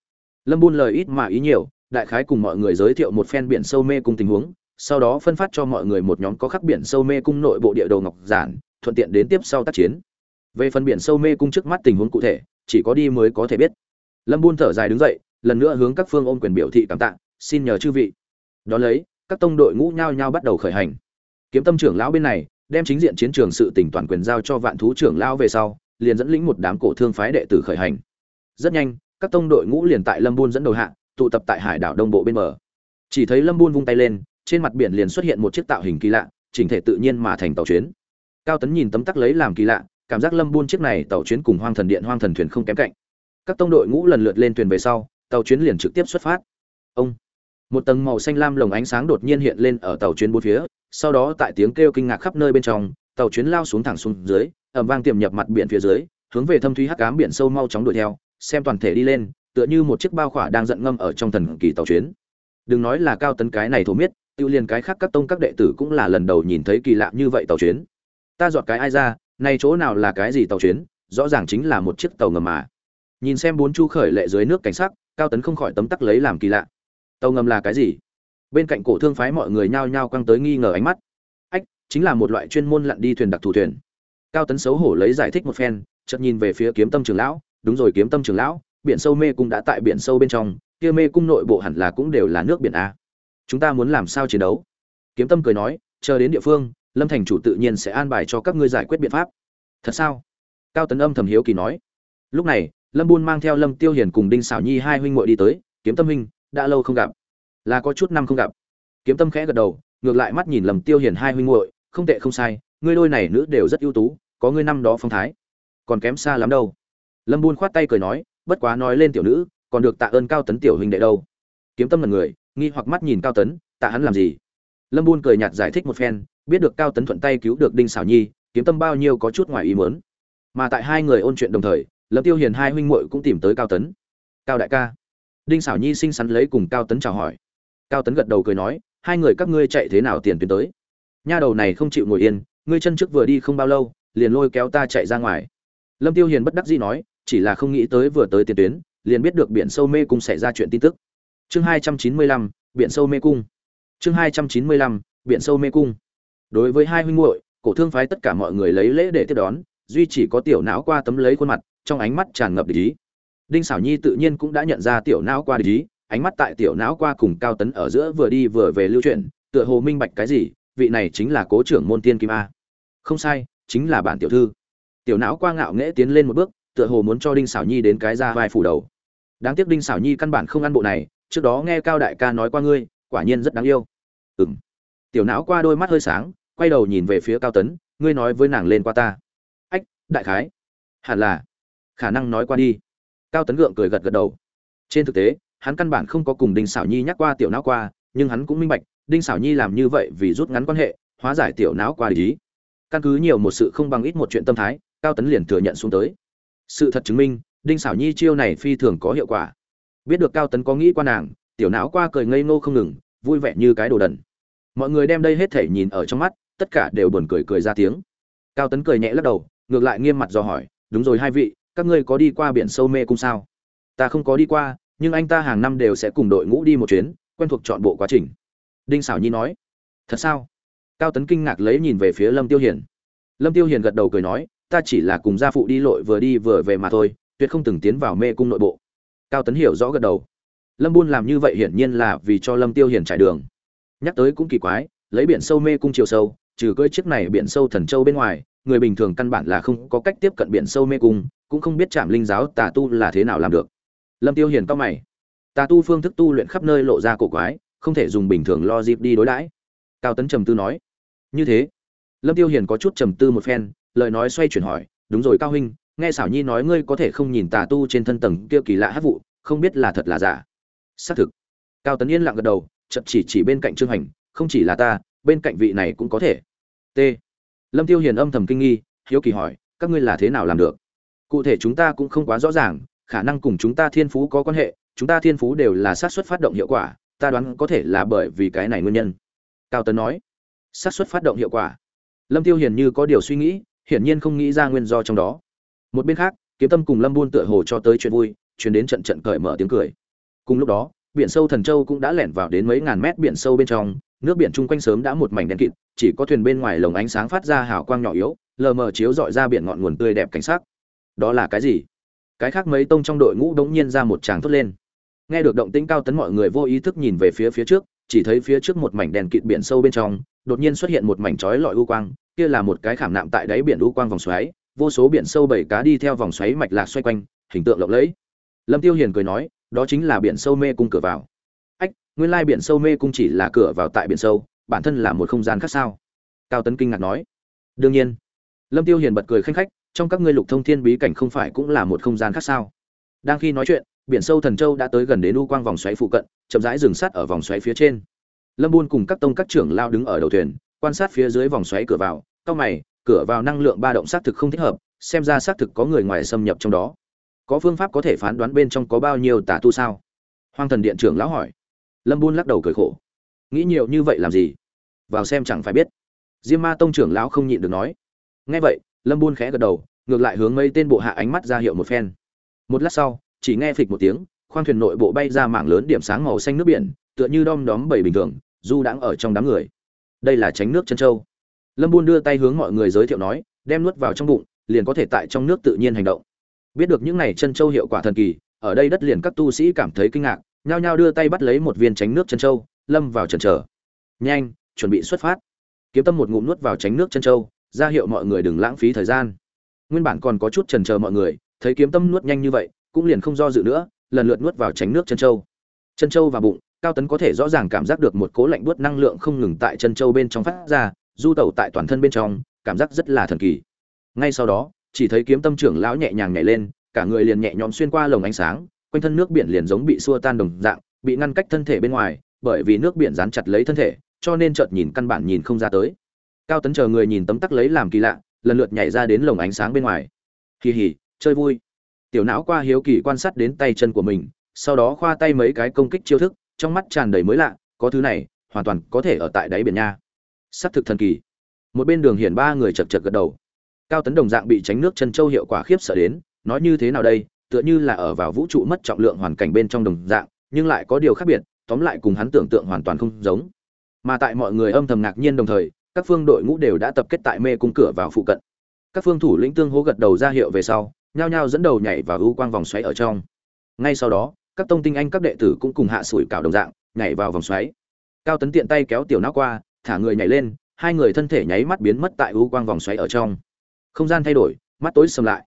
lâm buôn lời ít mà ý nhiều, đại khái cùng mọi người giới thiệu một phen biển sâu mê cung tình huống, sau đó phân phát cho mọi người một nhóm có khắc biển sâu mê cung nội bộ địa đồ ngọc giản, thuận tiện đến tiếp sau tác chiến. Về phần biển sâu mê cung trước mắt tình huống cụ thể, chỉ có đi mới có thể biết. Lâm buôn thở dài đứng dậy, lần nữa hướng các phương ôm quyền biểu thị cảm tạ, xin nhờ chư vị. Đón lấy, các tông đội ngũ nhao nhao bắt đầu khởi hành. Kiếm tâm trưởng lão bên này, đem chính diện chiến trường sự tỉnh toàn quyền giao cho vạn thú trưởng lão về sau, liền dẫn lĩnh một đám cổ thương phái đệ tử khởi hành. Rất nhanh các tông đội ngũ liền tại lâm buôn dẫn đầu hạ, tụ tập tại hải đảo đông bộ bên bờ. Chỉ thấy lâm buôn vung tay lên, trên mặt biển liền xuất hiện một chiếc tạo hình kỳ lạ, chỉnh thể tự nhiên mà thành tàu chuyến. Cao tấn nhìn tấm tắc lấy làm kỳ lạ, cảm giác lâm buôn chiếc này tàu chuyến cùng hoang thần điện, hoang thần thuyền không kém cạnh. Các tông đội ngũ lần lượt lên thuyền về sau, tàu chuyến liền trực tiếp xuất phát. Ông! Một tầng màu xanh lam lồng ánh sáng đột nhiên hiện lên ở tàu chuyến bốn phía, sau đó tại tiếng kêu kinh ngạc khắp nơi bên trong, tàu chuyến lao xuống thẳng xuống dưới ẩm vang tiềm nhập mặt biển phía dưới, hướng về thâm thúy hắc ám biển sâu mau chóng đuổi theo xem toàn thể đi lên, tựa như một chiếc bao khỏa đang giận ngâm ở trong thần kỳ tàu chuyến. Đừng nói là cao tấn cái này thổ miết, tiêu liền cái khác các tông các đệ tử cũng là lần đầu nhìn thấy kỳ lạ như vậy tàu chuyến. Ta dọn cái ai ra, nay chỗ nào là cái gì tàu chuyến, rõ ràng chính là một chiếc tàu ngầm mà. Nhìn xem bốn chu khởi lệ dưới nước cảnh sắc, cao tấn không khỏi tấm tắc lấy làm kỳ lạ. Tàu ngầm là cái gì? Bên cạnh cổ thương phái mọi người nhao nhao căng tới nghi ngờ ánh mắt. Ách, chính là một loại chuyên môn lặn đi thuyền đặc thù thuyền. Cao tấn xấu hổ lấy giải thích một phen, chợt nhìn về phía kiếm tâm trường lão đúng rồi kiếm tâm trưởng lão, biển sâu mê cung đã tại biển sâu bên trong, kia mê cung nội bộ hẳn là cũng đều là nước biển a. Chúng ta muốn làm sao chiến đấu? Kiếm tâm cười nói, chờ đến địa phương, lâm thành chủ tự nhiên sẽ an bài cho các ngươi giải quyết biện pháp. Thật sao? Cao tấn âm thầm hiếu kỳ nói. Lúc này, lâm buôn mang theo lâm tiêu hiền cùng đinh xảo nhi hai huynh muội đi tới, kiếm tâm huynh, đã lâu không gặp. Là có chút năm không gặp. Kiếm tâm khẽ gật đầu, ngược lại mắt nhìn lầm tiêu hiền hai huynh muội, không tệ không sai, ngươi đôi này nữ đều rất ưu tú, có ngươi năm đó phong thái, còn kém xa lắm đâu lâm buôn khoát tay cười nói, bất quá nói lên tiểu nữ, còn được tạ ơn cao tấn tiểu huynh đệ đâu. Kiếm tâm là người, nghi hoặc mắt nhìn cao tấn, tạ hắn làm gì? Lâm buôn cười nhạt giải thích một phen, biết được cao tấn thuận tay cứu được đinh xảo nhi, kiếm tâm bao nhiêu có chút ngoài ý muốn. Mà tại hai người ôn chuyện đồng thời, lâm tiêu hiền hai huynh muội cũng tìm tới cao tấn. Cao đại ca. Đinh xảo nhi xinh xắn lấy cùng cao tấn chào hỏi. Cao tấn gật đầu cười nói, hai người các ngươi chạy thế nào tiền tuyến tới? Nha đầu này không chịu ngồi yên, ngươi chân trước vừa đi không bao lâu, liền lôi kéo ta chạy ra ngoài. Lâm tiêu hiền bất đắc dĩ nói chỉ là không nghĩ tới vừa tới tiền tuyến, liền biết được biển sâu mê cung xảy ra chuyện tin tức. Chương hai trăm chín mươi lăm, biển sâu mê cung. Chương hai trăm chín mươi lăm, biển sâu mê cung. Đối với hai huynh muội, cổ thương phái tất cả mọi người lấy lễ để tiếp đón, duy chỉ có tiểu não qua tấm lấy khuôn mặt, trong ánh mắt tràn ngập ý. Đinh xảo nhi tự nhiên cũng đã nhận ra tiểu não qua ý, ánh mắt tại tiểu não qua cùng cao tấn ở giữa vừa đi vừa về lưu chuyển tựa hồ minh bạch cái gì, vị này chính là cố trưởng môn tiên kim a. Không sai, chính là bản tiểu thư. Tiểu não qua ngạo nghễ tiến lên một bước tựa hồ muốn cho đinh xảo nhi đến cái ra vai phủ đầu. Đáng tiếc đinh xảo nhi căn bản không ăn bộ này, trước đó nghe cao đại ca nói qua ngươi, quả nhiên rất đáng yêu. Ừng tiểu não qua đôi mắt hơi sáng, quay đầu nhìn về phía cao tấn, ngươi nói với nàng lên qua ta. Ách, đại khái. Hẳn là. Khả năng nói qua đi. Cao tấn gượng cười gật gật đầu. Trên thực tế, hắn căn bản không có cùng đinh xảo nhi nhắc qua tiểu não qua, nhưng hắn cũng minh bạch, đinh xảo nhi làm như vậy vì rút ngắn quan hệ, hóa giải tiểu não qua lý căn cứ nhiều một sự không bằng ít một chuyện tâm thái, cao tấn liền thừa nhận xuống tới sự thật chứng minh, đinh xảo nhi chiêu này phi thường có hiệu quả. Biết được cao tấn có nghĩ qua nàng, tiểu não qua cười ngây ngô không ngừng, vui vẻ như cái đồ đần. Mọi người đem đây hết thể nhìn ở trong mắt, tất cả đều buồn cười cười ra tiếng. Cao tấn cười nhẹ lắc đầu, ngược lại nghiêm mặt do hỏi, đúng rồi hai vị, các ngươi có đi qua biển sâu mê cung sao? Ta không có đi qua, nhưng anh ta hàng năm đều sẽ cùng đội ngũ đi một chuyến, quen thuộc chọn bộ quá trình. Đinh xảo nhi nói, thật sao? Cao tấn kinh ngạc lấy nhìn về phía lâm tiêu hiền. Lâm tiêu hiền gật đầu cười nói ta chỉ là cùng gia phụ đi lội vừa đi vừa về mà thôi, tuyệt không từng tiến vào mê cung nội bộ. Cao tấn hiểu rõ gật đầu. Lâm buôn làm như vậy hiển nhiên là vì cho lâm tiêu hiển trải đường. Nhắc tới cũng kỳ quái, lấy biển sâu mê cung chiều sâu, trừ cơi chiếc này biển sâu thần châu bên ngoài, người bình thường căn bản là không có cách tiếp cận biển sâu mê cung, cũng không biết trạm linh giáo tà tu là thế nào làm được. Lâm tiêu hiển cao mày. Tà tu phương thức tu luyện khắp nơi lộ ra cổ quái, không thể dùng bình thường lo dịp đi đối đãi. Cao tấn trầm tư nói. Như thế, lâm tiêu hiển có chút trầm tư một phen lời nói xoay chuyển hỏi, đúng rồi cao huynh, nghe xảo nhi nói ngươi có thể không nhìn tà tu trên thân tầng kia kỳ lạ hát vụ, không biết là thật là giả? Xác thực. Cao tấn yên lặng gật đầu, chậm chỉ chỉ bên cạnh trương hành, không chỉ là ta, bên cạnh vị này cũng có thể. T. Lâm tiêu hiền âm thầm kinh nghi, hiếu kỳ hỏi, các ngươi là thế nào làm được? Cụ thể chúng ta cũng không quá rõ ràng, khả năng cùng chúng ta thiên phú có quan hệ, chúng ta thiên phú đều là xác suất phát động hiệu quả, ta đoán có thể là bởi vì cái này nguyên nhân. Cao tấn nói, xác suất phát động hiệu quả. Lâm tiêu hiền như có điều suy nghĩ hiển nhiên không nghĩ ra nguyên do trong đó. Một bên khác, kiếm tâm cùng lâm buôn tựa hồ cho tới chuyện vui chuyển đến trận trận cởi mở tiếng cười. Cùng lúc đó, biển sâu thần châu cũng đã lẻn vào đến mấy ngàn mét biển sâu bên trong, nước biển chung quanh sớm đã một mảnh đen kịt, chỉ có thuyền bên ngoài lồng ánh sáng phát ra hào quang nhỏ yếu, lờ mờ chiếu dọi ra biển ngọn nguồn tươi đẹp cảnh sắc. Đó là cái gì? Cái khác mấy tông trong đội ngũ đống nhiên ra một tràng thốt lên. Nghe được động tĩnh cao tấn mọi người vô ý thức nhìn về phía phía trước chỉ thấy phía trước một mảnh đèn kịt biển sâu bên trong, đột nhiên xuất hiện một mảnh chói lọi u quang, kia là một cái khảm nạm tại đáy biển u quang vòng xoáy, vô số biển sâu bảy cá đi theo vòng xoáy mạch lạc xoay quanh, hình tượng lộng lẫy. Lâm tiêu hiền cười nói, đó chính là biển sâu mê cung cửa vào. Ách, nguyên lai biển sâu mê cung chỉ là cửa vào tại biển sâu, bản thân là một không gian khác sao? Cao tấn kinh ngạc nói. Đương nhiên. Lâm tiêu hiền bật cười khanh khách, trong các ngươi lục thông thiên bí cảnh không phải cũng là một không gian khác sao? Đang khi nói chuyện biển sâu thần châu đã tới gần đến u quang vòng xoáy phụ cận, chậm rãi dừng sát ở vòng xoáy phía trên. Lâm buôn cùng các tông các trưởng lao đứng ở đầu thuyền, quan sát phía dưới vòng xoáy cửa vào, cao mày, cửa vào năng lượng ba động xác thực không thích hợp, xem ra xác thực có người ngoài xâm nhập trong đó. Có phương pháp có thể phán đoán bên trong có bao nhiêu tà tu sao? Hoàng thần điện trưởng lão hỏi. Lâm buôn lắc đầu cười khổ. Nghĩ nhiều như vậy làm gì? Vào xem chẳng phải biết. Diêm ma tông trưởng lão không nhịn được nói. Nghe vậy, lâm buôn khẽ gật đầu, ngược lại hướng mấy tên bộ hạ ánh mắt ra hiệu một phen. Một lát sau chỉ nghe phịch một tiếng, khoang thuyền nội bộ bay ra mảng lớn điểm sáng màu xanh nước biển, tựa như đom đóm bảy bình thường, du đãng ở trong đám người. Đây là tránh nước chân châu. Lâm buôn đưa tay hướng mọi người giới thiệu nói, đem nuốt vào trong bụng, liền có thể tại trong nước tự nhiên hành động. Biết được những này chân châu hiệu quả thần kỳ, ở đây đất liền các tu sĩ cảm thấy kinh ngạc, nhao nhao đưa tay bắt lấy một viên tránh nước chân châu, lâm vào trần trở nhanh, chuẩn bị xuất phát. Kiếm tâm một ngụm nuốt vào tránh nước chân châu, ra hiệu mọi người đừng lãng phí thời gian. Nguyên bản còn có chút trần chờ mọi người, thấy kiếm tâm nuốt nhanh như vậy cũng liền không do dự nữa, lần lượt nuốt vào tránh nước chân châu chân châu và bụng, cao tấn có thể rõ ràng cảm giác được một cố lạnh buốt năng lượng không ngừng tại chân châu bên trong phát ra, du tẩu tại toàn thân bên trong, cảm giác rất là thần kỳ. Ngay sau đó, chỉ thấy kiếm tâm trưởng lão nhẹ nhàng nhảy lên, cả người liền nhẹ nhõm xuyên qua lồng ánh sáng, quanh thân nước biển liền giống bị xua tan đồng dạng, bị ngăn cách thân thể bên ngoài, bởi vì nước biển dán chặt lấy thân thể, cho nên chợt nhìn căn bản nhìn không ra tới. Cao tấn chờ người nhìn tấm tắc lấy làm kỳ lạ, lần lượt nhảy ra đến lồng ánh sáng bên ngoài. Kỳ hỉ, chơi vui tiểu não qua hiếu kỳ quan sát đến tay chân của mình, sau đó khoa tay mấy cái công kích chiêu thức, trong mắt tràn đầy mới lạ, có thứ này, hoàn toàn có thể ở tại đáy biển nha. S thực thần kỳ. Một bên đường hiển ba người chật chật gật đầu. Cao tấn đồng dạng bị tránh nước chân châu hiệu quả khiếp sợ đến, nói như thế nào đây, tựa như là ở vào vũ trụ mất trọng lượng hoàn cảnh bên trong đồng dạng, nhưng lại có điều khác biệt, tóm lại cùng hắn tưởng tượng hoàn toàn không giống. Mà tại mọi người âm thầm ngạc nhiên đồng thời, các phương đội ngũ đều đã tập kết tại mê cung cửa vào phụ cận. Các phương thủ lĩnh tương hố gật đầu ra hiệu về sau nhao nhao dẫn đầu nhảy vào ưu quang vòng xoáy ở trong. Ngay sau đó, các tông tinh anh các đệ tử cũng cùng hạ sủi cảo đồng dạng, nhảy vào vòng xoáy. Cao tấn tiện tay kéo tiểu não qua, thả người nhảy lên, hai người thân thể nháy mắt biến mất tại ưu quang vòng xoáy ở trong. Không gian thay đổi, mắt tối sầm lại.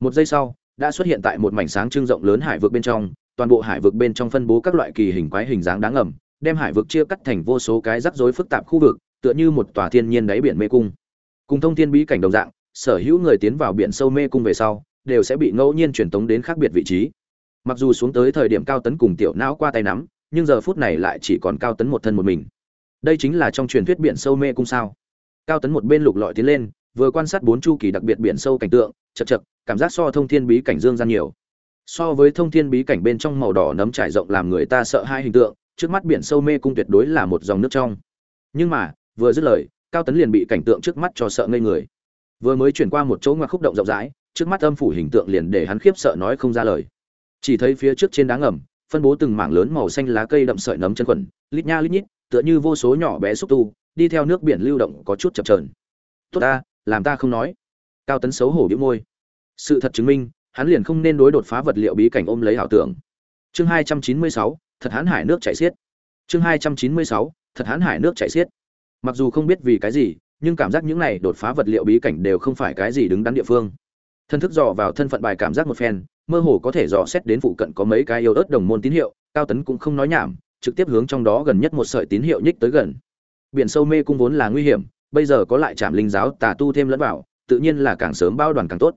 Một giây sau, đã xuất hiện tại một mảnh sáng trưng rộng lớn hải vực bên trong, toàn bộ hải vực bên trong phân bố các loại kỳ hình quái hình dáng đáng ngầm, đem hải vực chia cắt thành vô số cái rắc rối phức tạp khu vực, tựa như một tòa thiên nhiên đáy biển mê cung. Cùng thông thiên bí cảnh đồng dạng, sở hữu người tiến vào biển sâu mê cung về sau đều sẽ bị ngẫu nhiên truyền tống đến khác biệt vị trí. Mặc dù xuống tới thời điểm cao tấn cùng tiểu não qua tay nắm, nhưng giờ phút này lại chỉ còn cao tấn một thân một mình. Đây chính là trong truyền thuyết biển sâu mê cung sao? Cao tấn một bên lục lọi tiến lên, vừa quan sát bốn chu kỳ đặc biệt biển sâu cảnh tượng, chật chật, cảm giác so thông thiên bí cảnh dương gian nhiều. So với thông thiên bí cảnh bên trong màu đỏ nấm trải rộng làm người ta sợ hai hình tượng, trước mắt biển sâu mê cung tuyệt đối là một dòng nước trong. Nhưng mà, vừa dứt lời, cao tấn liền bị cảnh tượng trước mắt cho sợ ngây người. Vừa mới chuyển qua một chỗ ngoặc khúc động rộng rãi trước mắt âm phủ hình tượng liền để hắn khiếp sợ nói không ra lời. Chỉ thấy phía trước trên đá ngầm, phân bố từng mảng lớn màu xanh lá cây đậm sợi nấm chân quần lít nha lít nhít, tựa như vô số nhỏ bé xúc tu, đi theo nước biển lưu động có chút chập trờn tốt ta, làm ta không nói. Cao tấn xấu hổ bĩu môi. Sự thật chứng minh, hắn liền không nên đối đột phá vật liệu bí cảnh ôm lấy ảo tưởng. Chương hai trăm chín mươi sáu, thật hán hải nước chảy xiết. Chương hai trăm chín mươi sáu, thật hán hải nước chảy xiết. Mặc dù không biết vì cái gì, nhưng cảm giác những này đột phá vật liệu bí cảnh đều không phải cái gì đứng đắn địa phương thân thức dò vào thân phận bài cảm giác một phen, mơ hồ có thể dò xét đến phụ cận có mấy cái yêu ớt đồng môn tín hiệu, cao tấn cũng không nói nhảm, trực tiếp hướng trong đó gần nhất một sợi tín hiệu nhích tới gần. Biển sâu mê cung vốn là nguy hiểm, bây giờ có lại trạm linh giáo tà tu thêm lẫn vào, tự nhiên là càng sớm bao đoàn càng tốt.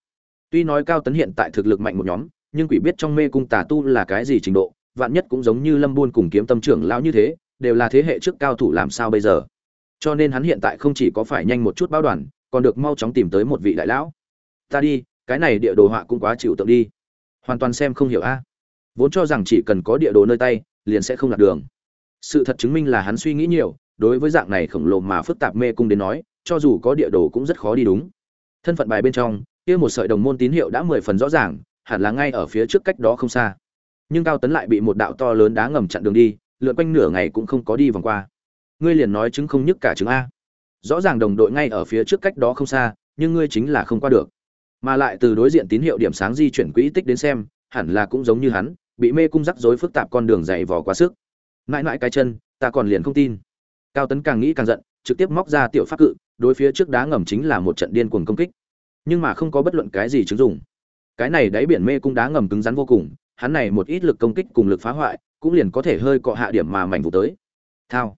Tuy nói cao tấn hiện tại thực lực mạnh một nhóm, nhưng quỷ biết trong mê cung tà tu là cái gì trình độ, vạn nhất cũng giống như lâm buôn cùng kiếm tâm trưởng lão như thế, đều là thế hệ trước cao thủ làm sao bây giờ? Cho nên hắn hiện tại không chỉ có phải nhanh một chút bao đoàn, còn được mau chóng tìm tới một vị đại lão. Ta đi cái này địa đồ họa cũng quá chịu tượng đi. Hoàn toàn xem không hiểu a. Vốn cho rằng chỉ cần có địa đồ nơi tay, liền sẽ không lạc đường. Sự thật chứng minh là hắn suy nghĩ nhiều, đối với dạng này khổng lồ mà phức tạp mê cung đến nói, cho dù có địa đồ cũng rất khó đi đúng. Thân phận bài bên trong, kia một sợi đồng môn tín hiệu đã mười phần rõ ràng, hẳn là ngay ở phía trước cách đó không xa. Nhưng cao tấn lại bị một đạo to lớn đá ngầm chặn đường đi, lượn quanh nửa ngày cũng không có đi vòng qua. Ngươi liền nói chứng không nhức cả chứng a. Rõ ràng đồng đội ngay ở phía trước cách đó không xa, nhưng ngươi chính là không qua được mà lại từ đối diện tín hiệu điểm sáng di chuyển quỹ tích đến xem, hẳn là cũng giống như hắn, bị mê cung rắc rối phức tạp con đường dày vò quá sức. Mãi mãi cái chân, ta còn liền không tin. Cao tấn càng nghĩ càng giận, trực tiếp móc ra tiểu pháp cự, đối phía trước đá ngầm chính là một trận điên cuồng công kích. Nhưng mà không có bất luận cái gì chứng dụng. Cái này đáy biển mê cung đá ngầm cứng rắn vô cùng, hắn này một ít lực công kích cùng lực phá hoại, cũng liền có thể hơi cọ hạ điểm mà mảnh vụ tới. Thao.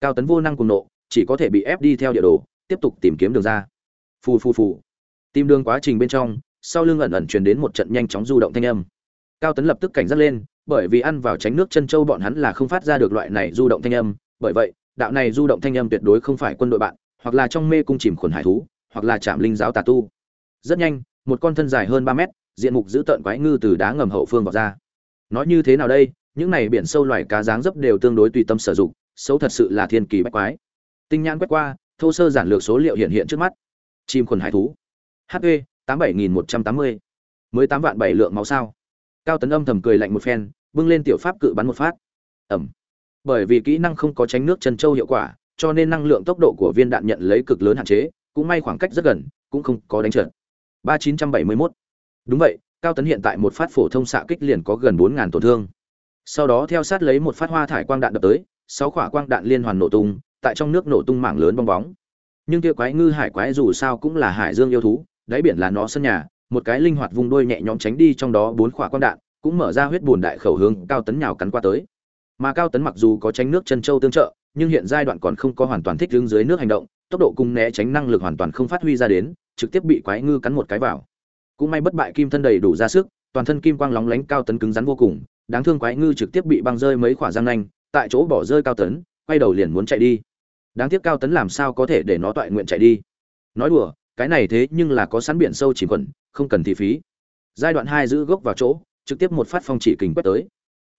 Cao tấn vô năng cùng nộ, chỉ có thể bị ép đi theo địa đồ, tiếp tục tìm kiếm đường ra. Phù phù phù tìm đường quá trình bên trong, sau lưng ẩn ẩn truyền đến một trận nhanh chóng du động thanh âm. Cao tấn lập tức cảnh giác lên, bởi vì ăn vào tránh nước chân châu bọn hắn là không phát ra được loại này du động thanh âm. Bởi vậy, đạo này du động thanh âm tuyệt đối không phải quân đội bạn, hoặc là trong mê cung chìm khuẩn hải thú, hoặc là chạm linh giáo tà tu. Rất nhanh, một con thân dài hơn ba mét, diện mục giữ tợn quái ngư từ đá ngầm hậu phương vào ra. Nói như thế nào đây? Những này biển sâu loài cá dáng dấp đều tương đối tùy tâm sử dụng, xấu thật sự là thiên kỳ bách quái. Tinh nhãn quét qua, thô sơ giản lược số liệu hiện hiện trước mắt. Chim khuẩn hải thú hp tám bảy nghìn một trăm tám mươi. Mới tám vạn bảy lượng máu sao? Cao tấn âm thầm cười lạnh một phen, bưng lên tiểu pháp cự bắn một phát. Ẩm. Bởi vì kỹ năng không có tránh nước chân châu hiệu quả, cho nên năng lượng tốc độ của viên đạn nhận lấy cực lớn hạn chế, cũng may khoảng cách rất gần, cũng không có đánh trượt. Ba chín trăm bảy mươi mốt. Đúng vậy, cao tấn hiện tại một phát phổ thông xạ kích liền có gần bốn ngàn tổn thương. Sau đó theo sát lấy một phát hoa thải quang đạn đập tới, sáu quả quang đạn liên hoàn nổ tung, tại trong nước nổ tung mảng lớn bong bóng. Nhưng kia quái ngư hải quái dù sao cũng là hải dương yêu thú đáy biển là nó sân nhà, một cái linh hoạt vùng đuôi nhẹ nhõm tránh đi trong đó bốn quả quang đạn, cũng mở ra huyết buồn đại khẩu hướng cao tấn nhào cắn qua tới. Mà cao tấn mặc dù có tránh nước chân châu tương trợ, nhưng hiện giai đoạn còn không có hoàn toàn thích ứng dưới nước hành động, tốc độ cung né tránh năng lực hoàn toàn không phát huy ra đến, trực tiếp bị quái ngư cắn một cái vào. Cũng may bất bại kim thân đầy đủ ra sức, toàn thân kim quang lóng lánh cao tấn cứng rắn vô cùng, đáng thương quái ngư trực tiếp bị băng rơi mấy khỏa răng nanh, tại chỗ bỏ rơi cao tấn, quay đầu liền muốn chạy đi. Đáng tiếc cao tấn làm sao có thể để nó toại nguyện chạy đi. Nói đùa cái này thế nhưng là có sẵn biển sâu chỉ quẩn không cần thị phí. Giai đoạn hai giữ gốc vào chỗ trực tiếp một phát phong chỉ kình quét tới.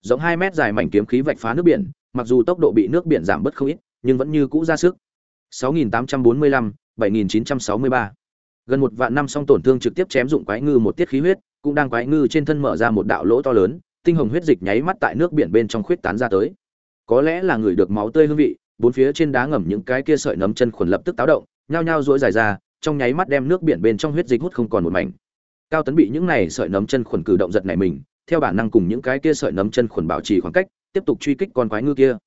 Giống hai mét dài mảnh kiếm khí vạch phá nước biển mặc dù tốc độ bị nước biển giảm bớt không ít nhưng vẫn như cũ ra sức. 6.845, 7.963. gần một vạn năm song tổn thương trực tiếp chém dụng quái ngư một tiết khí huyết cũng đang quái ngư trên thân mở ra một đạo lỗ to lớn tinh hồng huyết dịch nháy mắt tại nước biển bên trong khuyết tán ra tới. Có lẽ là người được máu tươi hương vị bốn phía trên đá ngầm những cái kia sợi nấm chân khuẩn lập tức táo động nhao nhao rỗi dài ra trong nháy mắt đem nước biển bên trong huyết dịch hút không còn một mảnh. Cao tấn bị những này sợi nấm chân khuẩn cử động giật này mình, theo bản năng cùng những cái kia sợi nấm chân khuẩn bảo trì khoảng cách, tiếp tục truy kích con quái ngư kia.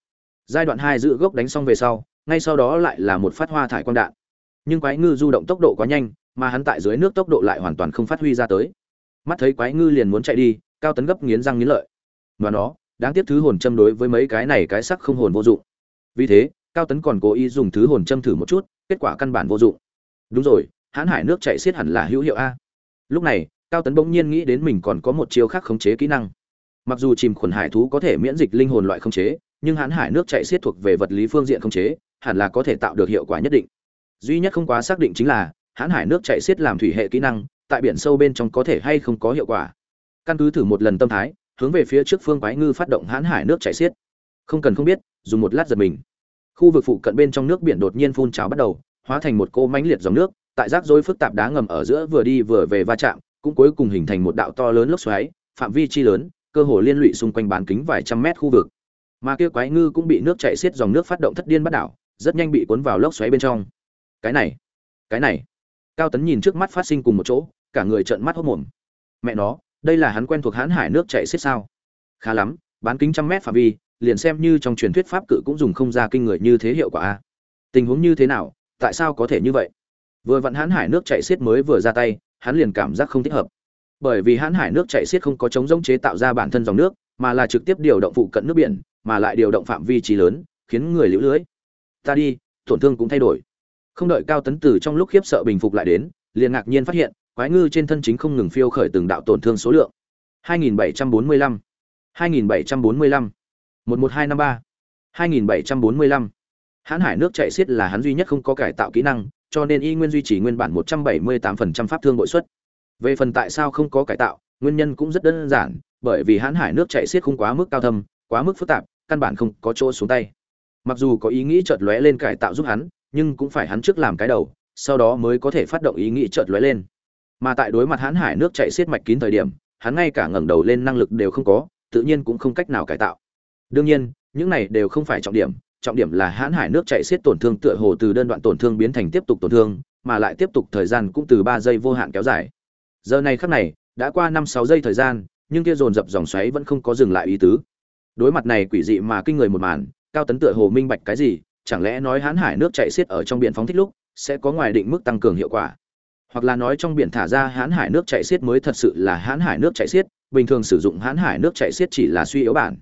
Giai đoạn hai giữ gốc đánh xong về sau, ngay sau đó lại là một phát hoa thải quang đạn. Nhưng quái ngư du động tốc độ quá nhanh, mà hắn tại dưới nước tốc độ lại hoàn toàn không phát huy ra tới. Mắt thấy quái ngư liền muốn chạy đi, cao tấn gấp nghiến răng nghiến lợi. Và nó, đáng tiếc thứ hồn châm đối với mấy cái này cái sắc không hồn vô dụng. Vì thế, cao tấn còn cố ý dùng thứ hồn châm thử một chút, kết quả căn bản vô dụng đúng rồi, hãn hải nước chạy xiết hẳn là hữu hiệu a. Lúc này, cao tấn bỗng nhiên nghĩ đến mình còn có một chiêu khác khống chế kỹ năng. Mặc dù chìm khuẩn hải thú có thể miễn dịch linh hồn loại khống chế, nhưng hãn hải nước chạy xiết thuộc về vật lý phương diện khống chế, hẳn là có thể tạo được hiệu quả nhất định. Duy nhất không quá xác định chính là, hãn hải nước chạy xiết làm thủy hệ kỹ năng, tại biển sâu bên trong có thể hay không có hiệu quả. Căn cứ thử một lần tâm thái, hướng về phía trước phương quái ngư phát động hãn hải nước chảy xiết. Không cần không biết, dùng một lát giật mình. Khu vực phụ cận bên trong nước biển đột nhiên phun trào bắt đầu hóa thành một cô mãnh liệt dòng nước, tại rác rối phức tạp đá ngầm ở giữa vừa đi vừa về va chạm, cũng cuối cùng hình thành một đạo to lớn lốc xoáy, phạm vi chi lớn, cơ hồ liên lụy xung quanh bán kính vài trăm mét khu vực. Mà kia quái ngư cũng bị nước chảy xiết dòng nước phát động thất điên bắt đảo, rất nhanh bị cuốn vào lốc xoáy bên trong. Cái này cái này. Cao tấn nhìn trước mắt phát sinh cùng một chỗ, cả người trợn mắt hốt mồm mẹ nó, đây là hắn quen thuộc hãn hải nước chạy xiết sao? Khá lắm, bán kính trăm mét phạm vi, liền xem như trong truyền thuyết pháp cự cũng dùng không ra kinh người như thế hiệu quả a. Tình huống như thế nào tại sao có thể như vậy? Vừa vặn hãn hải nước chạy xiết mới vừa ra tay, hắn liền cảm giác không thích hợp. Bởi vì hãn hải nước chạy xiết không có chống giống chế tạo ra bản thân dòng nước, mà là trực tiếp điều động phụ cận nước biển, mà lại điều động phạm vi trí lớn, khiến người lũ lưới. Ta đi, tổn thương cũng thay đổi. Không đợi cao tấn từ trong lúc khiếp sợ bình phục lại đến, liền ngạc nhiên phát hiện, quái ngư trên thân chính không ngừng phiêu khởi từng đạo tổn thương số lượng. 2745 2745 11253 2745 Hán Hải nước chạy xiết là hắn duy nhất không có cải tạo kỹ năng, cho nên y nguyên duy trì nguyên bản 178% pháp thương bội suất. Về phần tại sao không có cải tạo, nguyên nhân cũng rất đơn giản, bởi vì Hán Hải nước chạy xiết không quá mức cao thâm, quá mức phức tạp, căn bản không có chỗ xuống tay. Mặc dù có ý nghĩ chợt lóe lên cải tạo giúp hắn, nhưng cũng phải hắn trước làm cái đầu, sau đó mới có thể phát động ý nghĩ chợt lóe lên. Mà tại đối mặt Hán Hải nước chạy xiết mạch kín thời điểm, hắn ngay cả ngẩng đầu lên năng lực đều không có, tự nhiên cũng không cách nào cải tạo. Đương nhiên, những này đều không phải trọng điểm, trọng điểm là hãn hải nước chạy xiết tổn thương tựa hồ từ đơn đoạn tổn thương biến thành tiếp tục tổn thương, mà lại tiếp tục thời gian cũng từ ba giây vô hạn kéo dài. Giờ này khắc này, đã qua năm sáu giây thời gian, nhưng kia dồn dập dòng xoáy vẫn không có dừng lại ý tứ. Đối mặt này quỷ dị mà kinh người một màn, cao tấn tựa hồ minh bạch cái gì, chẳng lẽ nói hãn hải nước chạy xiết ở trong biển phóng thích lúc sẽ có ngoài định mức tăng cường hiệu quả hoặc là nói trong biển thả ra hãn hải nước chạy xiết mới thật sự là hãn hải nước chạy xiết bình thường sử dụng hãn hải nước chạy xiết chỉ là suy yếu bản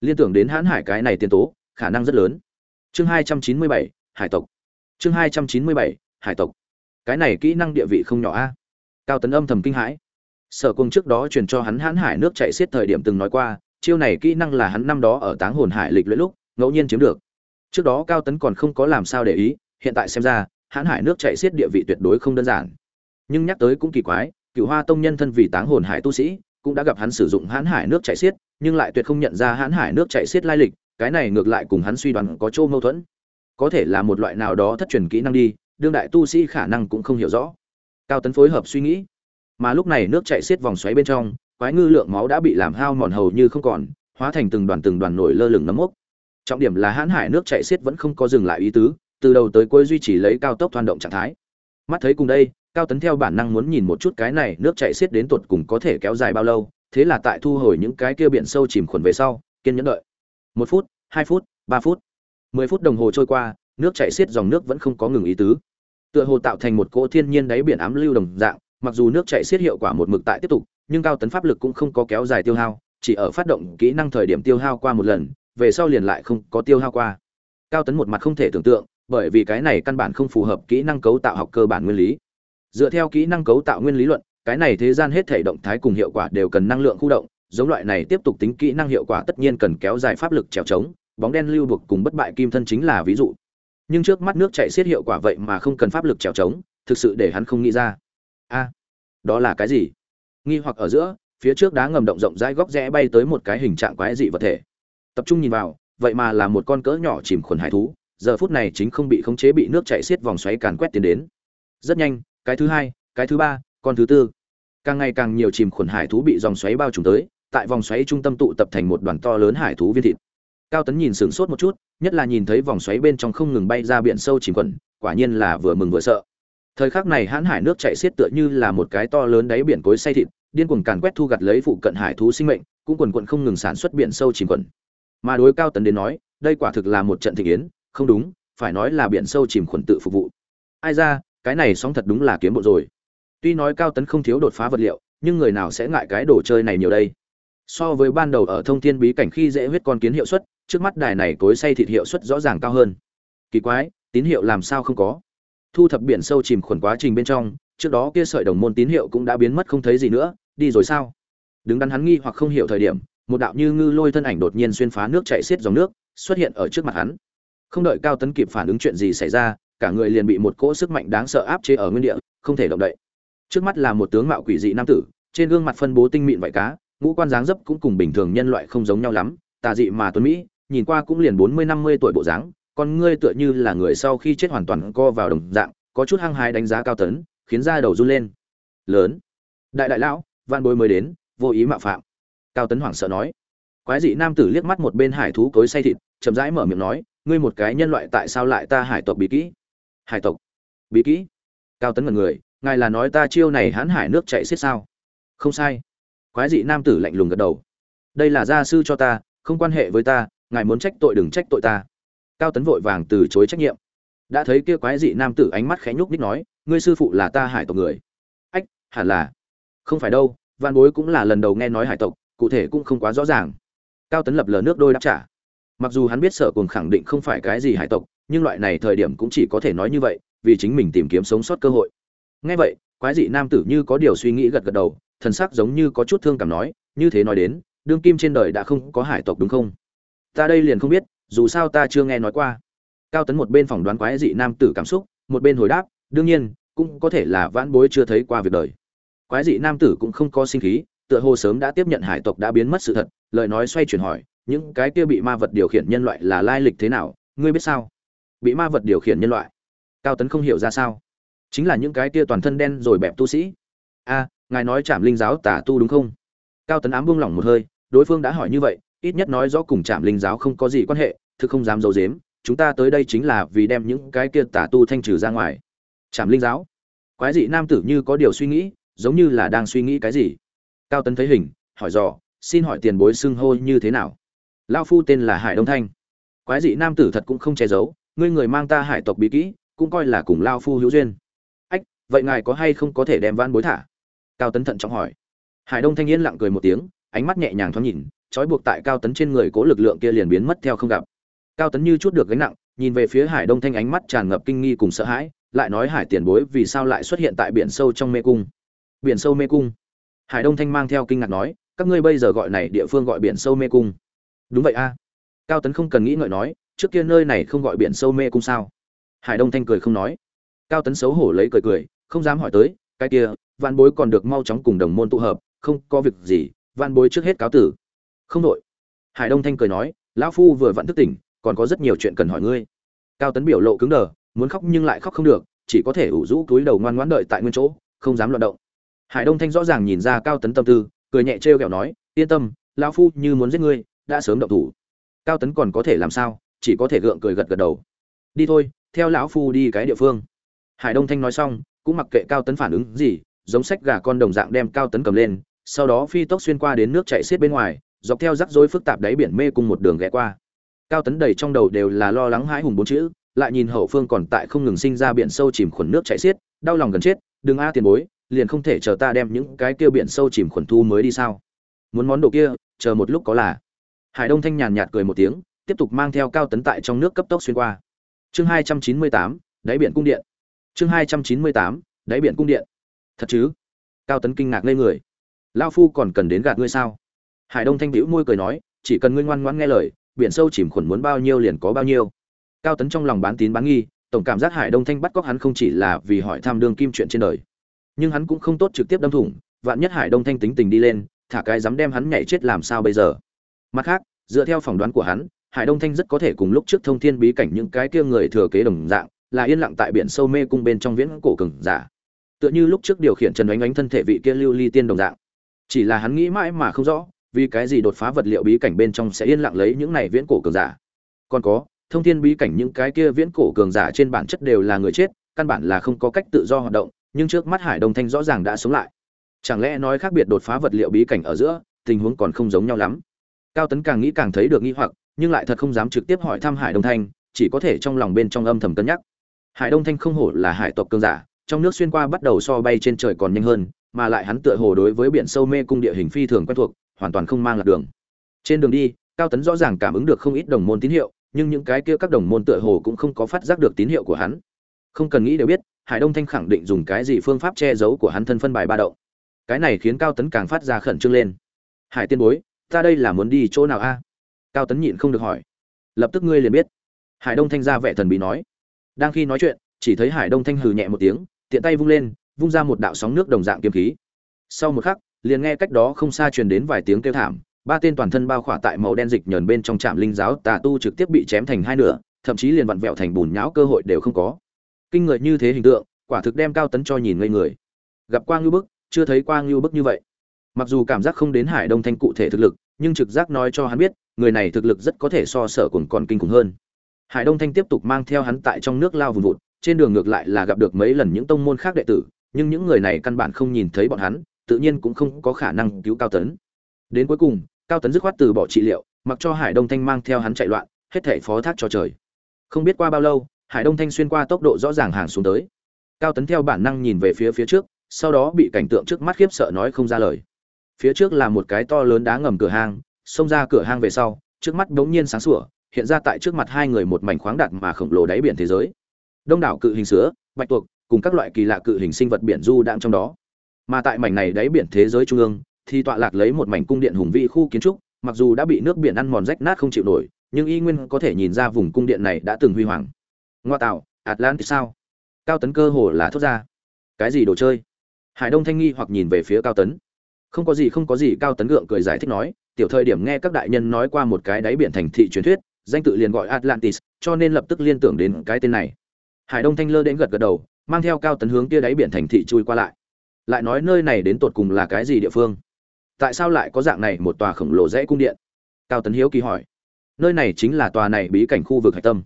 liên tưởng đến hãn hải cái này tiên tố khả năng rất lớn. Chương hai trăm chín mươi bảy, hải tộc. Chương hai trăm chín mươi bảy, hải tộc. Cái này kỹ năng địa vị không nhỏ a. Cao tấn âm thầm kinh hãi. Sở cung trước đó truyền cho hắn hãn hải nước chạy xiết thời điểm từng nói qua, chiêu này kỹ năng là hắn năm đó ở táng hồn hải lịch luyện lúc, ngẫu nhiên chiếm được. Trước đó cao tấn còn không có làm sao để ý, hiện tại xem ra, hãn hải nước chạy xiết địa vị tuyệt đối không đơn giản. Nhưng nhắc tới cũng kỳ quái cựu hoa tông nhân thân vì táng hồn hải tu sĩ, cũng đã gặp hắn sử dụng hãn hải nước chạy xiết, nhưng lại tuyệt không nhận ra hãn hải nước chạy xiết lai lịch cái này ngược lại cùng hắn suy đoán có chỗ mâu thuẫn. Có thể là một loại nào đó thất truyền kỹ năng đi, đương đại tu sĩ khả năng cũng không hiểu rõ. Cao tấn phối hợp suy nghĩ, mà lúc này nước chạy xiết vòng xoáy bên trong, quái ngư lượng máu đã bị làm hao mòn hầu như không còn, hóa thành từng đoàn từng đoàn nổi lơ lửng nấm mốc. Trọng điểm là hãn hải nước chạy xiết vẫn không có dừng lại ý tứ, từ đầu tới cuối duy trì lấy cao tốc thoan động trạng thái. Mắt thấy cùng đây, cao tấn theo bản năng muốn nhìn một chút cái này nước chạy xiết đến tột cùng có thể kéo dài bao lâu, thế là tại thu hồi những cái kia biển sâu chìm khuẩn về sau, kiên nhẫn đợi một phút, hai phút, ba phút. Mười phút đồng hồ trôi qua, nước chạy xiết dòng nước vẫn không có ngừng ý tứ. Tựa hồ tạo thành một cỗ thiên nhiên đáy biển ám lưu đồng dạng, mặc dù nước chạy xiết hiệu quả một mực tại tiếp tục, nhưng cao tấn pháp lực cũng không có kéo dài tiêu hao, chỉ ở phát động kỹ năng thời điểm tiêu hao qua một lần, về sau liền lại không có tiêu hao qua. Cao tấn một mặt không thể tưởng tượng, bởi vì cái này căn bản không phù hợp kỹ năng cấu tạo học cơ bản nguyên lý. Dựa theo kỹ năng cấu tạo nguyên lý luận, cái này thế gian hết thể động thái cùng hiệu quả đều cần năng lượng khu động giống loại này tiếp tục tính kỹ năng hiệu quả tất nhiên cần kéo dài pháp lực trèo trống, bóng đen lưu buộc cùng bất bại kim thân chính là ví dụ. Nhưng trước mắt nước chạy xiết hiệu quả vậy mà không cần pháp lực trèo trống, thực sự để hắn không nghĩ ra. A, đó là cái gì? Nghi hoặc ở giữa, phía trước đá ngầm động rộng rãi góc rẽ bay tới một cái hình trạng quái dị vật thể. Tập trung nhìn vào, vậy mà là một con cỡ nhỏ chìm khuẩn hải thú, giờ phút này chính không bị khống chế bị nước chạy xiết vòng xoáy càn quét tiến đến. Rất nhanh, cái thứ hai, cái thứ ba, con thứ tư. Càng ngày càng nhiều chìm khuẩn hải thú bị dòng xoáy bao trùm tới tại vòng xoáy trung tâm tụ tập thành một đoàn to lớn hải thú viên thịt. Cao tấn nhìn sửng sốt một chút, nhất là nhìn thấy vòng xoáy bên trong không ngừng bay ra biển sâu chìm khuẩn quả nhiên là vừa mừng vừa sợ. Thời khắc này hãn hải nước chạy xiết tựa như là một cái to lớn đáy biển cối say thịt, điên cuồng càn quét thu gặt lấy phụ cận hải thú sinh mệnh, cũng quần quận không ngừng sản xuất biển sâu chìm khuẩn mà đối cao tấn đến nói, đây quả thực là một trận thịnh yến, không đúng, phải nói là biển sâu chìm khuẩn tự phục vụ. Ai ra, cái này sóng thật đúng là kiếm bộ rồi. Tuy nói cao tấn không thiếu đột phá vật liệu, nhưng người nào sẽ ngại cái đồ chơi này nhiều đây? So với ban đầu ở thông thiên bí cảnh khi dễ huyết con kiến hiệu suất, trước mắt đài này cối say thịt hiệu suất rõ ràng cao hơn. Kỳ quái, tín hiệu làm sao không có? Thu thập biển sâu chìm khuẩn quá trình bên trong, trước đó kia sợi đồng môn tín hiệu cũng đã biến mất không thấy gì nữa, đi rồi sao? Đứng đắn hắn nghi hoặc không hiểu thời điểm, một đạo như ngư lôi thân ảnh đột nhiên xuyên phá nước chạy xiết dòng nước, xuất hiện ở trước mặt hắn. Không đợi cao tấn kịp phản ứng chuyện gì xảy ra, cả người liền bị một cỗ sức mạnh đáng sợ áp chế ở nguyên địa, không thể động đậy. Trước mắt là một tướng mạo quỷ dị nam tử, trên gương mặt phân bố tinh mịn vải cá ngũ quan dáng dấp cũng cùng bình thường nhân loại không giống nhau lắm, tà dị mà tuấn mỹ, nhìn qua cũng liền bốn mươi, năm mươi tuổi bộ dáng, con ngươi tựa như là người sau khi chết hoàn toàn co vào đồng dạng, có chút hăng hái đánh giá cao tấn, khiến da đầu run lên. Lớn. Đại đại lão văn bối mới đến, vô ý mạo phạm. Cao tấn hoảng sợ nói. Quái dị nam tử liếc mắt một bên hải thú cối say thịt, chậm rãi mở miệng nói, ngươi một cái nhân loại tại sao lại ta hải tộc bí kỹ? Hải tộc. Bí kỹ? Cao tấn ngần người, ngài là nói ta chiêu này hãn hải nước chạy xiết sao? Không sai quái dị nam tử lạnh lùng gật đầu. Đây là gia sư cho ta, không quan hệ với ta, ngài muốn trách tội đừng trách tội ta. Cao tấn vội vàng từ chối trách nhiệm. Đã thấy kia quái dị nam tử ánh mắt khẽ nhúc ních nói, ngươi sư phụ là ta hải tộc người. Ách, hẳn là. Không phải đâu văn bối cũng là lần đầu nghe nói hải tộc, cụ thể cũng không quá rõ ràng. Cao tấn lập lờ nước đôi đáp trả. Mặc dù hắn biết sở cùng khẳng định không phải cái gì hải tộc, nhưng loại này thời điểm cũng chỉ có thể nói như vậy, vì chính mình tìm kiếm sống sót cơ hội. Ngay vậy, quái dị nam tử như có điều suy nghĩ gật gật đầu thần sắc giống như có chút thương cảm nói, như thế nói đến, đương kim trên đời đã không có hải tộc đúng không? Ta đây liền không biết, dù sao ta chưa nghe nói qua. Cao tấn một bên phỏng đoán quái dị nam tử cảm xúc, một bên hồi đáp, đương nhiên, cũng có thể là vãn bối chưa thấy qua việc đời. Quái dị nam tử cũng không có sinh khí, tựa hồ sớm đã tiếp nhận hải tộc đã biến mất sự thật, lời nói xoay chuyển hỏi, những cái kia bị ma vật điều khiển nhân loại là lai lịch thế nào? Ngươi biết sao? Bị ma vật điều khiển nhân loại? Cao tấn không hiểu ra sao. Chính là những cái kia toàn thân đen rồi bẹp tu sĩ. A ngài nói chạm linh giáo tả tu đúng không? Cao tấn ám buông lỏng một hơi, đối phương đã hỏi như vậy, ít nhất nói rõ cùng chạm linh giáo không có gì quan hệ, thực không dám d i ấ u dếm chúng ta tới đây chính là vì đem những cái kia tả tu thanh trừ ra ngoài. Chạm linh giáo? Quái dị nam tử như có điều suy nghĩ, giống như là đang suy nghĩ cái gì. Cao tấn thấy hình, hỏi dò, xin hỏi tiền bối xưng hô như thế nào? Lao phu tên là hải đông thanh. Quái dị nam tử thật cũng không che giấu, ngươi người mang ta hải tộc bí kỹ, cũng coi là cùng lao phu hữu duyên. Ách, vậy ngài có hay không có thể đem van bối thả? Cao tấn thận trọng hỏi. Hải đông thanh yên lặng cười một tiếng, ánh mắt nhẹ nhàng thoáng nhìn, trói buộc tại cao tấn trên người cố lực lượng kia liền biến mất theo không gặp. Cao tấn như chút được gánh nặng, nhìn về phía hải đông thanh ánh mắt tràn ngập kinh nghi cùng sợ hãi, lại nói hải tiền bối vì sao lại xuất hiện tại biển sâu trong mê cung? Biển sâu mê cung? Hải đông thanh mang theo kinh ngạc nói, các ngươi bây giờ gọi này địa phương gọi biển sâu mê cung. Đúng vậy a. Cao tấn không cần nghĩ ngợi nói, trước kia nơi này không gọi biển sâu mê cung sao? Hải đông thanh cười không nói. Cao tấn xấu hổ lấy cười cười, không dám hỏi tới cái kia văn bối còn được mau chóng cùng đồng môn tụ hợp, không có việc gì văn bối trước hết cáo tử. Không đội hải đông thanh cười nói, lão phu vừa vặn thức tỉnh, còn có rất nhiều chuyện cần hỏi ngươi. Cao tấn biểu lộ cứng đờ, muốn khóc nhưng lại khóc không được, chỉ có thể ủ rũ túi đầu ngoan ngoãn đợi tại nguyên chỗ, không dám loạt động. Hải đông thanh rõ ràng nhìn ra cao tấn tâm tư, cười nhẹ trêu ghẹo nói, yên tâm, lão phu như muốn giết ngươi, đã sớm động thủ. Cao tấn còn có thể làm sao, chỉ có thể gượng cười gật gật đầu. Đi thôi, theo lão phu đi cái địa phương. Hải đông thanh nói xong cũng mặc kệ cao tấn phản ứng gì, giống sách gà con đồng dạng đem cao tấn cầm lên, sau đó phi tốc xuyên qua đến nước chạy xiết bên ngoài, dọc theo rắc rối phức tạp đáy biển mê cùng một đường ghé qua. Cao tấn đầy trong đầu đều là lo lắng hãi hùng bốn chữ, lại nhìn hậu phương còn tại không ngừng sinh ra biển sâu chìm khuẩn nước chạy xiết, đau lòng gần chết, đừng a tiền bối, liền không thể chờ ta đem những cái kia biển sâu chìm khuẩn thu mới đi sao? Muốn món đồ kia, chờ một lúc có là. Hải đông thanh nhàn nhạt cười một tiếng, tiếp tục mang theo cao tấn tại trong nước cấp tốc xuyên qua. Chương hai trăm chín mươi tám, đáy biển cung điện chương hai trăm chín mươi tám, đáy biển cung điện. Thật chứ? Cao tấn kinh ngạc lên người. Lao phu còn cần đến gạt ngươi sao? Hải đông thanh hữu môi cười nói, chỉ cần ngươi ngoan ngoãn nghe lời, biển sâu chìm khuẩn muốn bao nhiêu liền có bao nhiêu. Cao tấn trong lòng bán tín bán nghi, tổng cảm giác hải đông thanh bắt cóc hắn không chỉ là vì hỏi tham đương kim chuyện trên đời, nhưng hắn cũng không tốt trực tiếp đâm thủng, vạn nhất hải đông thanh tính tình đi lên, thả cái dám đem hắn nhảy chết làm sao bây giờ? Mặt khác, dựa theo phỏng đoán của hắn, hải đông thanh rất có thể cùng lúc trước thông thiên bí cảnh những cái kia người thừa kế đồng dạng là yên lặng tại biển sâu mê cung bên trong viễn cổ cường giả. Tựa như lúc trước điều khiển trần oánh oánh thân thể vị kia lưu ly tiên đồng dạng. Chỉ là hắn nghĩ mãi mà không rõ, vì cái gì đột phá vật liệu bí cảnh bên trong sẽ yên lặng lấy những này viễn cổ cường giả. Còn có, thông thiên bí cảnh những cái kia viễn cổ cường giả trên bản chất đều là người chết, căn bản là không có cách tự do hoạt động, nhưng trước mắt hải đông thanh rõ ràng đã sống lại. Chẳng lẽ nói khác biệt đột phá vật liệu bí cảnh ở giữa, tình huống còn không giống nhau lắm? Cao tấn càng nghĩ càng thấy được nghi hoặc, nhưng lại thật không dám trực tiếp hỏi thăm hải đông thanh, chỉ có thể trong lòng bên trong âm thầm cân nhắc hải đông thanh không hổ là hải tộc cường giả, trong nước xuyên qua bắt đầu so bay trên trời còn nhanh hơn, mà lại hắn tựa hồ đối với biển sâu mê cung địa hình phi thường quen thuộc, hoàn toàn không mang lạc đường. Trên đường đi, cao tấn rõ ràng cảm ứng được không ít đồng môn tín hiệu, nhưng những cái kia các đồng môn tựa hồ cũng không có phát giác được tín hiệu của hắn. Không cần nghĩ đều biết, hải đông thanh khẳng định dùng cái gì phương pháp che giấu của hắn thân phân bài ba động. Cái này khiến cao tấn càng phát ra khẩn trương lên. Hải tiên bối, ta đây là muốn đi chỗ nào a? Cao tấn nhịn không được hỏi. Lập tức ngươi liền biết. Hải đông thanh ra vẻ thần bí nói đang khi nói chuyện, chỉ thấy hải đông thanh hừ nhẹ một tiếng, tiện tay vung lên, vung ra một đạo sóng nước đồng dạng kiếm khí. Sau một khắc, liền nghe cách đó không xa truyền đến vài tiếng kêu thảm, ba tên toàn thân bao khỏa tại màu đen dịch nhờn bên trong trạm linh giáo tà tu trực tiếp bị chém thành hai nửa, thậm chí liền vặn vẹo thành bùn nhão cơ hội đều không có. Kinh người như thế hình tượng, quả thực đem cao tấn cho nhìn ngây người. Gặp quang ngưu bức, chưa thấy quang ngưu bức như vậy. Mặc dù cảm giác không đến hải đông thanh cụ thể thực lực, nhưng trực giác nói cho hắn biết, người này thực lực rất có thể so sở còn còn kinh khủng hơn hải đông thanh tiếp tục mang theo hắn tại trong nước lao vùng vụt, trên đường ngược lại là gặp được mấy lần những tông môn khác đệ tử, nhưng những người này căn bản không nhìn thấy bọn hắn, tự nhiên cũng không có khả năng cứu cao tấn. Đến cuối cùng, cao tấn dứt khoát từ bỏ trị liệu, mặc cho hải đông thanh mang theo hắn chạy loạn, hết thảy phó thác cho trời. Không biết qua bao lâu, hải đông thanh xuyên qua tốc độ rõ ràng hàng xuống tới. Cao tấn theo bản năng nhìn về phía phía trước, sau đó bị cảnh tượng trước mắt khiếp sợ nói không ra lời. Phía trước là một cái to lớn đá ngầm cửa hang, xông ra cửa hang về sau, trước mắt bỗng nhiên sáng sủa hiện ra tại trước mặt hai người một mảnh khoáng đạt mà khổng lồ đáy biển thế giới. Đông đảo cự hình sứa, bạch tuộc, cùng các loại kỳ lạ cự hình sinh vật biển du đang trong đó. Mà tại mảnh này đáy biển thế giới trung ương, thì tọa lạc lấy một mảnh cung điện hùng vĩ khu kiến trúc, mặc dù đã bị nước biển ăn mòn rách nát không chịu nổi, nhưng y nguyên có thể nhìn ra vùng cung điện này đã từng huy hoàng. Ngoa tạo, atlantis sao? Cao tấn cơ hồ là thốt ra. Cái gì đồ chơi? Hải đông thanh nghi hoặc nhìn về phía cao tấn. Không có gì, không có gì, cao tấn gượng cười giải thích nói, tiểu thời điểm nghe các đại nhân nói qua một cái đáy biển thành thị truyền thuyết danh tự liền gọi atlantis, cho nên lập tức liên tưởng đến cái tên này. Hải đông thanh lơ đến gật gật đầu, mang theo cao tấn hướng kia đáy biển thành thị chui qua lại. Lại nói nơi này đến tột cùng là cái gì địa phương? Tại sao lại có dạng này một tòa khổng lồ rẽ cung điện? Cao tấn hiếu kỳ hỏi. Nơi này chính là tòa này bí cảnh khu vực hải tâm.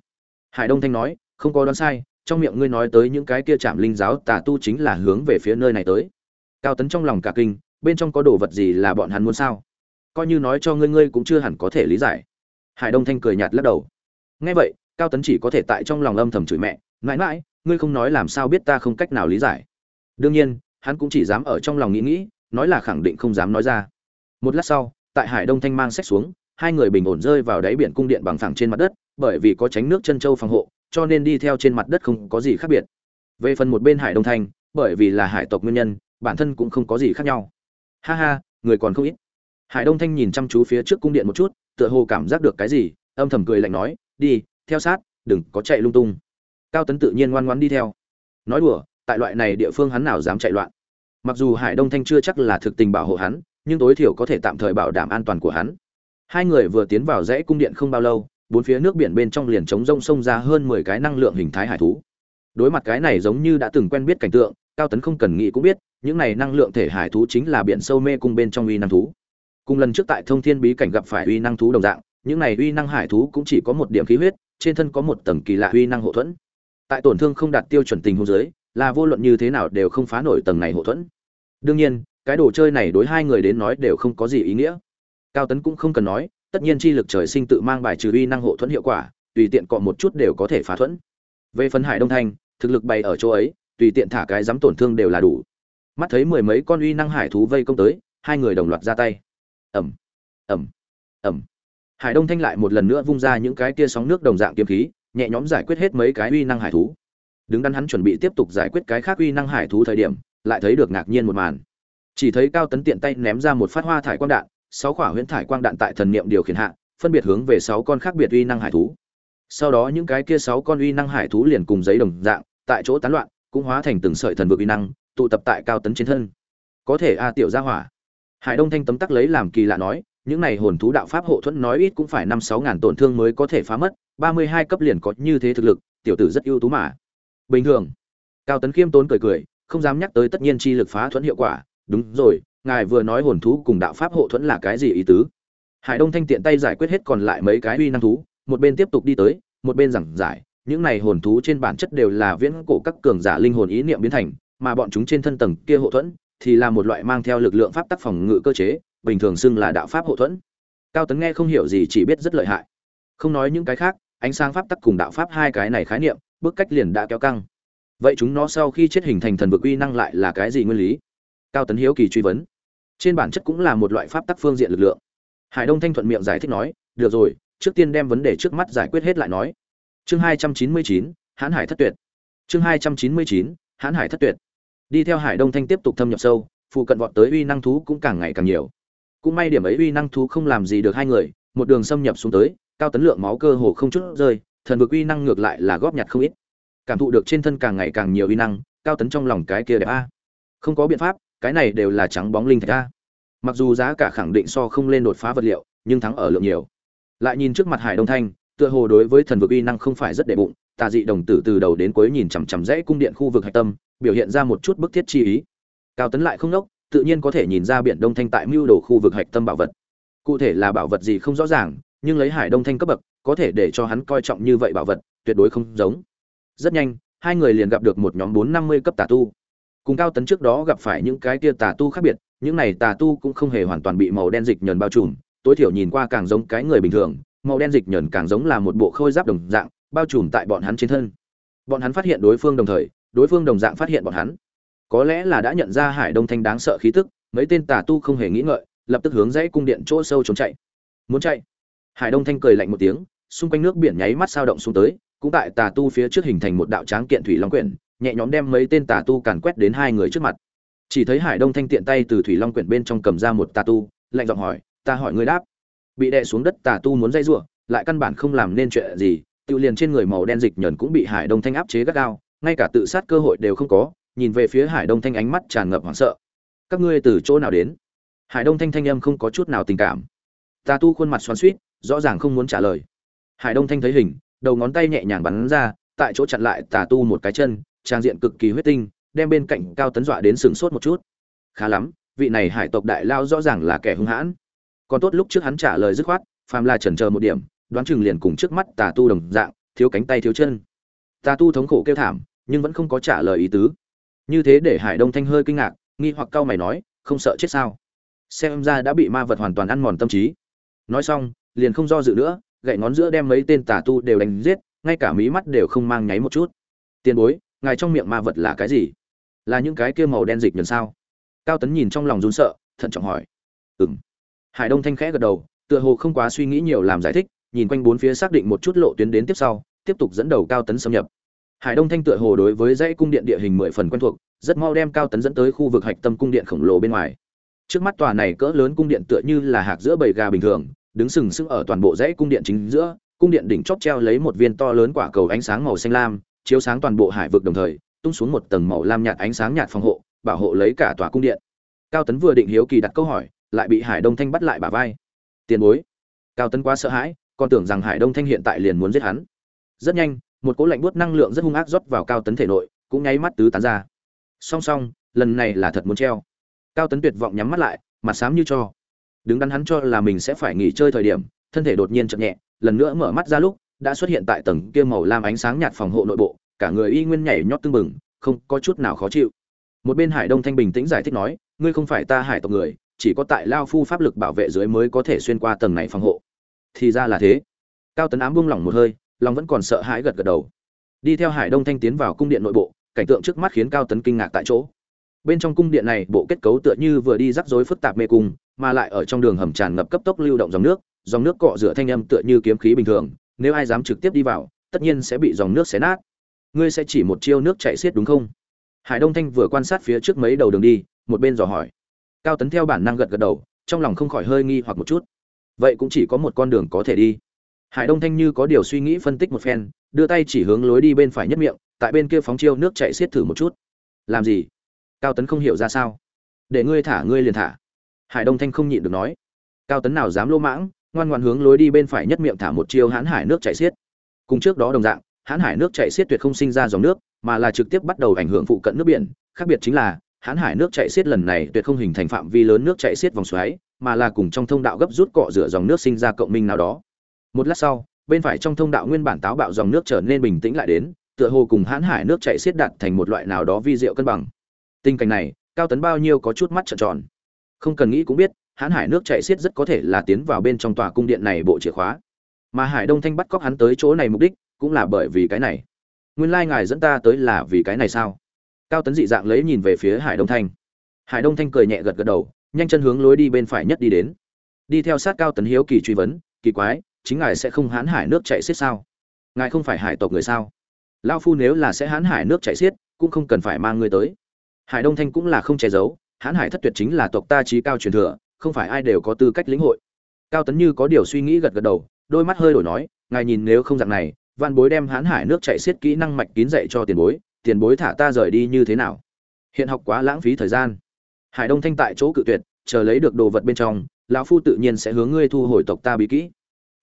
Hải đông thanh nói, không có đoán sai, trong miệng ngươi nói tới những cái kia chạm linh giáo tà tu chính là hướng về phía nơi này tới. Cao tấn trong lòng cả kinh, bên trong có đồ vật gì là bọn hắn muốn sao? Coi như nói cho ngươi ngươi cũng chưa hẳn có thể lý giải hải đông thanh cười nhạt lắc đầu. Nghe vậy, cao tấn chỉ có thể tại trong lòng âm thầm chửi mẹ, mãi mãi, ngươi không nói làm sao biết ta không cách nào lý giải. Đương nhiên, hắn cũng chỉ dám ở trong lòng nghĩ nghĩ, nói là khẳng định không dám nói ra. Một lát sau, tại hải đông thanh mang sách xuống, hai người bình ổn rơi vào đáy biển cung điện bằng phẳng trên mặt đất, bởi vì có tránh nước chân châu phòng hộ, cho nên đi theo trên mặt đất không có gì khác biệt. Về phần một bên hải đông thanh, bởi vì là hải tộc nguyên nhân, bản thân cũng không có gì khác nhau. Ha ha, người còn không ít hải đông thanh nhìn chăm chú phía trước cung điện một chút, tựa hồ cảm giác được cái gì, âm thầm cười lạnh nói, đi, theo sát, đừng có chạy lung tung. Cao tấn tự nhiên ngoan ngoãn đi theo. Nói đùa, tại loại này địa phương hắn nào dám chạy loạn. Mặc dù hải đông thanh chưa chắc là thực tình bảo hộ hắn, nhưng tối thiểu có thể tạm thời bảo đảm an toàn của hắn. Hai người vừa tiến vào dãy cung điện không bao lâu, bốn phía nước biển bên trong liền trống rông sông ra hơn mười cái năng lượng hình thái hải thú. Đối mặt cái này giống như đã từng quen biết cảnh tượng, cao tấn không cần nghĩ cũng biết, những này năng lượng thể hải thú chính là biển sâu mê cung bên trong uy năng thú cùng lần trước tại thông thiên bí cảnh gặp phải uy năng thú đồng dạng, những này uy năng hải thú cũng chỉ có một điểm khí huyết, trên thân có một tầng kỳ lạ uy năng hộ thuẫn. Tại tổn thương không đạt tiêu chuẩn tình huống giới là vô luận như thế nào đều không phá nổi tầng này hộ thuẫn. Đương nhiên, cái đồ chơi này đối hai người đến nói đều không có gì ý nghĩa. Cao tấn cũng không cần nói, tất nhiên chi lực trời sinh tự mang bài trừ uy năng hộ thuẫn hiệu quả, tùy tiện cọ một chút đều có thể phá thuẫn. Về phần hải đông thanh thực lực bày ở chỗ ấy, tùy tiện thả cái dám tổn thương đều là đủ. Mắt thấy mười mấy con uy năng hải thú vây công tới, hai người đồng loạt ra tay ẩm ẩm ẩm hải đông thanh lại một lần nữa vung ra những cái kia sóng nước đồng dạng kiếm khí, nhẹ nhõm giải quyết hết mấy cái uy năng hải thú. Đứng đắn hắn chuẩn bị tiếp tục giải quyết cái khác uy năng hải thú thời điểm, lại thấy được ngạc nhiên một màn. Chỉ thấy cao tấn tiện tay ném ra một phát hoa thải quang đạn, sáu quả huyễn thải quang đạn tại thần niệm điều khiển hạ, phân biệt hướng về sáu con khác biệt uy năng hải thú. Sau đó những cái kia sáu con uy năng hải thú liền cùng giấy đồng dạng, tại chỗ tán loạn, cũng hóa thành từng sợi thần vực uy năng, tụ tập tại cao tấn trên thân. Có thể a tiểu gia hỏa hải đông thanh tấm tắc lấy làm kỳ lạ nói, những này hồn thú đạo pháp hộ thuẫn nói ít cũng phải năm sáu ngàn tổn thương mới có thể phá mất, ba mươi hai cấp liền có như thế thực lực, tiểu tử rất ưu tú mà. Bình thường. Cao tấn khiêm tốn cười cười, không dám nhắc tới tất nhiên chi lực phá thuẫn hiệu quả. Đúng rồi, ngài vừa nói hồn thú cùng đạo pháp hộ thuẫn là cái gì ý tứ? Hải đông thanh tiện tay giải quyết hết còn lại mấy cái uy năng thú, một bên tiếp tục đi tới, một bên giảng giải, những này hồn thú trên bản chất đều là viễn cổ các cường giả linh hồn ý niệm biến thành, mà bọn chúng trên thân tầng kia hộ thuẫn thì là một loại mang theo lực lượng pháp tắc phòng ngự cơ chế, bình thường xưng là đạo pháp hộ thuẫn. Cao tấn nghe không hiểu gì chỉ biết rất lợi hại. Không nói những cái khác, ánh sáng pháp tắc cùng đạo pháp hai cái này khái niệm, bước cách liền đã kéo căng. Vậy chúng nó sau khi chết hình thành thần vực uy năng lại là cái gì nguyên lý? Cao tấn hiếu kỳ truy vấn. Trên bản chất cũng là một loại pháp tắc phương diện lực lượng. Hải đông thanh thuận miệng giải thích nói, được rồi, trước tiên đem vấn đề trước mắt giải quyết hết lại nói. Chương hai trăm chín mươi chín, hãn hải thất tuyệt. Chương hai trăm chín mươi chín, hãn hải thất tuyệt đi theo hải đông thanh tiếp tục thâm nhập sâu, phụ cận vọt tới uy năng thú cũng càng ngày càng nhiều. Cũng may điểm ấy uy năng thú không làm gì được hai người, một đường xâm nhập xuống tới, cao tấn lượng máu cơ hồ không chút rơi, thần vực uy năng ngược lại là góp nhặt không ít. Cảm thụ được trên thân càng ngày càng nhiều uy năng, cao tấn trong lòng cái kia đẹp a. Không có biện pháp, cái này đều là trắng bóng linh thạch a. Mặc dù giá cả khẳng định so không lên đột phá vật liệu, nhưng thắng ở lượng nhiều. Lại nhìn trước mặt hải đông thanh, tựa hồ đối với thần vực uy năng không phải rất đệ bụng tà dị đồng tử từ đầu đến cuối nhìn chằm chằm rẽ cung điện khu vực hạch tâm biểu hiện ra một chút bức thiết chi ý. Cao tấn lại không nốc, tự nhiên có thể nhìn ra biển đông thanh tại mưu đồ khu vực hạch tâm bảo vật. Cụ thể là bảo vật gì không rõ ràng, nhưng lấy hải đông thanh cấp bậc, có thể để cho hắn coi trọng như vậy bảo vật, tuyệt đối không giống. Rất nhanh, hai người liền gặp được một nhóm bốn năm mươi cấp tà tu. Cùng cao tấn trước đó gặp phải những cái kia tà tu khác biệt, những này tà tu cũng không hề hoàn toàn bị màu đen dịch nhờn bao trùm, tối thiểu nhìn qua càng giống cái người bình thường, màu đen dịch nhờn càng giống là một bộ khôi giáp đồng dạng, bao trùm tại bọn hắn trên thân. Bọn hắn phát hiện đối phương đồng thời đối phương đồng dạng phát hiện bọn hắn. Có lẽ là đã nhận ra hải đông thanh đáng sợ khí tức, mấy tên tà tu không hề nghĩ ngợi, lập tức hướng dãy cung điện chỗ sâu trốn chạy. Muốn chạy? Hải đông thanh cười lạnh một tiếng, xung quanh nước biển nháy mắt sao động xuống tới, cũng tại tà tu phía trước hình thành một đạo tráng kiện thủy long quyển, nhẹ nhõm đem mấy tên tà tu càn quét đến hai người trước mặt. Chỉ thấy hải đông thanh tiện tay từ thủy long quyển bên trong cầm ra một tà tu, lạnh giọng hỏi, ta hỏi ngươi đáp. Bị đè xuống đất, tà tu muốn dây giụa lại căn bản không làm nên chuyện gì, tự liền trên người màu đen dịch nhẫn cũng bị hải đông thanh áp chế gắt gao ngay cả tự sát cơ hội đều không có, nhìn về phía hải đông thanh ánh mắt tràn ngập hoảng sợ. Các ngươi từ chỗ nào đến? Hải đông thanh thanh âm không có chút nào tình cảm. Tà tu khuôn mặt xoắn suýt rõ ràng không muốn trả lời. Hải đông thanh thấy hình, đầu ngón tay nhẹ nhàng bắn ra, tại chỗ chặn lại tà tu một cái chân, trang diện cực kỳ huyết tinh, đem bên cạnh cao tấn dọa đến sừng sốt một chút. Khá lắm, vị này hải tộc đại lao rõ ràng là kẻ hung hãn. Còn tốt lúc trước hắn trả lời dứt khoát, phàm là chần chờ một điểm, đoán chừng liền cùng trước mắt tà tu đồng dạng, thiếu cánh tay thiếu chân. Tà tu thống khổ kêu thảm nhưng vẫn không có trả lời ý tứ. Như thế để hải đông thanh hơi kinh ngạc, nghi hoặc cau mày nói, không sợ chết sao? Xem ra đã bị ma vật hoàn toàn ăn mòn tâm trí. Nói xong, liền không do dự nữa, gậy ngón giữa đem mấy tên tà tu đều đánh giết, ngay cả mí mắt đều không mang nháy một chút. Tiền bối, ngài trong miệng ma vật là cái gì? Là những cái kia màu đen dịch nhần sao? Cao tấn nhìn trong lòng run sợ, thận trọng hỏi. Ừng hải đông thanh khẽ gật đầu, tựa hồ không quá suy nghĩ nhiều làm giải thích, nhìn quanh bốn phía xác định một chút lộ tuyến đến tiếp sau, tiếp tục dẫn đầu cao tấn xâm nhập hải đông thanh tựa hồ đối với dãy cung điện địa hình mười phần quen thuộc, rất mau đem cao tấn dẫn tới khu vực hạch tâm cung điện khổng lồ bên ngoài. Trước mắt tòa này cỡ lớn cung điện tựa như là hạc giữa bầy gà bình thường, đứng sừng sững ở toàn bộ dãy cung điện chính giữa, cung điện đỉnh chóp treo lấy một viên to lớn quả cầu ánh sáng màu xanh lam, chiếu sáng toàn bộ hải vực đồng thời, tung xuống một tầng màu lam nhạt ánh sáng nhạt phòng hộ, bảo hộ lấy cả tòa cung điện. Cao tấn vừa định hiếu kỳ đặt câu hỏi, lại bị hải đông thanh bắt lại bả vai. Tiền bối. Cao tấn quá sợ hãi, còn tưởng rằng hải đông thanh hiện tại liền muốn giết hắn. Rất nhanh một cỗ lạnh buốt năng lượng rất hung ác rót vào cao tấn thể nội, cũng nháy mắt tứ tán ra. Song song, lần này là thật muốn treo. Cao tấn tuyệt vọng nhắm mắt lại, mặt xám như cho. Đứng đắn hắn cho là mình sẽ phải nghỉ chơi thời điểm, thân thể đột nhiên chậm nhẹ, lần nữa mở mắt ra lúc, đã xuất hiện tại tầng kia màu lam ánh sáng nhạt phòng hộ nội bộ, cả người y nguyên nhảy nhót tưng bừng, không có chút nào khó chịu. Một bên hải đông thanh bình tĩnh giải thích nói, ngươi không phải ta hải tộc người, chỉ có tại lao phu pháp lực bảo vệ dưới mới có thể xuyên qua tầng này phòng hộ. Thì ra là thế. Cao tấn ám buông lỏng một hơi lòng vẫn còn sợ hãi gật gật đầu. Đi theo hải đông thanh tiến vào cung điện nội bộ, cảnh tượng trước mắt khiến cao tấn kinh ngạc tại chỗ. Bên trong cung điện này, bộ kết cấu tựa như vừa đi rắc rối phức tạp mê cung, mà lại ở trong đường hầm tràn ngập cấp tốc lưu động dòng nước dòng nước cọ rửa thanh âm tựa như kiếm khí bình thường, nếu ai dám trực tiếp đi vào, tất nhiên sẽ bị dòng nước xé nát. Ngươi sẽ chỉ một chiêu nước chạy xiết đúng không? Hải đông thanh vừa quan sát phía trước mấy đầu đường đi, một bên dò hỏi. Cao tấn theo bản năng gật gật đầu, trong lòng không khỏi hơi nghi hoặc một chút. Vậy cũng chỉ có một con đường có thể đi hải đông thanh như có điều suy nghĩ phân tích một phen, đưa tay chỉ hướng lối đi bên phải nhất miệng, tại bên kia phóng chiêu nước chạy xiết thử một chút. Làm gì? Cao tấn không hiểu ra sao. Để ngươi thả ngươi liền thả. Hải đông thanh không nhịn được nói. Cao tấn nào dám lô mãng, ngoan ngoan hướng lối đi bên phải nhất miệng thả một chiêu hãn hải nước chảy xiết. Cùng trước đó đồng dạng, hãn hải nước chảy xiết tuyệt không sinh ra dòng nước, mà là trực tiếp bắt đầu ảnh hưởng phụ cận nước biển. Khác biệt chính là, hãn hải nước chảy xiết lần này tuyệt không hình thành phạm vi lớn nước chảy xiết vòng xoáy, mà là cùng trong thông đạo gấp rút cọ rửa dòng nước sinh ra cộng minh nào đó một lát sau, bên phải trong thông đạo nguyên bản táo bạo dòng nước trở nên bình tĩnh lại đến, tựa hồ cùng hãn hải nước chảy xiết đạt thành một loại nào đó vi diệu cân bằng. Tình cảnh này, cao tấn bao nhiêu có chút mắt trợn tròn. Không cần nghĩ cũng biết, hãn hải nước chảy xiết rất có thể là tiến vào bên trong tòa cung điện này bộ chìa khóa. Mà hải đông thanh bắt cóc hắn tới chỗ này mục đích, cũng là bởi vì cái này. Nguyên lai ngài dẫn ta tới là vì cái này sao? Cao tấn dị dạng lấy nhìn về phía hải đông thanh. Hải đông thanh cười nhẹ gật gật đầu, nhanh chân hướng lối đi bên phải nhất đi đến. Đi theo sát cao tấn hiếu kỳ truy vấn, kỳ quái chính ngài sẽ không hãn hải nước chạy xiết sao? Ngài không phải hải tộc người sao? Lao phu nếu là sẽ hãn hải nước chạy xiết, cũng không cần phải mang ngươi tới. Hải đông thanh cũng là không che giấu, hãn hải thất tuyệt chính là tộc ta trí cao truyền thừa, không phải ai đều có tư cách lĩnh hội. Cao tấn như có điều suy nghĩ gật gật đầu, đôi mắt hơi đổi nói, ngài nhìn nếu không dạng này, văn bối đem hãn hải nước chạy xiết kỹ năng mạch kín dạy cho tiền bối tiền bối thả ta rời đi như thế nào? Hiện học quá lãng phí thời gian. Hải đông thanh tại chỗ cự tuyệt, chờ lấy được đồ vật bên trong, lão phu tự nhiên sẽ hướng ngươi thu hồi tộc ta bí kỹ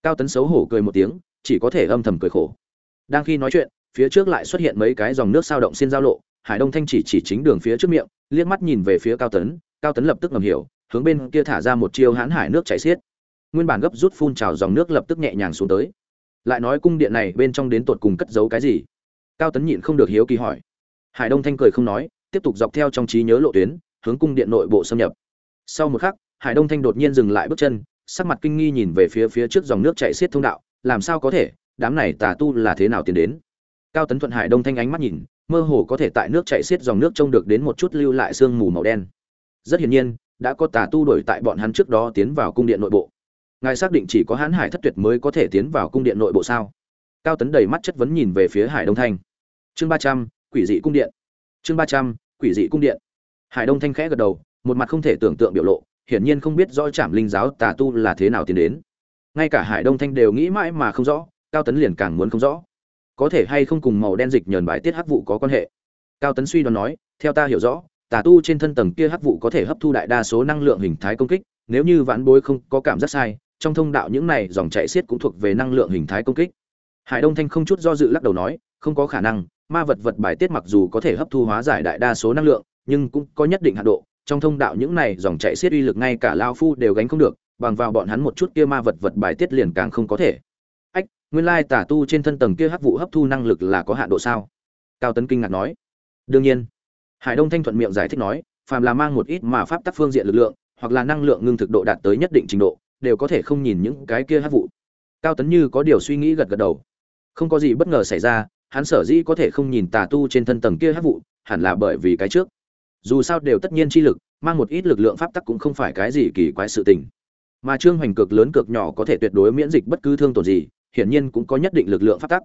cao tấn xấu hổ cười một tiếng, chỉ có thể âm thầm cười khổ. Đang khi nói chuyện, phía trước lại xuất hiện mấy cái dòng nước sao động xin giao lộ, hải đông thanh chỉ chỉ chính đường phía trước miệng, liếc mắt nhìn về phía cao tấn cao tấn lập tức ngầm hiểu, hướng bên kia thả ra một chiêu hãn hải nước chảy xiết. Nguyên bản gấp rút phun trào dòng nước lập tức nhẹ nhàng xuống tới. Lại nói cung điện này bên trong đến tột cùng cất giấu cái gì? Cao tấn nhịn không được hiếu kỳ hỏi. Hải đông thanh cười không nói, tiếp tục dọc theo trong trí nhớ lộ tuyến, hướng cung điện nội bộ xâm nhập. Sau một khắc, hải đông thanh đột nhiên dừng lại bước chân sắc mặt kinh nghi nhìn về phía phía trước dòng nước chảy xiết thông đạo, làm sao có thể, đám này tà tu là thế nào tiến đến? Cao tấn thuận hải đông thanh ánh mắt nhìn, mơ hồ có thể tại nước chảy xiết dòng nước trông được đến một chút lưu lại sương mù màu đen. Rất hiển nhiên, đã có tà tu đổi tại bọn hắn trước đó tiến vào cung điện nội bộ. Ngài xác định chỉ có Hán hải thất tuyệt mới có thể tiến vào cung điện nội bộ sao? Cao tấn đầy mắt chất vấn nhìn về phía hải đông thanh. Chương ba trăm, quỷ dị cung điện. Chương ba trăm, quỷ dị cung điện. Hải đông thanh khẽ gật đầu, một mặt không thể tưởng tượng biểu lộ hiển nhiên không biết rõ trảm linh giáo tà tu là thế nào tiến đến. Ngay cả hải đông thanh đều nghĩ mãi mà không rõ, cao tấn liền càng muốn không rõ. Có thể hay không cùng màu đen dịch nhờn bài tiết hắc vụ có quan hệ? Cao tấn suy đoán nói, theo ta hiểu rõ, tà tu trên thân tầng kia hắc vụ có thể hấp thu đại đa số năng lượng hình thái công kích, nếu như vãn bối không có cảm giác sai, trong thông đạo những này dòng chảy xiết cũng thuộc về năng lượng hình thái công kích. Hải đông thanh không chút do dự lắc đầu nói, không có khả năng, ma vật vật bài tiết mặc dù có thể hấp thu hóa giải đại đa số năng lượng, nhưng cũng có nhất định hạn độ trong thông đạo những này dòng chạy xiết uy lực ngay cả lao phu đều gánh không được, bằng vào bọn hắn một chút kia ma vật vật bài tiết liền càng không có thể. Ách, nguyên lai tà tu trên thân tầng kia hấp vụ hấp thu năng lực là có hạn độ sao? Cao tấn kinh ngạc nói. Đương nhiên. Hải đông thanh thuận miệng giải thích nói, phàm là mang một ít mà pháp tắc phương diện lực lượng, hoặc là năng lượng ngưng thực độ đạt tới nhất định trình độ, đều có thể không nhìn những cái kia hấp vụ. Cao tấn như có điều suy nghĩ gật gật đầu. Không có gì bất ngờ xảy ra, hắn sở dĩ có thể không nhìn tà tu trên thân tầng kia hấp vụ, hẳn là bởi vì cái trước dù sao đều tất nhiên chi lực, mang một ít lực lượng pháp tắc cũng không phải cái gì kỳ quái sự tình. Mà trương hoành cực lớn cực nhỏ có thể tuyệt đối miễn dịch bất cứ thương tổn gì, hiển nhiên cũng có nhất định lực lượng pháp tắc.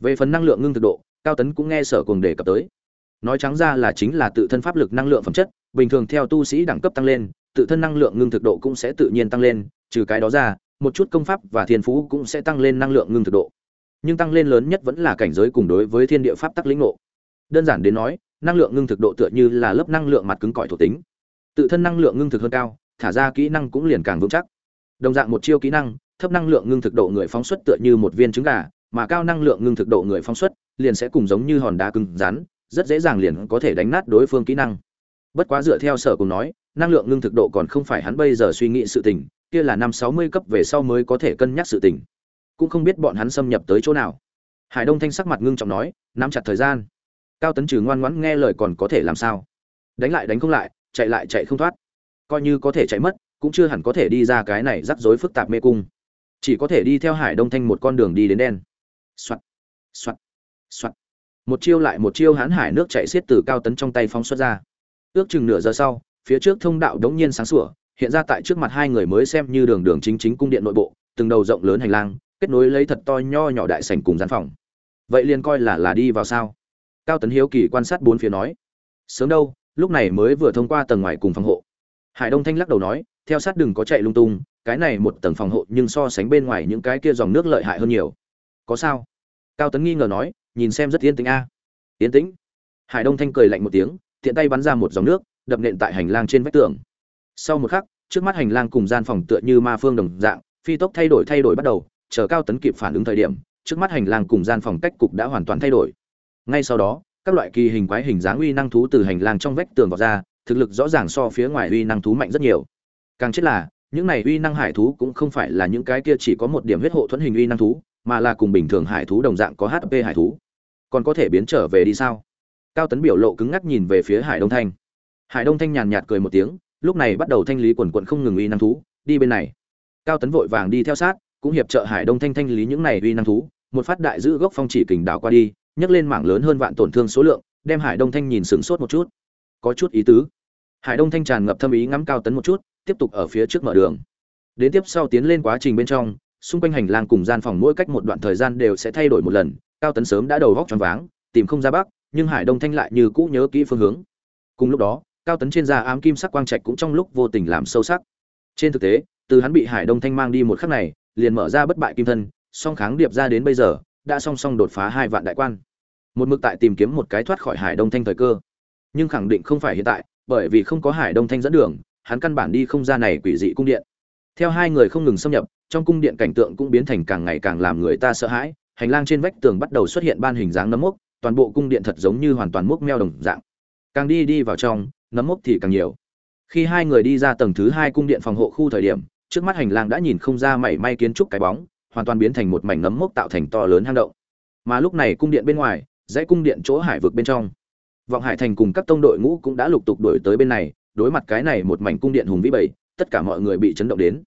Về phần năng lượng ngưng thực độ, cao tấn cũng nghe sở cùng đề cập tới. Nói trắng ra là chính là tự thân pháp lực năng lượng phẩm chất, bình thường theo tu sĩ đẳng cấp tăng lên, tự thân năng lượng ngưng thực độ cũng sẽ tự nhiên tăng lên, trừ cái đó ra, một chút công pháp và thiên phú cũng sẽ tăng lên năng lượng ngưng thực độ. Nhưng tăng lên lớn nhất vẫn là cảnh giới cùng đối với thiên địa pháp tắc lĩnh ngộ. Đơn giản đến nói năng lượng ngưng thực độ tựa như là lớp năng lượng mặt cứng cỏi thuộc tính. Tự thân năng lượng ngưng thực hơn cao, thả ra kỹ năng cũng liền càng vững chắc. Đồng dạng một chiêu kỹ năng, thấp năng lượng ngưng thực độ người phóng xuất tựa như một viên trứng gà, mà cao năng lượng ngưng thực độ người phóng xuất liền sẽ cùng giống như hòn đá cứng rắn, rất dễ dàng liền có thể đánh nát đối phương kỹ năng. Bất quá dựa theo sở cùng nói, năng lượng ngưng thực độ còn không phải hắn bây giờ suy nghĩ sự tình, kia là năm sáu mươi cấp về sau mới có thể cân nhắc sự tình. Cũng không biết bọn hắn xâm nhập tới chỗ nào. Hải đông thanh sắc mặt ngưng trọng nói, nắm chặt thời gian cao tấn trừ ngoan ngoãn nghe lời còn có thể làm sao? Đánh lại đánh không lại, chạy lại chạy không thoát. Coi như có thể chạy mất, cũng chưa hẳn có thể đi ra cái này rắc rối phức tạp mê cung. Chỉ có thể đi theo hải đông thanh một con đường đi đến đen. Soạt soạt soạt. Một chiêu lại một chiêu hán hải nước chạy xiết từ cao tấn trong tay phóng xuất ra. Ước chừng nửa giờ sau, phía trước thông đạo đống nhiên sáng sủa, hiện ra tại trước mặt hai người mới xem như đường đường chính chính cung điện nội bộ, từng đầu rộng lớn hành lang, kết nối lấy thật to nho nhỏ đại sảnh cùng gian phòng. Vậy liền coi là là đi vào sao? Cao tấn hiếu kỳ quan sát bốn phía nói, sớm đâu, lúc này mới vừa thông qua tầng ngoài cùng phòng hộ. Hải đông thanh lắc đầu nói, theo sát đừng có chạy lung tung, cái này một tầng phòng hộ nhưng so sánh bên ngoài những cái kia dòng nước lợi hại hơn nhiều. Có sao? Cao tấn nghi ngờ nói, nhìn xem rất yên tĩnh a. À. yên tĩnh? Hải đông thanh cười lạnh một tiếng, tiện tay bắn ra một dòng nước, đập nện tại hành lang trên vách tường. Sau một khắc, trước mắt hành lang cùng gian phòng tựa như ma phương đồng dạng, phi tốc thay đổi thay đổi bắt đầu, chờ cao tấn kịp phản ứng thời điểm, trước mắt hành lang cùng gian phòng cách cục đã hoàn toàn thay đổi ngay sau đó, các loại kỳ hình quái hình dáng uy năng thú từ hành lang trong vách tường vào ra, thực lực rõ ràng so phía ngoài uy năng thú mạnh rất nhiều. Càng chết là, những này uy năng hải thú cũng không phải là những cái kia chỉ có một điểm huyết hộ thuẫn hình uy năng thú, mà là cùng bình thường hải thú đồng dạng có hp hải thú. Còn có thể biến trở về đi sao? Cao tấn biểu lộ cứng ngắc nhìn về phía hải đông thanh. Hải đông thanh nhàn nhạt cười một tiếng, lúc này bắt đầu thanh lý quần quận không ngừng uy năng thú, đi bên này. Cao tấn vội vàng đi theo sát, cũng hiệp trợ hải đông thanh thanh lý những này uy năng thú, một phát đại giữ gốc phong chỉ kình đảo qua đi nhấc lên mảng lớn hơn vạn tổn thương số lượng, đem hải đông thanh nhìn sửng sốt một chút. Có chút ý tứ. Hải đông thanh tràn ngập thâm ý ngắm cao tấn một chút, tiếp tục ở phía trước mở đường. Đến tiếp sau tiến lên quá trình bên trong, xung quanh hành lang cùng gian phòng mỗi cách một đoạn thời gian đều sẽ thay đổi một lần, cao tấn sớm đã đầu góc choáng váng, tìm không ra bắc, nhưng hải đông thanh lại như cũ nhớ kỹ phương hướng. Cùng lúc đó, cao tấn trên da ám kim sắc quang trạch cũng trong lúc vô tình làm sâu sắc. Trên thực tế, từ hắn bị hải đông thanh mang đi một khắc này, liền mở ra bất bại kim thân, song kháng điệp ra đến bây giờ đã song song đột phá hai vạn đại quan. Một mực tại tìm kiếm một cái thoát khỏi hải đông thanh thời cơ. Nhưng khẳng định không phải hiện tại, bởi vì không có hải đông thanh dẫn đường, hắn căn bản đi không ra này quỷ dị cung điện. Theo hai người không ngừng xâm nhập, trong cung điện cảnh tượng cũng biến thành càng ngày càng làm người ta sợ hãi. Hành lang trên vách tường bắt đầu xuất hiện ban hình dáng nấm mốc, toàn bộ cung điện thật giống như hoàn toàn mốc meo đồng dạng. Càng đi đi vào trong, nấm mốc thì càng nhiều. Khi hai người đi ra tầng thứ hai cung điện phòng hộ khu thời điểm, trước mắt hành lang đã nhìn không ra mảy may kiến trúc cái bóng hoàn toàn biến thành một mảnh nấm mốc tạo thành to lớn hang động. Mà lúc này cung điện bên ngoài, dãy cung điện chỗ hải vực bên trong. Vọng hải thành cùng các tông đội ngũ cũng đã lục tục đổi tới bên này, đối mặt cái này một mảnh cung điện hùng vĩ bảy, tất cả mọi người bị chấn động đến.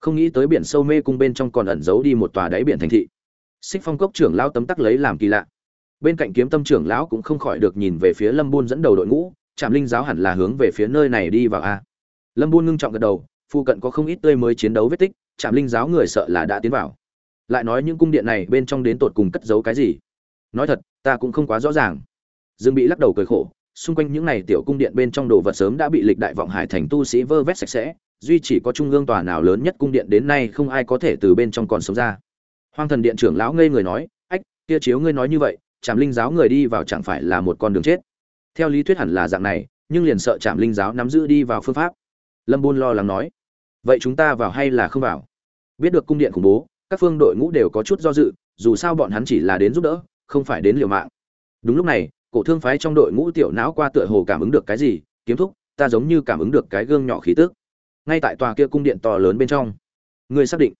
Không nghĩ tới biển sâu mê cung bên trong còn ẩn giấu đi một tòa đáy biển thành thị. Xích phong cốc trưởng lão tấm tắc lấy làm kỳ lạ. Bên cạnh kiếm tâm trưởng lão cũng không khỏi được nhìn về phía lâm buôn dẫn đầu đội ngũ, trạm linh giáo hẳn là hướng về phía nơi này đi vào a. Lâm buôn ngưng trọng gật đầu phụ cận có không ít tươi mới chiến đấu vết tích, trạm linh giáo người sợ là đã tiến vào lại nói những cung điện này bên trong đến tột cùng cất giấu cái gì? Nói thật, ta cũng không quá rõ ràng. Dương bị lắc đầu cười khổ, xung quanh những này tiểu cung điện bên trong đồ vật sớm đã bị lịch đại vọng hải thành tu sĩ vơ vét sạch sẽ, duy chỉ có trung ương tòa nào lớn nhất cung điện đến nay không ai có thể từ bên trong còn sống ra. Hoang thần điện trưởng lão ngây người nói, ách, kia chiếu ngươi nói như vậy trạm linh giáo người đi vào chẳng phải là một con đường chết? Theo lý thuyết hẳn là dạng này, nhưng liền sợ trạm linh giáo nắm giữ đi vào phương pháp. Lâm buôn lo lắng nói, vậy chúng ta vào hay là không vào? Biết được cung điện khủng bố các phương đội ngũ đều có chút do dự, dù sao bọn hắn chỉ là đến giúp đỡ, không phải đến liều mạng. Đúng lúc này, cổ thương phái trong đội ngũ tiểu não qua tựa hồ cảm ứng được cái gì, kiếm thúc, ta giống như cảm ứng được cái gương nhỏ khí tức. Ngay tại tòa kia cung điện to lớn bên trong. Ngươi xác định?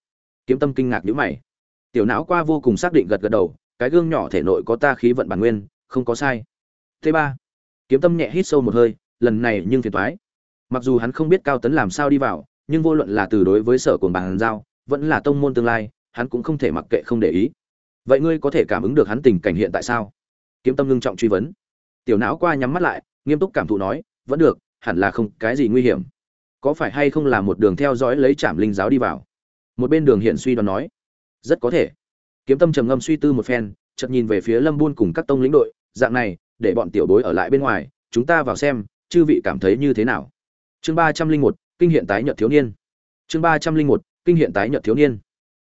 Kiếm tâm kinh ngạc nhíu mày. Tiểu não qua vô cùng xác định gật gật đầu, cái gương nhỏ thể nội có ta khí vận bản nguyên, không có sai. Thứ ba, kiếm tâm nhẹ hít sâu một hơi, lần này nhưng phiền toái. Mặc dù hắn không biết cao tấn làm sao đi vào, nhưng vô luận là từ đối với sở cồn bàn giao vẫn là tông môn tương lai, hắn cũng không thể mặc kệ không để ý. Vậy ngươi có thể cảm ứng được hắn tình cảnh hiện tại sao? Kiếm tâm ngưng trọng truy vấn. Tiểu não qua nhắm mắt lại, nghiêm túc cảm thụ nói, vẫn được, hẳn là không cái gì nguy hiểm. Có phải hay không là một đường theo dõi lấy trảm linh giáo đi vào? Một bên đường hiện suy đoán nói, rất có thể. Kiếm tâm trầm ngâm suy tư một phen, chợt nhìn về phía lâm buôn cùng các tông lĩnh đội, dạng này, để bọn tiểu bối ở lại bên ngoài, chúng ta vào xem, chư vị cảm thấy như thế nào? Chương ba trăm linh một, kinh hiện tái nhợt thiếu niên. Chương ba trăm linh một kinh hiện tái nhợt thiếu niên.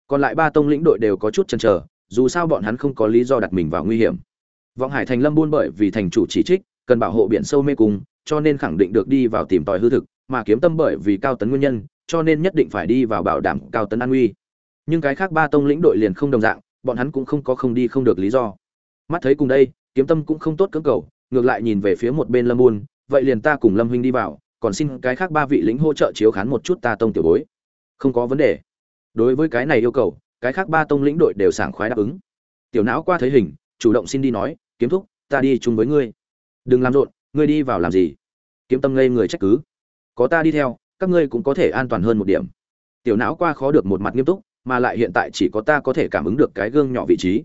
Còn lại ba tông lĩnh đội đều có chút chần chờ, dù sao bọn hắn không có lý do đặt mình vào nguy hiểm. Vọng hải thành lâm buôn bởi vì thành chủ chỉ trích, cần bảo hộ biển sâu mê cung, cho nên khẳng định được đi vào tìm tòi hư thực, mà kiếm tâm bởi vì cao tấn nguyên nhân, cho nên nhất định phải đi vào bảo đảm cao tấn an nguy. Nhưng cái khác ba tông lĩnh đội liền không đồng dạng, bọn hắn cũng không có không đi không được lý do. Mắt thấy cùng đây, kiếm tâm cũng không tốt cưỡng cầu, ngược lại nhìn về phía một bên lâm buôn, vậy liền ta cùng lâm huynh đi vào, còn xin cái khác ba vị lính hỗ trợ chiếu khán một chút ta tông tiểu bối không có vấn đề. Đối với cái này yêu cầu, cái khác ba tông lĩnh đội đều sảng khoái đáp ứng. Tiểu não qua thấy hình, chủ động xin đi nói, kiếm thúc, ta đi chung với ngươi. Đừng làm rộn, ngươi đi vào làm gì? Kiếm tâm ngây người trách cứ. Có ta đi theo, các ngươi cũng có thể an toàn hơn một điểm. Tiểu não qua khó được một mặt nghiêm túc, mà lại hiện tại chỉ có ta có thể cảm ứng được cái gương nhỏ vị trí.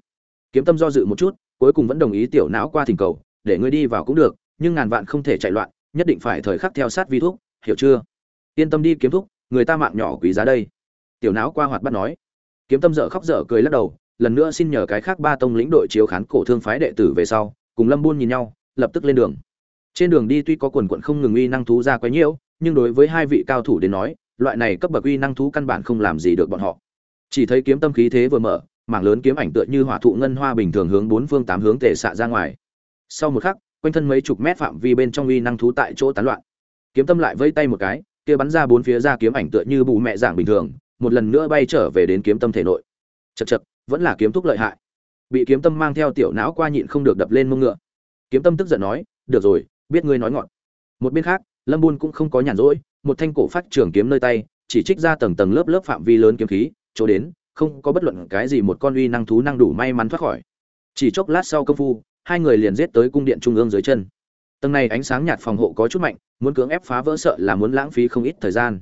Kiếm tâm do dự một chút, cuối cùng vẫn đồng ý tiểu não qua thỉnh cầu, để ngươi đi vào cũng được, nhưng ngàn vạn không thể chạy loạn, nhất định phải thời khắc theo sát vi thuốc hiểu chưa? Yên tâm đi, kiếm thúc người ta mạng nhỏ quý giá đây. Tiểu não qua hoạt bắt nói. Kiếm tâm dở khóc dở cười lắc đầu, lần nữa xin nhờ cái khác ba tông lĩnh đội chiếu khán cổ thương phái đệ tử về sau, cùng lâm buôn nhìn nhau, lập tức lên đường. Trên đường đi tuy có quần quận không ngừng uy năng thú ra quấy nhiễu, nhưng đối với hai vị cao thủ đến nói, loại này cấp bậc uy năng thú căn bản không làm gì được bọn họ. Chỉ thấy kiếm tâm khí thế vừa mở, mảng lớn kiếm ảnh tựa như hỏa thụ ngân hoa bình thường hướng bốn phương tám hướng tề xạ ra ngoài. Sau một khắc, quanh thân mấy chục mét phạm vi bên trong uy năng thú tại chỗ tán loạn. Kiếm tâm lại vây tay một cái kia bắn ra bốn phía ra kiếm ảnh tựa như bù mẹ dạng bình thường, một lần nữa bay trở về đến kiếm tâm thể nội. Chật chật vẫn là kiếm thúc lợi hại. Bị kiếm tâm mang theo tiểu não qua nhịn không được đập lên mông ngựa. Kiếm tâm tức giận nói, được rồi, biết ngươi nói ngọn. Một bên khác, lâm buôn cũng không có nhàn rỗi, một thanh cổ phát trường kiếm nơi tay, chỉ trích ra tầng tầng lớp lớp phạm vi lớn kiếm khí, chỗ đến, không có bất luận cái gì một con uy năng thú năng đủ may mắn thoát khỏi. Chỉ chốc lát sau công phu, hai người liền giết tới cung điện trung ương dưới chân. Tầng này ánh sáng nhạt phòng hộ có chút mạnh muốn cưỡng ép phá vỡ sợ là muốn lãng phí không ít thời gian.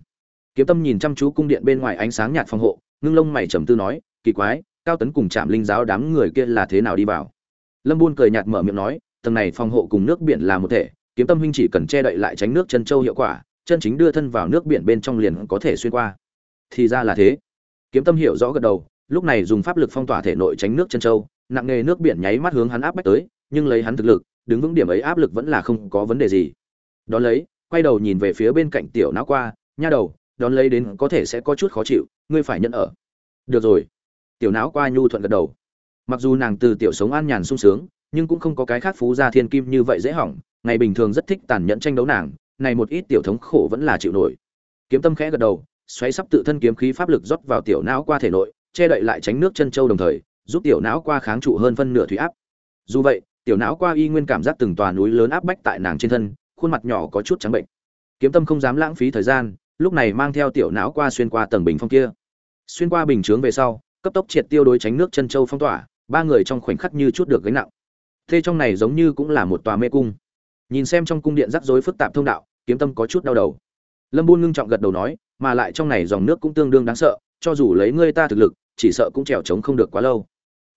Kiếm tâm nhìn chăm chú cung điện bên ngoài ánh sáng nhạt phòng hộ, ngưng lông mày trầm tư nói, kỳ quái, cao tấn cùng trạm linh giáo đám người kia là thế nào đi vào? Lâm buôn cười nhạt mở miệng nói, tầng này phòng hộ cùng nước biển là một thể, kiếm tâm huynh chỉ cần che đậy lại tránh nước chân châu hiệu quả, chân chính đưa thân vào nước biển bên trong liền có thể xuyên qua. Thì ra là thế. Kiếm tâm hiểu rõ gật đầu, lúc này dùng pháp lực phong tỏa thể nội tránh nước chân châu, nặng nghề nước biển nháy mắt hướng hắn áp bách tới, nhưng lấy hắn thực lực, đứng vững điểm ấy áp lực vẫn là không có vấn đề gì. Đó lấy quay đầu nhìn về phía bên cạnh tiểu não qua, nha đầu, đón lấy đến có thể sẽ có chút khó chịu, ngươi phải nhận ở. Được rồi. Tiểu não qua nhu thuận gật đầu. Mặc dù nàng từ tiểu sống an nhàn sung sướng, nhưng cũng không có cái khác phú gia thiên kim như vậy dễ hỏng, ngày bình thường rất thích tàn nhẫn tranh đấu nàng, này một ít tiểu thống khổ vẫn là chịu nổi. Kiếm tâm khẽ gật đầu, xoáy sắp tự thân kiếm khí pháp lực rót vào tiểu não qua thể nội, che đậy lại tránh nước chân châu đồng thời, giúp tiểu não qua kháng trụ hơn phân nửa thủy áp. Dù vậy, tiểu não qua y nguyên cảm giác từng tòa núi lớn áp bách tại nàng trên thân khuôn mặt nhỏ có chút trắng bệnh. Kiếm tâm không dám lãng phí thời gian, lúc này mang theo tiểu não qua xuyên qua tầng bình phong kia. Xuyên qua bình chướng về sau, cấp tốc triệt tiêu đối tránh nước chân châu phong tỏa, ba người trong khoảnh khắc như chút được gánh nặng. Thế trong này giống như cũng là một tòa mê cung. Nhìn xem trong cung điện rắc rối phức tạp thông đạo, kiếm tâm có chút đau đầu. Lâm buôn ngưng trọng gật đầu nói, mà lại trong này dòng nước cũng tương đương đáng sợ, cho dù lấy ngươi ta thực lực, chỉ sợ cũng trèo trống không được quá lâu.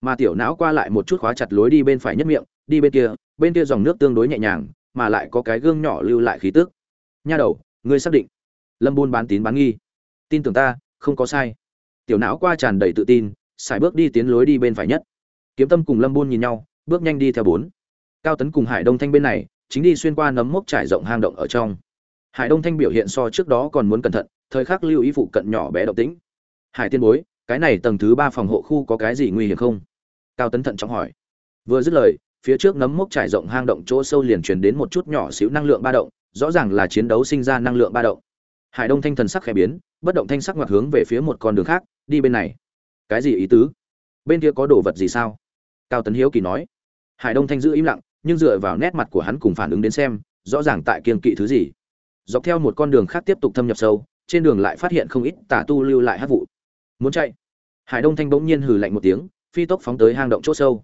Mà tiểu não qua lại một chút khóa chặt lối đi bên phải nhất miệng, đi bên kia bên kia dòng nước tương đối nhẹ nhàng mà lại có cái gương nhỏ lưu lại khí tức. Nha đầu, ngươi xác định. Lâm buôn bán tín bán nghi. Tin tưởng ta, không có sai. Tiểu não qua tràn đầy tự tin xài bước đi tiến lối đi bên phải nhất. Kiếm tâm cùng lâm buôn nhìn nhau, bước nhanh đi theo bốn. Cao tấn cùng hải đông thanh bên này, chính đi xuyên qua nấm mốc trải rộng hang động ở trong. Hải đông thanh biểu hiện so trước đó còn muốn cẩn thận, thời khắc lưu ý phụ cận nhỏ bé động tĩnh. Hải tiên bối, cái này tầng thứ ba phòng hộ khu có cái gì nguy hiểm không? Cao tấn thận trọng hỏi. Vừa dứt lời phía trước nấm mốc trải rộng hang động chỗ sâu liền truyền đến một chút nhỏ xíu năng lượng ba động, rõ ràng là chiến đấu sinh ra năng lượng ba động. Hải đông thanh thần sắc khẽ biến, bất động thanh sắc ngoặt hướng về phía một con đường khác, đi bên này. Cái gì ý tứ? Bên kia có đồ vật gì sao? Cao tấn hiếu kỳ nói. Hải đông thanh giữ im lặng, nhưng dựa vào nét mặt của hắn cùng phản ứng đến xem, rõ ràng tại kiên kỵ thứ gì. Dọc theo một con đường khác tiếp tục thâm nhập sâu, trên đường lại phát hiện không ít tà tu lưu lại hắc vụ. Muốn chạy? Hải đông thanh bỗng nhiên hừ lạnh một tiếng, phi tốc phóng tới hang động chỗ sâu.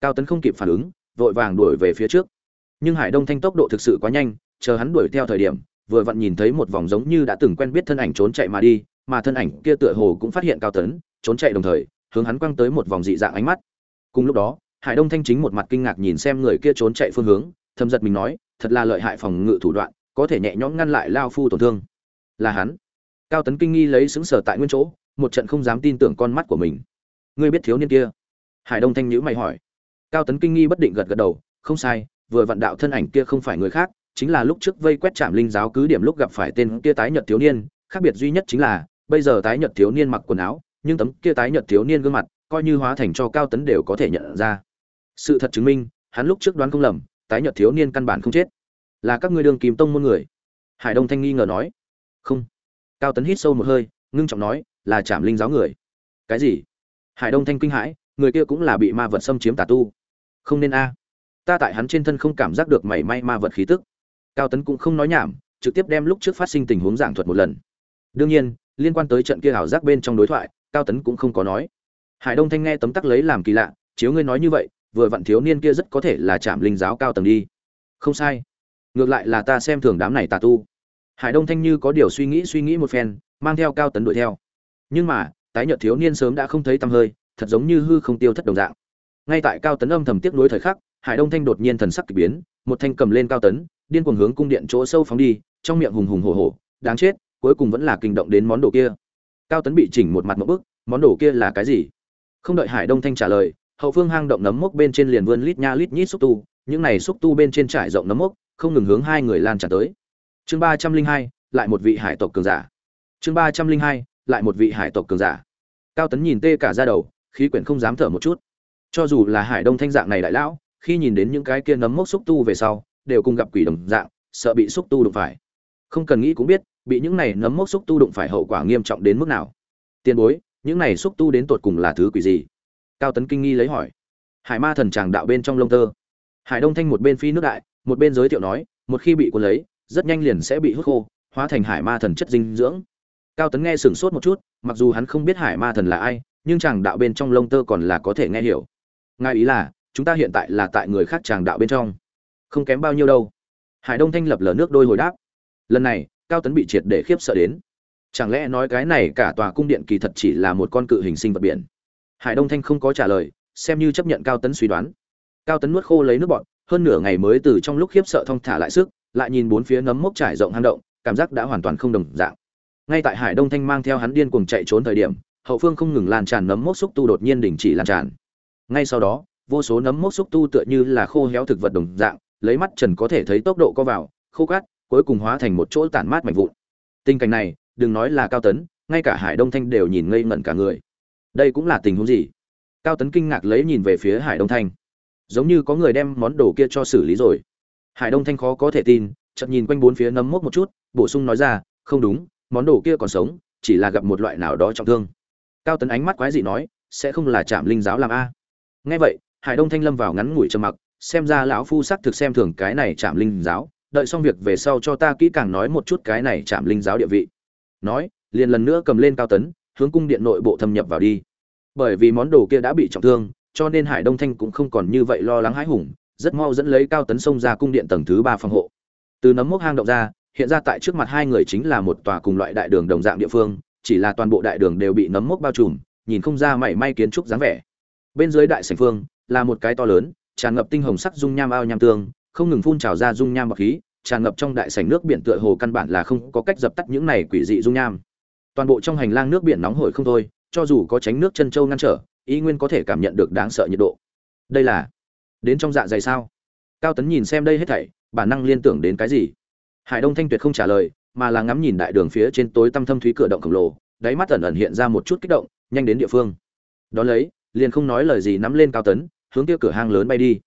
Cao tấn không kịp phản ứng vội vàng đuổi về phía trước. Nhưng hải đông thanh tốc độ thực sự quá nhanh, chờ hắn đuổi theo thời điểm, vừa vặn nhìn thấy một vòng giống như đã từng quen biết thân ảnh trốn chạy mà đi, mà thân ảnh kia tựa hồ cũng phát hiện cao tấn, trốn chạy đồng thời, hướng hắn quăng tới một vòng dị dạng ánh mắt. Cùng lúc đó, hải đông thanh chính một mặt kinh ngạc nhìn xem người kia trốn chạy phương hướng, thầm giật mình nói, thật là lợi hại phòng ngự thủ đoạn, có thể nhẹ nhõm ngăn lại lao phu tổn thương. Là hắn. Cao tấn kinh nghi lấy xứng sở tại nguyên chỗ, một trận không dám tin tưởng con mắt của mình. Ngươi biết thiếu niên kia? Hải đông thanh nhữ mày hỏi cao tấn kinh nghi bất định gật gật đầu, không sai, vừa vặn đạo thân ảnh kia không phải người khác, chính là lúc trước vây quét trạm linh giáo cứ điểm lúc gặp phải tên kia tái nhật thiếu niên, khác biệt duy nhất chính là, bây giờ tái nhật thiếu niên mặc quần áo, nhưng tấm kia tái nhật thiếu niên gương mặt, coi như hóa thành cho cao tấn đều có thể nhận ra. Sự thật chứng minh, hắn lúc trước đoán không lầm, tái nhật thiếu niên căn bản không chết. Là các ngươi đường kìm tông môn người. Hải đông thanh nghi ngờ nói. Không. Cao tấn hít sâu một hơi, ngưng trọng nói, là trạm linh giáo người. Cái gì? Hải đông thanh kinh hãi, người kia cũng là bị ma vật xâm chiếm tà tu không nên a. À. Ta tại hắn trên thân không cảm giác được mảy may ma vật khí tức. Cao tấn cũng không nói nhảm, trực tiếp đem lúc trước phát sinh tình huống giảng thuật một lần. Đương nhiên, liên quan tới trận kia ảo giác bên trong đối thoại, cao tấn cũng không có nói. Hải đông thanh nghe tấm tắc lấy làm kỳ lạ, chiếu ngươi nói như vậy, vừa vặn thiếu niên kia rất có thể là trạm linh giáo cao tầng đi. Không sai. Ngược lại là ta xem thường đám này tà tu. Hải đông thanh như có điều suy nghĩ suy nghĩ một phen, mang theo cao tấn đuổi theo. Nhưng mà, tái nhợt thiếu niên sớm đã không thấy tăm hơi, thật giống như hư không tiêu thất đồng dạng ngay tại cao tấn âm thầm tiếc nuối thời khắc, hải đông thanh đột nhiên thần sắc kỳ biến, một thanh cầm lên cao tấn, điên cuồng hướng cung điện chỗ sâu phóng đi, trong miệng hùng hùng hổ hổ, đáng chết, cuối cùng vẫn là kinh động đến món đồ kia. Cao tấn bị chỉnh một mặt một bức, món đồ kia là cái gì? Không đợi hải đông thanh trả lời, hậu phương hang động nấm mốc bên trên liền vươn lít nha lít nhít xúc tu, những này xúc tu bên trên trải rộng nấm mốc, không ngừng hướng hai người lan tràn tới. Chương ba trăm linh hai, lại một vị hải tộc cường giả. Chương ba trăm linh hai, lại một vị hải tộc cường giả. Cao tấn nhìn tê cả ra đầu, khí quyển không dám thở một chút cho dù là hải đông thanh dạng này đại lão, khi nhìn đến những cái kia nấm mốc xúc tu về sau, đều cùng gặp quỷ đồng dạng, sợ bị xúc tu đụng phải. Không cần nghĩ cũng biết, bị những này nấm mốc xúc tu đụng phải hậu quả nghiêm trọng đến mức nào. Tiền bối, những này xúc tu đến tột cùng là thứ quỷ gì? Cao tấn kinh nghi lấy hỏi. Hải ma thần tràng đạo bên trong lông tơ. Hải đông thanh một bên phi nước đại, một bên giới thiệu nói, một khi bị cuốn lấy, rất nhanh liền sẽ bị hút khô, hóa thành hải ma thần chất dinh dưỡng. Cao tấn nghe sửng sốt một chút, mặc dù hắn không biết hải ma thần là ai, nhưng chàng đạo bên trong lông tơ còn là có thể nghe hiểu ngài ý là, chúng ta hiện tại là tại người khác tràng đạo bên trong. Không kém bao nhiêu đâu. Hải đông thanh lập lờ nước đôi hồi đáp. Lần này, cao tấn bị triệt để khiếp sợ đến. Chẳng lẽ nói cái này cả tòa cung điện kỳ thật chỉ là một con cự hình sinh vật biển? Hải đông thanh không có trả lời, xem như chấp nhận cao tấn suy đoán. Cao tấn nuốt khô lấy nước bọt, hơn nửa ngày mới từ trong lúc khiếp sợ thong thả lại sức, lại nhìn bốn phía nấm mốc trải rộng hang động, cảm giác đã hoàn toàn không đồng dạng. Ngay tại hải đông thanh mang theo hắn điên cuồng chạy trốn thời điểm, hậu phương không ngừng lan tràn nấm mốc xúc tu đột nhiên đình chỉ lan tràn ngay sau đó, vô số nấm mốc xúc tu tựa như là khô héo thực vật đồng dạng, lấy mắt trần có thể thấy tốc độ co vào, khô cát, cuối cùng hóa thành một chỗ tản mát mạnh vụn. Tình cảnh này, đừng nói là cao tấn, ngay cả hải đông thanh đều nhìn ngây ngẩn cả người. Đây cũng là tình huống gì? Cao tấn kinh ngạc lấy nhìn về phía hải đông thanh. Giống như có người đem món đồ kia cho xử lý rồi. Hải đông thanh khó có thể tin, chợt nhìn quanh bốn phía nấm mốc một chút, bổ sung nói ra, không đúng, món đồ kia còn sống, chỉ là gặp một loại nào đó trọng thương. Cao tấn ánh mắt quái dị nói, sẽ không là trạm linh giáo làm a nghe vậy, hải đông thanh lâm vào ngắn ngủi trầm mặc, xem ra lão phu sắc thực xem thường cái này trạm linh giáo, đợi xong việc về sau cho ta kỹ càng nói một chút cái này trạm linh giáo địa vị. Nói, liền lần nữa cầm lên cao tấn, hướng cung điện nội bộ thâm nhập vào đi. Bởi vì món đồ kia đã bị trọng thương, cho nên hải đông thanh cũng không còn như vậy lo lắng hãi hùng, rất mau dẫn lấy cao tấn xông ra cung điện tầng thứ ba phòng hộ. Từ nấm mốc hang động ra, hiện ra tại trước mặt hai người chính là một tòa cùng loại đại đường đồng dạng địa phương, chỉ là toàn bộ đại đường đều bị nấm mốc bao trùm, nhìn không ra mảy may kiến trúc dáng vẻ bên dưới đại sảnh phương là một cái to lớn, tràn ngập tinh hồng sắc dung nham ao nham tương, không ngừng phun trào ra dung nham bọc khí, tràn ngập trong đại sảnh nước biển tựa hồ căn bản là không có cách dập tắt những này quỷ dị dung nham. Toàn bộ trong hành lang nước biển nóng hổi không thôi, cho dù có tránh nước chân châu ngăn trở, y nguyên có thể cảm nhận được đáng sợ nhiệt độ. Đây là đến trong dạ dày sao? Cao tấn nhìn xem đây hết thảy, bản năng liên tưởng đến cái gì? Hải đông thanh tuyệt không trả lời, mà là ngắm nhìn đại đường phía trên tối tăm thâm thúy cửa động khổng lồ, đáy mắt ẩn ẩn hiện ra một chút kích động, nhanh đến địa phương. Đón lấy liền không nói lời gì nắm lên cao tấn, hướng kia cửa hang lớn bay đi.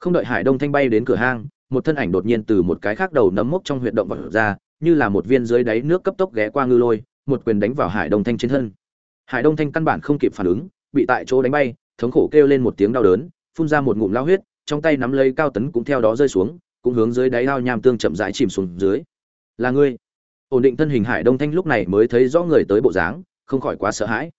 Không đợi hải đông thanh bay đến cửa hang, một thân ảnh đột nhiên từ một cái khác đầu nấm mốc trong huyệt động vật ra, như là một viên dưới đáy nước cấp tốc ghé qua ngư lôi, một quyền đánh vào hải đông thanh trên thân. Hải đông thanh căn bản không kịp phản ứng, bị tại chỗ đánh bay, thống khổ kêu lên một tiếng đau đớn, phun ra một ngụm lao huyết, trong tay nắm lấy cao tấn cũng theo đó rơi xuống, cũng hướng dưới đáy ao nham tương chậm rãi chìm xuống dưới. Là ngươi? Ổn định thân hình hải đông thanh lúc này mới thấy rõ người tới bộ dáng, không khỏi quá sợ hãi.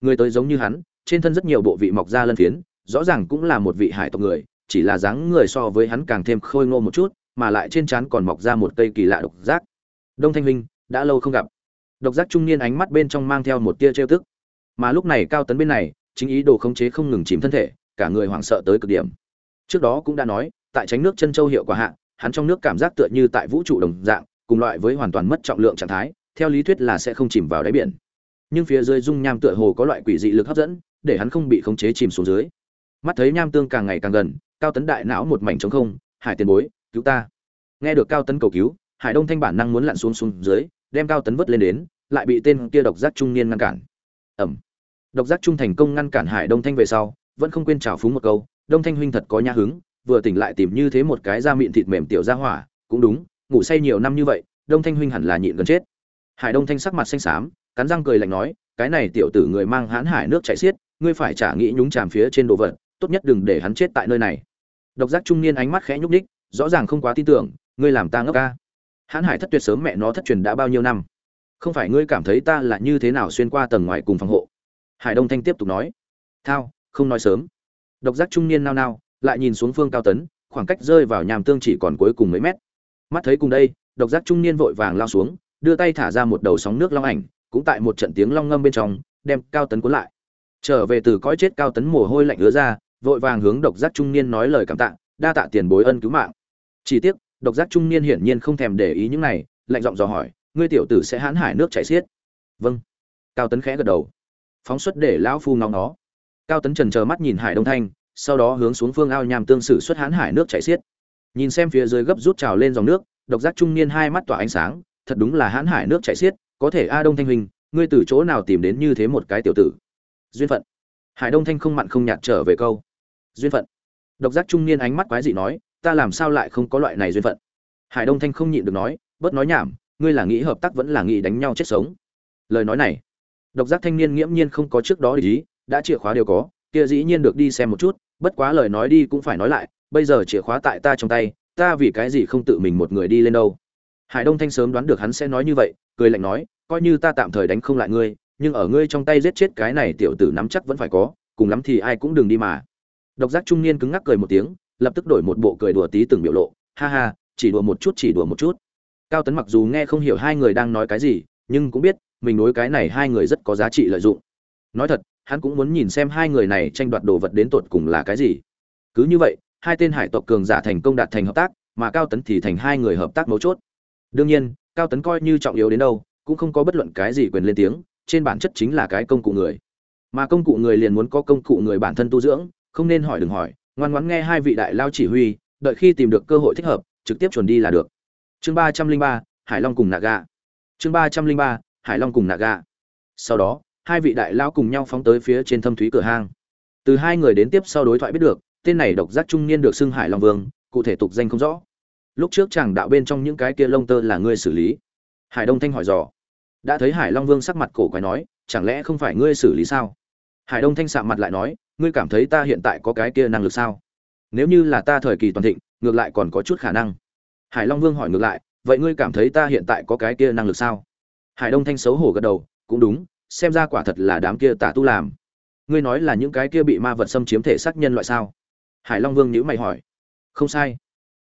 Người tới giống như hắn trên thân rất nhiều bộ vị mọc ra lân phiến, rõ ràng cũng là một vị hải tộc người, chỉ là dáng người so với hắn càng thêm khôi ngô một chút, mà lại trên trán còn mọc ra một cây kỳ lạ độc giác. Đông thanh minh đã lâu không gặp. Độc giác trung niên ánh mắt bên trong mang theo một tia trêu tức. Mà lúc này cao tấn bên này, chính ý đồ khống chế không ngừng chìm thân thể, cả người hoảng sợ tới cực điểm. Trước đó cũng đã nói, tại tránh nước chân châu hiệu quả hạ, hắn trong nước cảm giác tựa như tại vũ trụ đồng dạng, cùng loại với hoàn toàn mất trọng lượng trạng thái, theo lý thuyết là sẽ không chìm vào đáy biển. Nhưng phía dưới dung nham tựa hồ có loại quỷ dị lực hấp dẫn để hắn không bị khống chế chìm xuống dưới. Mắt thấy nham tương càng ngày càng gần, cao tấn đại não một mảnh trống không, hải tiền bối, cứu ta. Nghe được cao tấn cầu cứu, hải đông thanh bản năng muốn lặn xuống xuống dưới, đem cao tấn vớt lên đến, lại bị tên kia độc giác trung niên ngăn cản. Ẩm độc giác trung thành công ngăn cản hải đông thanh về sau, vẫn không quên trào phúng một câu, đông thanh huynh thật có nhã hứng, vừa tỉnh lại tìm như thế một cái da mịn thịt mềm tiểu ra hỏa, cũng đúng, ngủ say nhiều năm như vậy, đông thanh huynh hẳn là nhịn gần chết. Hải đông thanh sắc mặt xanh xám, cắn răng cười lạnh nói, cái này tiểu tử người mang hãn hải nước chảy xiết ngươi phải trả nghĩ nhúng chàm phía trên đồ vật, tốt nhất đừng để hắn chết tại nơi này. Độc giác trung niên ánh mắt khẽ nhúc ních rõ ràng không quá tin tưởng, ngươi làm ta ngốc ca. Hãn hải thất tuyệt sớm mẹ nó thất truyền đã bao nhiêu năm? Không phải ngươi cảm thấy ta là như thế nào xuyên qua tầng ngoài cùng phòng hộ? Hải đông thanh tiếp tục nói. Thao, không nói sớm. Độc giác trung niên nao nao, lại nhìn xuống phương cao tấn, khoảng cách rơi vào nhàm tương chỉ còn cuối cùng mấy mét. Mắt thấy cùng đây, độc giác trung niên vội vàng lao xuống, đưa tay thả ra một đầu sóng nước long ảnh, cũng tại một trận tiếng long ngâm bên trong, đem cao tấn cuốn lại trở về từ cõi chết cao tấn mồ hôi lạnh ứa ra, vội vàng hướng độc giác trung niên nói lời cảm tạ, đa tạ tiền bối ân cứu mạng. Chỉ tiếc, độc giác trung niên hiển nhiên không thèm để ý những này, lạnh giọng dò hỏi, ngươi tiểu tử sẽ hãn hải nước chảy xiết? Vâng. Cao tấn khẽ gật đầu. Phóng xuất để lão phu ngóng nó. Cao tấn trần chờ mắt nhìn hải đông thanh, sau đó hướng xuống phương ao nham tương sử xuất hãn hải nước chảy xiết. Nhìn xem phía dưới gấp rút trào lên dòng nước, độc giác trung niên hai mắt tỏa ánh sáng, thật đúng là hãn hải nước chảy xiết, có thể a đông thanh huynh, ngươi từ chỗ nào tìm đến như thế một cái tiểu tử? Duyên phận. Hải đông thanh không mặn không nhạt trở về câu. Duyên phận. Độc giác trung niên ánh mắt quái dị nói, ta làm sao lại không có loại này duyên phận? Hải đông thanh không nhịn được nói, bớt nói nhảm, ngươi là nghĩ hợp tác vẫn là nghĩ đánh nhau chết sống. Lời nói này, độc giác thanh niên nghiễm nhiên không có trước đó ý, đã chìa khóa đều có, kia dĩ nhiên được đi xem một chút, bất quá lời nói đi cũng phải nói lại, bây giờ chìa khóa tại ta trong tay, ta vì cái gì không tự mình một người đi lên đâu? Hải đông thanh sớm đoán được hắn sẽ nói như vậy, cười lạnh nói, coi như ta tạm thời đánh không lại ngươi nhưng ở ngươi trong tay giết chết cái này tiểu tử nắm chắc vẫn phải có, cùng lắm thì ai cũng đừng đi mà. Độc giác trung niên cứng ngắc cười một tiếng, lập tức đổi một bộ cười đùa tí từng biểu lộ, ha ha, chỉ đùa một chút, chỉ đùa một chút. Cao tấn mặc dù nghe không hiểu hai người đang nói cái gì, nhưng cũng biết, mình đối cái này hai người rất có giá trị lợi dụng. Nói thật, hắn cũng muốn nhìn xem hai người này tranh đoạt đồ vật đến tột cùng là cái gì. Cứ như vậy, hai tên hải tộc cường giả thành công đạt thành hợp tác, mà cao tấn thì thành hai người hợp tác mấu chốt. Đương nhiên, cao tấn coi như trọng yếu đến đâu, cũng không có bất luận cái gì quyền lên tiếng trên bản chất chính là cái công cụ người. Mà công cụ người liền muốn có công cụ người bản thân tu dưỡng, không nên hỏi đừng hỏi, ngoan ngoãn nghe hai vị đại lao chỉ huy, đợi khi tìm được cơ hội thích hợp, trực tiếp chuẩn đi là được. Chương ba trăm linh ba, hải long cùng naga. Chương ba trăm linh ba, hải long cùng naga. Sau đó, hai vị đại lao cùng nhau phóng tới phía trên thâm thúy cửa hang. Từ hai người đến tiếp sau đối thoại biết được, tên này độc giác trung niên được xưng hải long vương, cụ thể tục danh không rõ. Lúc trước chàng đạo bên trong những cái kia lông tơ là ngươi xử lý. Hải đông thanh hỏi dò đã thấy hải long vương sắc mặt cổ quái nói, chẳng lẽ không phải ngươi xử lý sao? Hải đông thanh sạm mặt lại nói, ngươi cảm thấy ta hiện tại có cái kia năng lực sao? Nếu như là ta thời kỳ toàn thịnh, ngược lại còn có chút khả năng. Hải long vương hỏi ngược lại, vậy ngươi cảm thấy ta hiện tại có cái kia năng lực sao? Hải đông thanh xấu hổ gật đầu, cũng đúng, xem ra quả thật là đám kia tà tu làm. Ngươi nói là những cái kia bị ma vật xâm chiếm thể xác nhân loại sao? Hải long vương nhữ mày hỏi. Không sai.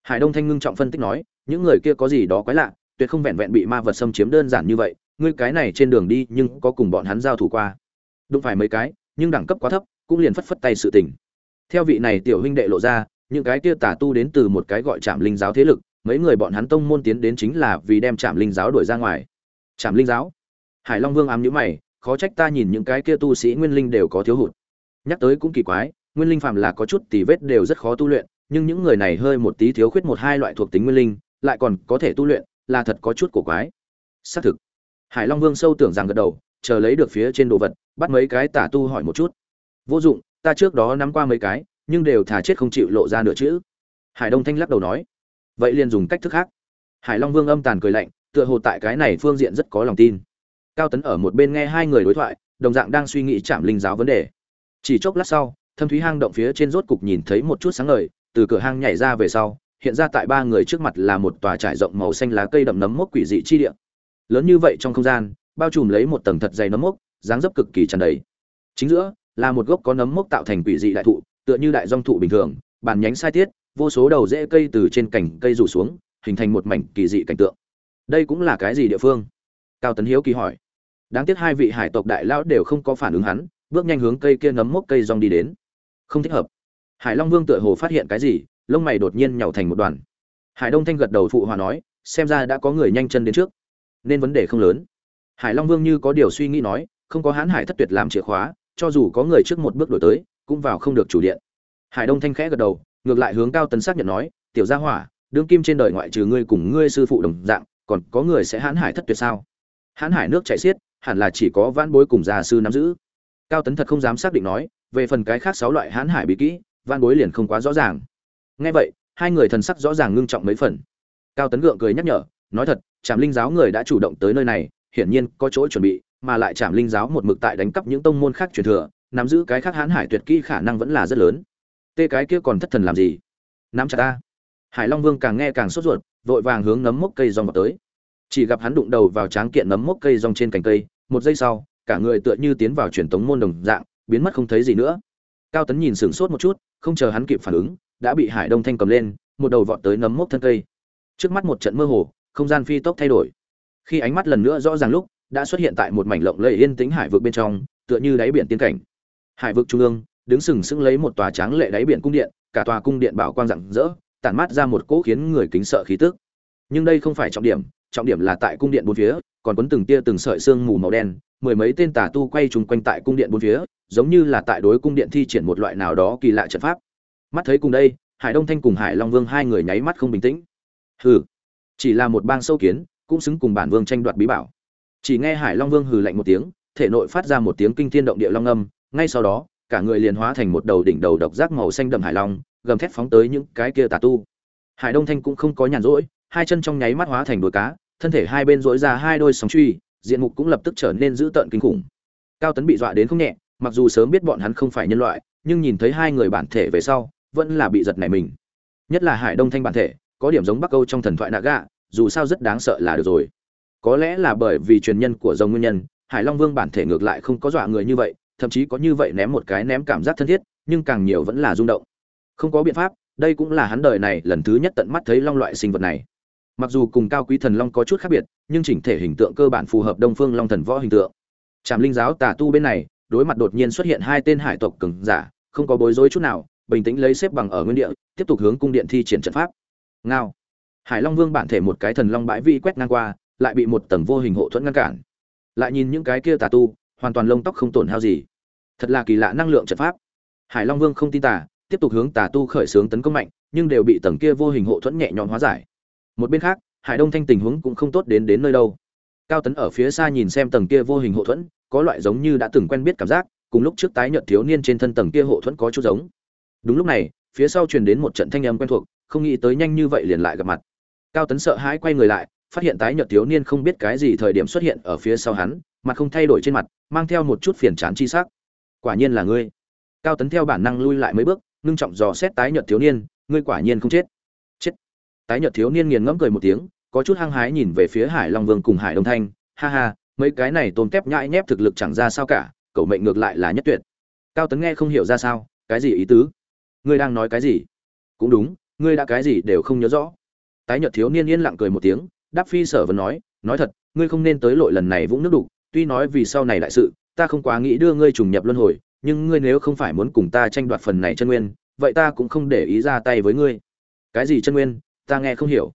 Hải đông thanh ngưng trọng phân tích nói, những người kia có gì đó quái lạ, tuyệt không vẹn vẹn bị ma vật xâm chiếm đơn giản như vậy ngươi cái này trên đường đi nhưng có cùng bọn hắn giao thủ qua. Đúng phải mấy cái, nhưng đẳng cấp quá thấp, cũng liền phất phất tay sự tình. Theo vị này tiểu huynh đệ lộ ra, những cái kia tà tu đến từ một cái gọi trạm linh giáo thế lực, mấy người bọn hắn tông môn tiến đến chính là vì đem trạm linh giáo đuổi ra ngoài. Trạm linh giáo? Hải long vương ám nhữ mày, khó trách ta nhìn những cái kia tu sĩ nguyên linh đều có thiếu hụt. Nhắc tới cũng kỳ quái, nguyên linh phàm là có chút tỉ vết đều rất khó tu luyện, nhưng những người này hơi một tí thiếu khuyết một hai loại thuộc tính nguyên linh, lại còn có thể tu luyện, là thật có chút cổ quái. Xác thực hải long vương sâu tưởng rằng gật đầu, chờ lấy được phía trên đồ vật, bắt mấy cái tả tu hỏi một chút. Vô dụng, ta trước đó nắm qua mấy cái, nhưng đều thả chết không chịu lộ ra nửa chữ. Hải đông thanh lắc đầu nói. Vậy liền dùng cách thức khác. Hải long vương âm tàn cười lạnh, tựa hồ tại cái này phương diện rất có lòng tin. Cao tấn ở một bên nghe hai người đối thoại, đồng dạng đang suy nghĩ chạm linh giáo vấn đề. Chỉ chốc lát sau, thâm thúy hang động phía trên rốt cục nhìn thấy một chút sáng ngời, từ cửa hang nhảy ra về sau, hiện ra tại ba người trước mặt là một tòa trải rộng màu xanh lá cây đậm nấm mốc quỷ dị chi địa lớn như vậy trong không gian, bao trùm lấy một tầng thật dày nấm mốc, dáng dấp cực kỳ tràn đầy. Chính giữa, là một gốc có nấm mốc tạo thành quỷ dị đại thụ, tựa như đại dong thụ bình thường bàn nhánh sai tiết, vô số đầu rễ cây từ trên cành cây rủ xuống, hình thành một mảnh kỳ dị cảnh tượng. Đây cũng là cái gì địa phương? Cao tấn hiếu kỳ hỏi. Đáng tiếc hai vị hải tộc đại lão đều không có phản ứng hắn, bước nhanh hướng cây kia nấm mốc cây rong đi đến. Không thích hợp. Hải long vương tựa hồ phát hiện cái gì, lông mày đột nhiên nhàu thành một đoàn. Hải đông thanh gật đầu phụ hòa nói, xem ra đã có người nhanh chân đến trước nên vấn đề không lớn. Hải long vương như có điều suy nghĩ nói, không có hãn hải thất tuyệt làm chìa khóa, cho dù có người trước một bước đổi tới, cũng vào không được chủ điện. Hải đông thanh khẽ gật đầu, ngược lại hướng cao tấn xác nhận nói, tiểu gia hỏa, đương kim trên đời ngoại trừ ngươi cùng ngươi sư phụ đồng dạng, còn có người sẽ hãn hải thất tuyệt sao? Hãn hải nước chảy xiết, hẳn là chỉ có vãn bối cùng gia sư nắm giữ. Cao tấn thật không dám xác định nói, về phần cái khác sáu loại hãn hải bí kỹ, vãn bối liền không quá rõ ràng. Nghe vậy, hai người thần sắc rõ ràng ngưng trọng mấy phần. Cao tấn gượng cười nhắc nhở nói thật trạm linh giáo người đã chủ động tới nơi này, hiển nhiên có chỗ chuẩn bị, mà lại trạm linh giáo một mực tại đánh cắp những tông môn khác truyền thừa, nắm giữ cái khác hãn hải tuyệt kỹ khả năng vẫn là rất lớn. Tê cái kia còn thất thần làm gì? Nắm chặt ta. Hải long vương càng nghe càng sốt ruột, vội vàng hướng nấm mốc cây rong vào tới. Chỉ gặp hắn đụng đầu vào tráng kiện nấm mốc cây rong trên cành cây, một giây sau, cả người tựa như tiến vào truyền tống môn đồng dạng, biến mất không thấy gì nữa. Cao tấn nhìn sửng sốt một chút, không chờ hắn kịp phản ứng, đã bị hải đông thanh cầm lên, một đầu vọt tới nấm mốc thân cây. Trước mắt một trận mơ hồ không gian phi tốc thay đổi. Khi ánh mắt lần nữa rõ ràng lúc, đã xuất hiện tại một mảnh lộng lẫy yên tĩnh hải vực bên trong, tựa như đáy biển tiên cảnh. Hải vực trung ương, đứng sừng sững lấy một tòa tráng lệ đáy biển cung điện, cả tòa cung điện bảo quang rạng rỡ, tản mát ra một cỗ khiến người kính sợ khí tức. Nhưng đây không phải trọng điểm trọng điểm là tại cung điện bốn phía, còn quấn từng tia từng sợi sương mù màu đen, mười mấy tên tà tu quay trùng quanh tại cung điện bốn phía, giống như là tại đối cung điện thi triển một loại nào đó kỳ lạ trận pháp. Mắt thấy cùng đây, hải đông thanh cùng hải long vương hai người nháy mắt không bình tĩnh. Hừ chỉ là một bang sâu kiến, cũng xứng cùng bản vương tranh đoạt bí bảo. Chỉ nghe hải long vương hừ lạnh một tiếng, thể nội phát ra một tiếng kinh thiên động địa long âm, ngay sau đó, cả người liền hóa thành một đầu đỉnh đầu độc giác màu xanh đậm hải long, gầm thét phóng tới những cái kia tà tu. Hải đông thanh cũng không có nhàn rỗi, hai chân trong nháy mắt hóa thành đuôi cá, thân thể hai bên dỗi ra hai đôi sóng truy, diện mục cũng lập tức trở nên dữ tợn kinh khủng. Cao tấn bị dọa đến không nhẹ, mặc dù sớm biết bọn hắn không phải nhân loại, nhưng nhìn thấy hai người bản thể về sau, vẫn là bị giật nảy mình. Nhất là hải đông thanh bản thể có điểm giống bắc âu trong thần thoại naga, dù sao rất đáng sợ là được rồi. Có lẽ là bởi vì truyền nhân của rồng nguyên nhân, hải long vương bản thể ngược lại không có dọa người như vậy, thậm chí có như vậy ném một cái ném cảm giác thân thiết, nhưng càng nhiều vẫn là rung động. Không có biện pháp, đây cũng là hắn đời này lần thứ nhất tận mắt thấy long loại sinh vật này. Mặc dù cùng cao quý thần long có chút khác biệt, nhưng chỉnh thể hình tượng cơ bản phù hợp đông phương long thần võ hình tượng. Trạm linh giáo tà tu bên này, đối mặt đột nhiên xuất hiện hai tên hải tộc cường giả, không có bối rối chút nào, bình tĩnh lấy xếp bằng ở nguyên địa, tiếp tục hướng cung điện thi triển trận pháp ngao. Hải long vương bản thể một cái thần long bãi vi quét ngang qua, lại bị một tầng vô hình hộ thuẫn ngăn cản. Lại nhìn những cái kia tà tu, hoàn toàn lông tóc không tổn hao gì. Thật là kỳ lạ năng lượng trận pháp. Hải long vương không tin tà, tiếp tục hướng tà tu khởi xướng tấn công mạnh, nhưng đều bị tầng kia vô hình hộ thuẫn nhẹ nhõm hóa giải. Một bên khác, hải đông thanh tình huống cũng không tốt đến đến nơi đâu. Cao tấn ở phía xa nhìn xem tầng kia vô hình hộ thuẫn, có loại giống như đã từng quen biết cảm giác, cùng lúc trước tái nhợt thiếu niên trên thân tầng kia hộ thuẫn có chút giống. Đúng lúc này, phía sau truyền đến một trận thanh âm quen thuộc không nghĩ tới nhanh như vậy liền lại gặp mặt. Cao tấn sợ hãi quay người lại, phát hiện tái nhợt thiếu niên không biết cái gì thời điểm xuất hiện ở phía sau hắn, mặt không thay đổi trên mặt, mang theo một chút phiền chán chi sắc. Quả nhiên là ngươi. Cao tấn theo bản năng lui lại mấy bước, ngưng trọng dò xét tái nhợt thiếu niên, ngươi quả nhiên không chết. Chết. Tái nhợt thiếu niên nghiền ngẫm cười một tiếng, có chút hăng hái nhìn về phía hải long vương cùng hải đông thanh, ha ha, mấy cái này tôm tép nhãi nhép thực lực chẳng ra sao cả, cậu mệnh ngược lại là nhất tuyệt. Cao tấn nghe không hiểu ra sao, cái gì ý tứ? Ngươi đang nói cái gì? Cũng đúng ngươi đã cái gì đều không nhớ rõ. Tái nhợt thiếu niên yên lặng cười một tiếng, đáp phi sở vẫn nói nói thật, ngươi không nên tới lội lần này vũng nước đục, tuy nói vì sau này đại sự, ta không quá nghĩ đưa ngươi trùng nhập luân hồi, nhưng ngươi nếu không phải muốn cùng ta tranh đoạt phần này chân nguyên, vậy ta cũng không để ý ra tay với ngươi. Cái gì chân nguyên, ta nghe không hiểu.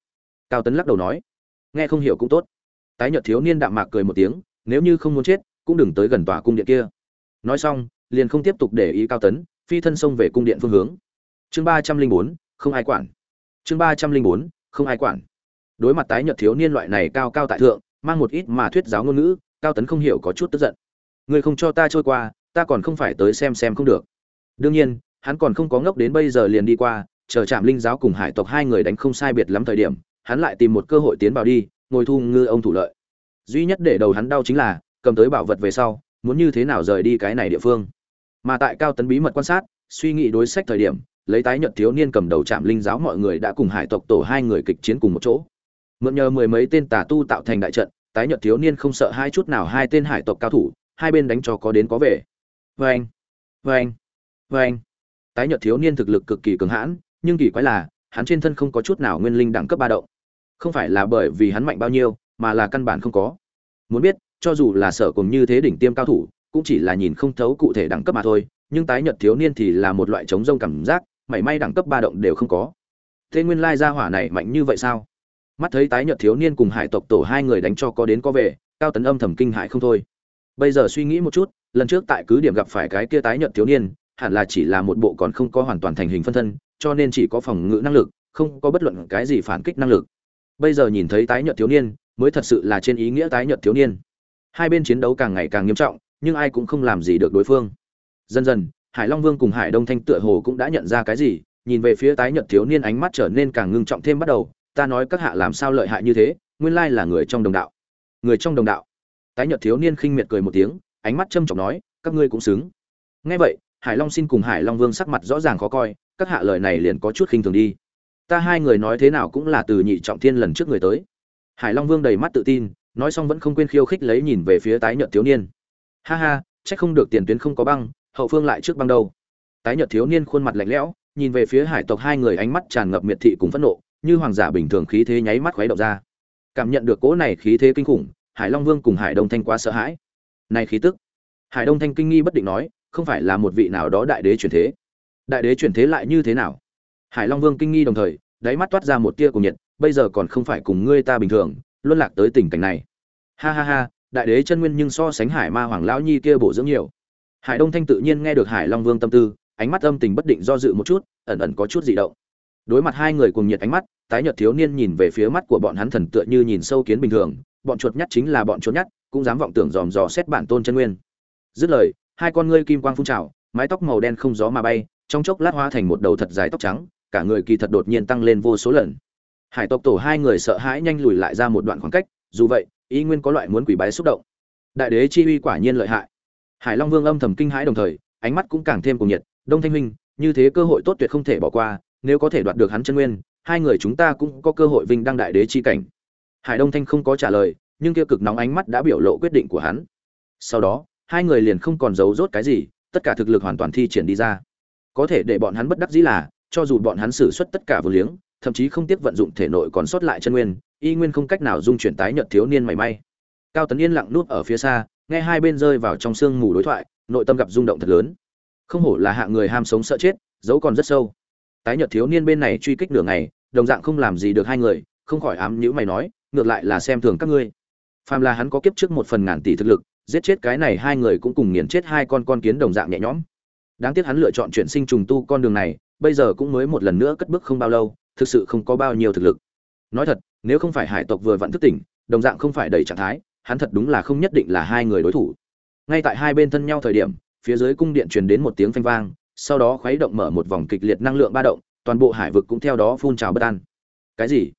Cao tấn lắc đầu nói, nghe không hiểu cũng tốt. Tái nhợt thiếu niên đạm mạc cười một tiếng, nếu như không muốn chết, cũng đừng tới gần tòa cung điện kia. Nói xong, liền không tiếp tục để ý cao tấn, phi thân xông về cung điện phương hướng. Chương ba trăm linh bốn không ai quản. Chương ba trăm linh bốn, không ai quản. Đối mặt tái nhợt thiếu niên loại này cao cao tại thượng, mang một ít mà thuyết giáo ngôn ngữ, cao tấn không hiểu có chút tức giận. Người không cho ta trôi qua, ta còn không phải tới xem xem không được. Đương nhiên, hắn còn không có ngốc đến bây giờ liền đi qua, chờ chạm linh giáo cùng hải tộc hai người đánh không sai biệt lắm thời điểm, hắn lại tìm một cơ hội tiến vào đi, ngồi thu ngư ông thủ lợi. Duy nhất để đầu hắn đau chính là, cầm tới bảo vật về sau, muốn như thế nào rời đi cái này địa phương. Mà tại cao tấn bí mật quan sát, suy nghĩ đối sách thời điểm lấy tái nhận thiếu niên cầm đầu trạm linh giáo mọi người đã cùng hải tộc tổ hai người kịch chiến cùng một chỗ. Mượn nhờ mười mấy tên tà tu tạo thành đại trận, tái nhận thiếu niên không sợ hai chút nào hai tên hải tộc cao thủ, hai bên đánh cho có đến có về. Vê anh vê anh vê anh tái nhận thiếu niên thực lực cực kỳ cường hãn, nhưng kỳ quái là, hắn trên thân không có chút nào nguyên linh đẳng cấp ba động. Không phải là bởi vì hắn mạnh bao nhiêu, mà là căn bản không có. Muốn biết, cho dù là sở cùng như thế đỉnh tiêm cao thủ, cũng chỉ là nhìn không thấu cụ thể đẳng cấp mà thôi, nhưng tái nhật thiếu niên thì là một loại chống rông cảm giác mảy may đẳng cấp ba động đều không có. Thế nguyên lai gia hỏa này mạnh như vậy sao? Mắt thấy tái nhợt thiếu niên cùng hải tộc tổ hai người đánh cho có đến có về, cao tấn âm thầm kinh hại không thôi. Bây giờ suy nghĩ một chút, lần trước tại cứ điểm gặp phải cái kia tái nhợt thiếu niên, hẳn là chỉ là một bộ còn không có hoàn toàn thành hình phân thân, cho nên chỉ có phòng ngự năng lực, không có bất luận cái gì phản kích năng lực. Bây giờ nhìn thấy tái nhợt thiếu niên, mới thật sự là trên ý nghĩa tái nhợt thiếu niên. Hai bên chiến đấu càng ngày càng nghiêm trọng, nhưng ai cũng không làm gì được đối phương. Dần dần hải long vương cùng hải đông thanh tựa hồ cũng đã nhận ra cái gì, nhìn về phía tái nhật thiếu niên ánh mắt trở nên càng ngưng trọng thêm bắt đầu, ta nói các hạ làm sao lợi hại như thế, nguyên lai là người trong đồng đạo. Người trong đồng đạo? Tái nhật thiếu niên khinh miệt cười một tiếng, ánh mắt châm trọng nói, các ngươi cũng xứng. Nghe vậy, hải long xin cùng hải long vương sắc mặt rõ ràng khó coi, các hạ lời này liền có chút khinh thường đi. Ta hai người nói thế nào cũng là từ nhị trọng thiên lần trước người tới. Hải long vương đầy mắt tự tin, nói xong vẫn không quên khiêu khích lấy nhìn về phía tái nhợt thiếu niên. Ha ha trách không được tiền tuyến không có băng hậu phương lại trước băng đâu. Tái nhợt thiếu niên khuôn mặt lạnh lẽo, nhìn về phía hải tộc hai người ánh mắt tràn ngập miệt thị cùng phẫn nộ, như hoàng giả bình thường khí thế nháy mắt khuấy động ra. Cảm nhận được cỗ này khí thế kinh khủng, hải long vương cùng hải đông thanh quá sợ hãi. Này khí tức. Hải đông thanh kinh nghi bất định nói, không phải là một vị nào đó đại đế chuyển thế. Đại đế chuyển thế lại như thế nào? Hải long vương kinh nghi đồng thời, đáy mắt toát ra một tia cùng nhiệt, bây giờ còn không phải cùng ngươi ta bình thường, luân lạc tới tình cảnh này. Ha ha ha, đại đế chân nguyên nhưng so sánh hải ma hoàng lão nhi kia bổ dưỡng nhiều hải đông thanh tự nhiên nghe được hải long vương tâm tư, ánh mắt âm tình bất định do dự một chút, ẩn ẩn có chút dị động. Đối mặt hai người cùng nhiệt ánh mắt, tái nhợt thiếu niên nhìn về phía mắt của bọn hắn thần tựa như nhìn sâu kiến bình thường, bọn chuột nhắt chính là bọn chuột nhắt, cũng dám vọng tưởng dòm dò xét bản tôn chân nguyên. Dứt lời, hai con ngươi kim quang phun trào, mái tóc màu đen không gió mà bay, trong chốc lát hóa thành một đầu thật dài tóc trắng, cả người kỳ thật đột nhiên tăng lên vô số lần. Hải tộc tổ hai người sợ hãi nhanh lùi lại ra một đoạn khoảng cách, dù vậy ý nguyên có loại muốn quỷ bái xúc động. Đại đế chi uy quả nhiên lợi hại hải long vương âm thầm kinh hãi đồng thời, ánh mắt cũng càng thêm cuồng nhiệt, đông thanh huynh, như thế cơ hội tốt tuyệt không thể bỏ qua, nếu có thể đoạt được hắn chân nguyên, hai người chúng ta cũng có cơ hội vinh đăng đại đế chi cảnh. Hải đông thanh không có trả lời, nhưng kia cực nóng ánh mắt đã biểu lộ quyết định của hắn. Sau đó, hai người liền không còn giấu rốt cái gì, tất cả thực lực hoàn toàn thi triển đi ra. Có thể để bọn hắn bất đắc dĩ là, cho dù bọn hắn sử xuất tất cả vô liếng, thậm chí không tiếc vận dụng thể nội còn sót lại chân nguyên, y nguyên không cách nào dung chuyển tái nhợt thiếu niên mảy may. Cao tấn yên lặng nuốt ở phía xa nghe hai bên rơi vào trong sương mù đối thoại, nội tâm gặp rung động thật lớn. Không hổ là hạng người ham sống sợ chết dấu còn rất sâu. Tái nhợt thiếu niên bên này truy kích nửa ngày, đồng dạng không làm gì được hai người, không khỏi ám nhữ mày nói, ngược lại là xem thường các ngươi. Phàm là hắn có kiếp trước một phần ngàn tỷ thực lực, giết chết cái này hai người cũng cùng nghiền chết hai con con kiến đồng dạng nhẹ nhõm. Đáng tiếc hắn lựa chọn chuyển sinh trùng tu con đường này, bây giờ cũng mới một lần nữa cất bước không bao lâu, thực sự không có bao nhiêu thực lực. Nói thật, nếu không phải hải tộc vừa vặn thức tỉnh, đồng dạng không phải đầy trạng thái hắn thật đúng là không nhất định là hai người đối thủ. Ngay tại hai bên thân nhau thời điểm, phía dưới cung điện truyền đến một tiếng phanh vang, sau đó khuấy động mở một vòng kịch liệt năng lượng ba động, toàn bộ hải vực cũng theo đó phun trào bất an. Cái gì?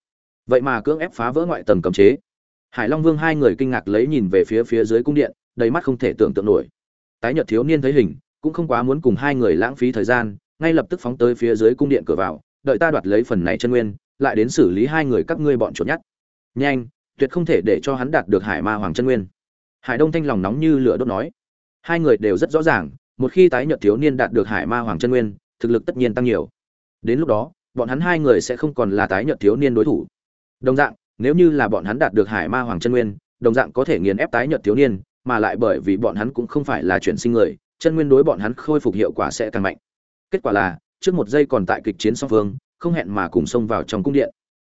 Vậy mà cưỡng ép phá vỡ ngoại tầng cấm chế. Hải long vương hai người kinh ngạc lấy nhìn về phía phía dưới cung điện, đầy mắt không thể tưởng tượng nổi. Tái nhật thiếu niên thấy hình, cũng không quá muốn cùng hai người lãng phí thời gian, ngay lập tức phóng tới phía dưới cung điện cửa vào, đợi ta đoạt lấy phần này chân nguyên, lại đến xử lý hai người các ngươi bọn chuột nhắt. Nhanh! Tuyệt không thể để cho hắn đạt được hải ma hoàng chân nguyên. Hải đông thanh lòng nóng như lửa đốt nói. Hai người đều rất rõ ràng, một khi tái nhợt thiếu niên đạt được hải ma hoàng chân nguyên, thực lực tất nhiên tăng nhiều. Đến lúc đó, bọn hắn hai người sẽ không còn là tái nhợt thiếu niên đối thủ. Đồng dạng, nếu như là bọn hắn đạt được hải ma hoàng chân nguyên, đồng dạng có thể nghiền ép tái nhợt thiếu niên, mà lại bởi vì bọn hắn cũng không phải là chuyển sinh người, chân nguyên đối bọn hắn khôi phục hiệu quả sẽ càng mạnh. Kết quả là, trước một giây còn tại kịch chiến song phương, không hẹn mà cùng xông vào trong cung điện.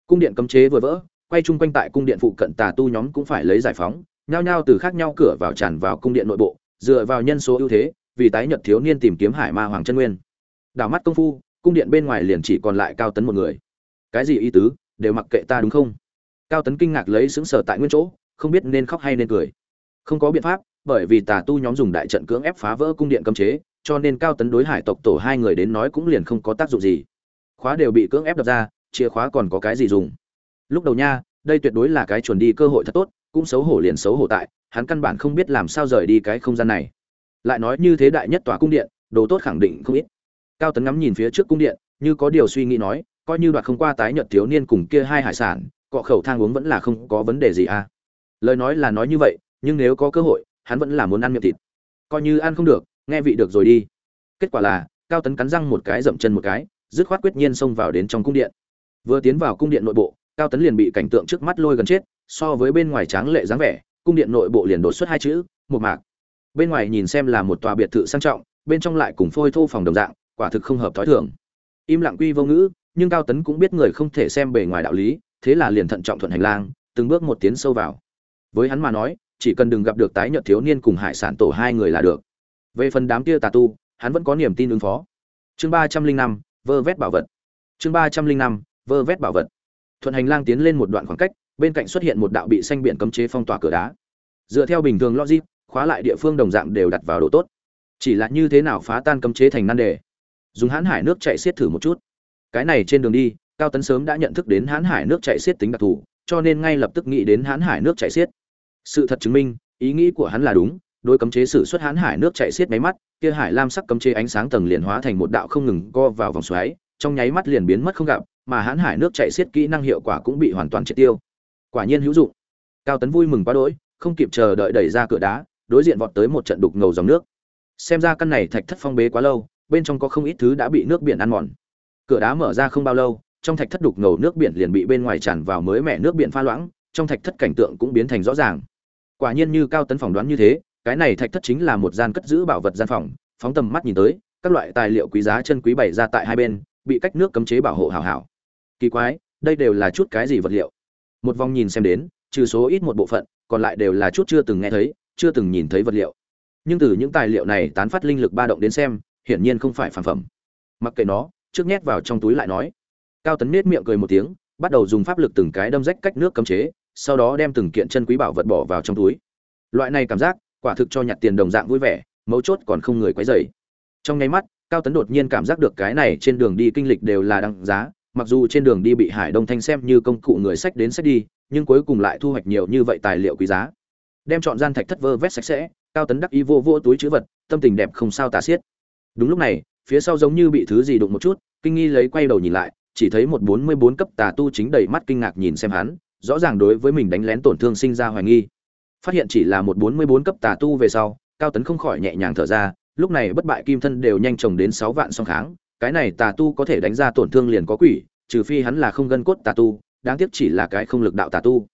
Cung điện cấm chế vừa vỡ quay chung quanh tại cung điện phụ cận tà tu nhóm cũng phải lấy giải phóng, nhao nhao từ khác nhau cửa vào tràn vào cung điện nội bộ, dựa vào nhân số ưu thế, vì tái nhật thiếu niên tìm kiếm hải ma hoàng chân nguyên. Đảo mắt công phu, cung điện bên ngoài liền chỉ còn lại cao tấn một người. Cái gì ý tứ, đều mặc kệ ta đúng không? Cao tấn kinh ngạc lấy xứng sở tại nguyên chỗ, không biết nên khóc hay nên cười. Không có biện pháp, bởi vì tà tu nhóm dùng đại trận cưỡng ép phá vỡ cung điện cấm chế, cho nên cao tấn đối hải tộc tổ hai người đến nói cũng liền không có tác dụng gì. Khóa đều bị cưỡng ép đập ra, chìa khóa còn có cái gì dùng? Lúc đầu nha, đây tuyệt đối là cái chuẩn đi cơ hội thật tốt, cũng xấu hổ liền xấu hổ tại, hắn căn bản không biết làm sao rời đi cái không gian này. Lại nói như thế đại nhất tòa cung điện, đồ tốt khẳng định không ít. Cao tấn ngắm nhìn phía trước cung điện, như có điều suy nghĩ nói, coi như đoạt không qua tái nhợt thiếu niên cùng kia hai hải sản, cọ khẩu thang uống vẫn là không có vấn đề gì à. Lời nói là nói như vậy, nhưng nếu có cơ hội, hắn vẫn là muốn ăn miệng thịt. Coi như ăn không được, nghe vị được rồi đi. Kết quả là, cao tấn cắn răng một cái dậm chân một cái, dứt khoát quyết nhiên xông vào đến trong cung điện. Vừa tiến vào cung điện nội bộ cao tấn liền bị cảnh tượng trước mắt lôi gần chết, so với bên ngoài tráng lệ dáng vẻ, cung điện nội bộ liền đột xuất hai chữ, một mạc. Bên ngoài nhìn xem là một tòa biệt thự sang trọng, bên trong lại cùng phôi thô phòng đồng dạng, quả thực không hợp thói thường. Im lặng quy vô ngữ, nhưng cao tấn cũng biết người không thể xem bề ngoài đạo lý, thế là liền thận trọng thuận hành lang, từng bước một tiến sâu vào. Với hắn mà nói, chỉ cần đừng gặp được tái nhợt thiếu niên cùng hải sản tổ hai người là được. Về phần đám kia tà tu, hắn vẫn có niềm tin ứng phó. Chương ba trăm linh năm, vơ vét bảo vật. Chương ba trăm linh năm, vơ vét bảo vật thuận hành lang tiến lên một đoạn khoảng cách, bên cạnh xuất hiện một đạo bị xanh biển cấm chế phong tỏa cửa đá. Dựa theo bình thường logic, khóa lại địa phương đồng dạng đều đặt vào độ tốt. Chỉ là như thế nào phá tan cấm chế thành nan đề? Dùng hãn hải nước chạy xiết thử một chút. Cái này trên đường đi, cao tấn sớm đã nhận thức đến hãn hải nước chạy xiết tính đặc thù, cho nên ngay lập tức nghĩ đến hãn hải nước chạy xiết. Sự thật chứng minh, ý nghĩ của hắn là đúng đôi cấm chế sử xuất hãn hải nước chạy xiết máy mắt, kia hải lam sắc cấm chế ánh sáng tầng liền hóa thành một đạo không ngừng co vào vòng xoáy trong nháy mắt liền biến mất không gặp, mà hãn hải nước chạy xiết kỹ năng hiệu quả cũng bị hoàn toàn triệt tiêu. Quả nhiên hữu dụng. Cao tấn vui mừng quá đỗi, không kịp chờ đợi đẩy ra cửa đá, đối diện vọt tới một trận đục ngầu dòng nước. Xem ra căn này thạch thất phong bế quá lâu, bên trong có không ít thứ đã bị nước biển ăn mòn. Cửa đá mở ra không bao lâu, trong thạch thất đục ngầu nước biển liền bị bên ngoài tràn vào mới mẻ nước biển pha loãng, trong thạch thất cảnh tượng cũng biến thành rõ ràng. Quả nhiên như cao tấn phỏng đoán như thế, cái này thạch thất chính là một gian cất giữ bảo vật gian phòng, phóng tầm mắt nhìn tới, các loại tài liệu quý giá chân quý bày ra tại hai bên bị cách nước cấm chế bảo hộ hảo hảo. Kỳ quái, đây đều là chút cái gì vật liệu? Một vòng nhìn xem đến, trừ số ít một bộ phận, còn lại đều là chút chưa từng nghe thấy, chưa từng nhìn thấy vật liệu. Nhưng từ những tài liệu này tán phát linh lực ba động đến xem, hiển nhiên không phải phản phẩm. Mặc kệ nó, trước nhét vào trong túi lại nói. Cao tấn nết miệng cười một tiếng, bắt đầu dùng pháp lực từng cái đâm rách cách nước cấm chế, sau đó đem từng kiện chân quý bảo vật bỏ vào trong túi. Loại này cảm giác, quả thực cho nhặt tiền đồng dạng vui vẻ, mấu chốt còn không người quấy rầy. Trong nháy mắt cao tấn đột nhiên cảm giác được cái này trên đường đi kinh lịch đều là đăng giá, mặc dù trên đường đi bị hải đông thanh xem như công cụ người sách đến sách đi, nhưng cuối cùng lại thu hoạch nhiều như vậy tài liệu quý giá. Đem chọn gian thạch thất vơ vét sạch sẽ, cao tấn đắc ý vô vô túi chữ vật, tâm tình đẹp không sao tả xiết. Đúng lúc này, phía sau giống như bị thứ gì đụng một chút, kinh nghi lấy quay đầu nhìn lại, chỉ thấy một bốn mươi bốn cấp tà tu chính đầy mắt kinh ngạc nhìn xem hắn, rõ ràng đối với mình đánh lén tổn thương sinh ra hoài nghi. Phát hiện chỉ là một bốn mươi bốn cấp tà tu về sau, cao tấn không khỏi nhẹ nhàng thở ra lúc này bất bại kim thân đều nhanh chóng đến sáu vạn song kháng, cái này tà tu có thể đánh ra tổn thương liền có quỷ, trừ phi hắn là không gân cốt tà tu, đáng tiếc chỉ là cái không lực đạo tà tu.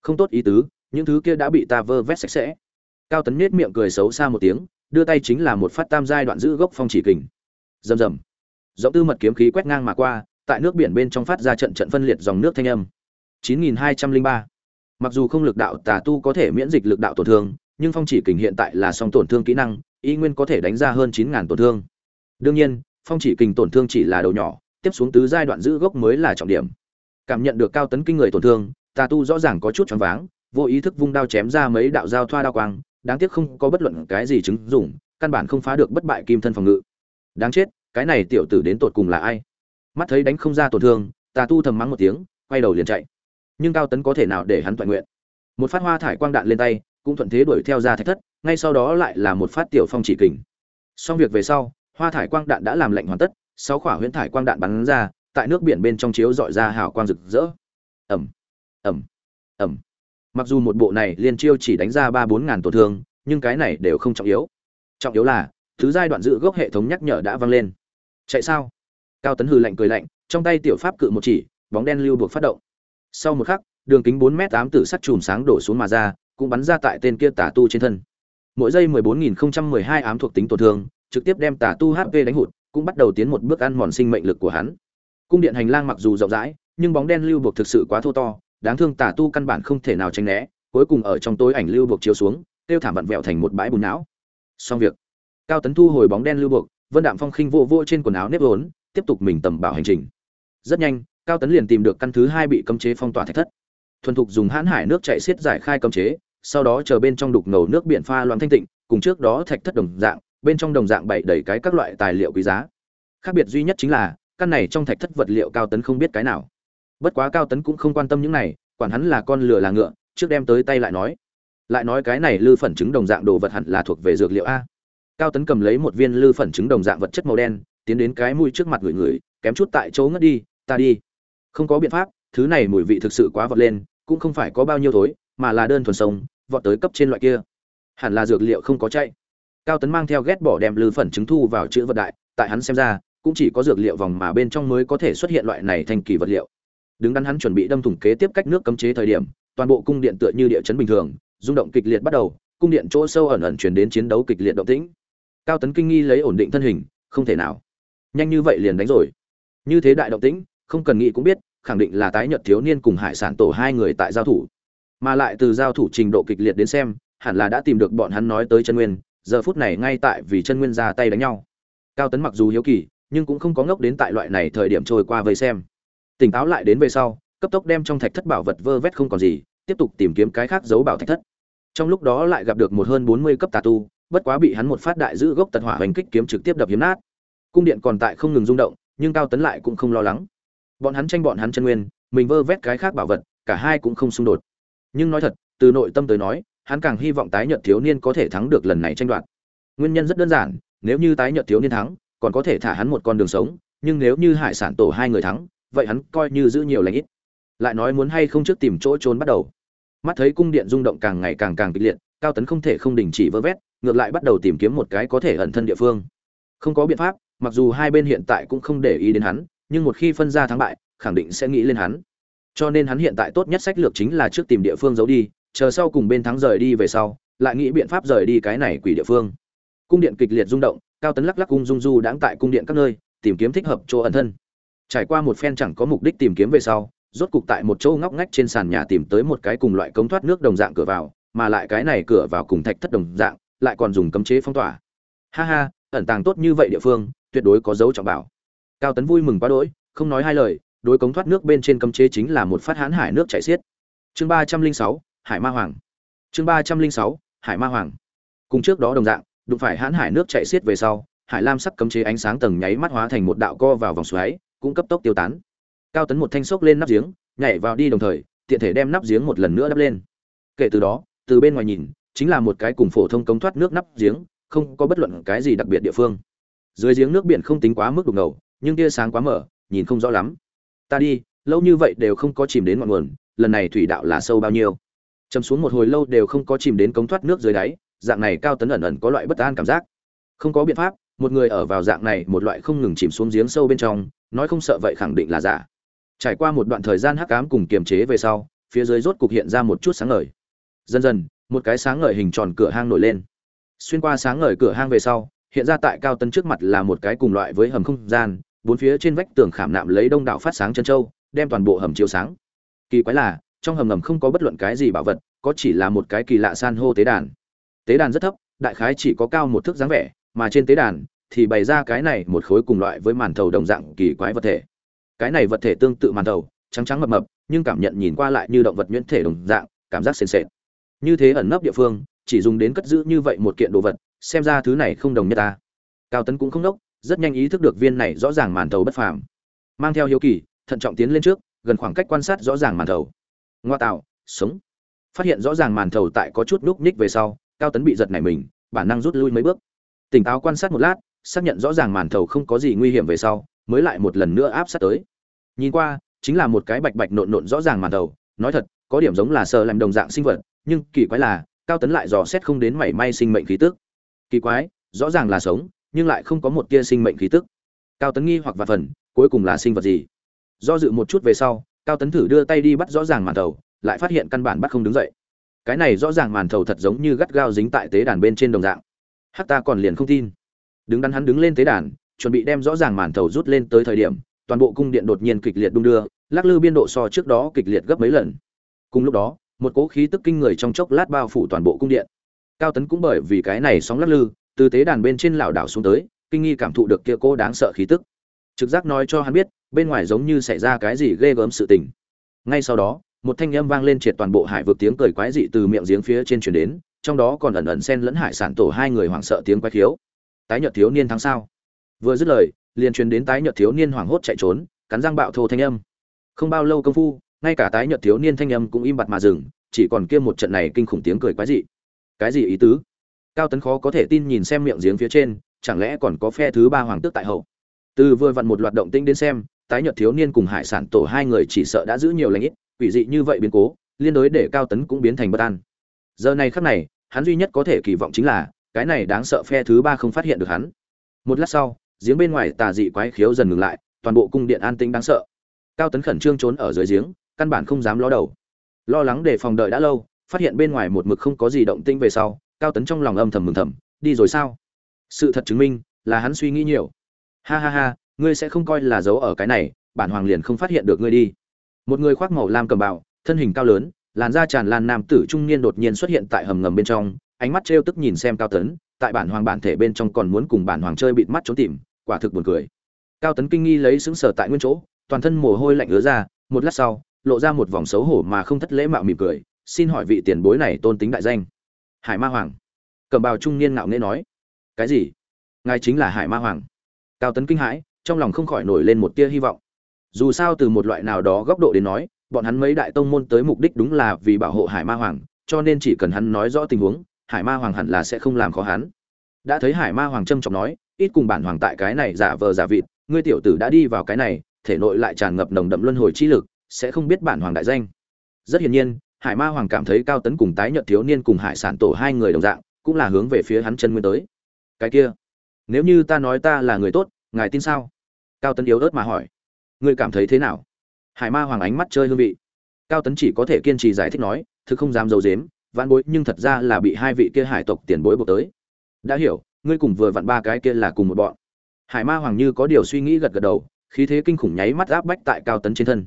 Không tốt ý tứ, những thứ kia đã bị ta vơ vét sạch sẽ. Cao tấn nhếch miệng cười xấu xa một tiếng, đưa tay chính là một phát tam giai đoạn giữ gốc phong chỉ kình. Rầm rầm. Giọng tư mật kiếm khí quét ngang mà qua, tại nước biển bên trong phát ra trận trận phân liệt dòng nước thanh âm. 9203 mặc dù không lực đạo tà tu có thể miễn dịch lực đạo tổn thương, nhưng phong chỉ kình hiện tại là song tổn thương kỹ năng y nguyên có thể đánh ra hơn 9.000 tổn thương. Đương nhiên, phong chỉ kình tổn thương chỉ là đầu nhỏ, tiếp xuống tứ giai đoạn giữ gốc mới là trọng điểm. Cảm nhận được cao tấn kinh người tổn thương, tà tu rõ ràng có chút choáng váng, vô ý thức vung đao chém ra mấy đạo giao thoa đao quang, đáng tiếc không có bất luận cái gì chứng dụng, căn bản không phá được bất bại kim thân phòng ngự. Đáng chết, cái này tiểu tử đến tột cùng là ai? Mắt thấy đánh không ra tổn thương, tà tu thầm mắng một tiếng, quay đầu liền chạy. Nhưng cao tấn có thể nào để hắn toàn nguyện? Một phát hoa thải quang đạn lên tay, cũng thuận thế đuổi theo ra thạch thất ngay sau đó lại là một phát tiểu phong chỉ kình. Xong việc về sau, hoa thải quang đạn đã làm lệnh hoàn tất, sáu quả huyễn thải quang đạn bắn ra, tại nước biển bên trong chiếu dọi ra hào quang rực rỡ. Ẩm ẩm ẩm mặc dù một bộ này liên chiêu chỉ đánh ra ba bốn ngàn tổn thương, nhưng cái này đều không trọng yếu. Trọng yếu là, thứ giai đoạn dự gốc hệ thống nhắc nhở đã vang lên. Chạy sao? Cao tấn hừ lạnh cười lạnh, trong tay tiểu pháp cự một chỉ, bóng đen lưu buộc phát động. Sau một khắc, đường kính bốn m tám tử sắt chùm sáng đổ xuống mà ra, cũng bắn ra tại tên kia tà tu trên thân mỗi giây mười bốn nghìn không trăm mười hai ám thuộc tính tổn thương trực tiếp đem tà tu hp đánh hụt cũng bắt đầu tiến một bước ăn mòn sinh mệnh lực của hắn. Cung điện hành lang mặc dù rộng rãi nhưng bóng đen lưu buộc thực sự quá thô to đáng thương tà tu căn bản không thể nào tránh né cuối cùng ở trong tối ảnh lưu buộc chiếu xuống tiêu thảm vặn vẹo thành một bãi bùn não. Xong việc. Cao tấn thu hồi bóng đen lưu buộc vân đạm phong khinh vô vô trên quần áo nếp hốn, tiếp tục mình tầm bảo hành trình. Rất nhanh cao tấn liền tìm được căn thứ hai bị cấm chế phong tỏa thạch thất. Thuần thục dùng hãn hải nước chạy xiết giải khai cấm chế sau đó chờ bên trong đục ngầu nước biển pha loãng thanh tịnh, cùng trước đó thạch thất đồng dạng, bên trong đồng dạng bày đầy cái các loại tài liệu quý giá. Khác biệt duy nhất chính là, căn này trong thạch thất vật liệu cao tấn không biết cái nào. Bất quá cao tấn cũng không quan tâm những này, quản hắn là con lừa là ngựa, trước đem tới tay lại nói. Lại nói cái này lư phần trứng đồng dạng đồ vật hẳn là thuộc về dược liệu a. Cao tấn cầm lấy một viên lư phần trứng đồng dạng vật chất màu đen, tiến đến cái mũi trước mặt người người, kém chút tại chỗ ngất đi, ta đi. Không có biện pháp, thứ này mùi vị thực sự quá vọt lên, cũng không phải có bao nhiêu thối, mà là đơn thuần sông vọt tới cấp trên loại kia. Hẳn là dược liệu không có chạy. Cao tấn mang theo ghét bỏ đem lư phần chứng thu vào chữ vật đại, tại hắn xem ra, cũng chỉ có dược liệu vòng mà bên trong mới có thể xuất hiện loại này thành kỳ vật liệu. Đứng đắn hắn chuẩn bị đâm thủng kế tiếp cách nước cấm chế thời điểm, toàn bộ cung điện tựa như địa chấn bình thường, rung động kịch liệt bắt đầu, cung điện chỗ sâu ẩn ẩn chuyển đến chiến đấu kịch liệt động tĩnh. Cao tấn kinh nghi lấy ổn định thân hình, không thể nào. Nhanh như vậy liền đánh rồi. Như thế đại động tĩnh, không cần nghĩ cũng biết, khẳng định là tái nhật thiếu niên cùng hải sản tổ hai người tại giao thủ mà lại từ giao thủ trình độ kịch liệt đến xem, hẳn là đã tìm được bọn hắn nói tới chân nguyên, giờ phút này ngay tại vì chân nguyên ra tay đánh nhau. Cao tấn mặc dù hiếu kỳ, nhưng cũng không có ngốc đến tại loại này thời điểm trôi qua vây xem. Tỉnh táo lại đến về sau, cấp tốc đem trong thạch thất bảo vật vơ vét không còn gì, tiếp tục tìm kiếm cái khác giấu bảo thạch thất. Trong lúc đó lại gặp được một hơn bốn mươi cấp tà tu, bất quá bị hắn một phát đại giữ gốc tật hỏa hành kích kiếm trực tiếp đập hiếm nát. Cung điện còn tại không ngừng rung động, nhưng cao tấn lại cũng không lo lắng. Bọn hắn tranh bọn hắn chân nguyên, mình vơ vét cái khác bảo vật, cả hai cũng không xung đột nhưng nói thật, từ nội tâm tới nói, hắn càng hy vọng tái nhợt thiếu niên có thể thắng được lần này tranh đoạt. Nguyên nhân rất đơn giản, nếu như tái nhợt thiếu niên thắng, còn có thể thả hắn một con đường sống, nhưng nếu như hải sản tổ hai người thắng, vậy hắn coi như giữ nhiều lãnh ít. Lại nói muốn hay không trước tìm chỗ trốn bắt đầu. Mắt thấy cung điện rung động càng ngày càng càng kịch liệt, cao tấn không thể không đình chỉ vơ vét, ngược lại bắt đầu tìm kiếm một cái có thể ẩn thân địa phương. Không có biện pháp, mặc dù hai bên hiện tại cũng không để ý đến hắn, nhưng một khi phân ra thắng bại, khẳng định sẽ nghĩ lên hắn cho nên hắn hiện tại tốt nhất sách lược chính là trước tìm địa phương giấu đi, chờ sau cùng bên thắng rời đi về sau, lại nghĩ biện pháp rời đi cái này quỷ địa phương. Cung điện kịch liệt rung động, cao tấn lắc lắc cung dung du đãng tại cung điện các nơi, tìm kiếm thích hợp chỗ ẩn thân. Trải qua một phen chẳng có mục đích tìm kiếm về sau, rốt cục tại một chỗ ngóc ngách trên sàn nhà tìm tới một cái cùng loại cống thoát nước đồng dạng cửa vào, mà lại cái này cửa vào cùng thạch thất đồng dạng, lại còn dùng cấm chế phong tỏa. Ha ha, ẩn tàng tốt như vậy địa phương, tuyệt đối có dấu trọng bảo. Cao tấn vui mừng quá đỗi, không nói hai lời đối cống thoát nước bên trên cấm chế chính là một phát hãn hải nước chảy xiết. Chương ba trăm linh sáu, hải ma hoàng. Chương ba trăm linh sáu, hải ma hoàng. Cùng trước đó đồng dạng, đụng phải hãn hải nước chảy xiết về sau, hải lam sắc cấm chế ánh sáng tầng nháy mắt hóa thành một đạo co vào vòng xoáy, cũng cấp tốc tiêu tán. Cao tấn một thanh sốc lên nắp giếng, nhảy vào đi đồng thời, tiện thể đem nắp giếng một lần nữa đắp lên. Kể từ đó, từ bên ngoài nhìn, chính là một cái cùng phổ thông cống thoát nước nắp giếng, không có bất luận cái gì đặc biệt địa phương. Dưới giếng nước biển không tính quá mức đục ngầu, nhưng tia sáng quá mở nhìn không rõ lắm ta đi, lâu như vậy đều không có chìm đến ngọn nguồn, lần này thủy đạo là sâu bao nhiêu? Chấm xuống một hồi lâu đều không có chìm đến cống thoát nước dưới đáy, dạng này cao tấn ẩn ẩn có loại bất an cảm giác. Không có biện pháp, một người ở vào dạng này, một loại không ngừng chìm xuống giếng sâu bên trong, nói không sợ vậy khẳng định là giả. Trải qua một đoạn thời gian hắc ám cùng kiềm chế về sau, phía dưới rốt cục hiện ra một chút sáng ngời. Dần dần, một cái sáng ngời hình tròn cửa hang nổi lên. Xuyên qua sáng ngời cửa hang về sau, hiện ra tại cao tấn trước mặt là một cái cùng loại với hầm không gian bốn phía trên vách tường khảm nạm lấy đông đảo phát sáng chân châu, đem toàn bộ hầm chiếu sáng. Kỳ quái là, trong hầm ngầm không có bất luận cái gì bảo vật, có chỉ là một cái kỳ lạ san hô tế đàn. Tế đàn rất thấp, đại khái chỉ có cao một thước dáng vẻ, mà trên tế đàn thì bày ra cái này một khối cùng loại với màn thầu đồng dạng kỳ quái vật thể. Cái này vật thể tương tự màn thầu, trắng trắng mập mập, nhưng cảm nhận nhìn qua lại như động vật nhuyễn thể đồng dạng, cảm giác sền sệt. Như thế ẩn nấp địa phương, chỉ dùng đến cất giữ như vậy một kiện đồ vật, xem ra thứ này không đồng nhất ta. Cao tấn cũng không đốc rất nhanh ý thức được viên này rõ ràng màn thầu bất phàm. Mang theo hiếu kỳ, thận trọng tiến lên trước, gần khoảng cách quan sát rõ ràng màn thầu. Ngoa tạo, sống. Phát hiện rõ ràng màn thầu tại có chút núc ních về sau, cao tấn bị giật nảy mình, bản năng rút lui mấy bước. Tỉnh táo quan sát một lát, xác nhận rõ ràng màn thầu không có gì nguy hiểm về sau, mới lại một lần nữa áp sát tới. Nhìn qua, chính là một cái bạch bạch nộn nộn rõ ràng màn thầu, nói thật, có điểm giống là sờ làm đồng dạng sinh vật, nhưng kỳ quái là, cao tấn lại dò xét không đến mảy may sinh mệnh khí tức. Kỳ quái, rõ ràng là sống nhưng lại không có một tia sinh mệnh khí tức. Cao tấn nghi hoặc và phần, cuối cùng là sinh vật gì? Do dự một chút về sau, cao tấn thử đưa tay đi bắt rõ ràng màn thầu, lại phát hiện căn bản bắt không đứng dậy. Cái này rõ ràng màn thầu thật giống như gắt gao dính tại tế đàn bên trên đồng dạng. Hắc ta còn liền không tin. Đứng đắn hắn đứng lên tế đàn, chuẩn bị đem rõ ràng màn thầu rút lên tới thời điểm, toàn bộ cung điện đột nhiên kịch liệt đung đưa, lắc lư biên độ so trước đó kịch liệt gấp mấy lần. Cùng lúc đó, một cỗ khí tức kinh người trong chốc lát bao phủ toàn bộ cung điện. Cao tấn cũng bởi vì cái này sóng lắc lư từ tế đàn bên trên lảo đảo xuống tới, kinh nghi cảm thụ được kia cô đáng sợ khí tức. Trực giác nói cho hắn biết, bên ngoài giống như xảy ra cái gì ghê gớm sự tình. Ngay sau đó, một thanh âm vang lên triệt toàn bộ hải vực tiếng cười quái dị từ miệng giếng phía trên truyền đến, trong đó còn ẩn ẩn xen lẫn hải sản tổ hai người hoảng sợ tiếng quái khiếu. Tái nhợt thiếu niên tháng sao? Vừa dứt lời, liền truyền đến tái nhợt thiếu niên hoảng hốt chạy trốn, cắn răng bạo thô thanh âm. Không bao lâu công phu, ngay cả tái nhợt thiếu niên thanh âm cũng im bặt mà dừng, chỉ còn kia một trận này kinh khủng tiếng cười quái dị. Cái gì ý tứ? Cao tấn khó có thể tin nhìn xem miệng giếng phía trên, chẳng lẽ còn có phe thứ ba hoàng tước tại hậu? Từ vừa vặn một loạt động tĩnh đến xem, tái nhợt thiếu niên cùng hải sản tổ hai người chỉ sợ đã giữ nhiều lãnh ít, quỷ dị như vậy biến cố, liên đối để cao tấn cũng biến thành bất an. Giờ này khắc này, hắn duy nhất có thể kỳ vọng chính là, cái này đáng sợ phe thứ ba không phát hiện được hắn. Một lát sau, giếng bên ngoài tà dị quái khiếu dần ngừng lại, toàn bộ cung điện an tĩnh đáng sợ. Cao tấn khẩn trương trốn ở dưới giếng, căn bản không dám ló đầu. Lo lắng để phòng đợi đã lâu, phát hiện bên ngoài một mực không có gì động tĩnh về sau cao tấn trong lòng âm thầm mừng thầm, đi rồi sao? Sự thật chứng minh là hắn suy nghĩ nhiều. Ha ha ha, ngươi sẽ không coi là dấu ở cái này, bản hoàng liền không phát hiện được ngươi đi. Một người khoác màu lam cầm bào, thân hình cao lớn, làn da tràn lan nam tử trung niên đột nhiên xuất hiện tại hầm ngầm bên trong, ánh mắt trêu tức nhìn xem cao tấn, tại bản hoàng bản thể bên trong còn muốn cùng bản hoàng chơi bịt mắt trốn tìm, quả thực buồn cười. Cao tấn kinh nghi lấy xứng sở tại nguyên chỗ, toàn thân mồ hôi lạnh ứa ra, một lát sau, lộ ra một vòng xấu hổ mà không thất lễ mạo mỉm cười, xin hỏi vị tiền bối này tôn tính đại danh hải ma hoàng. Cầm bào trung niên ngạo nghễ nói. Cái gì? Ngài chính là hải ma hoàng. Cao tấn kinh hãi, trong lòng không khỏi nổi lên một tia hy vọng. Dù sao từ một loại nào đó góc độ đến nói, bọn hắn mấy đại tông môn tới mục đích đúng là vì bảo hộ hải ma hoàng, cho nên chỉ cần hắn nói rõ tình huống, hải ma hoàng hẳn là sẽ không làm khó hắn. Đã thấy hải ma hoàng trâm trọng nói, ít cùng bản hoàng tại cái này giả vờ giả vịt, ngươi tiểu tử đã đi vào cái này, thể nội lại tràn ngập nồng đậm luân hồi chi lực, sẽ không biết bản hoàng đại danh. Rất hiển nhiên hải ma hoàng cảm thấy cao tấn cùng tái nhợt thiếu niên cùng hải sản tổ hai người đồng dạng, cũng là hướng về phía hắn chân nguyên tới. Cái kia, nếu như ta nói ta là người tốt, ngài tin sao? Cao tấn yếu ớt mà hỏi. Ngươi cảm thấy thế nào? Hải ma hoàng ánh mắt chơi hương vị. Cao tấn chỉ có thể kiên trì giải thích nói, thực không dám d i ấ u dếm vãn bối, nhưng thật ra là bị hai vị kia hải tộc tiền bối buộc tới. Đã hiểu, ngươi cùng vừa vặn ba cái kia là cùng một bọn. Hải ma hoàng như có điều suy nghĩ gật gật đầu, khí thế kinh khủng nháy mắt áp bách tại cao tấn trên thân.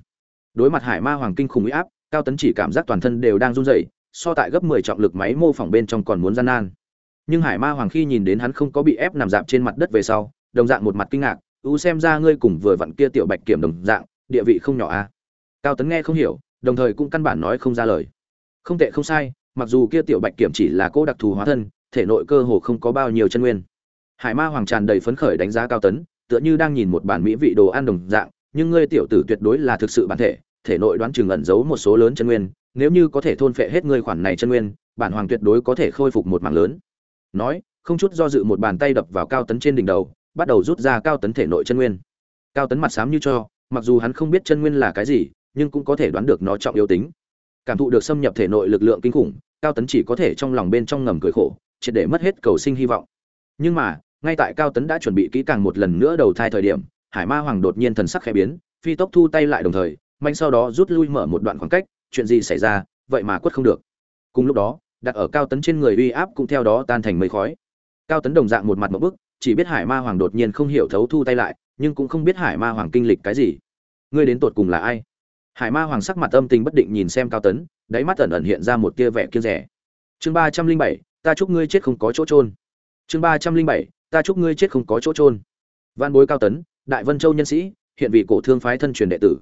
Đối mặt hải ma hoàng kinh khủng huy áp cao tấn chỉ cảm giác toàn thân đều đang run rẩy, so tại gấp mười trọng lực máy mô phỏng bên trong còn muốn gian nan. Nhưng hải ma hoàng khi nhìn đến hắn không có bị ép nằm dạp trên mặt đất về sau, đồng dạng một mặt kinh ngạc, u xem ra ngươi cùng vừa vặn kia tiểu bạch kiểm đồng dạng, địa vị không nhỏ a à? cao tấn nghe không hiểu, đồng thời cũng căn bản nói không ra lời. Không tệ không sai, mặc dù kia tiểu bạch kiểm chỉ là cô đặc thù hóa thân, thể nội cơ hồ không có bao nhiêu chân nguyên. Hải ma hoàng tràn đầy phấn khởi đánh giá cao tấn, tựa như đang nhìn một bản mỹ vị đồ ăn đồng dạng, nhưng ngươi tiểu tử tuyệt đối là thực sự bản thể thể nội đoán chừng ẩn giấu một số lớn chân nguyên, nếu như có thể thôn phệ hết ngươi khoản này chân nguyên, bản hoàng tuyệt đối có thể khôi phục một mảng lớn. Nói, không chút do dự một bàn tay đập vào cao tấn trên đỉnh đầu, bắt đầu rút ra cao tấn thể nội chân nguyên. Cao tấn mặt xám như cho, mặc dù hắn không biết chân nguyên là cái gì, nhưng cũng có thể đoán được nó trọng yếu tính. Cảm thụ được xâm nhập thể nội lực lượng kinh khủng, cao tấn chỉ có thể trong lòng bên trong ngầm cười khổ, triệt để mất hết cầu sinh hy vọng. Nhưng mà, ngay tại cao tấn đã chuẩn bị kỹ càng một lần nữa đầu thai thời điểm, hải ma hoàng đột nhiên thần sắc khẽ biến, phi tốc thu tay lại đồng thời manh sau đó rút lui mở một đoạn khoảng cách, chuyện gì xảy ra, vậy mà quất không được. Cùng lúc đó, đặt ở cao tấn trên người uy áp cũng theo đó tan thành mây khói. Cao tấn đồng dạng một mặt một bức, chỉ biết hải ma hoàng đột nhiên không hiểu thấu thu tay lại, nhưng cũng không biết hải ma hoàng kinh lịch cái gì. Ngươi đến tột cùng là ai? Hải ma hoàng sắc mặt âm tình bất định nhìn xem cao tấn, đáy mắt ẩn ẩn hiện ra một tia vẻ kiêng rẻ. Chương ba trăm linh bảy, ta chúc ngươi chết không có chỗ trôn chương ba trăm linh bảy, ta chúc ngươi chết không có chỗ trôn văn bối cao tấn, đại vân châu nhân sĩ, hiện vị cổ thương phái thân truyền đệ tử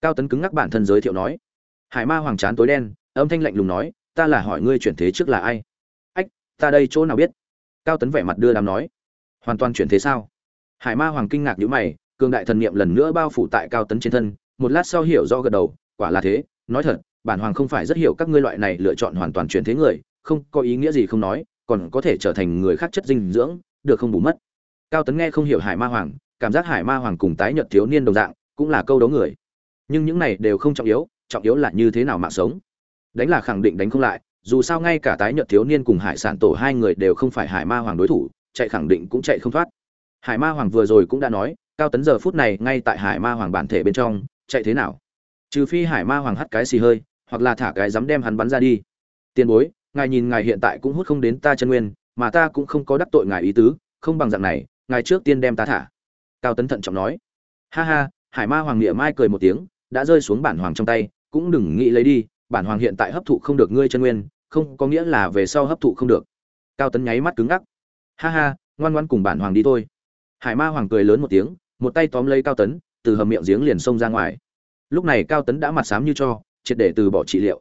cao tấn cứng ngắc bản thân giới thiệu nói. Hải ma hoàng chán tối đen, âm thanh lạnh lùng nói, ta là hỏi ngươi chuyển thế trước là ai? Ách, ta đây chỗ nào biết? Cao tấn vẻ mặt đưa đám nói. Hoàn toàn chuyển thế sao? Hải ma hoàng kinh ngạc nhíu mày, cường đại thần niệm lần nữa bao phủ tại cao tấn trên thân, một lát sau hiểu do gật đầu, quả là thế, nói thật, bản hoàng không phải rất hiểu các ngươi loại này lựa chọn hoàn toàn chuyển thế người, không có ý nghĩa gì không nói, còn có thể trở thành người khác chất dinh dưỡng, được không bù mất? Cao tấn nghe không hiểu hải ma hoàng, cảm giác hải ma hoàng cùng tái nhật thiếu niên đồng dạng, cũng là câu đấu người nhưng những này đều không trọng yếu trọng yếu là như thế nào mạng sống. Đánh là khẳng định đánh không lại, dù sao ngay cả tái nhợt thiếu niên cùng hải sản tổ hai người đều không phải hải ma hoàng đối thủ, chạy khẳng định cũng chạy không thoát. Hải ma hoàng vừa rồi cũng đã nói, cao tấn giờ phút này ngay tại hải ma hoàng bản thể bên trong, chạy thế nào? Trừ phi hải ma hoàng hắt cái xì hơi, hoặc là thả cái dám đem hắn bắn ra đi. Tiền bối, ngài nhìn ngài hiện tại cũng hút không đến ta chân nguyên, mà ta cũng không có đắc tội ngài ý tứ, không bằng dạng này, ngài trước tiên đem ta thả. Cao tấn thận trọng nói. Ha ha, hải ma hoàng nghĩa mai cười một tiếng đã rơi xuống bản hoàng trong tay, cũng đừng nghĩ lấy đi, bản hoàng hiện tại hấp thụ không được ngươi chân nguyên, không có nghĩa là về sau hấp thụ không được. Cao tấn nháy mắt cứng ngắc. Ha ha, ngoan ngoan cùng bản hoàng đi thôi. Hải ma hoàng cười lớn một tiếng, một tay tóm lấy cao tấn, từ hầm miệng giếng liền xông ra ngoài. Lúc này cao tấn đã mặt xám như cho, triệt để từ bỏ trị liệu.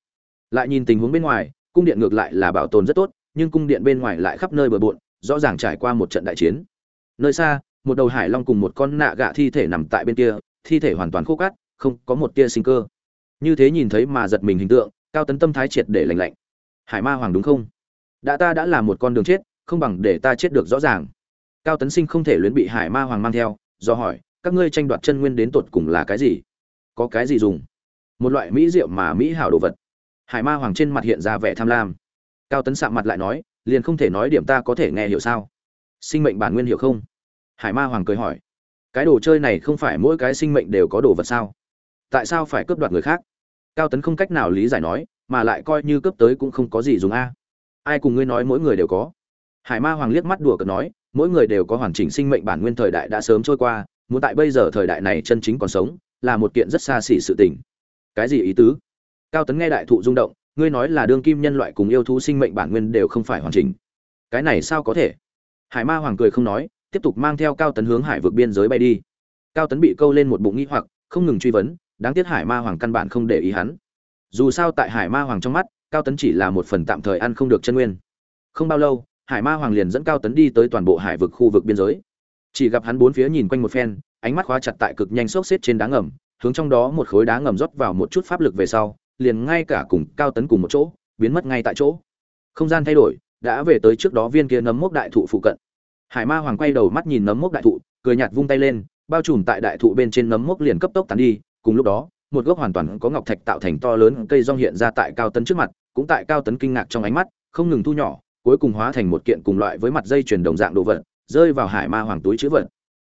Lại nhìn tình huống bên ngoài, cung điện ngược lại là bảo tồn rất tốt, nhưng cung điện bên ngoài lại khắp nơi bừa bộn, rõ ràng trải qua một trận đại chiến. Nơi xa, một đầu hải long cùng một con nạ gạ thi thể nằm tại bên kia, thi thể hoàn toàn khô cát không có một tia sinh cơ. Như thế nhìn thấy mà giật mình hình tượng, cao tấn tâm thái triệt để lành lạnh. Hải ma hoàng đúng không? Đã ta đã là một con đường chết, không bằng để ta chết được rõ ràng. Cao tấn sinh không thể luyến bị hải ma hoàng mang theo, do hỏi, các ngươi tranh đoạt chân nguyên đến tột cùng là cái gì? Có cái gì dùng? Một loại mỹ rượu mà mỹ hảo đồ vật. Hải ma hoàng trên mặt hiện ra vẻ tham lam. Cao tấn sạm mặt lại nói, liền không thể nói điểm ta có thể nghe hiểu sao? Sinh mệnh bản nguyên hiểu không? Hải ma hoàng cười hỏi, cái đồ chơi này không phải mỗi cái sinh mệnh đều có đồ vật sao? Tại sao phải cướp đoạt người khác? Cao tấn không cách nào lý giải nói, mà lại coi như cướp tới cũng không có gì dùng a. Ai cùng ngươi nói mỗi người đều có? Hải ma hoàng liếc mắt đùa cợt nói, mỗi người đều có hoàn chỉnh sinh mệnh bản nguyên thời đại đã sớm trôi qua, muốn tại bây giờ thời đại này chân chính còn sống, là một kiện rất xa xỉ sự tình. Cái gì ý tứ? Cao tấn nghe đại thụ rung động, ngươi nói là đương kim nhân loại cùng yêu thú sinh mệnh bản nguyên đều không phải hoàn chỉnh. Cái này sao có thể? Hải ma hoàng cười không nói, tiếp tục mang theo cao tấn hướng hải vượt biên giới bay đi. Cao tấn bị câu lên một bụng nghĩ hoặc, không ngừng truy vấn đáng tiếc hải ma hoàng căn bản không để ý hắn. Dù sao tại hải ma hoàng trong mắt, cao tấn chỉ là một phần tạm thời ăn không được chân nguyên. Không bao lâu, hải ma hoàng liền dẫn cao tấn đi tới toàn bộ hải vực khu vực biên giới. Chỉ gặp hắn bốn phía nhìn quanh một phen, ánh mắt khóa chặt tại cực nhanh xốc xếp trên đá ngầm, hướng trong đó một khối đá ngầm rót vào một chút pháp lực về sau, liền ngay cả cùng cao tấn cùng một chỗ, biến mất ngay tại chỗ. Không gian thay đổi, đã về tới trước đó viên kia nấm mốc đại thụ phụ cận. Hải ma hoàng quay đầu mắt nhìn nấm mốc đại thụ, cười nhạt vung tay lên, bao trùm tại đại thụ bên trên nấm mốc liền cấp tốc tán đi cùng lúc đó, một gốc hoàn toàn có ngọc thạch tạo thành to lớn cây rong hiện ra tại cao tấn trước mặt, cũng tại cao tấn kinh ngạc trong ánh mắt, không ngừng thu nhỏ, cuối cùng hóa thành một kiện cùng loại với mặt dây chuyền đồng dạng đồ vật, rơi vào hải ma hoàng túi chữ vật.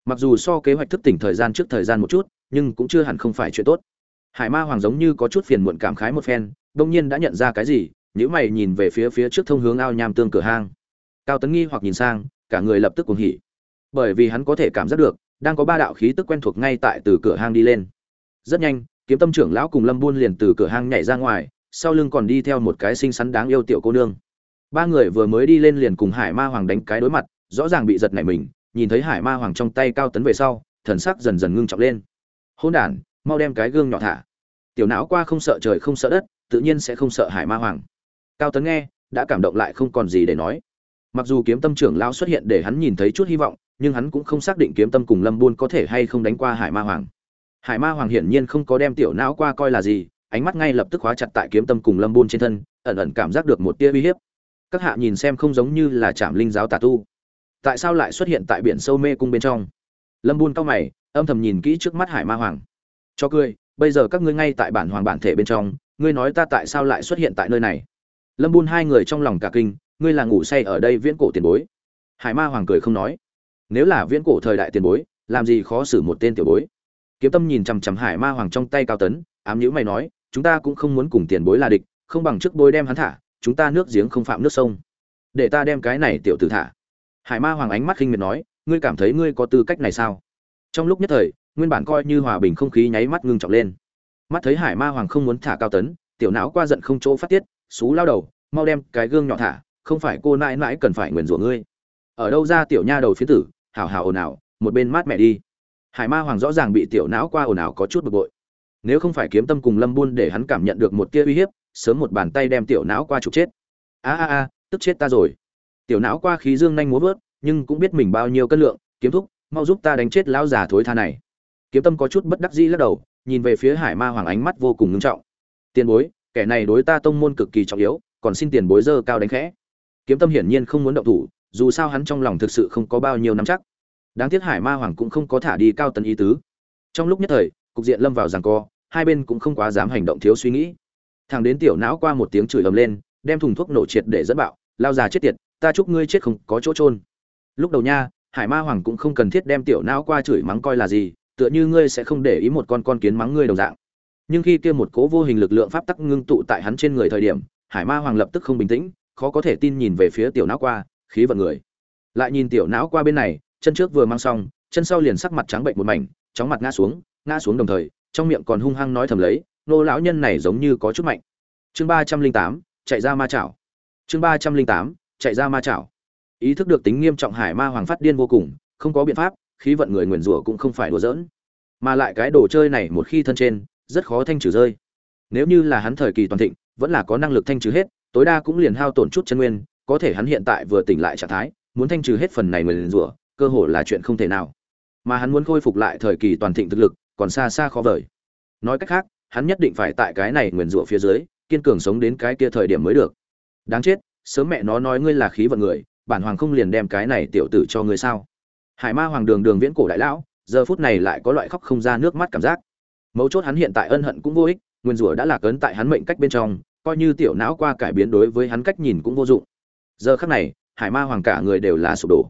Mặc dù so kế hoạch thức tỉnh thời gian trước thời gian một chút, nhưng cũng chưa hẳn không phải chuyện tốt. Hải ma hoàng giống như có chút phiền muộn cảm khái một phen, đông nhiên đã nhận ra cái gì nhữ mày nhìn về phía phía trước thông hướng ao nham tương cửa hang. Cao tấn nghi hoặc nhìn sang, cả người lập tức cuồng hỉ. Bởi vì hắn có thể cảm giác được, đang có ba đạo khí tức quen thuộc ngay tại từ cửa hang đi lên rất nhanh, kiếm tâm trưởng lão cùng lâm buôn liền từ cửa hang nhảy ra ngoài, sau lưng còn đi theo một cái xinh xắn đáng yêu tiểu cô nương. Ba người vừa mới đi lên liền cùng hải ma hoàng đánh cái đối mặt, rõ ràng bị giật nảy mình, nhìn thấy hải ma hoàng trong tay cao tấn về sau, thần sắc dần dần ngưng trọng lên. Hôn đản, mau đem cái gương nhỏ thả. Tiểu não qua không sợ trời không sợ đất, tự nhiên sẽ không sợ hải ma hoàng. Cao tấn nghe, đã cảm động lại không còn gì để nói. Mặc dù kiếm tâm trưởng lão xuất hiện để hắn nhìn thấy chút hy vọng, nhưng hắn cũng không xác định kiếm tâm cùng lâm buôn có thể hay không đánh qua hải ma hoàng hải ma hoàng hiển nhiên không có đem tiểu não qua coi là gì, ánh mắt ngay lập tức khóa chặt tại kiếm tâm cùng lâm buôn trên thân, ẩn ẩn cảm giác được một tia uy hiếp. Các hạ nhìn xem không giống như là trạm linh giáo tà tu. Tại sao lại xuất hiện tại biển sâu mê cung bên trong? Lâm buôn cao mày, âm thầm nhìn kỹ trước mắt hải ma hoàng. Cho cười, bây giờ các ngươi ngay tại bản hoàng bản thể bên trong, ngươi nói ta tại sao lại xuất hiện tại nơi này? Lâm buôn hai người trong lòng cả kinh, ngươi là ngủ say ở đây viễn cổ tiền bối. Hải ma hoàng cười không nói. Nếu là viễn cổ thời đại tiền bối, làm gì khó xử một tên tiểu bối? Kiếm tâm nhìn chằm chằm hải ma hoàng trong tay cao tấn, ám nhữ mày nói, chúng ta cũng không muốn cùng tiền bối là địch, không bằng trước bối đem hắn thả, chúng ta nước giếng không phạm nước sông. Để ta đem cái này tiểu tử thả. Hải ma hoàng ánh mắt khinh miệt nói, ngươi cảm thấy ngươi có tư cách này sao? Trong lúc nhất thời, nguyên bản coi như hòa bình không khí nháy mắt ngưng trọng lên. Mắt thấy hải ma hoàng không muốn thả cao tấn, tiểu não qua giận không chỗ phát tiết, xú lao đầu, mau đem cái gương nhỏ thả, không phải cô nãi nãi cần phải nguyền rủa ngươi. Ở đâu ra tiểu nha đầu phía tử hào hào ồn ào, một bên mát mẹ đi hải ma hoàng rõ ràng bị tiểu não qua ồn ào có chút bực bội. Nếu không phải kiếm tâm cùng lâm buôn để hắn cảm nhận được một tia uy hiếp, sớm một bàn tay đem tiểu não qua trục chết. A a a, tức chết ta rồi. Tiểu não qua khí dương nhanh múa vớt, nhưng cũng biết mình bao nhiêu cân lượng, kiếm thúc, mau giúp ta đánh chết lão già thối tha này. Kiếm tâm có chút bất đắc dĩ lắc đầu, nhìn về phía hải ma hoàng ánh mắt vô cùng ngưng trọng. Tiền bối, kẻ này đối ta tông môn cực kỳ trọng yếu, còn xin tiền bối dơ cao đánh khẽ. Kiếm tâm hiển nhiên không muốn động thủ, dù sao hắn trong lòng thực sự không có bao nhiêu nắm chắc đáng tiếc hải ma hoàng cũng không có thả đi cao tấn ý tứ. Trong lúc nhất thời, cục diện lâm vào giằng co, hai bên cũng không quá dám hành động thiếu suy nghĩ. Thằng đến tiểu não qua một tiếng chửi ầm lên, đem thùng thuốc nổ triệt để dẫn bạo, lao già chết tiệt, ta chúc ngươi chết không có chỗ trôn lúc đầu nha, hải ma hoàng cũng không cần thiết đem tiểu não qua chửi mắng coi là gì, tựa như ngươi sẽ không để ý một con con kiến mắng ngươi đồng dạng. Nhưng khi kia một cố vô hình lực lượng pháp tắc ngưng tụ tại hắn trên người thời điểm, hải ma hoàng lập tức không bình tĩnh, khó có thể tin nhìn về phía tiểu não qua, khí vận người. Lại nhìn tiểu não qua bên này chân trước vừa mang xong, chân sau liền sắc mặt trắng bệnh một mảnh, chóng mặt ngã xuống ngã xuống đồng thời, trong miệng còn hung hăng nói thầm lấy, nô lão nhân này giống như có chút mạnh. Chương ba trăm linh tám, chạy ra ma chảo. Chương ba trăm linh tám, chạy ra ma chảo. Ý thức được tính nghiêm trọng hải ma hoàng phát điên vô cùng, không có biện pháp, khí vận người nguyền rủa cũng không phải đùa giỡn. Mà lại cái đồ chơi này một khi thân trên, rất khó thanh trừ rơi. Nếu như là hắn thời kỳ toàn thịnh, vẫn là có năng lực thanh trừ hết, tối đa cũng liền hao tổn chút chân nguyên, có thể hắn hiện tại vừa tỉnh lại trạng thái, muốn thanh trừ hết phần này nguyền rủa cơ hội là chuyện không thể nào. Mà hắn muốn khôi phục lại thời kỳ toàn thịnh thực lực, còn xa xa khó vời. Nói cách khác, hắn nhất định phải tại cái này nguyền rủa phía dưới, kiên cường sống đến cái kia thời điểm mới được. Đáng chết, sớm mẹ nó nói ngươi là khí vận người, bản hoàng không liền đem cái này tiểu tử cho ngươi sao? Hải ma hoàng đường đường viễn cổ đại lão, giờ phút này lại có loại khóc không ra nước mắt cảm giác. Mấu chốt hắn hiện tại ân hận cũng vô ích nguyên rủa đã là cấn tại hắn mệnh cách bên trong, coi như tiểu não qua cải biến đối với hắn cách nhìn cũng vô dụng. Giờ khắc này, hải ma hoàng cả người đều là sụp đổ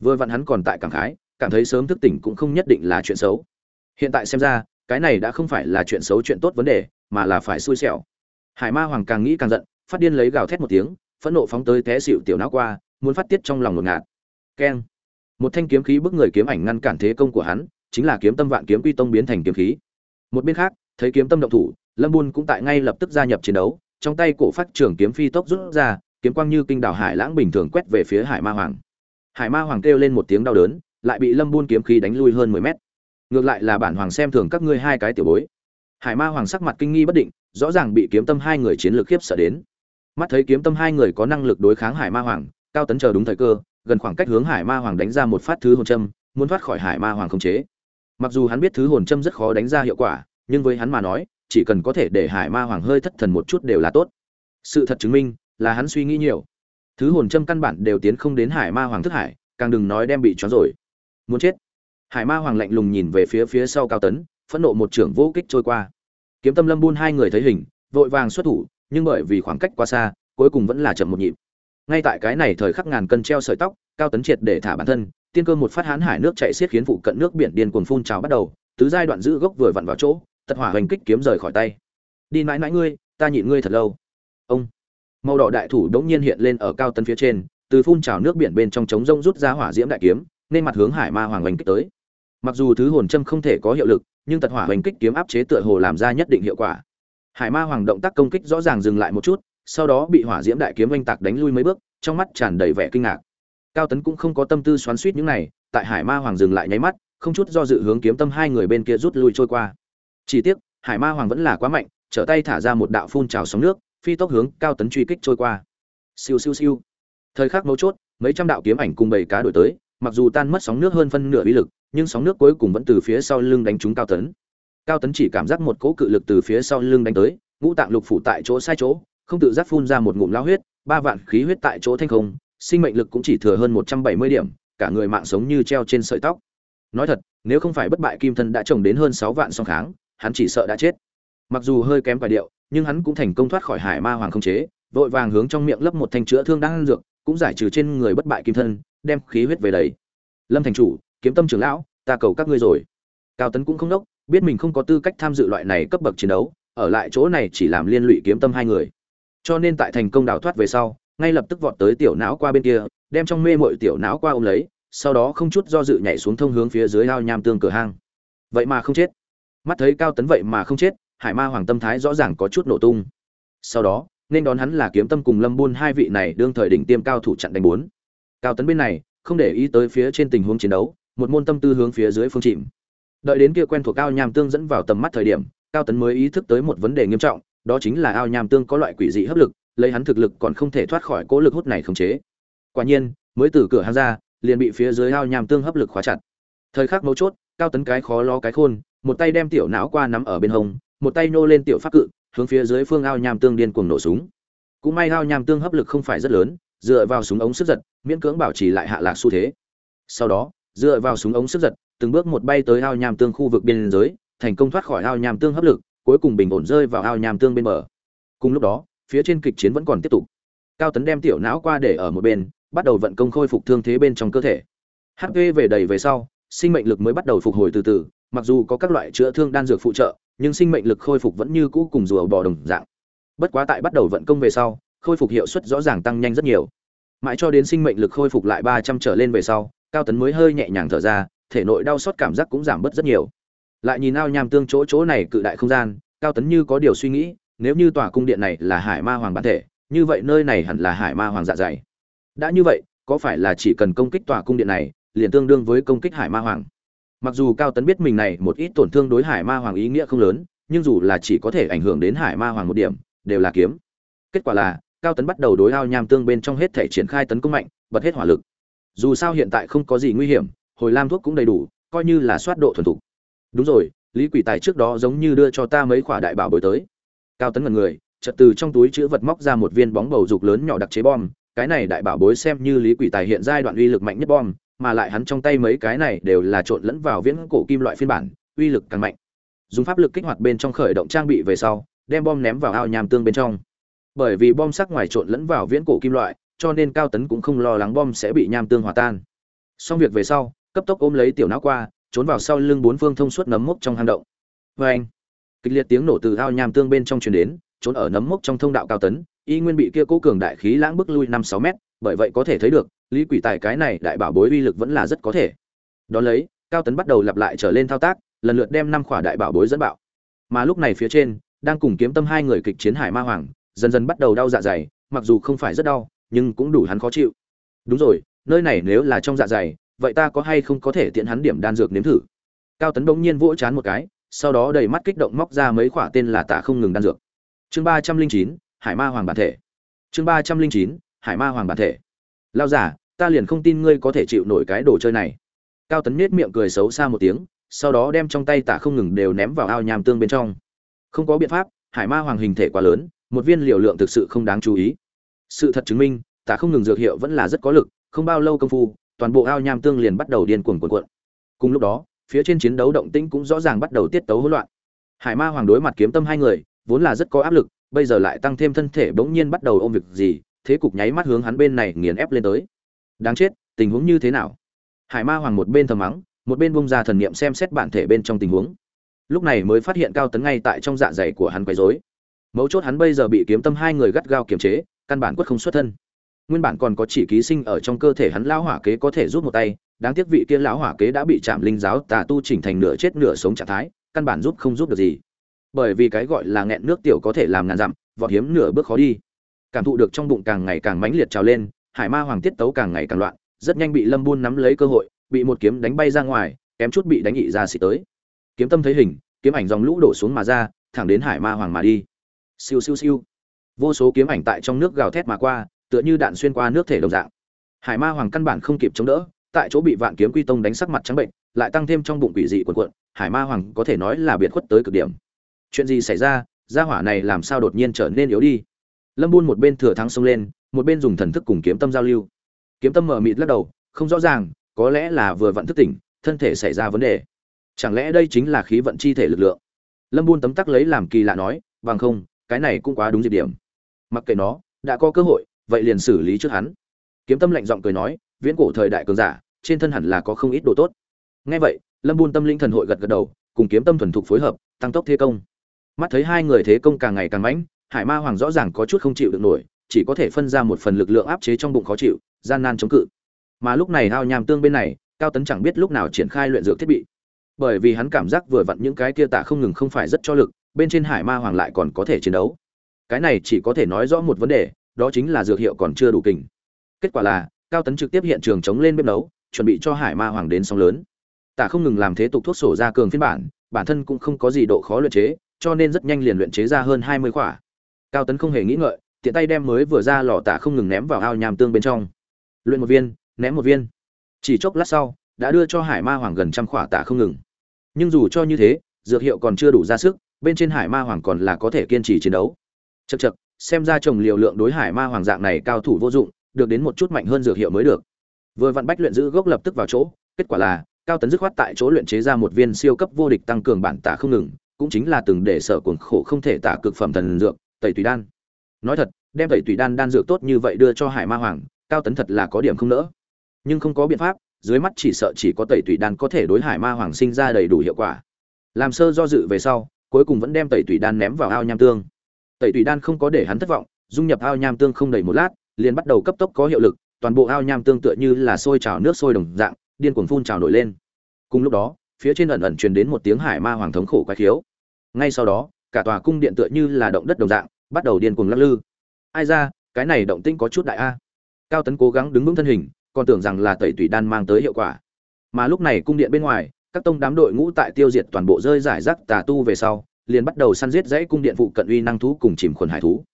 vừa vặn hắn còn tại cảm khái, cảm thấy sớm thức tỉnh cũng không nhất định là chuyện xấu. Hiện tại xem ra, cái này đã không phải là chuyện xấu chuyện tốt vấn đề, mà là phải xui xẻo. Hải ma hoàng càng nghĩ càng giận, phát điên lấy gào thét một tiếng, phẫn nộ phóng tới té xịu tiểu não qua, muốn phát tiết trong lòng ngột ngạt. Keng. Một thanh kiếm khí bức người kiếm ảnh ngăn cản thế công của hắn, chính là kiếm tâm vạn kiếm quy tông biến thành kiếm khí. Một bên khác, thấy kiếm tâm động thủ, lâm buôn cũng tại ngay lập tức gia nhập chiến đấu, trong tay cổ phát trưởng kiếm phi tốc rút ra, kiếm quang như kinh đảo hải lãng bình thường quét về phía hải ma hoàng hải ma hoàng kêu lên một tiếng đau đớn, lại bị lâm buôn kiếm khí đánh lui hơn mười mét. Ngược lại là bản hoàng xem thường các ngươi hai cái tiểu bối. Hải ma hoàng sắc mặt kinh nghi bất định, rõ ràng bị kiếm tâm hai người chiến lược khiếp sợ đến. Mắt thấy kiếm tâm hai người có năng lực đối kháng hải ma hoàng, cao tấn chờ đúng thời cơ, gần khoảng cách hướng hải ma hoàng đánh ra một phát thứ hồn châm, muốn thoát khỏi hải ma hoàng không chế. Mặc dù hắn biết thứ hồn châm rất khó đánh ra hiệu quả, nhưng với hắn mà nói, chỉ cần có thể để hải ma hoàng hơi thất thần một chút đều là tốt. Sự thật chứng minh là hắn suy nghĩ nhiều thứ hồn châm căn bản đều tiến không đến hải ma hoàng thức hải, càng đừng nói đem bị choáng rồi. Muốn chết. Hải ma hoàng lạnh lùng nhìn về phía phía sau cao tấn, phẫn nộ một trưởng vô kích trôi qua. Kiếm tâm lâm buôn hai người thấy hình, vội vàng xuất thủ, nhưng bởi vì khoảng cách quá xa, cuối cùng vẫn là chậm một nhịp. Ngay tại cái này thời khắc ngàn cân treo sợi tóc, cao tấn triệt để thả bản thân, tiên cơ một phát hán hải nước chạy xiết khiến phụ cận nước biển điên cuồng phun trào bắt đầu, tứ giai đoạn giữ gốc vừa vặn vào chỗ, tật hỏa hoành kích kiếm rời khỏi tay. Đi mãi mãi ngươi, ta nhịn ngươi thật lâu. Ông màu đỏ đại thủ đống nhiên hiện lên ở cao tấn phía trên, từ phun trào nước biển bên trong trống rông rút ra hỏa diễm đại kiếm, nên mặt hướng hải ma hoàng hoành kích tới. Mặc dù thứ hồn châm không thể có hiệu lực, nhưng tật hỏa hoành kích kiếm áp chế tựa hồ làm ra nhất định hiệu quả. Hải ma hoàng động tác công kích rõ ràng dừng lại một chút, sau đó bị hỏa diễm đại kiếm oanh tạc đánh lui mấy bước, trong mắt tràn đầy vẻ kinh ngạc. Cao tấn cũng không có tâm tư xoắn suýt những này, tại hải ma hoàng dừng lại nháy mắt, không chút do dự hướng kiếm tâm hai người bên kia rút lui trôi qua. Chỉ tiếc, hải ma hoàng vẫn là quá mạnh, trở tay thả ra một đạo phun trào sóng nước phi tốc hướng cao tấn truy kích trôi qua. Siêu siêu siêu. Thời khắc mấu chốt, mấy trăm đạo kiếm ảnh cùng bầy cá đổi tới, mặc dù tan mất sóng nước hơn phân nửa uy lực, nhưng sóng nước cuối cùng vẫn từ phía sau lưng đánh trúng cao tấn. Cao tấn chỉ cảm giác một cỗ cự lực từ phía sau lưng đánh tới, ngũ tạng lục phủ tại chỗ sai chỗ, không tự giác phun ra một ngụm lao huyết, ba vạn khí huyết tại chỗ thanh không, sinh mệnh lực cũng chỉ thừa hơn một trăm bảy mươi điểm, cả người mạng sống như treo trên sợi tóc. Nói thật, nếu không phải bất bại kim thân đã trồng đến hơn sáu vạn song kháng, hắn chỉ sợ đã chết. Mặc dù hơi kém vài điệu nhưng hắn cũng thành công thoát khỏi hải ma hoàng không chế, vội vàng hướng trong miệng lấp một thanh chữa thương đang ăn dược, cũng giải trừ trên người bất bại kim thân, đem khí huyết về đầy. Lâm thành chủ, kiếm tâm trưởng lão, ta cầu các ngươi rồi. Cao tấn cũng không đốc, biết mình không có tư cách tham dự loại này cấp bậc chiến đấu, ở lại chỗ này chỉ làm liên lụy kiếm tâm hai người. Cho nên tại thành công đào thoát về sau, ngay lập tức vọt tới tiểu não qua bên kia, đem trong mê mội tiểu não qua ôm lấy, sau đó không chút do dự nhảy xuống thông hướng phía dưới ao nham tương cửa hang. Vậy mà không chết. Mắt thấy cao tấn vậy mà không chết hải ma hoàng tâm thái rõ ràng có chút nổ tung. Sau đó, nên đón hắn là kiếm tâm cùng lâm buôn hai vị này đương thời đỉnh tiêm cao thủ chặn đánh bốn. Cao tấn bên này, không để ý tới phía trên tình huống chiến đấu, một môn tâm tư hướng phía dưới phương chìm. Đợi đến kia quen thuộc ao nham tương dẫn vào tầm mắt thời điểm, cao tấn mới ý thức tới một vấn đề nghiêm trọng, đó chính là ao nham tương có loại quỷ dị hấp lực, lấy hắn thực lực còn không thể thoát khỏi cố lực hút này khống chế. Quả nhiên, mới từ cửa hang ra, liền bị phía dưới ao nham tương hấp lực khóa chặt. Thời khắc mấu chốt, cao tấn cái khó lo cái khôn, một tay đem tiểu não qua nắm ở bên hông một tay nô lên tiểu pháp cự, hướng phía dưới phương ao nham tương điên cuồng nổ súng. Cũng may ao nham tương hấp lực không phải rất lớn, dựa vào súng ống sức giật, miễn cưỡng bảo trì lại hạ lạc xu thế. Sau đó, dựa vào súng ống sức giật, từng bước một bay tới ao nham tương khu vực biên giới, thành công thoát khỏi ao nham tương hấp lực, cuối cùng bình ổn rơi vào ao nham tương bên bờ. Cùng lúc đó, phía trên kịch chiến vẫn còn tiếp tục. Cao tấn đem tiểu não qua để ở một bên, bắt đầu vận công khôi phục thương thế bên trong cơ thể. Hp về đầy về sau, sinh mệnh lực mới bắt đầu phục hồi từ từ, mặc dù có các loại chữa thương đan dược phụ trợ nhưng sinh mệnh lực khôi phục vẫn như cũ cùng rùa bò đồng dạng. Bất quá tại bắt đầu vận công về sau, khôi phục hiệu suất rõ ràng tăng nhanh rất nhiều. Mãi cho đến sinh mệnh lực khôi phục lại ba trăm trở lên về sau, cao tấn mới hơi nhẹ nhàng thở ra, thể nội đau sót cảm giác cũng giảm bớt rất nhiều. Lại nhìn ao nham tương chỗ chỗ này cự đại không gian, cao tấn như có điều suy nghĩ, nếu như tòa cung điện này là hải ma hoàng bản thể, như vậy nơi này hẳn là hải ma hoàng dạ dày. Đã như vậy, có phải là chỉ cần công kích tòa cung điện này, liền tương đương với công kích hải ma hoàng? Mặc dù cao tấn biết mình này một ít tổn thương đối hải ma hoàng ý nghĩa không lớn, nhưng dù là chỉ có thể ảnh hưởng đến hải ma hoàng một điểm, đều là kiếm. Kết quả là, cao tấn bắt đầu đối ao nham tương bên trong hết thể triển khai tấn công mạnh, bật hết hỏa lực. Dù sao hiện tại không có gì nguy hiểm, hồi lam thuốc cũng đầy đủ, coi như là soát độ thuần thục. Đúng rồi, lý quỷ tài trước đó giống như đưa cho ta mấy quả đại bảo bối tới. Cao tấn ngần người, chợt từ trong túi chữ vật móc ra một viên bóng bầu dục lớn nhỏ đặc chế bom, cái này đại bảo bối xem như lý quỷ tài hiện giai đoạn uy lực mạnh nhất bom mà lại hắn trong tay mấy cái này đều là trộn lẫn vào viễn cổ kim loại phiên bản, uy lực càng mạnh. Dùng pháp lực kích hoạt bên trong khởi động trang bị về sau, đem bom ném vào ao nham tương bên trong. Bởi vì bom sắc ngoài trộn lẫn vào viễn cổ kim loại, cho nên cao tấn cũng không lo lắng bom sẽ bị nham tương hòa tan. Xong việc về sau, cấp tốc ôm lấy tiểu não qua, trốn vào sau lưng bốn phương thông suốt nấm mốc trong hang động. Vê anh kịch liệt tiếng nổ từ ao nham tương bên trong truyền đến, trốn ở nấm mốc trong thông đạo cao tấn, y nguyên bị kia cố cường đại khí lãng bức lui năm sáu mét, bởi vậy có thể thấy được lý quỷ tài cái này đại bảo bối uy lực vẫn là rất có thể. Đón lấy, cao tấn bắt đầu lặp lại trở lên thao tác, lần lượt đem năm khỏa đại bảo bối dẫn bạo. Mà lúc này phía trên, đang cùng kiếm tâm hai người kịch chiến hải ma hoàng, dần dần bắt đầu đau dạ dày, mặc dù không phải rất đau, nhưng cũng đủ hắn khó chịu. Đúng rồi, nơi này nếu là trong dạ dày, vậy ta có hay không có thể tiện hắn điểm đan dược nếm thử? Cao tấn bỗng nhiên vỗ chán một cái, sau đó đầy mắt kích động móc ra mấy khỏa tên là tạ không ngừng đan dược. Chương ba trăm linh chín, hải ma hoàng bản thể. Chương ba trăm linh chín, hải ma hoàng bản thể lao giả, ta liền không tin ngươi có thể chịu nổi cái đồ chơi này. Cao tấn nết miệng cười xấu xa một tiếng, sau đó đem trong tay tạ không ngừng đều ném vào ao nham tương bên trong. Không có biện pháp, hải ma hoàng hình thể quá lớn, một viên liều lượng thực sự không đáng chú ý. Sự thật chứng minh tạ không ngừng dược hiệu vẫn là rất có lực, không bao lâu công phu, toàn bộ ao nham tương liền bắt đầu điên cuồng cuộn cuộn. Cùng lúc đó, phía trên chiến đấu động tĩnh cũng rõ ràng bắt đầu tiết tấu hỗn loạn. Hải ma hoàng đối mặt kiếm tâm hai người, vốn là rất có áp lực, bây giờ lại tăng thêm thân thể bỗng nhiên bắt đầu ôm việc gì thế cục nháy mắt hướng hắn bên này nghiền ép lên tới. Đáng chết, tình huống như thế nào? Hải ma hoàng một bên thầm mắng, một bên bung ra thần niệm xem xét bản thể bên trong tình huống. Lúc này mới phát hiện cao tấn ngay tại trong dạ dày của hắn quấy rối. Mấu chốt hắn bây giờ bị kiếm tâm hai người gắt gao kiềm chế, căn bản quất không xuất thân. Nguyên bản còn có chỉ ký sinh ở trong cơ thể hắn lão hỏa kế có thể rút một tay, đáng tiếc vị kia lão hỏa kế đã bị chạm linh giáo tà tu chỉnh thành nửa chết nửa sống trạng thái, căn bản giúp không giúp được gì. Bởi vì cái gọi là nghẹn nước tiểu có thể làm ngàn dặm, vọt hiếm nửa bước khó đi cảm thụ được trong bụng càng ngày càng mãnh liệt trào lên, hải ma hoàng tiết tấu càng ngày càng loạn, rất nhanh bị lâm buôn nắm lấy cơ hội, bị một kiếm đánh bay ra ngoài, kém chút bị đánh nhị ra xịt tới. Kiếm tâm thấy hình, kiếm ảnh dòng lũ đổ xuống mà ra, thẳng đến hải ma hoàng mà đi. Siêu siêu siêu. Vô số kiếm ảnh tại trong nước gào thét mà qua, tựa như đạn xuyên qua nước thể đồng dạng. Hải ma hoàng căn bản không kịp chống đỡ, tại chỗ bị vạn kiếm quy tông đánh sắc mặt trắng bệnh, lại tăng thêm trong bụng quỷ dị cuộn cuộn, hải ma hoàng có thể nói là biệt khuất tới cực điểm. Chuyện gì xảy ra? Gia hỏa này làm sao đột nhiên trở nên yếu đi? Lâm buôn một bên thừa thắng xông lên, một bên dùng thần thức cùng kiếm tâm giao lưu. Kiếm tâm mở mịt lắc đầu, không rõ ràng, có lẽ là vừa vận thức tỉnh, thân thể xảy ra vấn đề. Chẳng lẽ đây chính là khí vận chi thể lực lượng? Lâm buôn tấm tắc lấy làm kỳ lạ nói, bằng không, cái này cũng quá đúng dịp điểm. Mặc kệ nó, đã có cơ hội, vậy liền xử lý trước hắn. Kiếm tâm lạnh giọng cười nói, viễn cổ thời đại cường giả, trên thân hẳn là có không ít đồ tốt. Ngay vậy, lâm buôn tâm linh thần hội gật gật đầu, cùng kiếm tâm thuần thục phối hợp, tăng tốc thế công. Mắt thấy hai người thế công càng ngày càng mãnh hải ma hoàng rõ ràng có chút không chịu được nổi, chỉ có thể phân ra một phần lực lượng áp chế trong bụng khó chịu, gian nan chống cự. Mà lúc này hao nham tương bên này, cao tấn chẳng biết lúc nào triển khai luyện dược thiết bị. Bởi vì hắn cảm giác vừa vặn những cái kia tạ không ngừng không phải rất cho lực, bên trên hải ma hoàng lại còn có thể chiến đấu. Cái này chỉ có thể nói rõ một vấn đề, đó chính là dược hiệu còn chưa đủ kình. Kết quả là, cao tấn trực tiếp hiện trường chống lên bếp nấu, chuẩn bị cho hải ma hoàng đến sóng lớn. Tạ không ngừng làm thế tục thuốc sổ ra cường phiên bản bản thân cũng không có gì độ khó luyện chế, cho nên rất nhanh liền luyện chế ra hơn hai mươi khỏa cao tấn không hề nghĩ ngợi, tiện tay đem mới vừa ra lò tạ không ngừng ném vào ao nhàm tương bên trong. Luyện một viên, ném một viên. Chỉ chốc lát sau, đã đưa cho hải ma hoàng gần trăm khỏa tạ không ngừng. Nhưng dù cho như thế, dược hiệu còn chưa đủ ra sức, bên trên hải ma hoàng còn là có thể kiên trì chiến đấu. Chật chật xem ra trồng liều lượng đối hải ma hoàng dạng này cao thủ vô dụng, được đến một chút mạnh hơn dược hiệu mới được. Vừa vặn bách luyện giữ gốc lập tức vào chỗ, kết quả là, cao tấn dứt khoát tại chỗ luyện chế ra một viên siêu cấp vô địch tăng cường bản tả không ngừng, cũng chính là từng để sở cuồng khổ không thể tả cực phẩm thần dược tẩy tùy đan. Nói thật, đem tẩy tùy đan đan dược tốt như vậy đưa cho hải ma hoàng, cao tấn thật là có điểm không nỡ. Nhưng không có biện pháp, dưới mắt chỉ sợ chỉ có tẩy tùy đan có thể đối hải ma hoàng sinh ra đầy đủ hiệu quả. Làm sơ do dự về sau, cuối cùng vẫn đem tẩy tùy đan ném vào ao nham tương. Tẩy tùy đan không có để hắn thất vọng, dung nhập ao nham tương không đầy một lát, liền bắt đầu cấp tốc có hiệu lực, toàn bộ ao nham tương tựa như là sôi trào nước sôi đồng dạng, điên cuồng phun trào nổi lên. Cùng lúc đó, phía trên ẩn ẩn truyền đến một tiếng hải ma hoàng thống khổ quái khiếu. Ngay sau đó cả tòa cung điện tựa như là động đất đồng dạng, bắt đầu điên cuồng lắc lư. Ai ra, cái này động tĩnh có chút đại a. Cao tấn cố gắng đứng vững thân hình, còn tưởng rằng là tẩy tủy đan mang tới hiệu quả. Mà lúc này cung điện bên ngoài, các tông đám đội ngũ tại tiêu diệt toàn bộ rơi giải rác tà tu về sau, liền bắt đầu săn giết dãy cung điện phụ cận uy năng thú cùng chìm khuẩn hải thú.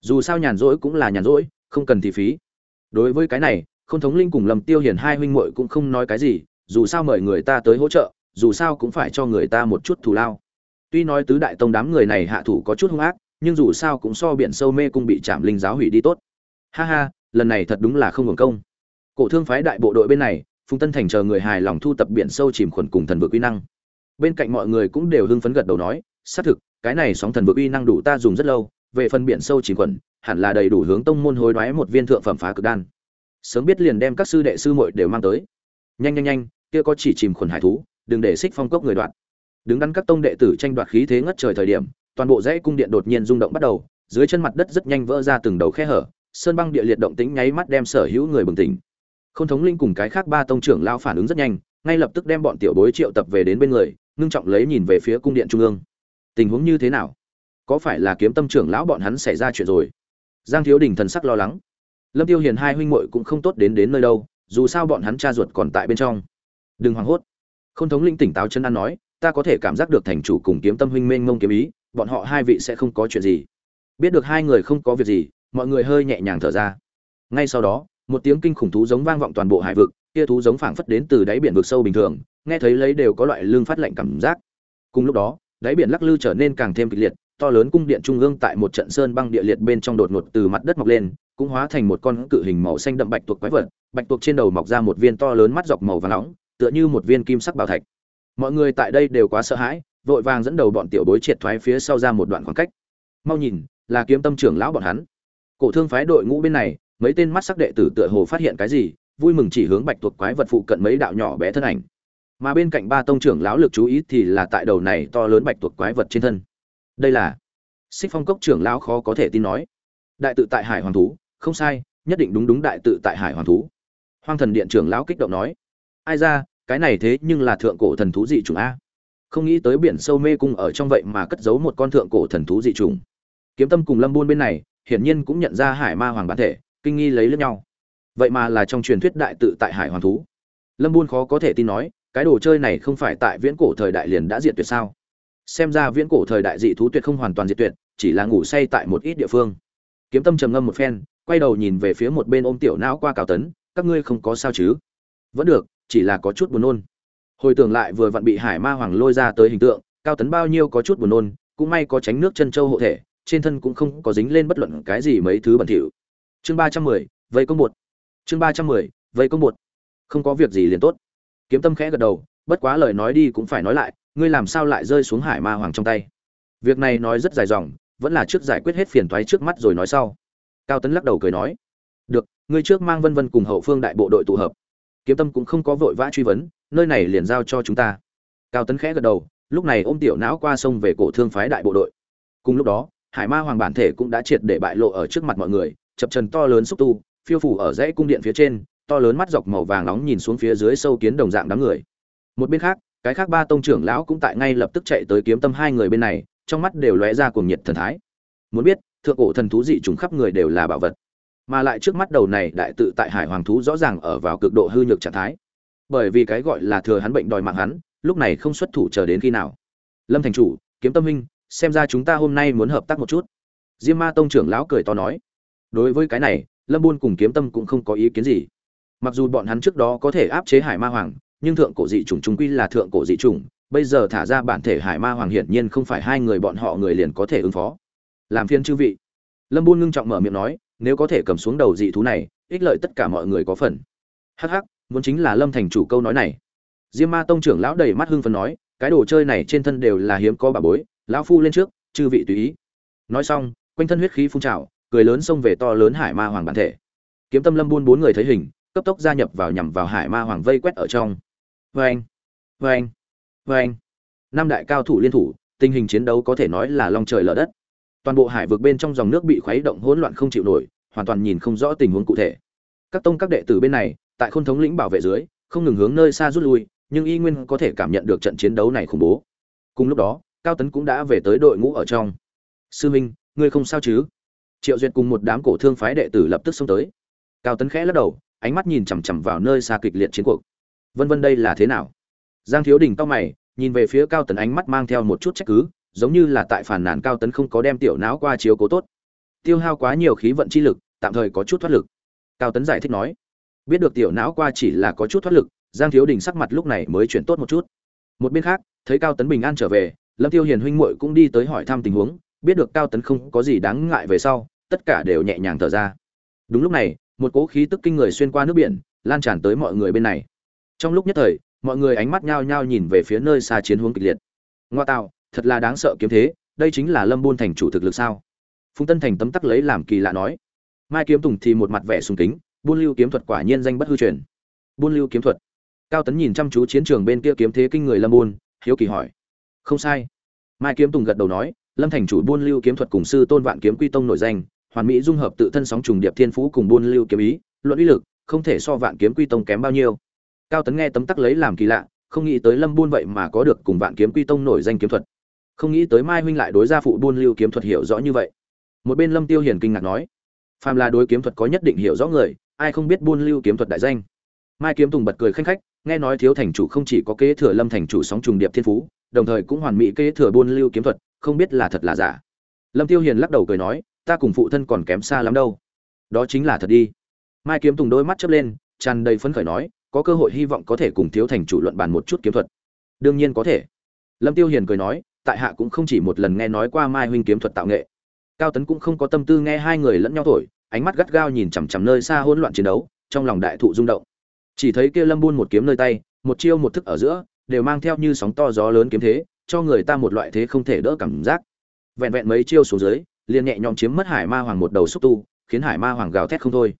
Dù sao nhàn rỗi cũng là nhàn rỗi, không cần thì phí. Đối với cái này không thống linh cùng lầm tiêu hiển hai huynh muội cũng không nói cái gì, dù sao mời người ta tới hỗ trợ, dù sao cũng phải cho người ta một chút thù lao tuy nói tứ đại tông đám người này hạ thủ có chút hung ác, nhưng dù sao cũng so biển sâu mê cung bị chạm linh giáo hủy đi tốt. Ha ha, lần này thật đúng là không hưởng công. Cổ thương phái đại bộ đội bên này, phùng tân thành chờ người hài lòng thu tập biển sâu chìm khuẩn cùng thần vực uy năng. Bên cạnh mọi người cũng đều hưng phấn gật đầu nói, xác thực, cái này sóng thần vực uy năng đủ ta dùng rất lâu, về phần biển sâu chìm khuẩn, hẳn là đầy đủ hướng tông môn hối đoái một viên thượng phẩm phá cực đan. Sớm biết liền đem các sư đệ sư muội đều mang tới. Nhanh nhanh nhanh, kia có chỉ chìm khuẩn hải thú, đừng để xích phong cốc người đoạn đứng đắn các tông đệ tử tranh đoạt khí thế ngất trời thời điểm, toàn bộ dãy cung điện đột nhiên rung động bắt đầu, dưới chân mặt đất rất nhanh vỡ ra từng đầu khe hở, sơn băng địa liệt động tĩnh nháy mắt đem sở hữu người bừng tỉnh. Không thống linh cùng cái khác ba tông trưởng lao phản ứng rất nhanh, ngay lập tức đem bọn tiểu bối triệu tập về đến bên người, ngưng trọng lấy nhìn về phía cung điện trung ương. Tình huống như thế nào? Có phải là kiếm tâm trưởng lão bọn hắn xảy ra chuyện rồi? Giang thiếu đình thần sắc lo lắng. Lâm tiêu hiền hai huynh muội cũng không tốt đến đến nơi đâu, dù sao bọn hắn cha ruột còn tại bên trong. Đừng hoảng hốt. Không thống linh tỉnh táo chân ăn nói ta có thể cảm giác được thành chủ cùng kiếm tâm huynh mênh mông kiếm ý, bọn họ hai vị sẽ không có chuyện gì. Biết được hai người không có việc gì, mọi người hơi nhẹ nhàng thở ra. Ngay sau đó, một tiếng kinh khủng thú giống vang vọng toàn bộ hải vực, kia thú giống phảng phất đến từ đáy biển vực sâu bình thường, nghe thấy lấy đều có loại lương phát lạnh cảm giác. Cùng lúc đó, đáy biển lắc lư trở nên càng thêm kịch liệt, to lớn cung điện trung ương tại một trận sơn băng địa liệt bên trong đột ngột từ mặt đất mọc lên, cũng hóa thành một con cự hình màu xanh đậm bạch tuộc quái vật, bạch tuộc trên đầu mọc ra một viên to lớn mắt dọc màu vàng nóng, tựa như một viên kim sắc bảo thạch mọi người tại đây đều quá sợ hãi, vội vàng dẫn đầu bọn tiểu bối triệt thoái phía sau ra một đoạn khoảng cách. Mau nhìn, là kiếm tâm trưởng lão bọn hắn. Cổ thương phái đội ngũ bên này, mấy tên mắt sắc đệ tử tựa hồ phát hiện cái gì, vui mừng chỉ hướng bạch tuộc quái vật phụ cận mấy đạo nhỏ bé thân ảnh. Mà bên cạnh ba tông trưởng lão lực chú ý thì là tại đầu này to lớn bạch tuộc quái vật trên thân. Đây là xích phong cốc trưởng lão khó có thể tin nói. Đại tự tại hải hoàng thú, không sai, nhất định đúng đúng đại tự tại hải hoàng thú. Hoang thần điện trưởng lão kích động nói. Ai ra cái này thế nhưng là thượng cổ thần thú dị chủng a. Không nghĩ tới biển sâu mê cung ở trong vậy mà cất giấu một con thượng cổ thần thú dị chủng. Kiếm tâm cùng lâm buôn bên này, hiển nhiên cũng nhận ra hải ma hoàng bản thể, kinh nghi lấy lẫn nhau. Vậy mà là trong truyền thuyết đại tự tại hải hoàng thú. Lâm buôn khó có thể tin nói, cái đồ chơi này không phải tại viễn cổ thời đại liền đã diệt tuyệt sao? Xem ra viễn cổ thời đại dị thú tuyệt không hoàn toàn diệt tuyệt, chỉ là ngủ say tại một ít địa phương. Kiếm tâm trầm ngâm một phen, quay đầu nhìn về phía một bên ôm tiểu não qua cào tấn, các ngươi không có sao chứ? Vẫn được chỉ là có chút buồn nôn. Hồi tưởng lại vừa vặn bị hải ma hoàng lôi ra tới hình tượng, cao tấn bao nhiêu có chút buồn nôn, cũng may có tránh nước chân châu hộ thể, trên thân cũng không có dính lên bất luận cái gì mấy thứ bẩn thỉu. Chương ba trăm mười, vây công bột. Chương ba trăm mười, vây công bột. Không có việc gì liền tốt. Kiếm tâm khẽ gật đầu, bất quá lời nói đi cũng phải nói lại, ngươi làm sao lại rơi xuống hải ma hoàng trong tay? Việc này nói rất dài dòng, vẫn là trước giải quyết hết phiền toái trước mắt rồi nói sau. Cao tấn lắc đầu cười nói, được, ngươi trước mang vân vân cùng hậu phương đại bộ đội tụ hợp kiếm tâm cũng không có vội vã truy vấn, nơi này liền giao cho chúng ta. Cao tấn khẽ gật đầu, lúc này ôm tiểu não qua sông về cổ thương phái đại bộ đội. Cùng lúc đó, hải ma hoàng bản thể cũng đã triệt để bại lộ ở trước mặt mọi người, chập trần to lớn xúc tu, phiêu phủ ở dãy cung điện phía trên, to lớn mắt dọc màu vàng nóng nhìn xuống phía dưới sâu kiến đồng dạng đám người. Một bên khác, cái khác ba tông trưởng lão cũng tại ngay lập tức chạy tới kiếm tâm hai người bên này, trong mắt đều lóe ra cuồng nhiệt thần thái. Muốn biết, thượng cổ thần thú dị chúng khắp người đều là bảo vật mà lại trước mắt đầu này đại tự tại hải hoàng thú rõ ràng ở vào cực độ hư nhược trạng thái. Bởi vì cái gọi là thừa hắn bệnh đòi mạng hắn, lúc này không xuất thủ chờ đến khi nào. Lâm thành chủ, kiếm tâm minh, xem ra chúng ta hôm nay muốn hợp tác một chút. Diêm ma tông trưởng lão cười to nói. Đối với cái này, lâm buôn cùng kiếm tâm cũng không có ý kiến gì. Mặc dù bọn hắn trước đó có thể áp chế hải ma hoàng, nhưng thượng cổ dị chủng chúng quy là thượng cổ dị chủng, bây giờ thả ra bản thể hải ma hoàng hiển nhiên không phải hai người bọn họ người liền có thể ứng phó. Làm phiên chư vị. Lâm buôn ngưng trọng mở miệng nói nếu có thể cầm xuống đầu dị thú này, ích lợi tất cả mọi người có phần. Hắc hắc, muốn chính là lâm thành chủ câu nói này. Diêm ma tông trưởng lão đầy mắt hưng phấn nói, cái đồ chơi này trên thân đều là hiếm có bà bối, lão phu lên trước, chư vị tùy ý. Nói xong, quanh thân huyết khí phun trào, cười lớn xông về to lớn hải ma hoàng bản thể. Kiếm tâm lâm buôn bốn người thấy hình, cấp tốc gia nhập vào nhằm vào hải ma hoàng vây quét ở trong. Vê anh vê anh vê anh năm đại cao thủ liên thủ, tình hình chiến đấu có thể nói là long trời lở đất. Toàn bộ hải vực bên trong dòng nước bị khuấy động hỗn loạn không chịu nổi hoàn toàn nhìn không rõ tình huống cụ thể. Các tông các đệ tử bên này, tại khôn thống lĩnh bảo vệ dưới, không ngừng hướng nơi xa rút lui, nhưng y nguyên có thể cảm nhận được trận chiến đấu này khủng bố. Cùng lúc đó, cao tấn cũng đã về tới đội ngũ ở trong. Sư minh, ngươi không sao chứ? Triệu duyệt cùng một đám cổ thương phái đệ tử lập tức xông tới. Cao tấn khẽ lắc đầu, ánh mắt nhìn chằm chằm vào nơi xa kịch liệt chiến cuộc. Vân vân đây là thế nào? Giang thiếu đình to mày, nhìn về phía cao tấn ánh mắt mang theo một chút trách cứ, giống như là tại phản nàn cao tấn không có đem tiểu não qua chiếu cố tốt tiêu hao quá nhiều khí vận chi lực, tạm thời có chút thoát lực. Cao tấn giải thích nói, biết được tiểu não qua chỉ là có chút thoát lực, giang thiếu đình sắc mặt lúc này mới chuyển tốt một chút. Một bên khác, thấy cao tấn bình an trở về, lâm tiêu hiền huynh muội cũng đi tới hỏi thăm tình huống, biết được cao tấn không có gì đáng ngại về sau, tất cả đều nhẹ nhàng thở ra. Đúng lúc này, một cỗ khí tức kinh người xuyên qua nước biển, lan tràn tới mọi người bên này. Trong lúc nhất thời, mọi người ánh mắt nhao nhao nhìn về phía nơi xa chiến hướng kịch liệt. Ngoa tạo, thật là đáng sợ kiếm thế, đây chính là lâm buôn thành chủ thực lực sao? Phùng tân thành tấm tắc lấy làm kỳ lạ nói, mai kiếm tùng thì một mặt vẻ sùng kính, buôn lưu kiếm thuật quả nhiên danh bất hư truyền. Buôn lưu kiếm thuật? Cao tấn nhìn chăm chú chiến trường bên kia kiếm thế kinh người lâm buôn, hiếu kỳ hỏi. Không sai. Mai kiếm tùng gật đầu nói, lâm thành chủ buôn lưu kiếm thuật cùng sư tôn vạn kiếm quy tông nổi danh, hoàn mỹ dung hợp tự thân sóng trùng điệp thiên phú cùng buôn lưu kiếm ý, luận uy lực, không thể so vạn kiếm quy tông kém bao nhiêu. Cao tấn nghe tấm tắc lấy làm kỳ lạ, không nghĩ tới lâm buôn vậy mà có được cùng vạn kiếm quy tông nổi danh kiếm thuật. Không nghĩ tới mai huynh lại đối gia phụ buôn lưu kiếm thuật hiểu rõ như vậy một bên lâm tiêu hiển kinh ngạc nói, phàm là đối kiếm thuật có nhất định hiểu rõ người, ai không biết buôn lưu kiếm thuật đại danh? Mai kiếm tùng bật cười khanh khách, nghe nói thiếu thành chủ không chỉ có kế thừa lâm thành chủ sóng trùng điệp thiên phú, đồng thời cũng hoàn mỹ kế thừa buôn lưu kiếm thuật, không biết là thật là giả. Lâm tiêu hiền lắc đầu cười nói, ta cùng phụ thân còn kém xa lắm đâu. Đó chính là thật đi. Mai kiếm tùng đôi mắt chớp lên, tràn đầy phấn khởi nói, có cơ hội hy vọng có thể cùng thiếu thành chủ luận bàn một chút kiếm thuật. Đương nhiên có thể. Lâm tiêu hiền cười nói, tại hạ cũng không chỉ một lần nghe nói qua mai huynh kiếm thuật tạo nghệ cao tấn cũng không có tâm tư nghe hai người lẫn nhau thổi, ánh mắt gắt gao nhìn chằm chằm nơi xa hỗn loạn chiến đấu, trong lòng đại thụ rung động. Chỉ thấy kia lâm buôn một kiếm nơi tay, một chiêu một thức ở giữa, đều mang theo như sóng to gió lớn kiếm thế, cho người ta một loại thế không thể đỡ cảm giác. Vẹn vẹn mấy chiêu xuống dưới, liền nhẹ nhõm chiếm mất hải ma hoàng một đầu xúc tu, khiến hải ma hoàng gào thét không thôi.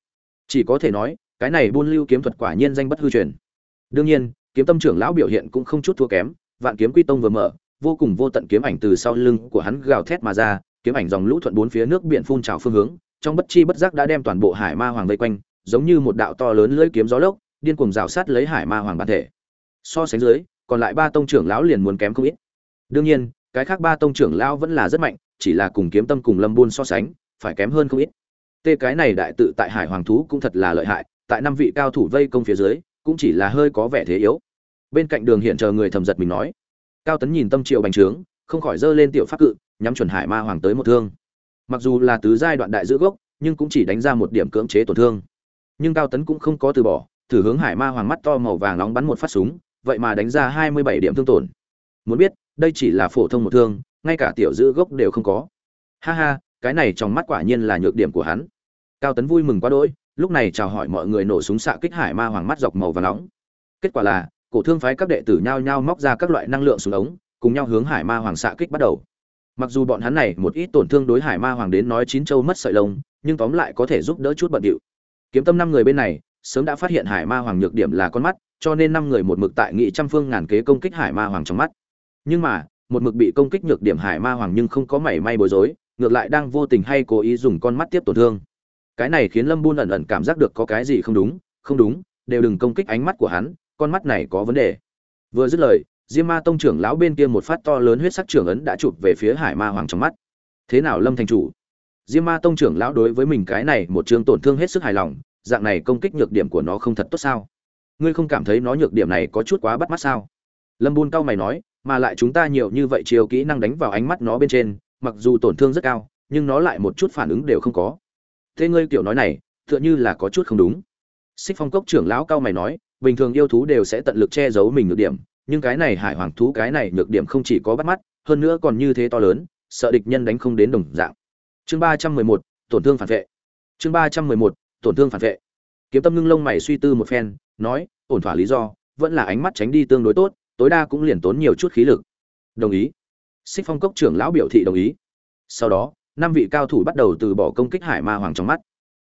Chỉ có thể nói, cái này buôn lưu kiếm thuật quả nhiên danh bất hư truyền. Đương nhiên, kiếm tâm trưởng lão biểu hiện cũng không chút thua kém, vạn kiếm quy tông vừa mở, vô cùng vô tận kiếm ảnh từ sau lưng của hắn gào thét mà ra kiếm ảnh dòng lũ thuận bốn phía nước biển phun trào phương hướng, trong bất chi bất giác đã đem toàn bộ hải ma hoàng vây quanh, giống như một đạo to lớn lưỡi kiếm gió lốc, điên cuồng rào sát lấy hải ma hoàng bản thể. So sánh dưới, còn lại ba tông trưởng lão liền muốn kém không ít. Đương nhiên, cái khác ba tông trưởng lão vẫn là rất mạnh, chỉ là cùng kiếm tâm cùng lâm buôn so sánh, phải kém hơn không ít. Tê cái này đại tự tại hải hoàng thú cũng thật là lợi hại, tại năm vị cao thủ vây công phía dưới, cũng chỉ là hơi có vẻ thế yếu. Bên cạnh đường hiện chờ người thầm giật mình nói, cao tấn nhìn tâm triệu bành trướng, không khỏi giơ lên tiểu pháp cự nhắm chuẩn hải ma hoàng tới một thương. Mặc dù là tứ giai đoạn đại giữ gốc, nhưng cũng chỉ đánh ra một điểm cưỡng chế tổn thương. Nhưng cao tấn cũng không có từ bỏ, thử hướng hải ma hoàng mắt to màu vàng nóng bắn một phát súng, vậy mà đánh ra hai mươi bảy điểm thương tổn. Muốn biết, đây chỉ là phổ thông một thương, ngay cả tiểu giữ gốc đều không có. Ha ha, cái này trong mắt quả nhiên là nhược điểm của hắn. Cao tấn vui mừng quá đỗi, lúc này chào hỏi mọi người nổ súng xạ kích hải ma hoàng mắt dọc màu vàng nóng. Kết quả là, cổ thương phái các đệ tử nhao nhao móc ra các loại năng lượng súng ống, cùng nhau hướng hải ma hoàng xạ kích bắt đầu mặc dù bọn hắn này một ít tổn thương đối hải ma hoàng đến nói chín châu mất sợi lông, nhưng tóm lại có thể giúp đỡ chút bận điệu. Kiếm tâm năm người bên này, sớm đã phát hiện hải ma hoàng nhược điểm là con mắt, cho nên năm người một mực tại nghị trăm phương ngàn kế công kích hải ma hoàng trong mắt. Nhưng mà, một mực bị công kích nhược điểm hải ma hoàng nhưng không có mảy may bối rối, ngược lại đang vô tình hay cố ý dùng con mắt tiếp tổn thương. Cái này khiến lâm buôn ẩn ẩn cảm giác được có cái gì không đúng không đúng, đều đừng công kích ánh mắt của hắn, con mắt này có vấn đề. Vừa dứt lời diêm ma tông trưởng lão bên kia một phát to lớn huyết sắc trưởng ấn đã chụp về phía hải ma hoàng trong mắt. Thế nào lâm thành chủ? Diêm ma tông trưởng lão đối với mình cái này một chương tổn thương hết sức hài lòng, dạng này công kích nhược điểm của nó không thật tốt sao? Ngươi không cảm thấy nó nhược điểm này có chút quá bắt mắt sao? Lâm Bôn cao mày nói, mà lại chúng ta nhiều như vậy chiều kỹ năng đánh vào ánh mắt nó bên trên, mặc dù tổn thương rất cao, nhưng nó lại một chút phản ứng đều không có. Thế ngươi kiểu nói này, tựa như là có chút không đúng. Xích phong cốc trưởng lão cao mày nói, bình thường yêu thú đều sẽ tận lực che giấu mình nhược điểm nhưng cái này hải hoàng thú cái này nhược điểm không chỉ có bắt mắt, hơn nữa còn như thế to lớn, sợ địch nhân đánh không đến đồng dạng. Chương ba trăm mười một, tổn thương phản vệ. Chương ba trăm mười một, tổn thương phản vệ. Kiếm tâm ngưng lông mày suy tư một phen, nói, ổn thỏa lý do, vẫn là ánh mắt tránh đi tương đối tốt, tối đa cũng liền tốn nhiều chút khí lực. Đồng ý. Xích phong cốc trưởng lão biểu thị đồng ý. Sau đó, năm vị cao thủ bắt đầu từ bỏ công kích hải ma hoàng trong mắt.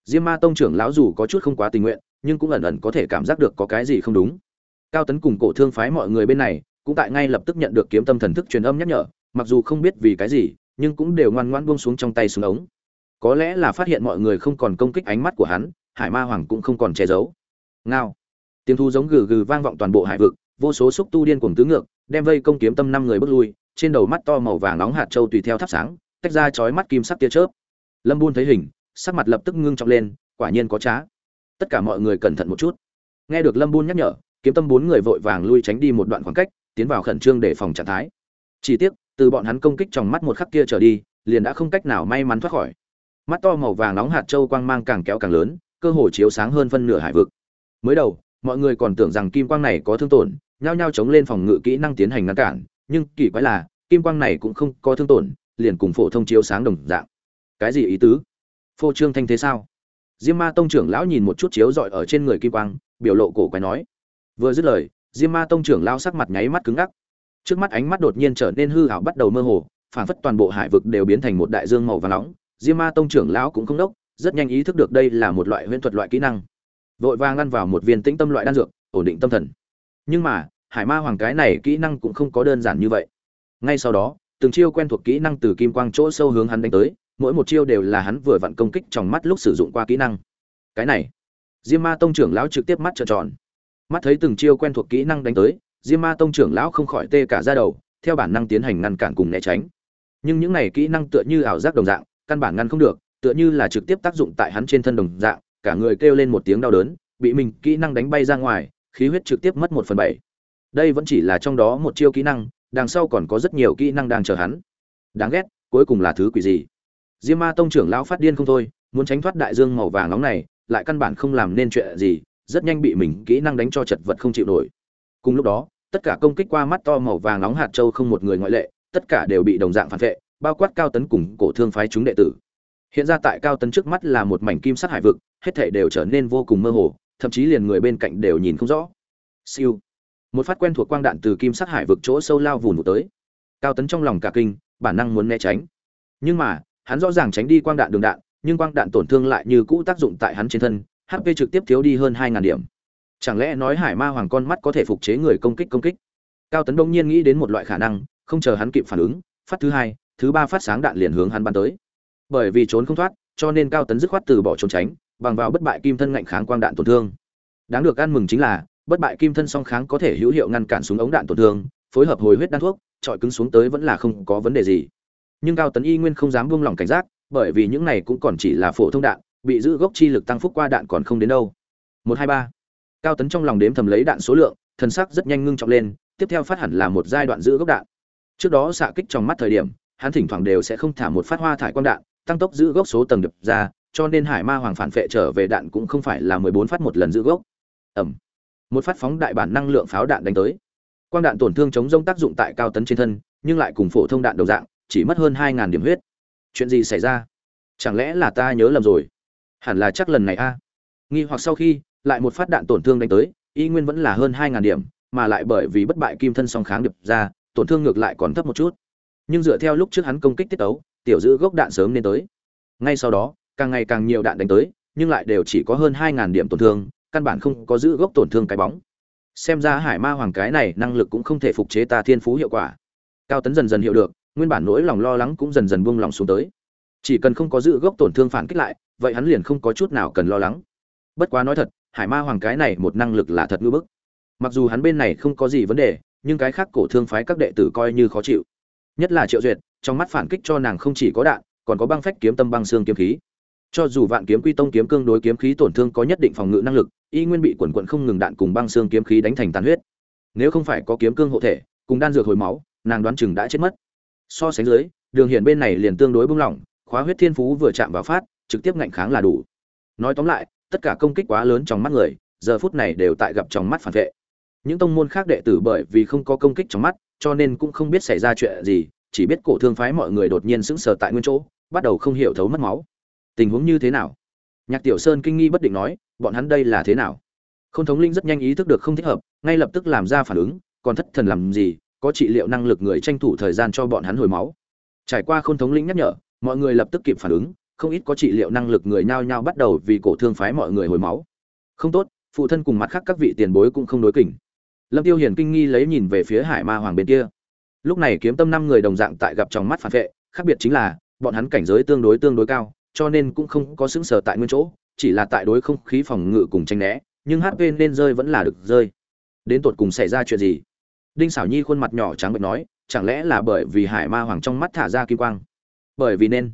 Diêm ma tông trưởng lão dù có chút không quá tình nguyện, nhưng cũng ẩn ẩn có thể cảm giác được có cái gì không đúng cao tấn cùng cổ thương phái mọi người bên này, cũng tại ngay lập tức nhận được kiếm tâm thần thức truyền âm nhắc nhở, mặc dù không biết vì cái gì, nhưng cũng đều ngoan ngoan buông xuống trong tay xuống ống. Có lẽ là phát hiện mọi người không còn công kích ánh mắt của hắn, hải ma hoàng cũng không còn che giấu. Ngao. Tiếng thu giống gừ gừ vang vọng toàn bộ hải vực, vô số xúc tu điên cuồng tứ ngược, đem vây công kiếm tâm năm người bước lui, trên đầu mắt to màu vàng nóng hạt châu tùy theo thắp sáng, tách ra chói mắt kim sắc tia chớp. Lâm buôn thấy hình, sắc mặt lập tức ngưng trọng lên, quả nhiên có trá. Tất cả mọi người cẩn thận một chút. Nghe được lâm buôn nhắc nhở kiếm tâm bốn người vội vàng lui tránh đi một đoạn khoảng cách, tiến vào khẩn trương để phòng trạng thái. Chỉ tiếc, từ bọn hắn công kích trong mắt một khắc kia trở đi, liền đã không cách nào may mắn thoát khỏi. Mắt to màu vàng nóng hạt châu quang mang càng kéo càng lớn, cơ hồ chiếu sáng hơn phân nửa hải vực. Mới đầu, mọi người còn tưởng rằng kim quang này có thương tổn, nhao nhao chống lên phòng ngự kỹ năng tiến hành ngăn cản, nhưng kỳ quái là, kim quang này cũng không có thương tổn, liền cùng phổ thông chiếu sáng đồng dạng. Cái gì ý tứ? Phô trương thanh thế sao? Diêm ma tông trưởng lão nhìn một chút chiếu dọi ở trên người kim quang, biểu lộ cổ quái nói vừa dứt lời, diêm ma tông trưởng lão sắc mặt nháy mắt cứng ngắc. Trước mắt ánh mắt đột nhiên trở nên hư hảo bắt đầu mơ hồ, phản phất toàn bộ hải vực đều biến thành một đại dương màu vàng nóng. Diêm ma tông trưởng lão cũng không đốc, rất nhanh ý thức được đây là một loại huyễn thuật loại kỹ năng. Vội vàng ăn vào một viên tĩnh tâm loại đan dược, ổn định tâm thần. Nhưng mà, hải ma hoàng cái này kỹ năng cũng không có đơn giản như vậy. Ngay sau đó, từng chiêu quen thuộc kỹ năng từ kim quang chỗ sâu hướng hắn đánh tới, mỗi một chiêu đều là hắn vừa vặn công kích trong mắt lúc sử dụng qua kỹ năng. Cái này, diêm ma tông trưởng lão trực tiếp mắt trợn tròn mắt thấy từng chiêu quen thuộc kỹ năng đánh tới, diêm ma tông trưởng lão không khỏi tê cả ra đầu, theo bản năng tiến hành ngăn cản cùng né tránh. Nhưng những này kỹ năng tựa như ảo giác đồng dạng, căn bản ngăn không được, tựa như là trực tiếp tác dụng tại hắn trên thân đồng dạng, cả người kêu lên một tiếng đau đớn, bị mình kỹ năng đánh bay ra ngoài, khí huyết trực tiếp mất một phần bảy. Đây vẫn chỉ là trong đó một chiêu kỹ năng, đằng sau còn có rất nhiều kỹ năng đang chờ hắn. Đáng ghét, cuối cùng là thứ quỷ gì? Diêm ma tông trưởng lão phát điên không thôi, muốn tránh thoát đại dương màu vàng nóng này, lại căn bản không làm nên chuyện gì rất nhanh bị mình kỹ năng đánh cho chật vật không chịu nổi. Cùng lúc đó, tất cả công kích qua mắt to màu vàng nóng hạt châu không một người ngoại lệ, tất cả đều bị đồng dạng phản vệ, bao quát cao tấn cùng cổ thương phái chúng đệ tử. Hiện ra tại cao tấn trước mắt là một mảnh kim sắc hải vực, hết thảy đều trở nên vô cùng mơ hồ, thậm chí liền người bên cạnh đều nhìn không rõ. Siêu. Một phát quen thuộc quang đạn từ kim sắc hải vực chỗ sâu lao vùn một tới. Cao tấn trong lòng cả kinh, bản năng muốn né tránh. Nhưng mà, hắn rõ ràng tránh đi quang đạn đường đạn, nhưng quang đạn tổn thương lại như cũ tác dụng tại hắn trên thân hp trực tiếp thiếu đi hơn hai ngàn điểm. Chẳng lẽ nói hải ma hoàng con mắt có thể phục chế người công kích công kích? Cao tấn đông nhiên nghĩ đến một loại khả năng, không chờ hắn kịp phản ứng, phát thứ hai, thứ ba phát sáng đạn liền hướng hắn bắn tới. Bởi vì trốn không thoát, cho nên cao tấn dứt khoát từ bỏ trốn tránh, bằng vào bất bại kim thân ngạnh kháng quang đạn tổn thương. Đáng được ăn mừng chính là, bất bại kim thân song kháng có thể hữu hiệu ngăn cản súng ống đạn tổn thương, phối hợp hồi huyết đan thuốc, trọi cứng xuống tới vẫn là không có vấn đề gì. Nhưng cao tấn y nguyên không dám buông lỏng cảnh giác, bởi vì những này cũng còn chỉ là phổ thông đạn bị giữ gốc chi lực tăng phúc qua đạn còn không đến đâu. Một hai ba. Cao tấn trong lòng đếm thầm lấy đạn số lượng, thần sắc rất nhanh ngưng trọng lên, tiếp theo phát hẳn là một giai đoạn giữ gốc đạn. Trước đó xạ kích trong mắt thời điểm, hắn thỉnh thoảng đều sẽ không thả một phát hoa thải quang đạn, tăng tốc giữ gốc số tầng đập ra, cho nên hải ma hoàng phản phệ trở về đạn cũng không phải là mười bốn phát một lần giữ gốc. Ẩm một phát phóng đại bản năng lượng pháo đạn đánh tới. Quang đạn tổn thương chống rông tác dụng tại cao tấn trên thân, nhưng lại cùng phổ thông đạn đồng dạng, chỉ mất hơn hai điểm huyết. Chuyện gì xảy ra? Chẳng lẽ là ta nhớ lầm rồi? Hẳn là chắc lần này a. Nghi hoặc sau khi, lại một phát đạn tổn thương đánh tới, y nguyên vẫn là hơn hai ngàn điểm, mà lại bởi vì bất bại kim thân song kháng điệp ra, tổn thương ngược lại còn thấp một chút. Nhưng dựa theo lúc trước hắn công kích tiết tấu, tiểu giữ gốc đạn sớm nên tới. Ngay sau đó, càng ngày càng nhiều đạn đánh tới, nhưng lại đều chỉ có hơn hai ngàn điểm tổn thương, căn bản không có giữ gốc tổn thương cái bóng. Xem ra hải ma hoàng cái này năng lực cũng không thể phục chế ta thiên phú hiệu quả. Cao tấn dần dần hiểu được, nguyên bản nỗi lòng lo lắng cũng dần dần buông lòng xuống tới. Chỉ cần không có giữ gốc tổn thương phản kích lại vậy hắn liền không có chút nào cần lo lắng. Bất quá nói thật, hải ma hoàng cái này một năng lực là thật ngưỡng bức. Mặc dù hắn bên này không có gì vấn đề, nhưng cái khác cổ thương phái các đệ tử coi như khó chịu. Nhất là triệu duyệt, trong mắt phản kích cho nàng không chỉ có đạn, còn có băng phách kiếm tâm băng xương kiếm khí. Cho dù vạn kiếm quy tông kiếm cương đối kiếm khí tổn thương có nhất định phòng ngự năng lực, y nguyên bị quần quận không ngừng đạn cùng băng xương kiếm khí đánh thành tàn huyết. Nếu không phải có kiếm cương hộ thể, cùng đan dược hồi máu, nàng đoán chừng đã chết mất. So sánh dưới, đường hiển bên này liền tương đối bung lỏng, khóa huyết thiên phú vừa chạm vào phát trực tiếp ngạnh kháng là đủ. Nói tóm lại, tất cả công kích quá lớn trong mắt người, giờ phút này đều tại gặp trong mắt phản vệ. Những tông môn khác đệ tử bởi vì không có công kích trong mắt, cho nên cũng không biết xảy ra chuyện gì, chỉ biết cổ thương phái mọi người đột nhiên sững sờ tại nguyên chỗ, bắt đầu không hiểu thấu mất máu. Tình huống như thế nào? Nhạc tiểu sơn kinh nghi bất định nói, bọn hắn đây là thế nào? Không thống linh rất nhanh ý thức được không thích hợp, ngay lập tức làm ra phản ứng, còn thất thần làm gì, có trị liệu năng lực người tranh thủ thời gian cho bọn hắn hồi máu. Trải qua không thống linh nhắc nhở, mọi người lập tức kịp phản ứng không ít có trị liệu năng lực người nhao nhao bắt đầu vì cổ thương phái mọi người hồi máu. Không tốt, phụ thân cùng mặt khác các vị tiền bối cũng không đối kỉnh. Lâm tiêu hiển kinh nghi lấy nhìn về phía hải ma hoàng bên kia. Lúc này kiếm tâm năm người đồng dạng tại gặp trong mắt phản vệ, khác biệt chính là, bọn hắn cảnh giới tương đối tương đối cao, cho nên cũng không có xứng sở tại nguyên chỗ, chỉ là tại đối không khí phòng ngự cùng tranh né, nhưng hp nên rơi vẫn là được rơi. Đến tột cùng xảy ra chuyện gì? Đinh xảo nhi khuôn mặt nhỏ trắng bệch nói, chẳng lẽ là bởi vì hải ma hoàng trong mắt thả ra kim quang? Bởi vì nên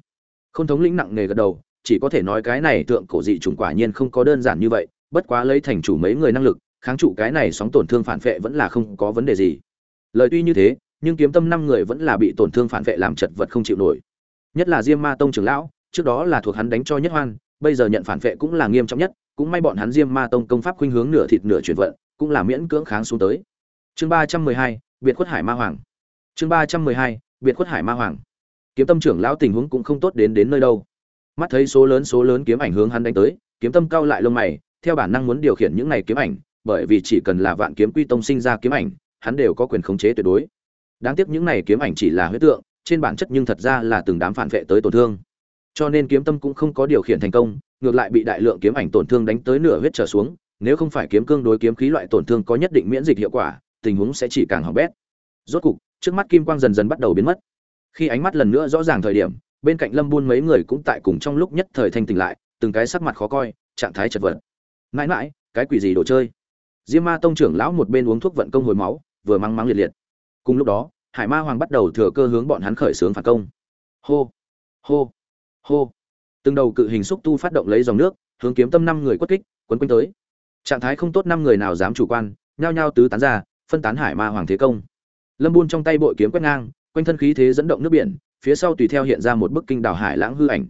không thống lĩnh nặng nề gật đầu, chỉ có thể nói cái này tượng cổ dị trùng quả nhiên không có đơn giản như vậy, bất quá lấy thành chủ mấy người năng lực, kháng trụ cái này sóng tổn thương phản vệ vẫn là không có vấn đề gì. Lời tuy như thế, nhưng kiếm tâm năm người vẫn là bị tổn thương phản vệ làm chật vật không chịu nổi. Nhất là diêm ma tông trưởng lão, trước đó là thuộc hắn đánh cho nhất hoan, bây giờ nhận phản vệ cũng là nghiêm trọng nhất, cũng may bọn hắn diêm ma tông công pháp khuynh hướng nửa thịt nửa chuyển vận, cũng là miễn cưỡng kháng xuống tới. Chương ba trăm mười hai, biệt khuất hải ma hoàng. Chương ba trăm mười hai, biệt khuất hải ma hoàng kiếm tâm trưởng lão tình huống cũng không tốt đến đến nơi đâu. Mắt thấy số lớn số lớn kiếm ảnh hướng hắn đánh tới, kiếm tâm cao lại lông mày, theo bản năng muốn điều khiển những này kiếm ảnh, bởi vì chỉ cần là vạn kiếm quy tông sinh ra kiếm ảnh, hắn đều có quyền khống chế tuyệt đối. Đáng tiếc những này kiếm ảnh chỉ là huyết tượng, trên bản chất nhưng thật ra là từng đám phản vệ tới tổn thương. Cho nên kiếm tâm cũng không có điều khiển thành công, ngược lại bị đại lượng kiếm ảnh tổn thương đánh tới nửa huyết trở xuống, nếu không phải kiếm cương đối kiếm khí loại tổn thương có nhất định miễn dịch hiệu quả, tình huống sẽ chỉ càng hỏng bét. Rốt cục, trước mắt kim quang dần dần bắt đầu biến mất khi ánh mắt lần nữa rõ ràng thời điểm, bên cạnh lâm buôn mấy người cũng tại cùng trong lúc nhất thời thanh tỉnh lại, từng cái sắc mặt khó coi, trạng thái chật vật. Mãi mãi, cái quỷ gì đồ chơi? Diêm ma tông trưởng lão một bên uống thuốc vận công hồi máu, vừa mắng mắng liệt liệt. Cùng lúc đó, hải ma hoàng bắt đầu thừa cơ hướng bọn hắn khởi xướng phản công. Hô hô hô. Từng đầu cự hình xúc tu phát động lấy dòng nước, hướng kiếm tâm năm người quất kích, quấn quanh tới. Trạng thái không tốt năm người nào dám chủ quan, nhao nhao tứ tán ra, phân tán hải ma hoàng thế công. Lâm buôn trong tay bội kiếm quét ngang quanh thân khí thế dẫn động nước biển, phía sau tùy theo hiện ra một bức kinh đảo hải lãng hư ảnh.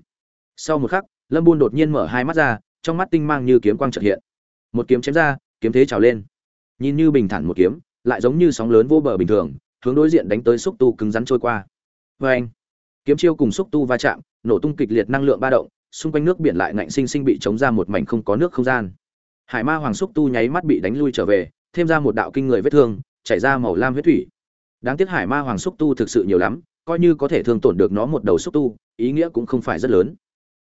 Sau một khắc, lâm buôn đột nhiên mở hai mắt ra, trong mắt tinh mang như kiếm quang chợt hiện. Một kiếm chém ra, kiếm thế trào lên. Nhìn như bình thản một kiếm, lại giống như sóng lớn vô bờ bình thường, hướng đối diện đánh tới xúc tu cứng rắn trôi qua. Vê anh kiếm chiêu cùng xúc tu va chạm, nổ tung kịch liệt năng lượng ba động, xung quanh nước biển lại ngạnh sinh sinh bị chống ra một mảnh không có nước không gian. Hải ma hoàng xúc tu nháy mắt bị đánh lui trở về, thêm ra một đạo kinh người vết thương, chảy ra màu lam huyết thủy đáng tiếc hải ma hoàng xúc tu thực sự nhiều lắm, coi như có thể thương tổn được nó một đầu xúc tu, ý nghĩa cũng không phải rất lớn.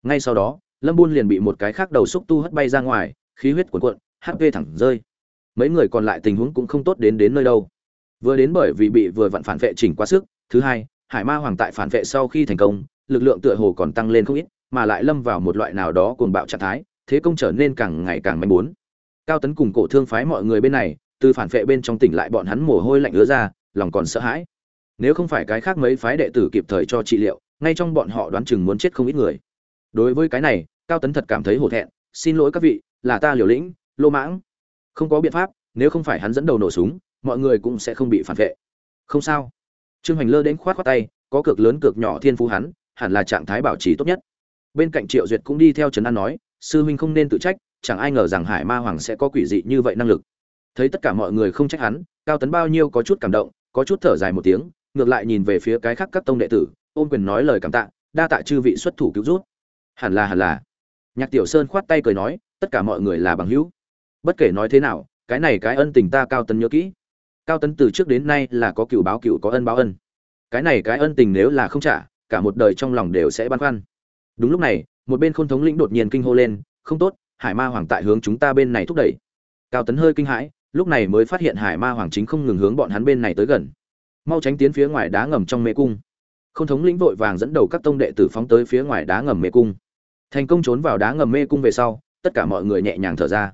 Ngay sau đó, lâm buôn liền bị một cái khác đầu xúc tu hất bay ra ngoài, khí huyết cuồn cuộn hp thẳng rơi. Mấy người còn lại tình huống cũng không tốt đến đến nơi đâu. Vừa đến bởi vì bị vừa vặn phản vệ chỉnh quá sức, thứ hai, hải ma hoàng tại phản vệ sau khi thành công, lực lượng tựa hồ còn tăng lên không ít, mà lại lâm vào một loại nào đó cuồng bạo trạng thái, thế công trở nên càng ngày càng manh muốn cao tấn cùng cổ thương phái mọi người bên này, từ phản vệ bên trong tỉnh lại bọn hắn mồ hôi lạnh ứa ra lòng còn sợ hãi. Nếu không phải cái khác mấy phái đệ tử kịp thời cho trị liệu, ngay trong bọn họ đoán chừng muốn chết không ít người. Đối với cái này, cao tấn thật cảm thấy hổ thẹn, xin lỗi các vị, là ta liều lĩnh, lô mãng. Không có biện pháp, nếu không phải hắn dẫn đầu nổ súng, mọi người cũng sẽ không bị phản vệ. Không sao. Trương hoành lơ đến khoát khoát tay, có cực lớn cực nhỏ thiên phú hắn, hẳn là trạng thái bảo trì tốt nhất. Bên cạnh triệu duyệt cũng đi theo trấn an nói, sư huynh không nên tự trách, chẳng ai ngờ rằng hải ma hoàng sẽ có quỷ dị như vậy năng lực. Thấy tất cả mọi người không trách hắn, cao tấn bao nhiêu có chút cảm động có chút thở dài một tiếng, ngược lại nhìn về phía cái khác các tông đệ tử, ôm quyền nói lời cảm tạ, đa tạ chư vị xuất thủ cứu rút hẳn là hẳn là. Nhạc tiểu sơn khoát tay cười nói, tất cả mọi người là bằng hữu. Bất kể nói thế nào, cái này cái ân tình ta cao tấn nhớ kỹ. Cao tấn từ trước đến nay là có cựu báo cựu có ân báo ân. Cái này cái ân tình nếu là không trả, cả một đời trong lòng đều sẽ băn khoăn. Đúng lúc này, một bên khôn thống lĩnh đột nhiên kinh hô lên, không tốt, hải ma hoàng tại hướng chúng ta bên này thúc đẩy. Cao tấn hơi kinh hãi lúc này mới phát hiện hải ma hoàng chính không ngừng hướng bọn hắn bên này tới gần. Mau tránh tiến phía ngoài đá ngầm trong mê cung. Không thống lĩnh vội vàng dẫn đầu các tông đệ tử phóng tới phía ngoài đá ngầm mê cung. Thành công trốn vào đá ngầm mê cung về sau, tất cả mọi người nhẹ nhàng thở ra.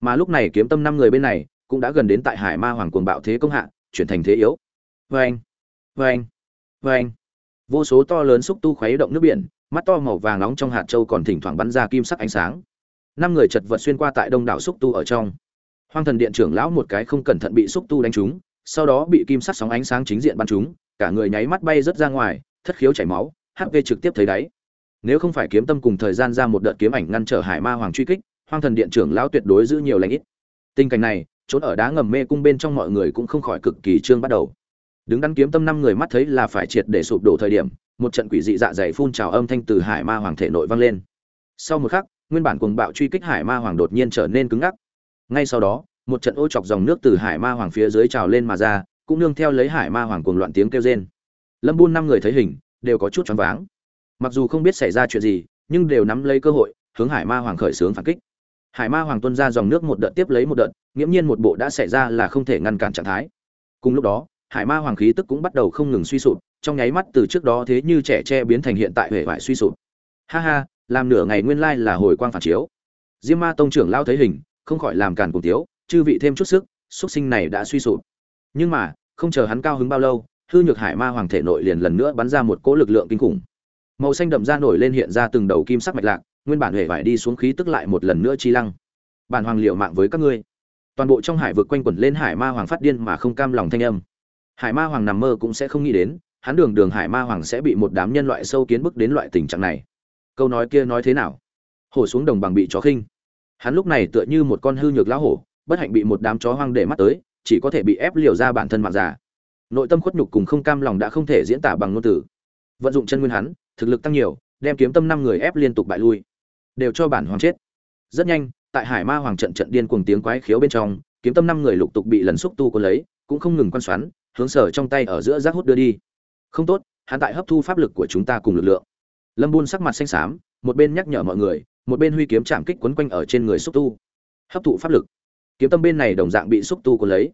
Mà lúc này kiếm tâm năm người bên này cũng đã gần đến tại hải ma hoàng cuồng bạo thế công hạ, chuyển thành thế yếu. Vê anh vê anh vê anh vô số to lớn xúc tu khuấy động nước biển, mắt to màu vàng nóng trong hạt châu còn thỉnh thoảng bắn ra kim sắc ánh sáng. Năm người chật vật xuyên qua tại đông đảo xúc tu ở trong hoang thần điện trưởng lão một cái không cẩn thận bị xúc tu đánh trúng, sau đó bị kim sắc sóng ánh sáng chính diện bắn trúng, cả người nháy mắt bay rớt ra ngoài, thất khiếu chảy máu hp trực tiếp thấy đáy. Nếu không phải kiếm tâm cùng thời gian ra một đợt kiếm ảnh ngăn trở hải ma hoàng truy kích, hoang thần điện trưởng lão tuyệt đối giữ nhiều lãnh ít. Tình cảnh này, trốn ở đá ngầm mê cung bên trong mọi người cũng không khỏi cực kỳ trương bắt đầu. Đứng đắn kiếm tâm năm người mắt thấy là phải triệt để sụp đổ thời điểm, một trận quỷ dị dạ dày phun trào âm thanh từ hải ma hoàng thể nội vang lên. Sau một khắc, nguyên bản cuồng bạo truy kích hải ma hoàng đột nhiên trở nên cứng ngắc ngay sau đó, một trận ô chọc dòng nước từ hải ma hoàng phía dưới trào lên mà ra, cũng nương theo lấy hải ma hoàng cuồng loạn tiếng kêu rên. Lâm buôn năm người thấy hình, đều có chút choáng váng. Mặc dù không biết xảy ra chuyện gì, nhưng đều nắm lấy cơ hội, hướng hải ma hoàng khởi xướng phản kích. Hải ma hoàng tuân ra dòng nước một đợt tiếp lấy một đợt, nghiễm nhiên một bộ đã xảy ra là không thể ngăn cản trạng thái. Cùng lúc đó, hải ma hoàng khí tức cũng bắt đầu không ngừng suy sụp, trong nháy mắt từ trước đó thế như trẻ tre biến thành hiện tại huệ vải suy sụp. Ha ha, làm nửa ngày nguyên lai là hồi quang phản chiếu. Diêm ma tông trưởng lao thấy hình không khỏi làm càn cùng tiếu, chư vị thêm chút sức xuất sinh này đã suy sụp. Nhưng mà, không chờ hắn cao hứng bao lâu, hư nhược hải ma hoàng thể nội liền lần nữa bắn ra một cỗ lực lượng kinh khủng. Màu xanh đậm ra nổi lên hiện ra từng đầu kim sắc mạch lạc, nguyên bản huệ vải đi xuống khí tức lại một lần nữa chi lăng. Bản hoàng liệu mạng với các ngươi. Toàn bộ trong hải vực quanh quẩn lên hải ma hoàng phát điên mà không cam lòng thanh âm. Hải ma hoàng nằm mơ cũng sẽ không nghĩ đến, hắn đường đường hải ma hoàng sẽ bị một đám nhân loại sâu kiến bức đến loại tình trạng này. Câu nói kia nói thế nào? Hổ xuống đồng bằng bị chó khinh hắn lúc này tựa như một con hư nhược lão hổ, bất hạnh bị một đám chó hoang để mắt tới, chỉ có thể bị ép liều ra bản thân mạng giả nội tâm khuất nhục cùng không cam lòng đã không thể diễn tả bằng ngôn từ. Vận dụng chân nguyên hắn, thực lực tăng nhiều, đem kiếm tâm năm người ép liên tục bại lui. Đều cho bản hoàng chết. Rất nhanh, tại hải ma hoàng trận trận điên cuồng tiếng quái khiếu bên trong, kiếm tâm năm người lục tục bị lần xúc tu có lấy, cũng không ngừng quan xoắn, hướng sở trong tay ở giữa rác hút đưa đi. Không tốt, hắn tại hấp thu pháp lực của chúng ta cùng lực lượng. Lâm buôn sắc mặt xanh xám, một bên nhắc nhở mọi người một bên huy kiếm chạm kích quấn quanh ở trên người xúc tu. Hấp thụ pháp lực. Kiếm tâm bên này đồng dạng bị xúc tu cuốn lấy.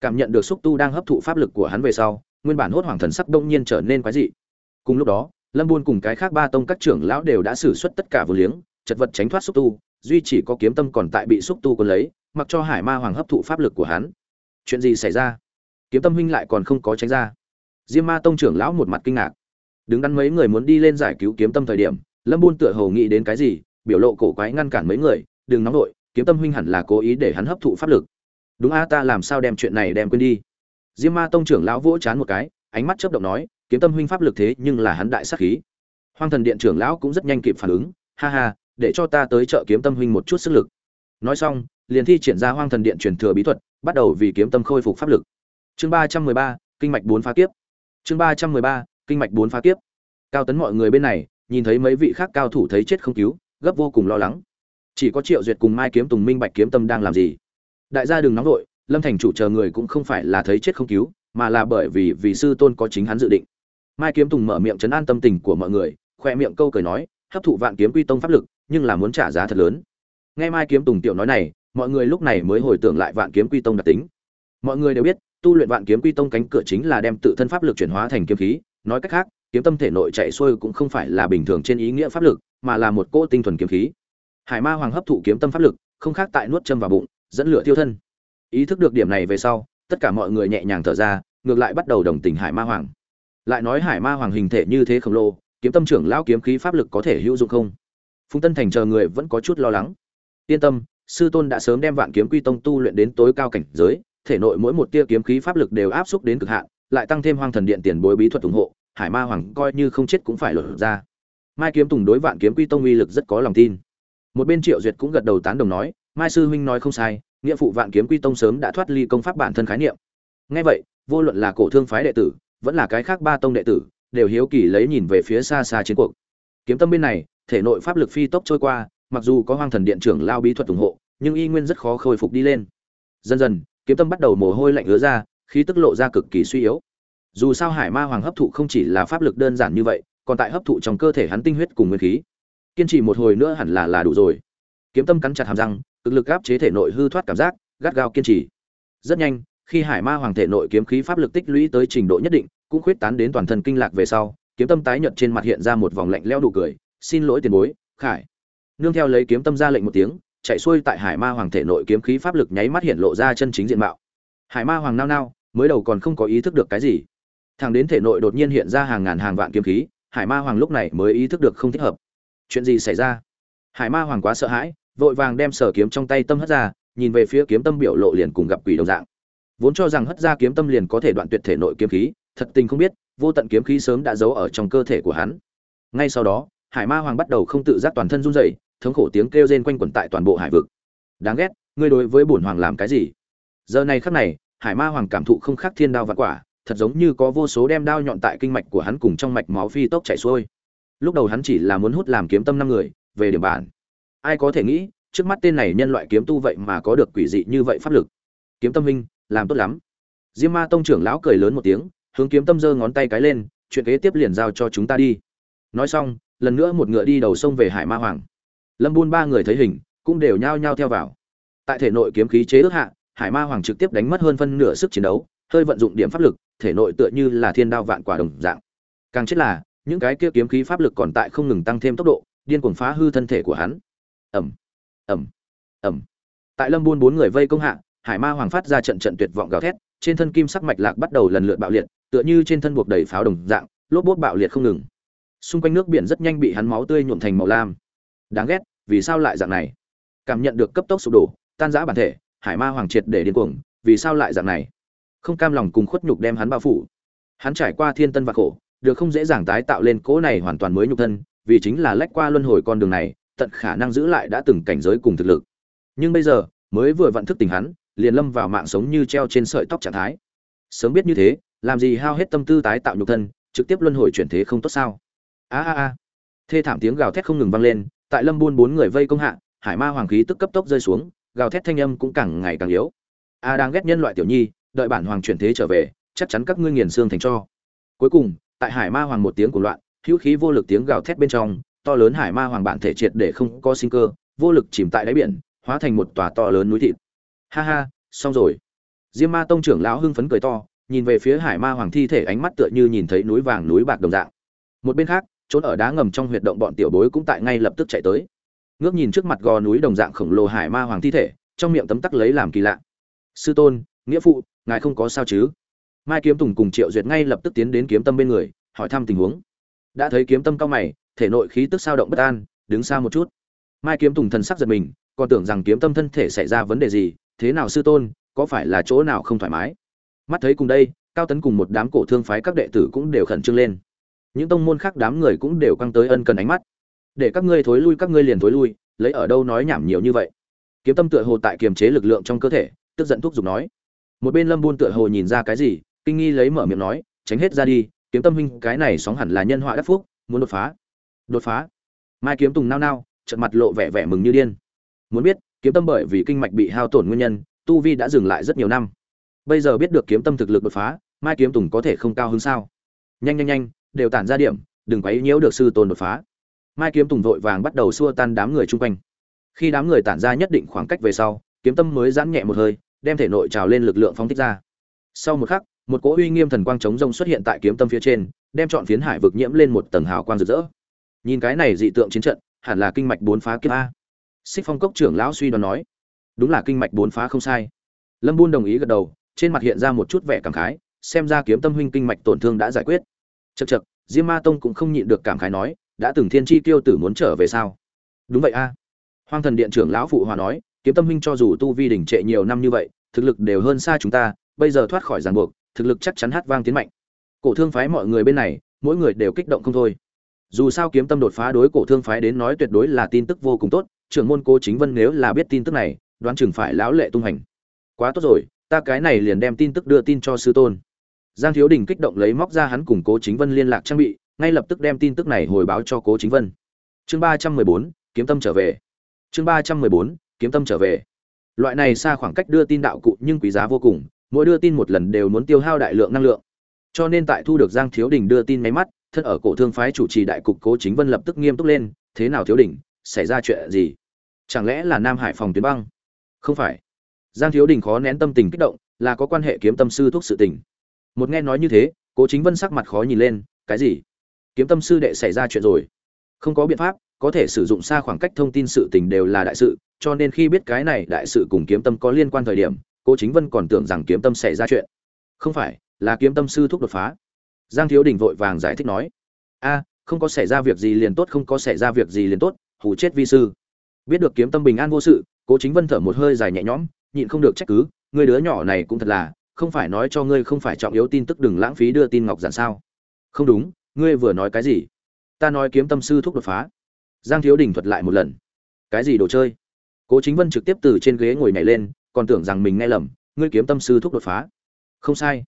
Cảm nhận được xúc tu đang hấp thụ pháp lực của hắn về sau, nguyên bản hốt hoảng thần sắc đông nhiên trở nên quái dị. Cùng lúc đó, lâm buôn cùng cái khác ba tông các trưởng lão đều đã xử suất tất cả vừa liếng, chật vật tránh thoát xúc tu, duy chỉ có kiếm tâm còn tại bị xúc tu cuốn lấy, mặc cho hải ma hoàng hấp thụ pháp lực của hắn. Chuyện gì xảy ra? Kiếm tâm huynh lại còn không có tránh ra. Diêm ma tông trưởng lão một mặt kinh ngạc. Đứng đắn mấy người muốn đi lên giải cứu kiếm tâm thời điểm, lâm buôn tựa hồ nghĩ đến cái gì biểu lộ cổ quái ngăn cản mấy người, đừng nóng nổi kiếm tâm huynh hẳn là cố ý để hắn hấp thụ pháp lực. Đúng a, ta làm sao đem chuyện này đem quên đi? Diêm ma tông trưởng lão vỗ chán một cái, ánh mắt chớp động nói, kiếm tâm huynh pháp lực thế nhưng là hắn đại sát khí. Hoang thần điện trưởng lão cũng rất nhanh kịp phản ứng, ha ha, để cho ta tới trợ kiếm tâm huynh một chút sức lực. Nói xong, liền thi triển ra hoang thần điện truyền thừa bí thuật, bắt đầu vì kiếm tâm khôi phục pháp lực. Chương ba trăm mười ba, kinh mạch bốn phá kiếp. Chương ba trăm mười ba, kinh mạch bốn phá kiếp. Cao tấn mọi người bên này, nhìn thấy mấy vị khác cao thủ thấy chết không cứu gấp vô cùng lo lắng. Chỉ có triệu duyệt cùng mai kiếm tùng minh bạch kiếm tâm đang làm gì. Đại gia đừng nóng vội, lâm thành chủ chờ người cũng không phải là thấy chết không cứu, mà là bởi vì vì sư tôn có chính hắn dự định. Mai kiếm tùng mở miệng chấn an tâm tình của mọi người, khoe miệng câu cười nói, hấp thụ vạn kiếm quy tông pháp lực, nhưng là muốn trả giá thật lớn. Nghe mai kiếm tùng tiểu nói này, mọi người lúc này mới hồi tưởng lại vạn kiếm quy tông đặc tính. Mọi người đều biết, tu luyện vạn kiếm quy tông cánh cửa chính là đem tự thân pháp lực chuyển hóa thành kiếm khí, nói cách khác, kiếm tâm thể nội chạy xuôi cũng không phải là bình thường trên ý nghĩa pháp lực mà là một cỗ tinh thuần kiếm khí. Hải ma hoàng hấp thụ kiếm tâm pháp lực, không khác tại nuốt châm vào bụng, dẫn lửa tiêu thân. Ý thức được điểm này về sau, tất cả mọi người nhẹ nhàng thở ra, ngược lại bắt đầu đồng tình hải ma hoàng. Lại nói hải ma hoàng hình thể như thế khổng lồ, kiếm tâm trưởng lão kiếm khí pháp lực có thể hữu dụng không? Phùng tân thành chờ người vẫn có chút lo lắng. Yên tâm, sư tôn đã sớm đem vạn kiếm quy tông tu luyện đến tối cao cảnh giới, thể nội mỗi một tia kiếm khí pháp lực đều áp xúc đến cực hạn, lại tăng thêm hoang thần điện tiền bối bí thuật ủng hộ, hải ma hoàng coi như không chết cũng phải lột ra mai kiếm tùng đối vạn kiếm quy tông uy lực rất có lòng tin. Một bên triệu duyệt cũng gật đầu tán đồng nói, mai sư huynh nói không sai, nghĩa phụ vạn kiếm quy tông sớm đã thoát ly công pháp bản thân khái niệm. Ngay vậy, vô luận là cổ thương phái đệ tử, vẫn là cái khác ba tông đệ tử, đều hiếu kỳ lấy nhìn về phía xa xa chiến cuộc. Kiếm tâm bên này, thể nội pháp lực phi tốc trôi qua, mặc dù có hoang thần điện trưởng lao bí thuật ủng hộ, nhưng y nguyên rất khó khôi phục đi lên. Dần dần, kiếm tâm bắt đầu mồ hôi lạnh ứa ra, khí tức lộ ra cực kỳ suy yếu. Dù sao hải ma hoàng hấp thụ không chỉ là pháp lực đơn giản như vậy còn tại hấp thụ trong cơ thể hắn tinh huyết cùng nguyên khí. Kiên trì một hồi nữa hẳn là là đủ rồi. Kiếm tâm cắn chặt hàm răng, cực lực áp chế thể nội hư thoát cảm giác, gắt gao kiên trì. Rất nhanh, khi hải ma hoàng thể nội kiếm khí pháp lực tích lũy tới trình độ nhất định, cũng khuyết tán đến toàn thân kinh lạc về sau, kiếm tâm tái nhợt trên mặt hiện ra một vòng lạnh leo đủ cười, xin lỗi tiền bối, khải. Nương theo lấy kiếm tâm ra lệnh một tiếng, chạy xuôi tại hải ma hoàng thể nội kiếm khí pháp lực nháy mắt hiện lộ ra chân chính diện mạo. Hải ma hoàng nao nao, mới đầu còn không có ý thức được cái gì. Thằng đến thể nội đột nhiên hiện ra hàng ngàn hàng vạn kiếm khí hải ma hoàng lúc này mới ý thức được không thích hợp. Chuyện gì xảy ra? Hải ma hoàng quá sợ hãi, vội vàng đem sở kiếm trong tay tâm hất ra, nhìn về phía kiếm tâm biểu lộ liền cùng gặp quỷ đồng dạng. Vốn cho rằng hất ra kiếm tâm liền có thể đoạn tuyệt thể nội kiếm khí, thật tình không biết, vô tận kiếm khí sớm đã giấu ở trong cơ thể của hắn. Ngay sau đó, hải ma hoàng bắt đầu không tự giác toàn thân run rẩy, thống khổ tiếng kêu rên quanh quẩn tại toàn bộ hải vực. Đáng ghét, ngươi đối với bổn hoàng làm cái gì? Giờ này khắc này, hải ma hoàng cảm thụ không khác thiên đao vạn quả thật giống như có vô số đem đao nhọn tại kinh mạch của hắn cùng trong mạch máu phi tốc chảy xuôi. Lúc đầu hắn chỉ là muốn hút làm kiếm tâm năm người, về điểm bản. Ai có thể nghĩ, trước mắt tên này nhân loại kiếm tu vậy mà có được quỷ dị như vậy pháp lực. Kiếm tâm minh làm tốt lắm. Diêm ma tông trưởng lão cười lớn một tiếng, hướng kiếm tâm giơ ngón tay cái lên, chuyện kế tiếp liền giao cho chúng ta đi. Nói xong, lần nữa một ngựa đi đầu sông về hải ma hoàng. Lâm buôn ba người thấy hình, cũng đều nhao nhao theo vào. Tại thể nội kiếm khí chế ước hạ, hải ma hoàng trực tiếp đánh mất hơn phân nửa sức chiến đấu, hơi vận dụng điểm pháp lực thể nội tựa như là thiên đao vạn quả đồng dạng. Càng chết là, những cái kia kiếm khí pháp lực còn tại không ngừng tăng thêm tốc độ, điên cuồng phá hư thân thể của hắn. Ẩm ẩm ẩm tại lâm buôn bốn người vây công hạ, hải ma hoàng phát ra trận trận tuyệt vọng gào thét, trên thân kim sắc mạch lạc bắt đầu lần lượt bạo liệt, tựa như trên thân buộc đầy pháo đồng dạng, lốp bốt bạo liệt không ngừng. Xung quanh nước biển rất nhanh bị hắn máu tươi nhuộm thành màu lam. Đáng ghét, vì sao lại dạng này? Cảm nhận được cấp tốc sụp đổ, tan rã bản thể, hải ma hoàng triệt để điên cuồng, vì sao lại dạng này? Không cam lòng cùng khuất nhục đem hắn bao phủ. Hắn trải qua thiên tân và khổ, được không dễ dàng tái tạo lên cỗ này hoàn toàn mới nhục thân, vì chính là lách qua luân hồi con đường này, tận khả năng giữ lại đã từng cảnh giới cùng thực lực. Nhưng bây giờ, mới vừa vận thức tình hắn, liền lâm vào mạng sống như treo trên sợi tóc trạng thái. Sớm biết như thế, làm gì hao hết tâm tư tái tạo nhục thân, trực tiếp luân hồi chuyển thế không tốt sao? A a a. Thê thảm tiếng gào thét không ngừng vang lên, tại lâm buôn bốn người vây công hạ, hải ma hoàng khí tức cấp tốc rơi xuống, gào thét thanh âm cũng càng ngày càng yếu. A đang ghét nhân loại tiểu nhi đợi bản hoàng chuyển thế trở về, chắc chắn các ngươi nghiền xương thành cho. Cuối cùng, tại hải ma hoàng một tiếng của loạn, hữu khí vô lực tiếng gào thét bên trong, to lớn hải ma hoàng bản thể triệt để không có sinh cơ, vô lực chìm tại đáy biển, hóa thành một tòa to lớn núi thịt. Ha ha, xong rồi. Diêm ma tông trưởng lão hưng phấn cười to, nhìn về phía hải ma hoàng thi thể ánh mắt tựa như nhìn thấy núi vàng núi bạc đồng dạng. Một bên khác, trốn ở đá ngầm trong huyệt động bọn tiểu bối cũng tại ngay lập tức chạy tới. Ngước nhìn trước mặt gò núi đồng dạng khổng lồ hải ma hoàng thi thể, trong miệng tấm tắc lấy làm kỳ lạ. Sư tôn, nghĩa phụ ngài không có sao chứ? Mai kiếm tùng cùng triệu duyệt ngay lập tức tiến đến kiếm tâm bên người, hỏi thăm tình huống. Đã thấy kiếm tâm cao mày, thể nội khí tức sao động bất an, đứng xa một chút. Mai kiếm tùng thần sắc giật mình, còn tưởng rằng kiếm tâm thân thể xảy ra vấn đề gì, thế nào sư tôn, có phải là chỗ nào không thoải mái? Mắt thấy cùng đây, cao tấn cùng một đám cổ thương phái các đệ tử cũng đều khẩn trương lên. Những tông môn khác đám người cũng đều căng tới ân cần ánh mắt. Để các ngươi thối lui, các ngươi liền thối lui, lấy ở đâu nói nhảm nhiều như vậy? Kiếm tâm tựa hồ tại kiềm chế lực lượng trong cơ thể, tức giận thuốc giục nói một bên lâm buôn tựa hồ nhìn ra cái gì, kinh nghi lấy mở miệng nói, tránh hết ra đi, kiếm tâm huynh, cái này sóng hẳn là nhân họa đắc phúc, muốn đột phá. Đột phá? Mai kiếm tùng nao nao trận mặt lộ vẻ vẻ mừng như điên. Muốn biết, kiếm tâm bởi vì kinh mạch bị hao tổn nguyên nhân, tu vi đã dừng lại rất nhiều năm. Bây giờ biết được kiếm tâm thực lực đột phá, mai kiếm tùng có thể không cao hơn sao? Nhanh nhanh nhanh, đều tản ra điểm, đừng quấy nhiễu được sư tôn đột phá. Mai kiếm tùng vội vàng bắt đầu xua tan đám người chung quanh. Khi đám người tản ra nhất định khoảng cách về sau, kiếm tâm mới giãn nhẹ một hơi đem thể nội trào lên lực lượng phóng thích ra. Sau một khắc, một cỗ uy nghiêm thần quang chống rông xuất hiện tại kiếm tâm phía trên, đem chọn phiến hải vực nhiễm lên một tầng hào quang rực rỡ. Nhìn cái này dị tượng chiến trận, hẳn là kinh mạch bốn phá kiếp a. Xích phong cốc trưởng lão suy đoán nói, đúng là kinh mạch bốn phá không sai. Lâm buôn đồng ý gật đầu, trên mặt hiện ra một chút vẻ cảm khái, xem ra kiếm tâm huynh kinh mạch tổn thương đã giải quyết. Chật chật diêm ma tông cũng không nhịn được cảm khái nói, đã từng thiên chi tiêu tử muốn trở về sao? Đúng vậy a. À. hoang thần điện trưởng lão phụ hòa nói kiếm tâm huynh cho dù tu vi đỉnh trệ nhiều năm như vậy, thực lực đều hơn xa chúng ta, bây giờ thoát khỏi ràng buộc, thực lực chắc chắn hát vang tiến mạnh. Cổ thương phái mọi người bên này, mỗi người đều kích động không thôi. Dù sao kiếm tâm đột phá đối cổ thương phái đến nói tuyệt đối là tin tức vô cùng tốt, trưởng môn cô chính vân nếu là biết tin tức này, đoán chừng phải lão lệ tung hành. Quá tốt rồi, ta cái này liền đem tin tức đưa tin cho sư tôn. Giang thiếu đình kích động lấy móc ra hắn cùng cố chính vân liên lạc trang bị, ngay lập tức đem tin tức này hồi báo cho cố chính vân. Chương ba trăm mười bốn, kiếm tâm trở về. Chương ba trăm mười bốn kiếm tâm trở về. Loại này xa khoảng cách đưa tin đạo cụ nhưng quý giá vô cùng, mỗi đưa tin một lần đều muốn tiêu hao đại lượng năng lượng. Cho nên tại thu được giang thiếu đình đưa tin máy mắt, thân ở cổ thương phái chủ trì đại cục cố chính vân lập tức nghiêm túc lên, thế nào thiếu đình, xảy ra chuyện gì? Chẳng lẽ là nam hải phòng tuyến băng? Không phải. Giang thiếu đình khó nén tâm tình kích động, là có quan hệ kiếm tâm sư thuốc sự tình. Một nghe nói như thế, cố chính vân sắc mặt khó nhìn lên, cái gì? Kiếm tâm sư đệ xảy ra chuyện rồi? Không có biện pháp, có thể sử dụng xa khoảng cách thông tin sự tình đều là đại sự cho nên khi biết cái này đại sự cùng kiếm tâm có liên quan thời điểm, cố chính vân còn tưởng rằng kiếm tâm xảy ra chuyện. Không phải, là kiếm tâm sư thúc đột phá. Giang thiếu đình vội vàng giải thích nói, a, không có xảy ra việc gì liền tốt, không có xảy ra việc gì liền tốt, hù chết vi sư. Biết được kiếm tâm bình an vô sự, cố chính vân thở một hơi dài nhẹ nhõm, nhịn không được trách cứ người đứa nhỏ này cũng thật là, không phải nói cho ngươi không phải trọng yếu tin tức đừng lãng phí đưa tin ngọc giản sao? Không đúng, ngươi vừa nói cái gì? Ta nói kiếm tâm sư thúc đột phá. Giang thiếu đình thuật lại một lần. Cái gì đồ chơi? Cố chính vân trực tiếp từ trên ghế ngồi nhảy lên, còn tưởng rằng mình nghe lầm, ngươi kiếm tâm sư thúc đột phá. Không sai.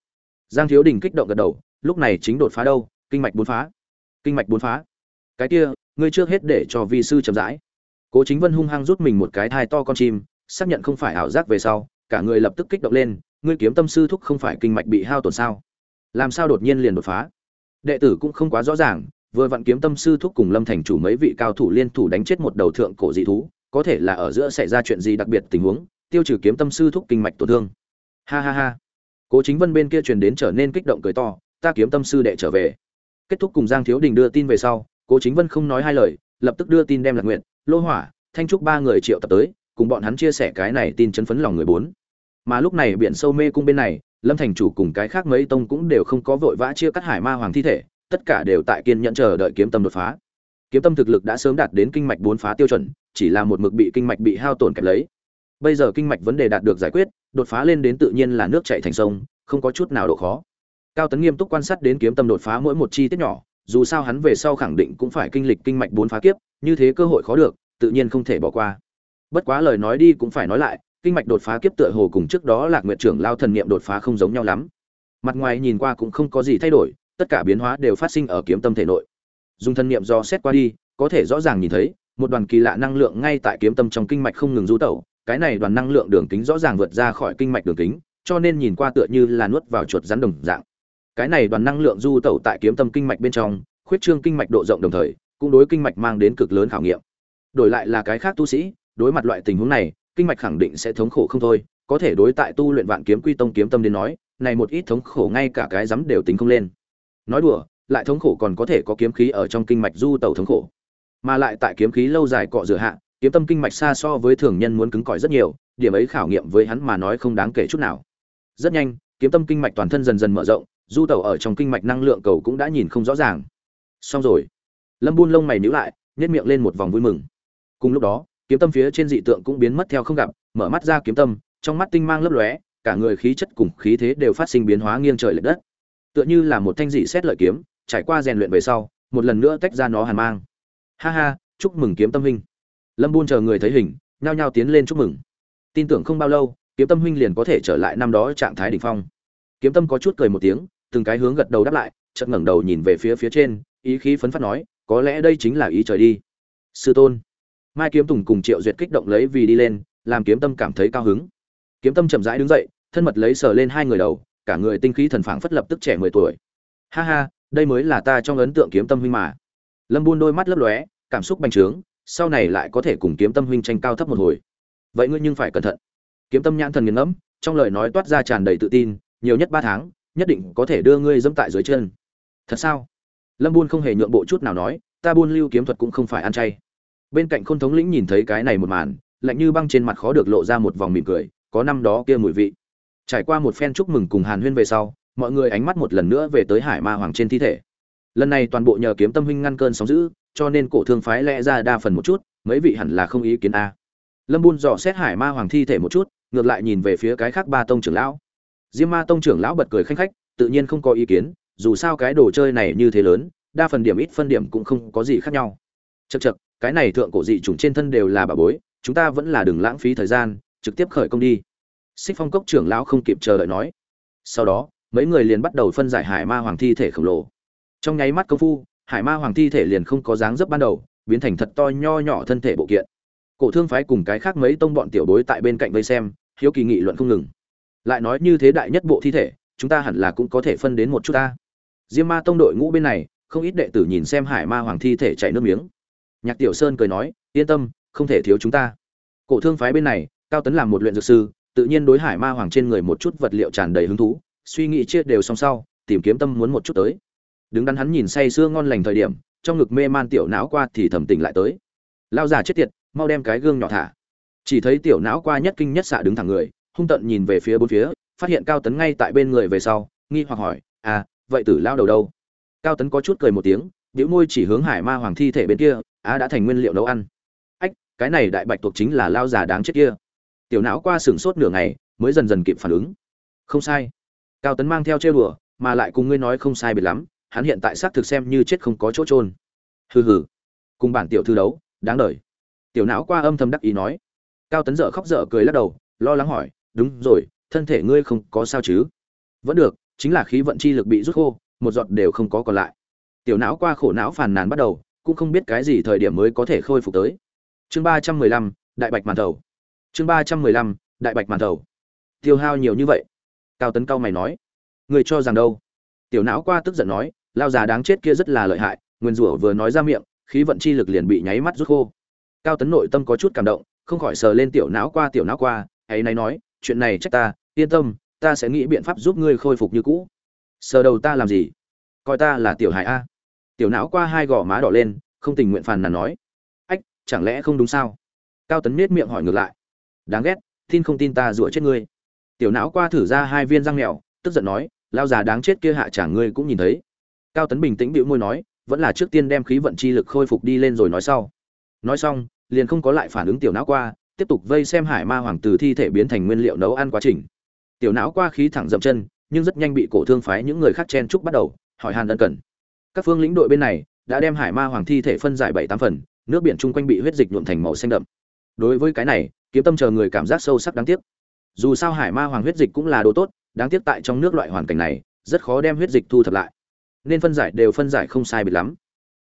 Giang thiếu đình kích động gật đầu, lúc này chính đột phá đâu, kinh mạch bốn phá. Kinh mạch bốn phá. Cái kia, ngươi trước hết để cho vi sư chậm rãi. Cố chính vân hung hăng rút mình một cái thai to con chim, xác nhận không phải ảo giác về sau, cả người lập tức kích động lên, ngươi kiếm tâm sư thúc không phải kinh mạch bị hao tổn sao? Làm sao đột nhiên liền đột phá? Đệ tử cũng không quá rõ ràng, vừa vặn kiếm tâm sư thúc cùng lâm thành chủ mấy vị cao thủ liên thủ đánh chết một đầu thượng cổ dị thú có thể là ở giữa xảy ra chuyện gì đặc biệt tình huống, tiêu trừ kiếm tâm sư thúc kinh mạch tổn thương. Ha ha ha. Cố chính vân bên kia truyền đến trở nên kích động cười to, ta kiếm tâm sư đệ trở về. Kết thúc cùng giang thiếu đình đưa tin về sau, cố chính vân không nói hai lời, lập tức đưa tin đem lạc nguyện lô hỏa, thanh trúc ba người triệu tập tới, cùng bọn hắn chia sẻ cái này tin chấn phấn lòng người bốn. Mà lúc này biển sâu mê cung bên này, lâm thành chủ cùng cái khác mấy tông cũng đều không có vội vã chia cắt hải ma hoàng thi thể, tất cả đều tại kiên nhẫn chờ đợi kiếm tâm đột phá kiếm tâm thực lực đã sớm đạt đến kinh mạch bốn phá tiêu chuẩn, chỉ là một mực bị kinh mạch bị hao tổn kẹp lấy. Bây giờ kinh mạch vấn đề đạt được giải quyết, đột phá lên đến tự nhiên là nước chảy thành sông, không có chút nào độ khó. Cao tấn nghiêm túc quan sát đến kiếm tâm đột phá mỗi một chi tiết nhỏ, dù sao hắn về sau khẳng định cũng phải kinh lịch kinh mạch bốn phá kiếp, như thế cơ hội khó được, tự nhiên không thể bỏ qua. Bất quá lời nói đi cũng phải nói lại, kinh mạch đột phá kiếp tựa hồ cùng trước đó lạc nguyện trưởng lao thần niệm đột phá không giống nhau lắm. Mặt ngoài nhìn qua cũng không có gì thay đổi, tất cả biến hóa đều phát sinh ở kiếm tâm thể nội dùng thân niệm do xét qua đi, có thể rõ ràng nhìn thấy, một đoàn kỳ lạ năng lượng ngay tại kiếm tâm trong kinh mạch không ngừng du tẩu, cái này đoàn năng lượng đường kính rõ ràng vượt ra khỏi kinh mạch đường kính, cho nên nhìn qua tựa như là nuốt vào chuột rắn đồng dạng. Cái này đoàn năng lượng du tẩu tại kiếm tâm kinh mạch bên trong, khuyết trương kinh mạch độ rộng đồng thời, cũng đối kinh mạch mang đến cực lớn khảo nghiệm. Đổi lại là cái khác tu sĩ, đối mặt loại tình huống này, kinh mạch khẳng định sẽ thống khổ không thôi, có thể đối tại tu luyện vạn kiếm quy tông kiếm tâm đến nói, này một ít thống khổ ngay cả cái dám đều tính không lên. Nói đùa lại thống khổ còn có thể có kiếm khí ở trong kinh mạch du tẩu thống khổ. Mà lại tại kiếm khí lâu dài cọ rửa hạ, kiếm tâm kinh mạch xa so với thường nhân muốn cứng cỏi rất nhiều, điểm ấy khảo nghiệm với hắn mà nói không đáng kể chút nào. Rất nhanh, kiếm tâm kinh mạch toàn thân dần dần mở rộng, du tẩu ở trong kinh mạch năng lượng cầu cũng đã nhìn không rõ ràng. Xong rồi. Lâm buôn lông mày nhíu lại nhét miệng lên một vòng vui mừng. Cùng lúc đó, kiếm tâm phía trên dị tượng cũng biến mất theo không gặp, mở mắt ra kiếm tâm, trong mắt tinh mang lấp lóe, cả người khí chất cùng khí thế đều phát sinh biến hóa nghiêng trời lệch đất. Tựa như là một thanh dị xét lợi kiếm trải qua rèn luyện về sau, một lần nữa tách ra nó hàn mang. Ha ha, chúc mừng kiếm tâm huynh. Lâm buôn chờ người thấy hình, nhao nhao tiến lên chúc mừng. Tin tưởng không bao lâu, kiếm tâm huynh liền có thể trở lại năm đó trạng thái đỉnh phong. Kiếm tâm có chút cười một tiếng, từng cái hướng gật đầu đáp lại, chợt ngẩng đầu nhìn về phía phía trên, ý khí phấn phát nói, có lẽ đây chính là ý trời đi. Sư tôn. Mai kiếm tùng cùng triệu duyệt kích động lấy vì đi lên, làm kiếm tâm cảm thấy cao hứng. Kiếm tâm chậm rãi đứng dậy, thân mật lấy sờ lên hai người đầu, cả người tinh khí thần phảng phất lập tức trẻ mười tuổi. Ha ha đây mới là ta trong ấn tượng kiếm tâm huynh mà. Lâm buôn đôi mắt lấp lóe, cảm xúc bành trướng, sau này lại có thể cùng kiếm tâm huynh tranh cao thấp một hồi. Vậy ngươi nhưng phải cẩn thận. Kiếm tâm nhãn thần nghiền ngẫm, trong lời nói toát ra tràn đầy tự tin, nhiều nhất ba tháng, nhất định có thể đưa ngươi dẫm tại dưới chân. Thật sao? Lâm buôn không hề nhượng bộ chút nào nói, ta buôn lưu kiếm thuật cũng không phải ăn chay. Bên cạnh khôn thống lĩnh nhìn thấy cái này một màn, lạnh như băng trên mặt khó được lộ ra một vòng mỉm cười, có năm đó kia mùi vị. Trải qua một phen chúc mừng cùng hàn huyên về sau mọi người ánh mắt một lần nữa về tới hải ma hoàng trên thi thể. Lần này toàn bộ nhờ kiếm tâm huynh ngăn cơn sóng giữ cho nên cổ thương phái lẽ ra đa phần một chút, mấy vị hẳn là không ý kiến a. Lâm bun dò xét hải ma hoàng thi thể một chút, ngược lại nhìn về phía cái khác ba tông trưởng lão. Diêm ma tông trưởng lão bật cười khanh khách, tự nhiên không có ý kiến, dù sao cái đồ chơi này như thế lớn, đa phần điểm ít phân điểm cũng không có gì khác nhau. Chật chật cái này thượng cổ dị chủng trên thân đều là bà bối, chúng ta vẫn là đừng lãng phí thời gian, trực tiếp khởi công đi. Xích phong cốc trưởng lão không kịp chờ đợi nói. Sau đó mấy người liền bắt đầu phân giải hải ma hoàng thi thể khổng lồ. Trong nháy mắt công phu, hải ma hoàng thi thể liền không có dáng dấp ban đầu, biến thành thật to nho nhỏ thân thể bộ kiện. Cổ thương phái cùng cái khác mấy tông bọn tiểu bối tại bên cạnh vây xem, hiếu kỳ nghị luận không ngừng. Lại nói như thế đại nhất bộ thi thể, chúng ta hẳn là cũng có thể phân đến một chút ta. Diêm ma tông đội ngũ bên này, không ít đệ tử nhìn xem hải ma hoàng thi thể chảy nước miếng. Nhạc tiểu sơn cười nói, yên tâm, không thể thiếu chúng ta. Cổ thương phái bên này, cao tấn làm một luyện dược sư, tự nhiên đối hải ma hoàng trên người một chút vật liệu tràn đầy hứng thú suy nghĩ chia đều xong sau, tìm kiếm tâm muốn một chút tới. Đứng đắn hắn nhìn say sưa ngon lành thời điểm, trong ngực mê man tiểu não qua thì thầm tỉnh lại tới. Lao già chết tiệt, mau đem cái gương nhỏ thả. Chỉ thấy tiểu não qua nhất kinh nhất xạ đứng thẳng người, hung tận nhìn về phía bốn phía, phát hiện cao tấn ngay tại bên người về sau, nghi hoặc hỏi à vậy tử lao đầu đâu? Cao tấn có chút cười một tiếng biểu môi chỉ hướng hải ma hoàng thi thể bên kia, á, đã thành nguyên liệu nấu ăn. Ách, cái này đại bạch tuộc chính là lao già đáng chết kia. Tiểu não qua sửng sốt nửa ngày, mới dần dần kịp phản ứng. Không sai cao tấn mang theo chơi đùa, mà lại cùng ngươi nói không sai biệt lắm, hắn hiện tại xác thực xem như chết không có chỗ trôn hừ hừ. Cùng bản tiểu thư đấu, đáng đời. Tiểu não qua âm thầm đắc ý nói. Cao tấn dở khóc dở cười lắc đầu, lo lắng hỏi, đúng rồi, thân thể ngươi không có sao chứ? Vẫn được, chính là khí vận chi lực bị rút khô, một giọt đều không có còn lại. Tiểu não qua khổ não phàn nàn bắt đầu, cũng không biết cái gì thời điểm mới có thể khôi phục tới. Chương ba trăm mười lăm, đại bạch màn thầu. Chương ba trăm mười lăm, đại bạch màn thầu. Tiêu hao nhiều như vậy cao tấn cao mày nói người cho rằng đâu? Tiểu não qua tức giận nói, lao già đáng chết kia rất là lợi hại, nguyên rủa vừa nói ra miệng, khí vận chi lực liền bị nháy mắt rút khô. Cao tấn nội tâm có chút cảm động, không khỏi sờ lên tiểu não qua, tiểu não qua, ấy nay nói, chuyện này trách ta, yên tâm, ta sẽ nghĩ biện pháp giúp ngươi khôi phục như cũ. Sờ đầu ta làm gì? Coi ta là tiểu hải a. Tiểu não qua hai gò má đỏ lên, không tình nguyện phàn nàn nói, ách, chẳng lẽ không đúng sao? Cao tấn miết miệng hỏi ngược lại, đáng ghét, tin không tin ta rủa chết ngươi tiểu não qua thử ra hai viên răng mèo, tức giận nói lao già đáng chết kia hạ chả ngươi cũng nhìn thấy. Cao tấn bình tĩnh bĩu môi nói, vẫn là trước tiên đem khí vận chi lực khôi phục đi lên rồi nói sau. Nói xong, liền không có lại phản ứng tiểu não qua, tiếp tục vây xem hải ma hoàng từ thi thể biến thành nguyên liệu nấu ăn quá trình. Tiểu não qua khí thẳng dậm chân, nhưng rất nhanh bị cổ thương phái những người khác chen chúc bắt đầu, hỏi hàn ân cần. Các phương lĩnh đội bên này đã đem hải ma hoàng thi thể phân giải bảy tám phần, nước biển chung quanh bị huyết dịch nhuộm thành màu xanh đậm. Đối với cái này, kiếm tâm chờ người cảm giác sâu sắc đáng tiếc dù sao hải ma hoàng huyết dịch cũng là đồ tốt, đáng tiếc tại trong nước loại hoàn cảnh này, rất khó đem huyết dịch thu thập lại. Nên phân giải đều phân giải không sai biệt lắm.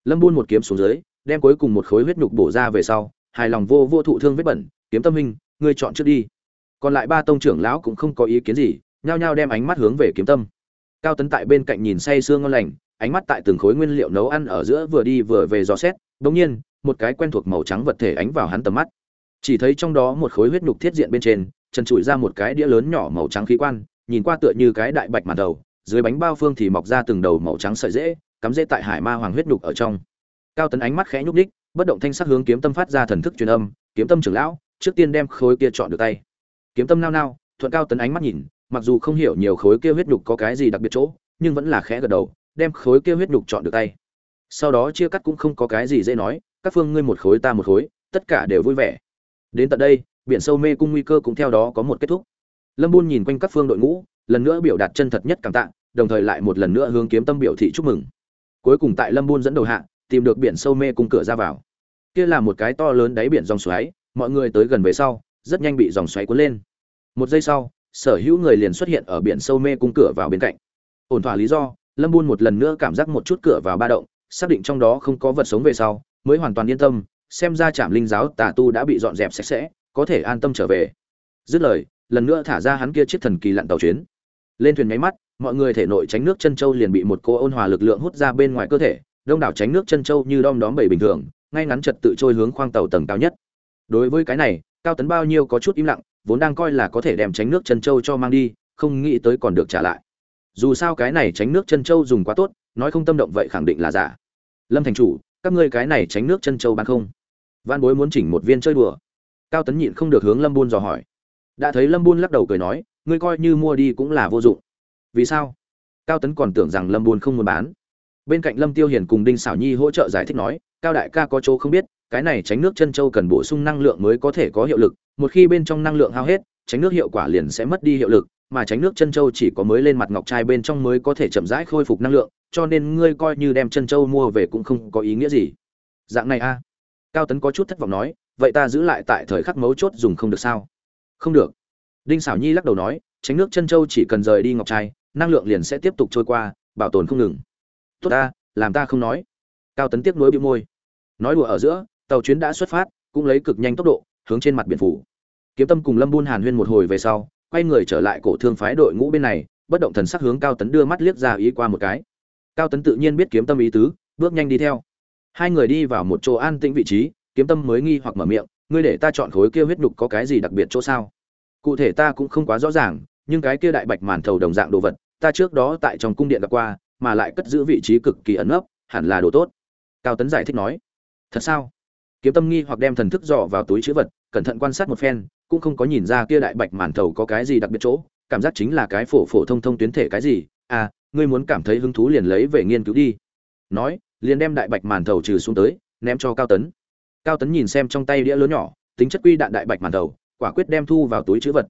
Lâm buôn một kiếm xuống dưới, đem cuối cùng một khối huyết nhục bổ ra về sau, hài lòng vô vô thụ thương vết bẩn, kiếm tâm hình ngươi chọn trước đi. Còn lại ba tông trưởng lão cũng không có ý kiến gì, nhao nhao đem ánh mắt hướng về kiếm tâm. Cao tấn tại bên cạnh nhìn say sương ngon lành, ánh mắt tại từng khối nguyên liệu nấu ăn ở giữa vừa đi vừa về dò xét bỗng nhiên, một cái quen thuộc màu trắng vật thể ánh vào hắn tầm mắt. Chỉ thấy trong đó một khối huyết nhục thiết diện bên trên trần trụi ra một cái đĩa lớn nhỏ màu trắng khí quan, nhìn qua tựa như cái đại bạch màn đầu, dưới bánh bao phương thì mọc ra từng đầu màu trắng sợi dễ, cắm dễ tại hải ma hoàng huyết nhục ở trong. Cao tấn ánh mắt khẽ nhúc đích bất động thanh sắc hướng kiếm tâm phát ra thần thức truyền âm, kiếm tâm trưởng lão, trước tiên đem khối kia chọn được tay. Kiếm tâm nao nao, thuận cao tấn ánh mắt nhìn, mặc dù không hiểu nhiều khối kia huyết nhục có cái gì đặc biệt chỗ, nhưng vẫn là khẽ gật đầu, đem khối kia huyết nhục chọn được tay. Sau đó chia cắt cũng không có cái gì dễ nói, các phương ngươi một khối ta một khối, tất cả đều vui vẻ. Đến tận đây biển sâu mê cung nguy cơ cũng theo đó có một kết thúc. Lâm buôn nhìn quanh các phương đội ngũ, lần nữa biểu đạt chân thật nhất cảm tạ, đồng thời lại một lần nữa hướng kiếm tâm biểu thị chúc mừng. Cuối cùng tại lâm buôn dẫn đầu hạ, tìm được biển sâu mê cung cửa ra vào. Kia là một cái to lớn đáy biển dòng xoáy, mọi người tới gần về sau, rất nhanh bị dòng xoáy cuốn lên. Một giây sau, sở hữu người liền xuất hiện ở biển sâu mê cung cửa vào bên cạnh. Ổn thỏa lý do, lâm buôn một lần nữa cảm giác một chút cửa vào ba động, xác định trong đó không có vật sống về sau, mới hoàn toàn yên tâm, xem ra trạm linh giáo tà tu đã bị dọn dẹp sạch sẽ có thể an tâm trở về. Dứt lời, lần nữa thả ra hắn kia chiếc thần kỳ lặn tàu chuyến. Lên thuyền nháy mắt, mọi người thể nội tránh nước chân châu liền bị một cô ôn hòa lực lượng hút ra bên ngoài cơ thể, đông đảo tránh nước chân châu như đom đóm bảy bình thường, ngay ngắn trật tự trôi hướng khoang tàu tầng cao nhất. Đối với cái này, cao tấn bao nhiêu có chút im lặng, vốn đang coi là có thể đem tránh nước chân châu cho mang đi, không nghĩ tới còn được trả lại. Dù sao cái này tránh nước chân châu dùng quá tốt, nói không tâm động vậy khẳng định là giả. Lâm thành chủ, các ngươi cái này tránh nước chân châu bán không? Văn bối muốn chỉnh một viên chơi đùa cao tấn nhịn không được hướng lâm buôn dò hỏi. Đã thấy lâm buôn lắc đầu cười nói, ngươi coi như mua đi cũng là vô dụng. Vì sao? Cao tấn còn tưởng rằng lâm buôn không muốn bán. Bên cạnh lâm tiêu hiền cùng đinh xảo nhi hỗ trợ giải thích nói, cao đại ca có chỗ không biết, cái này tránh nước chân châu cần bổ sung năng lượng mới có thể có hiệu lực, một khi bên trong năng lượng hao hết, tránh nước hiệu quả liền sẽ mất đi hiệu lực, mà tránh nước chân châu chỉ có mới lên mặt ngọc trai bên trong mới có thể chậm rãi khôi phục năng lượng, cho nên ngươi coi như đem chân châu mua về cũng không có ý nghĩa gì. Dạng này a. À? cao tấn có chút thất vọng nói vậy ta giữ lại tại thời khắc mấu chốt dùng không được sao? Không được. Đinh xảo nhi lắc đầu nói, tránh nước chân châu chỉ cần rời đi ngọc trai, năng lượng liền sẽ tiếp tục trôi qua, bảo tồn không ngừng. Tốt ta, làm ta không nói. Cao tấn tiếc nuối bị môi. Nói đùa ở giữa, tàu chuyến đã xuất phát, cũng lấy cực nhanh tốc độ, hướng trên mặt biển phủ. Kiếm tâm cùng lâm buôn hàn huyên một hồi về sau, quay người trở lại cổ thương phái đội ngũ bên này, bất động thần sắc hướng cao tấn đưa mắt liếc ra ý qua một cái. Cao tấn tự nhiên biết kiếm tâm ý tứ, bước nhanh đi theo. Hai người đi vào một chỗ an tĩnh vị trí kiếm tâm mới nghi hoặc mở miệng, ngươi để ta chọn khối kia huyết đục có cái gì đặc biệt chỗ sao? Cụ thể ta cũng không quá rõ ràng, nhưng cái kia đại bạch màn thầu đồng dạng đồ vật, ta trước đó tại trong cung điện gặp qua, mà lại cất giữ vị trí cực kỳ ẩn nấp, hẳn là đồ tốt. Cao tấn giải thích nói, thật sao? Kiếm tâm nghi hoặc đem thần thức dò vào túi chữ vật, cẩn thận quan sát một phen, cũng không có nhìn ra kia đại bạch màn thầu có cái gì đặc biệt chỗ, cảm giác chính là cái phổ phổ thông thông tuyến thể cái gì. À ngươi muốn cảm thấy hứng thú liền lấy về nghiên cứu đi. Nói, liền đem đại bạch màn thầu trừ xuống tới, ném cho cao tấn cao tấn nhìn xem trong tay đĩa lớn nhỏ tính chất quy đạn đại bạch màn đầu, quả quyết đem thu vào túi chữ vật.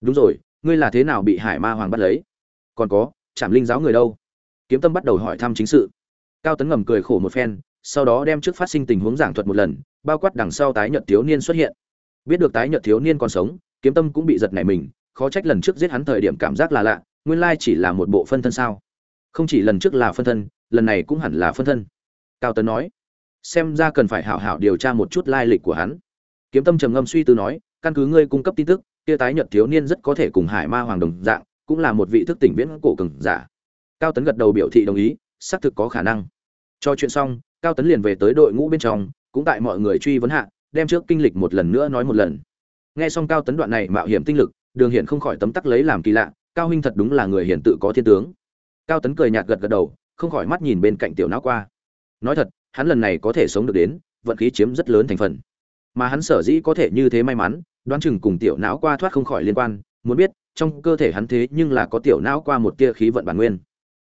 Đúng rồi ngươi là thế nào bị hải ma hoàng bắt lấy? Còn có trảm linh giáo người đâu? Kiếm tâm bắt đầu hỏi thăm chính sự. Cao tấn ngầm cười khổ một phen sau đó đem trước phát sinh tình huống giảng thuật một lần bao quát đằng sau tái nhợt thiếu niên xuất hiện. Biết được tái nhợt thiếu niên còn sống kiếm tâm cũng bị giật nảy mình khó trách lần trước giết hắn thời điểm cảm giác là lạ nguyên lai chỉ là một bộ phân thân sao? Không chỉ lần trước là phân thân lần này cũng hẳn là phân thân. Cao tấn nói xem ra cần phải hảo hảo điều tra một chút lai lịch của hắn. Kiếm tâm trầm ngâm suy tư nói, căn cứ ngươi cung cấp tin tức, kia tái nhợt thiếu niên rất có thể cùng hải ma hoàng đồng dạng, cũng là một vị thức tỉnh viễn cổ cường giả. Cao tấn gật đầu biểu thị đồng ý, xác thực có khả năng. Cho chuyện xong, cao tấn liền về tới đội ngũ bên trong, cũng tại mọi người truy vấn hạ, đem trước kinh lịch một lần nữa nói một lần. Nghe xong cao tấn đoạn này mạo hiểm tinh lực, đường hiển không khỏi tấm tắc lấy làm kỳ lạ, cao huynh thật đúng là người hiển tự có thiên tướng. Cao tấn cười nhạt gật gật đầu, không khỏi mắt nhìn bên cạnh tiểu não qua. Nói thật hắn lần này có thể sống được đến, vận khí chiếm rất lớn thành phần. Mà hắn sở dĩ có thể như thế may mắn, đoán chừng cùng tiểu não qua thoát không khỏi liên quan, muốn biết, trong cơ thể hắn thế nhưng là có tiểu não qua một tia khí vận bản nguyên.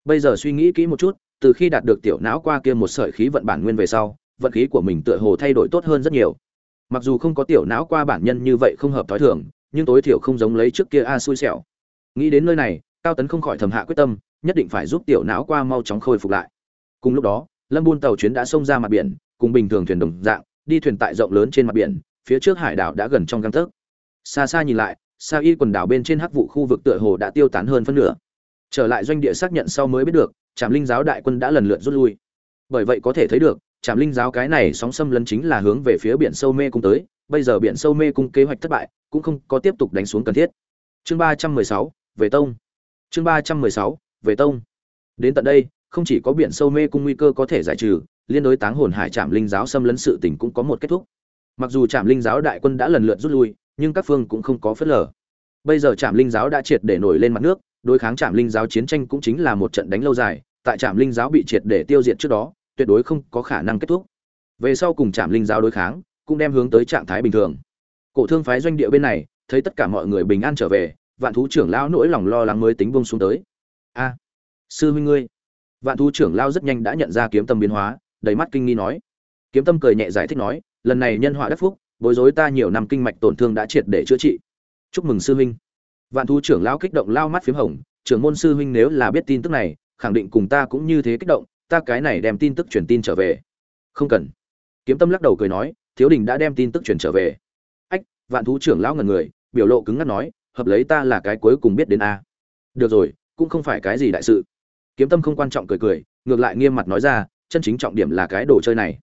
Bây giờ suy nghĩ kỹ một chút, từ khi đạt được tiểu não qua kia một sợi khí vận bản nguyên về sau, vận khí của mình tựa hồ thay đổi tốt hơn rất nhiều. Mặc dù không có tiểu não qua bản nhân như vậy không hợp thói thường, nhưng tối thiểu không giống lấy trước kia a xui xẻo. Nghĩ đến nơi này, cao tấn không khỏi thầm hạ quyết tâm, nhất định phải giúp tiểu não qua mau chóng khôi phục lại. Cùng lúc đó lâm buôn tàu chuyến đã xông ra mặt biển, cùng bình thường thuyền đồng dạng, đi thuyền tại rộng lớn trên mặt biển, phía trước hải đảo đã gần trong găng tấc. Xa xa nhìn lại xa y quần đảo bên trên hắc vụ khu vực tựa hồ đã tiêu tán hơn phân nửa. Trở lại doanh địa xác nhận sau mới biết được trạm linh giáo đại quân đã lần lượt rút lui. Bởi vậy có thể thấy được trạm linh giáo cái này sóng xâm lấn chính là hướng về phía biển sâu mê cung tới, bây giờ biển sâu mê cung kế hoạch thất bại, cũng không có tiếp tục đánh xuống cần thiết. Chương ba trăm mười sáu, về tông. Chương ba trăm mười sáu, về tông. Đến tận đây không chỉ có biển sâu mê cung nguy cơ có thể giải trừ, liên đối táng hồn hải trạm linh giáo xâm lấn sự tình cũng có một kết thúc. Mặc dù trạm linh giáo đại quân đã lần lượt rút lui, nhưng các phương cũng không có phớt lờ. Bây giờ trạm linh giáo đã triệt để nổi lên mặt nước, đối kháng trạm linh giáo chiến tranh cũng chính là một trận đánh lâu dài, tại trạm linh giáo bị triệt để tiêu diệt trước đó, tuyệt đối không có khả năng kết thúc. Về sau cùng trạm linh giáo đối kháng, cũng đem hướng tới trạng thái bình thường. Cổ thương phái doanh địa bên này, thấy tất cả mọi người bình an trở về, vạn thú trưởng lão nỗi lòng lo lắng mới tính bông xuống tới. A, sư huynh ngươi vạn thú trưởng lao rất nhanh đã nhận ra kiếm tâm biến hóa, đầy mắt kinh nghi nói. Kiếm tâm cười nhẹ giải thích nói, lần này nhân họa đắc phúc, bối rối ta nhiều năm kinh mạch tổn thương đã triệt để chữa trị. Chúc mừng sư huynh. Vạn thú trưởng lao kích động lao mắt phím hồng, trưởng môn sư huynh nếu là biết tin tức này, khẳng định cùng ta cũng như thế kích động, ta cái này đem tin tức truyền tin trở về. Không cần. Kiếm tâm lắc đầu cười nói, thiếu đình đã đem tin tức truyền trở về. Ách, vạn thú trưởng lão ngần người, biểu lộ cứng ngắc nói, hợp lấy ta là cái cuối cùng biết đến a. Được rồi, cũng không phải cái gì đại sự kiếm tâm không quan trọng cười cười, ngược lại nghiêm mặt nói ra, chân chính trọng điểm là cái đồ chơi này.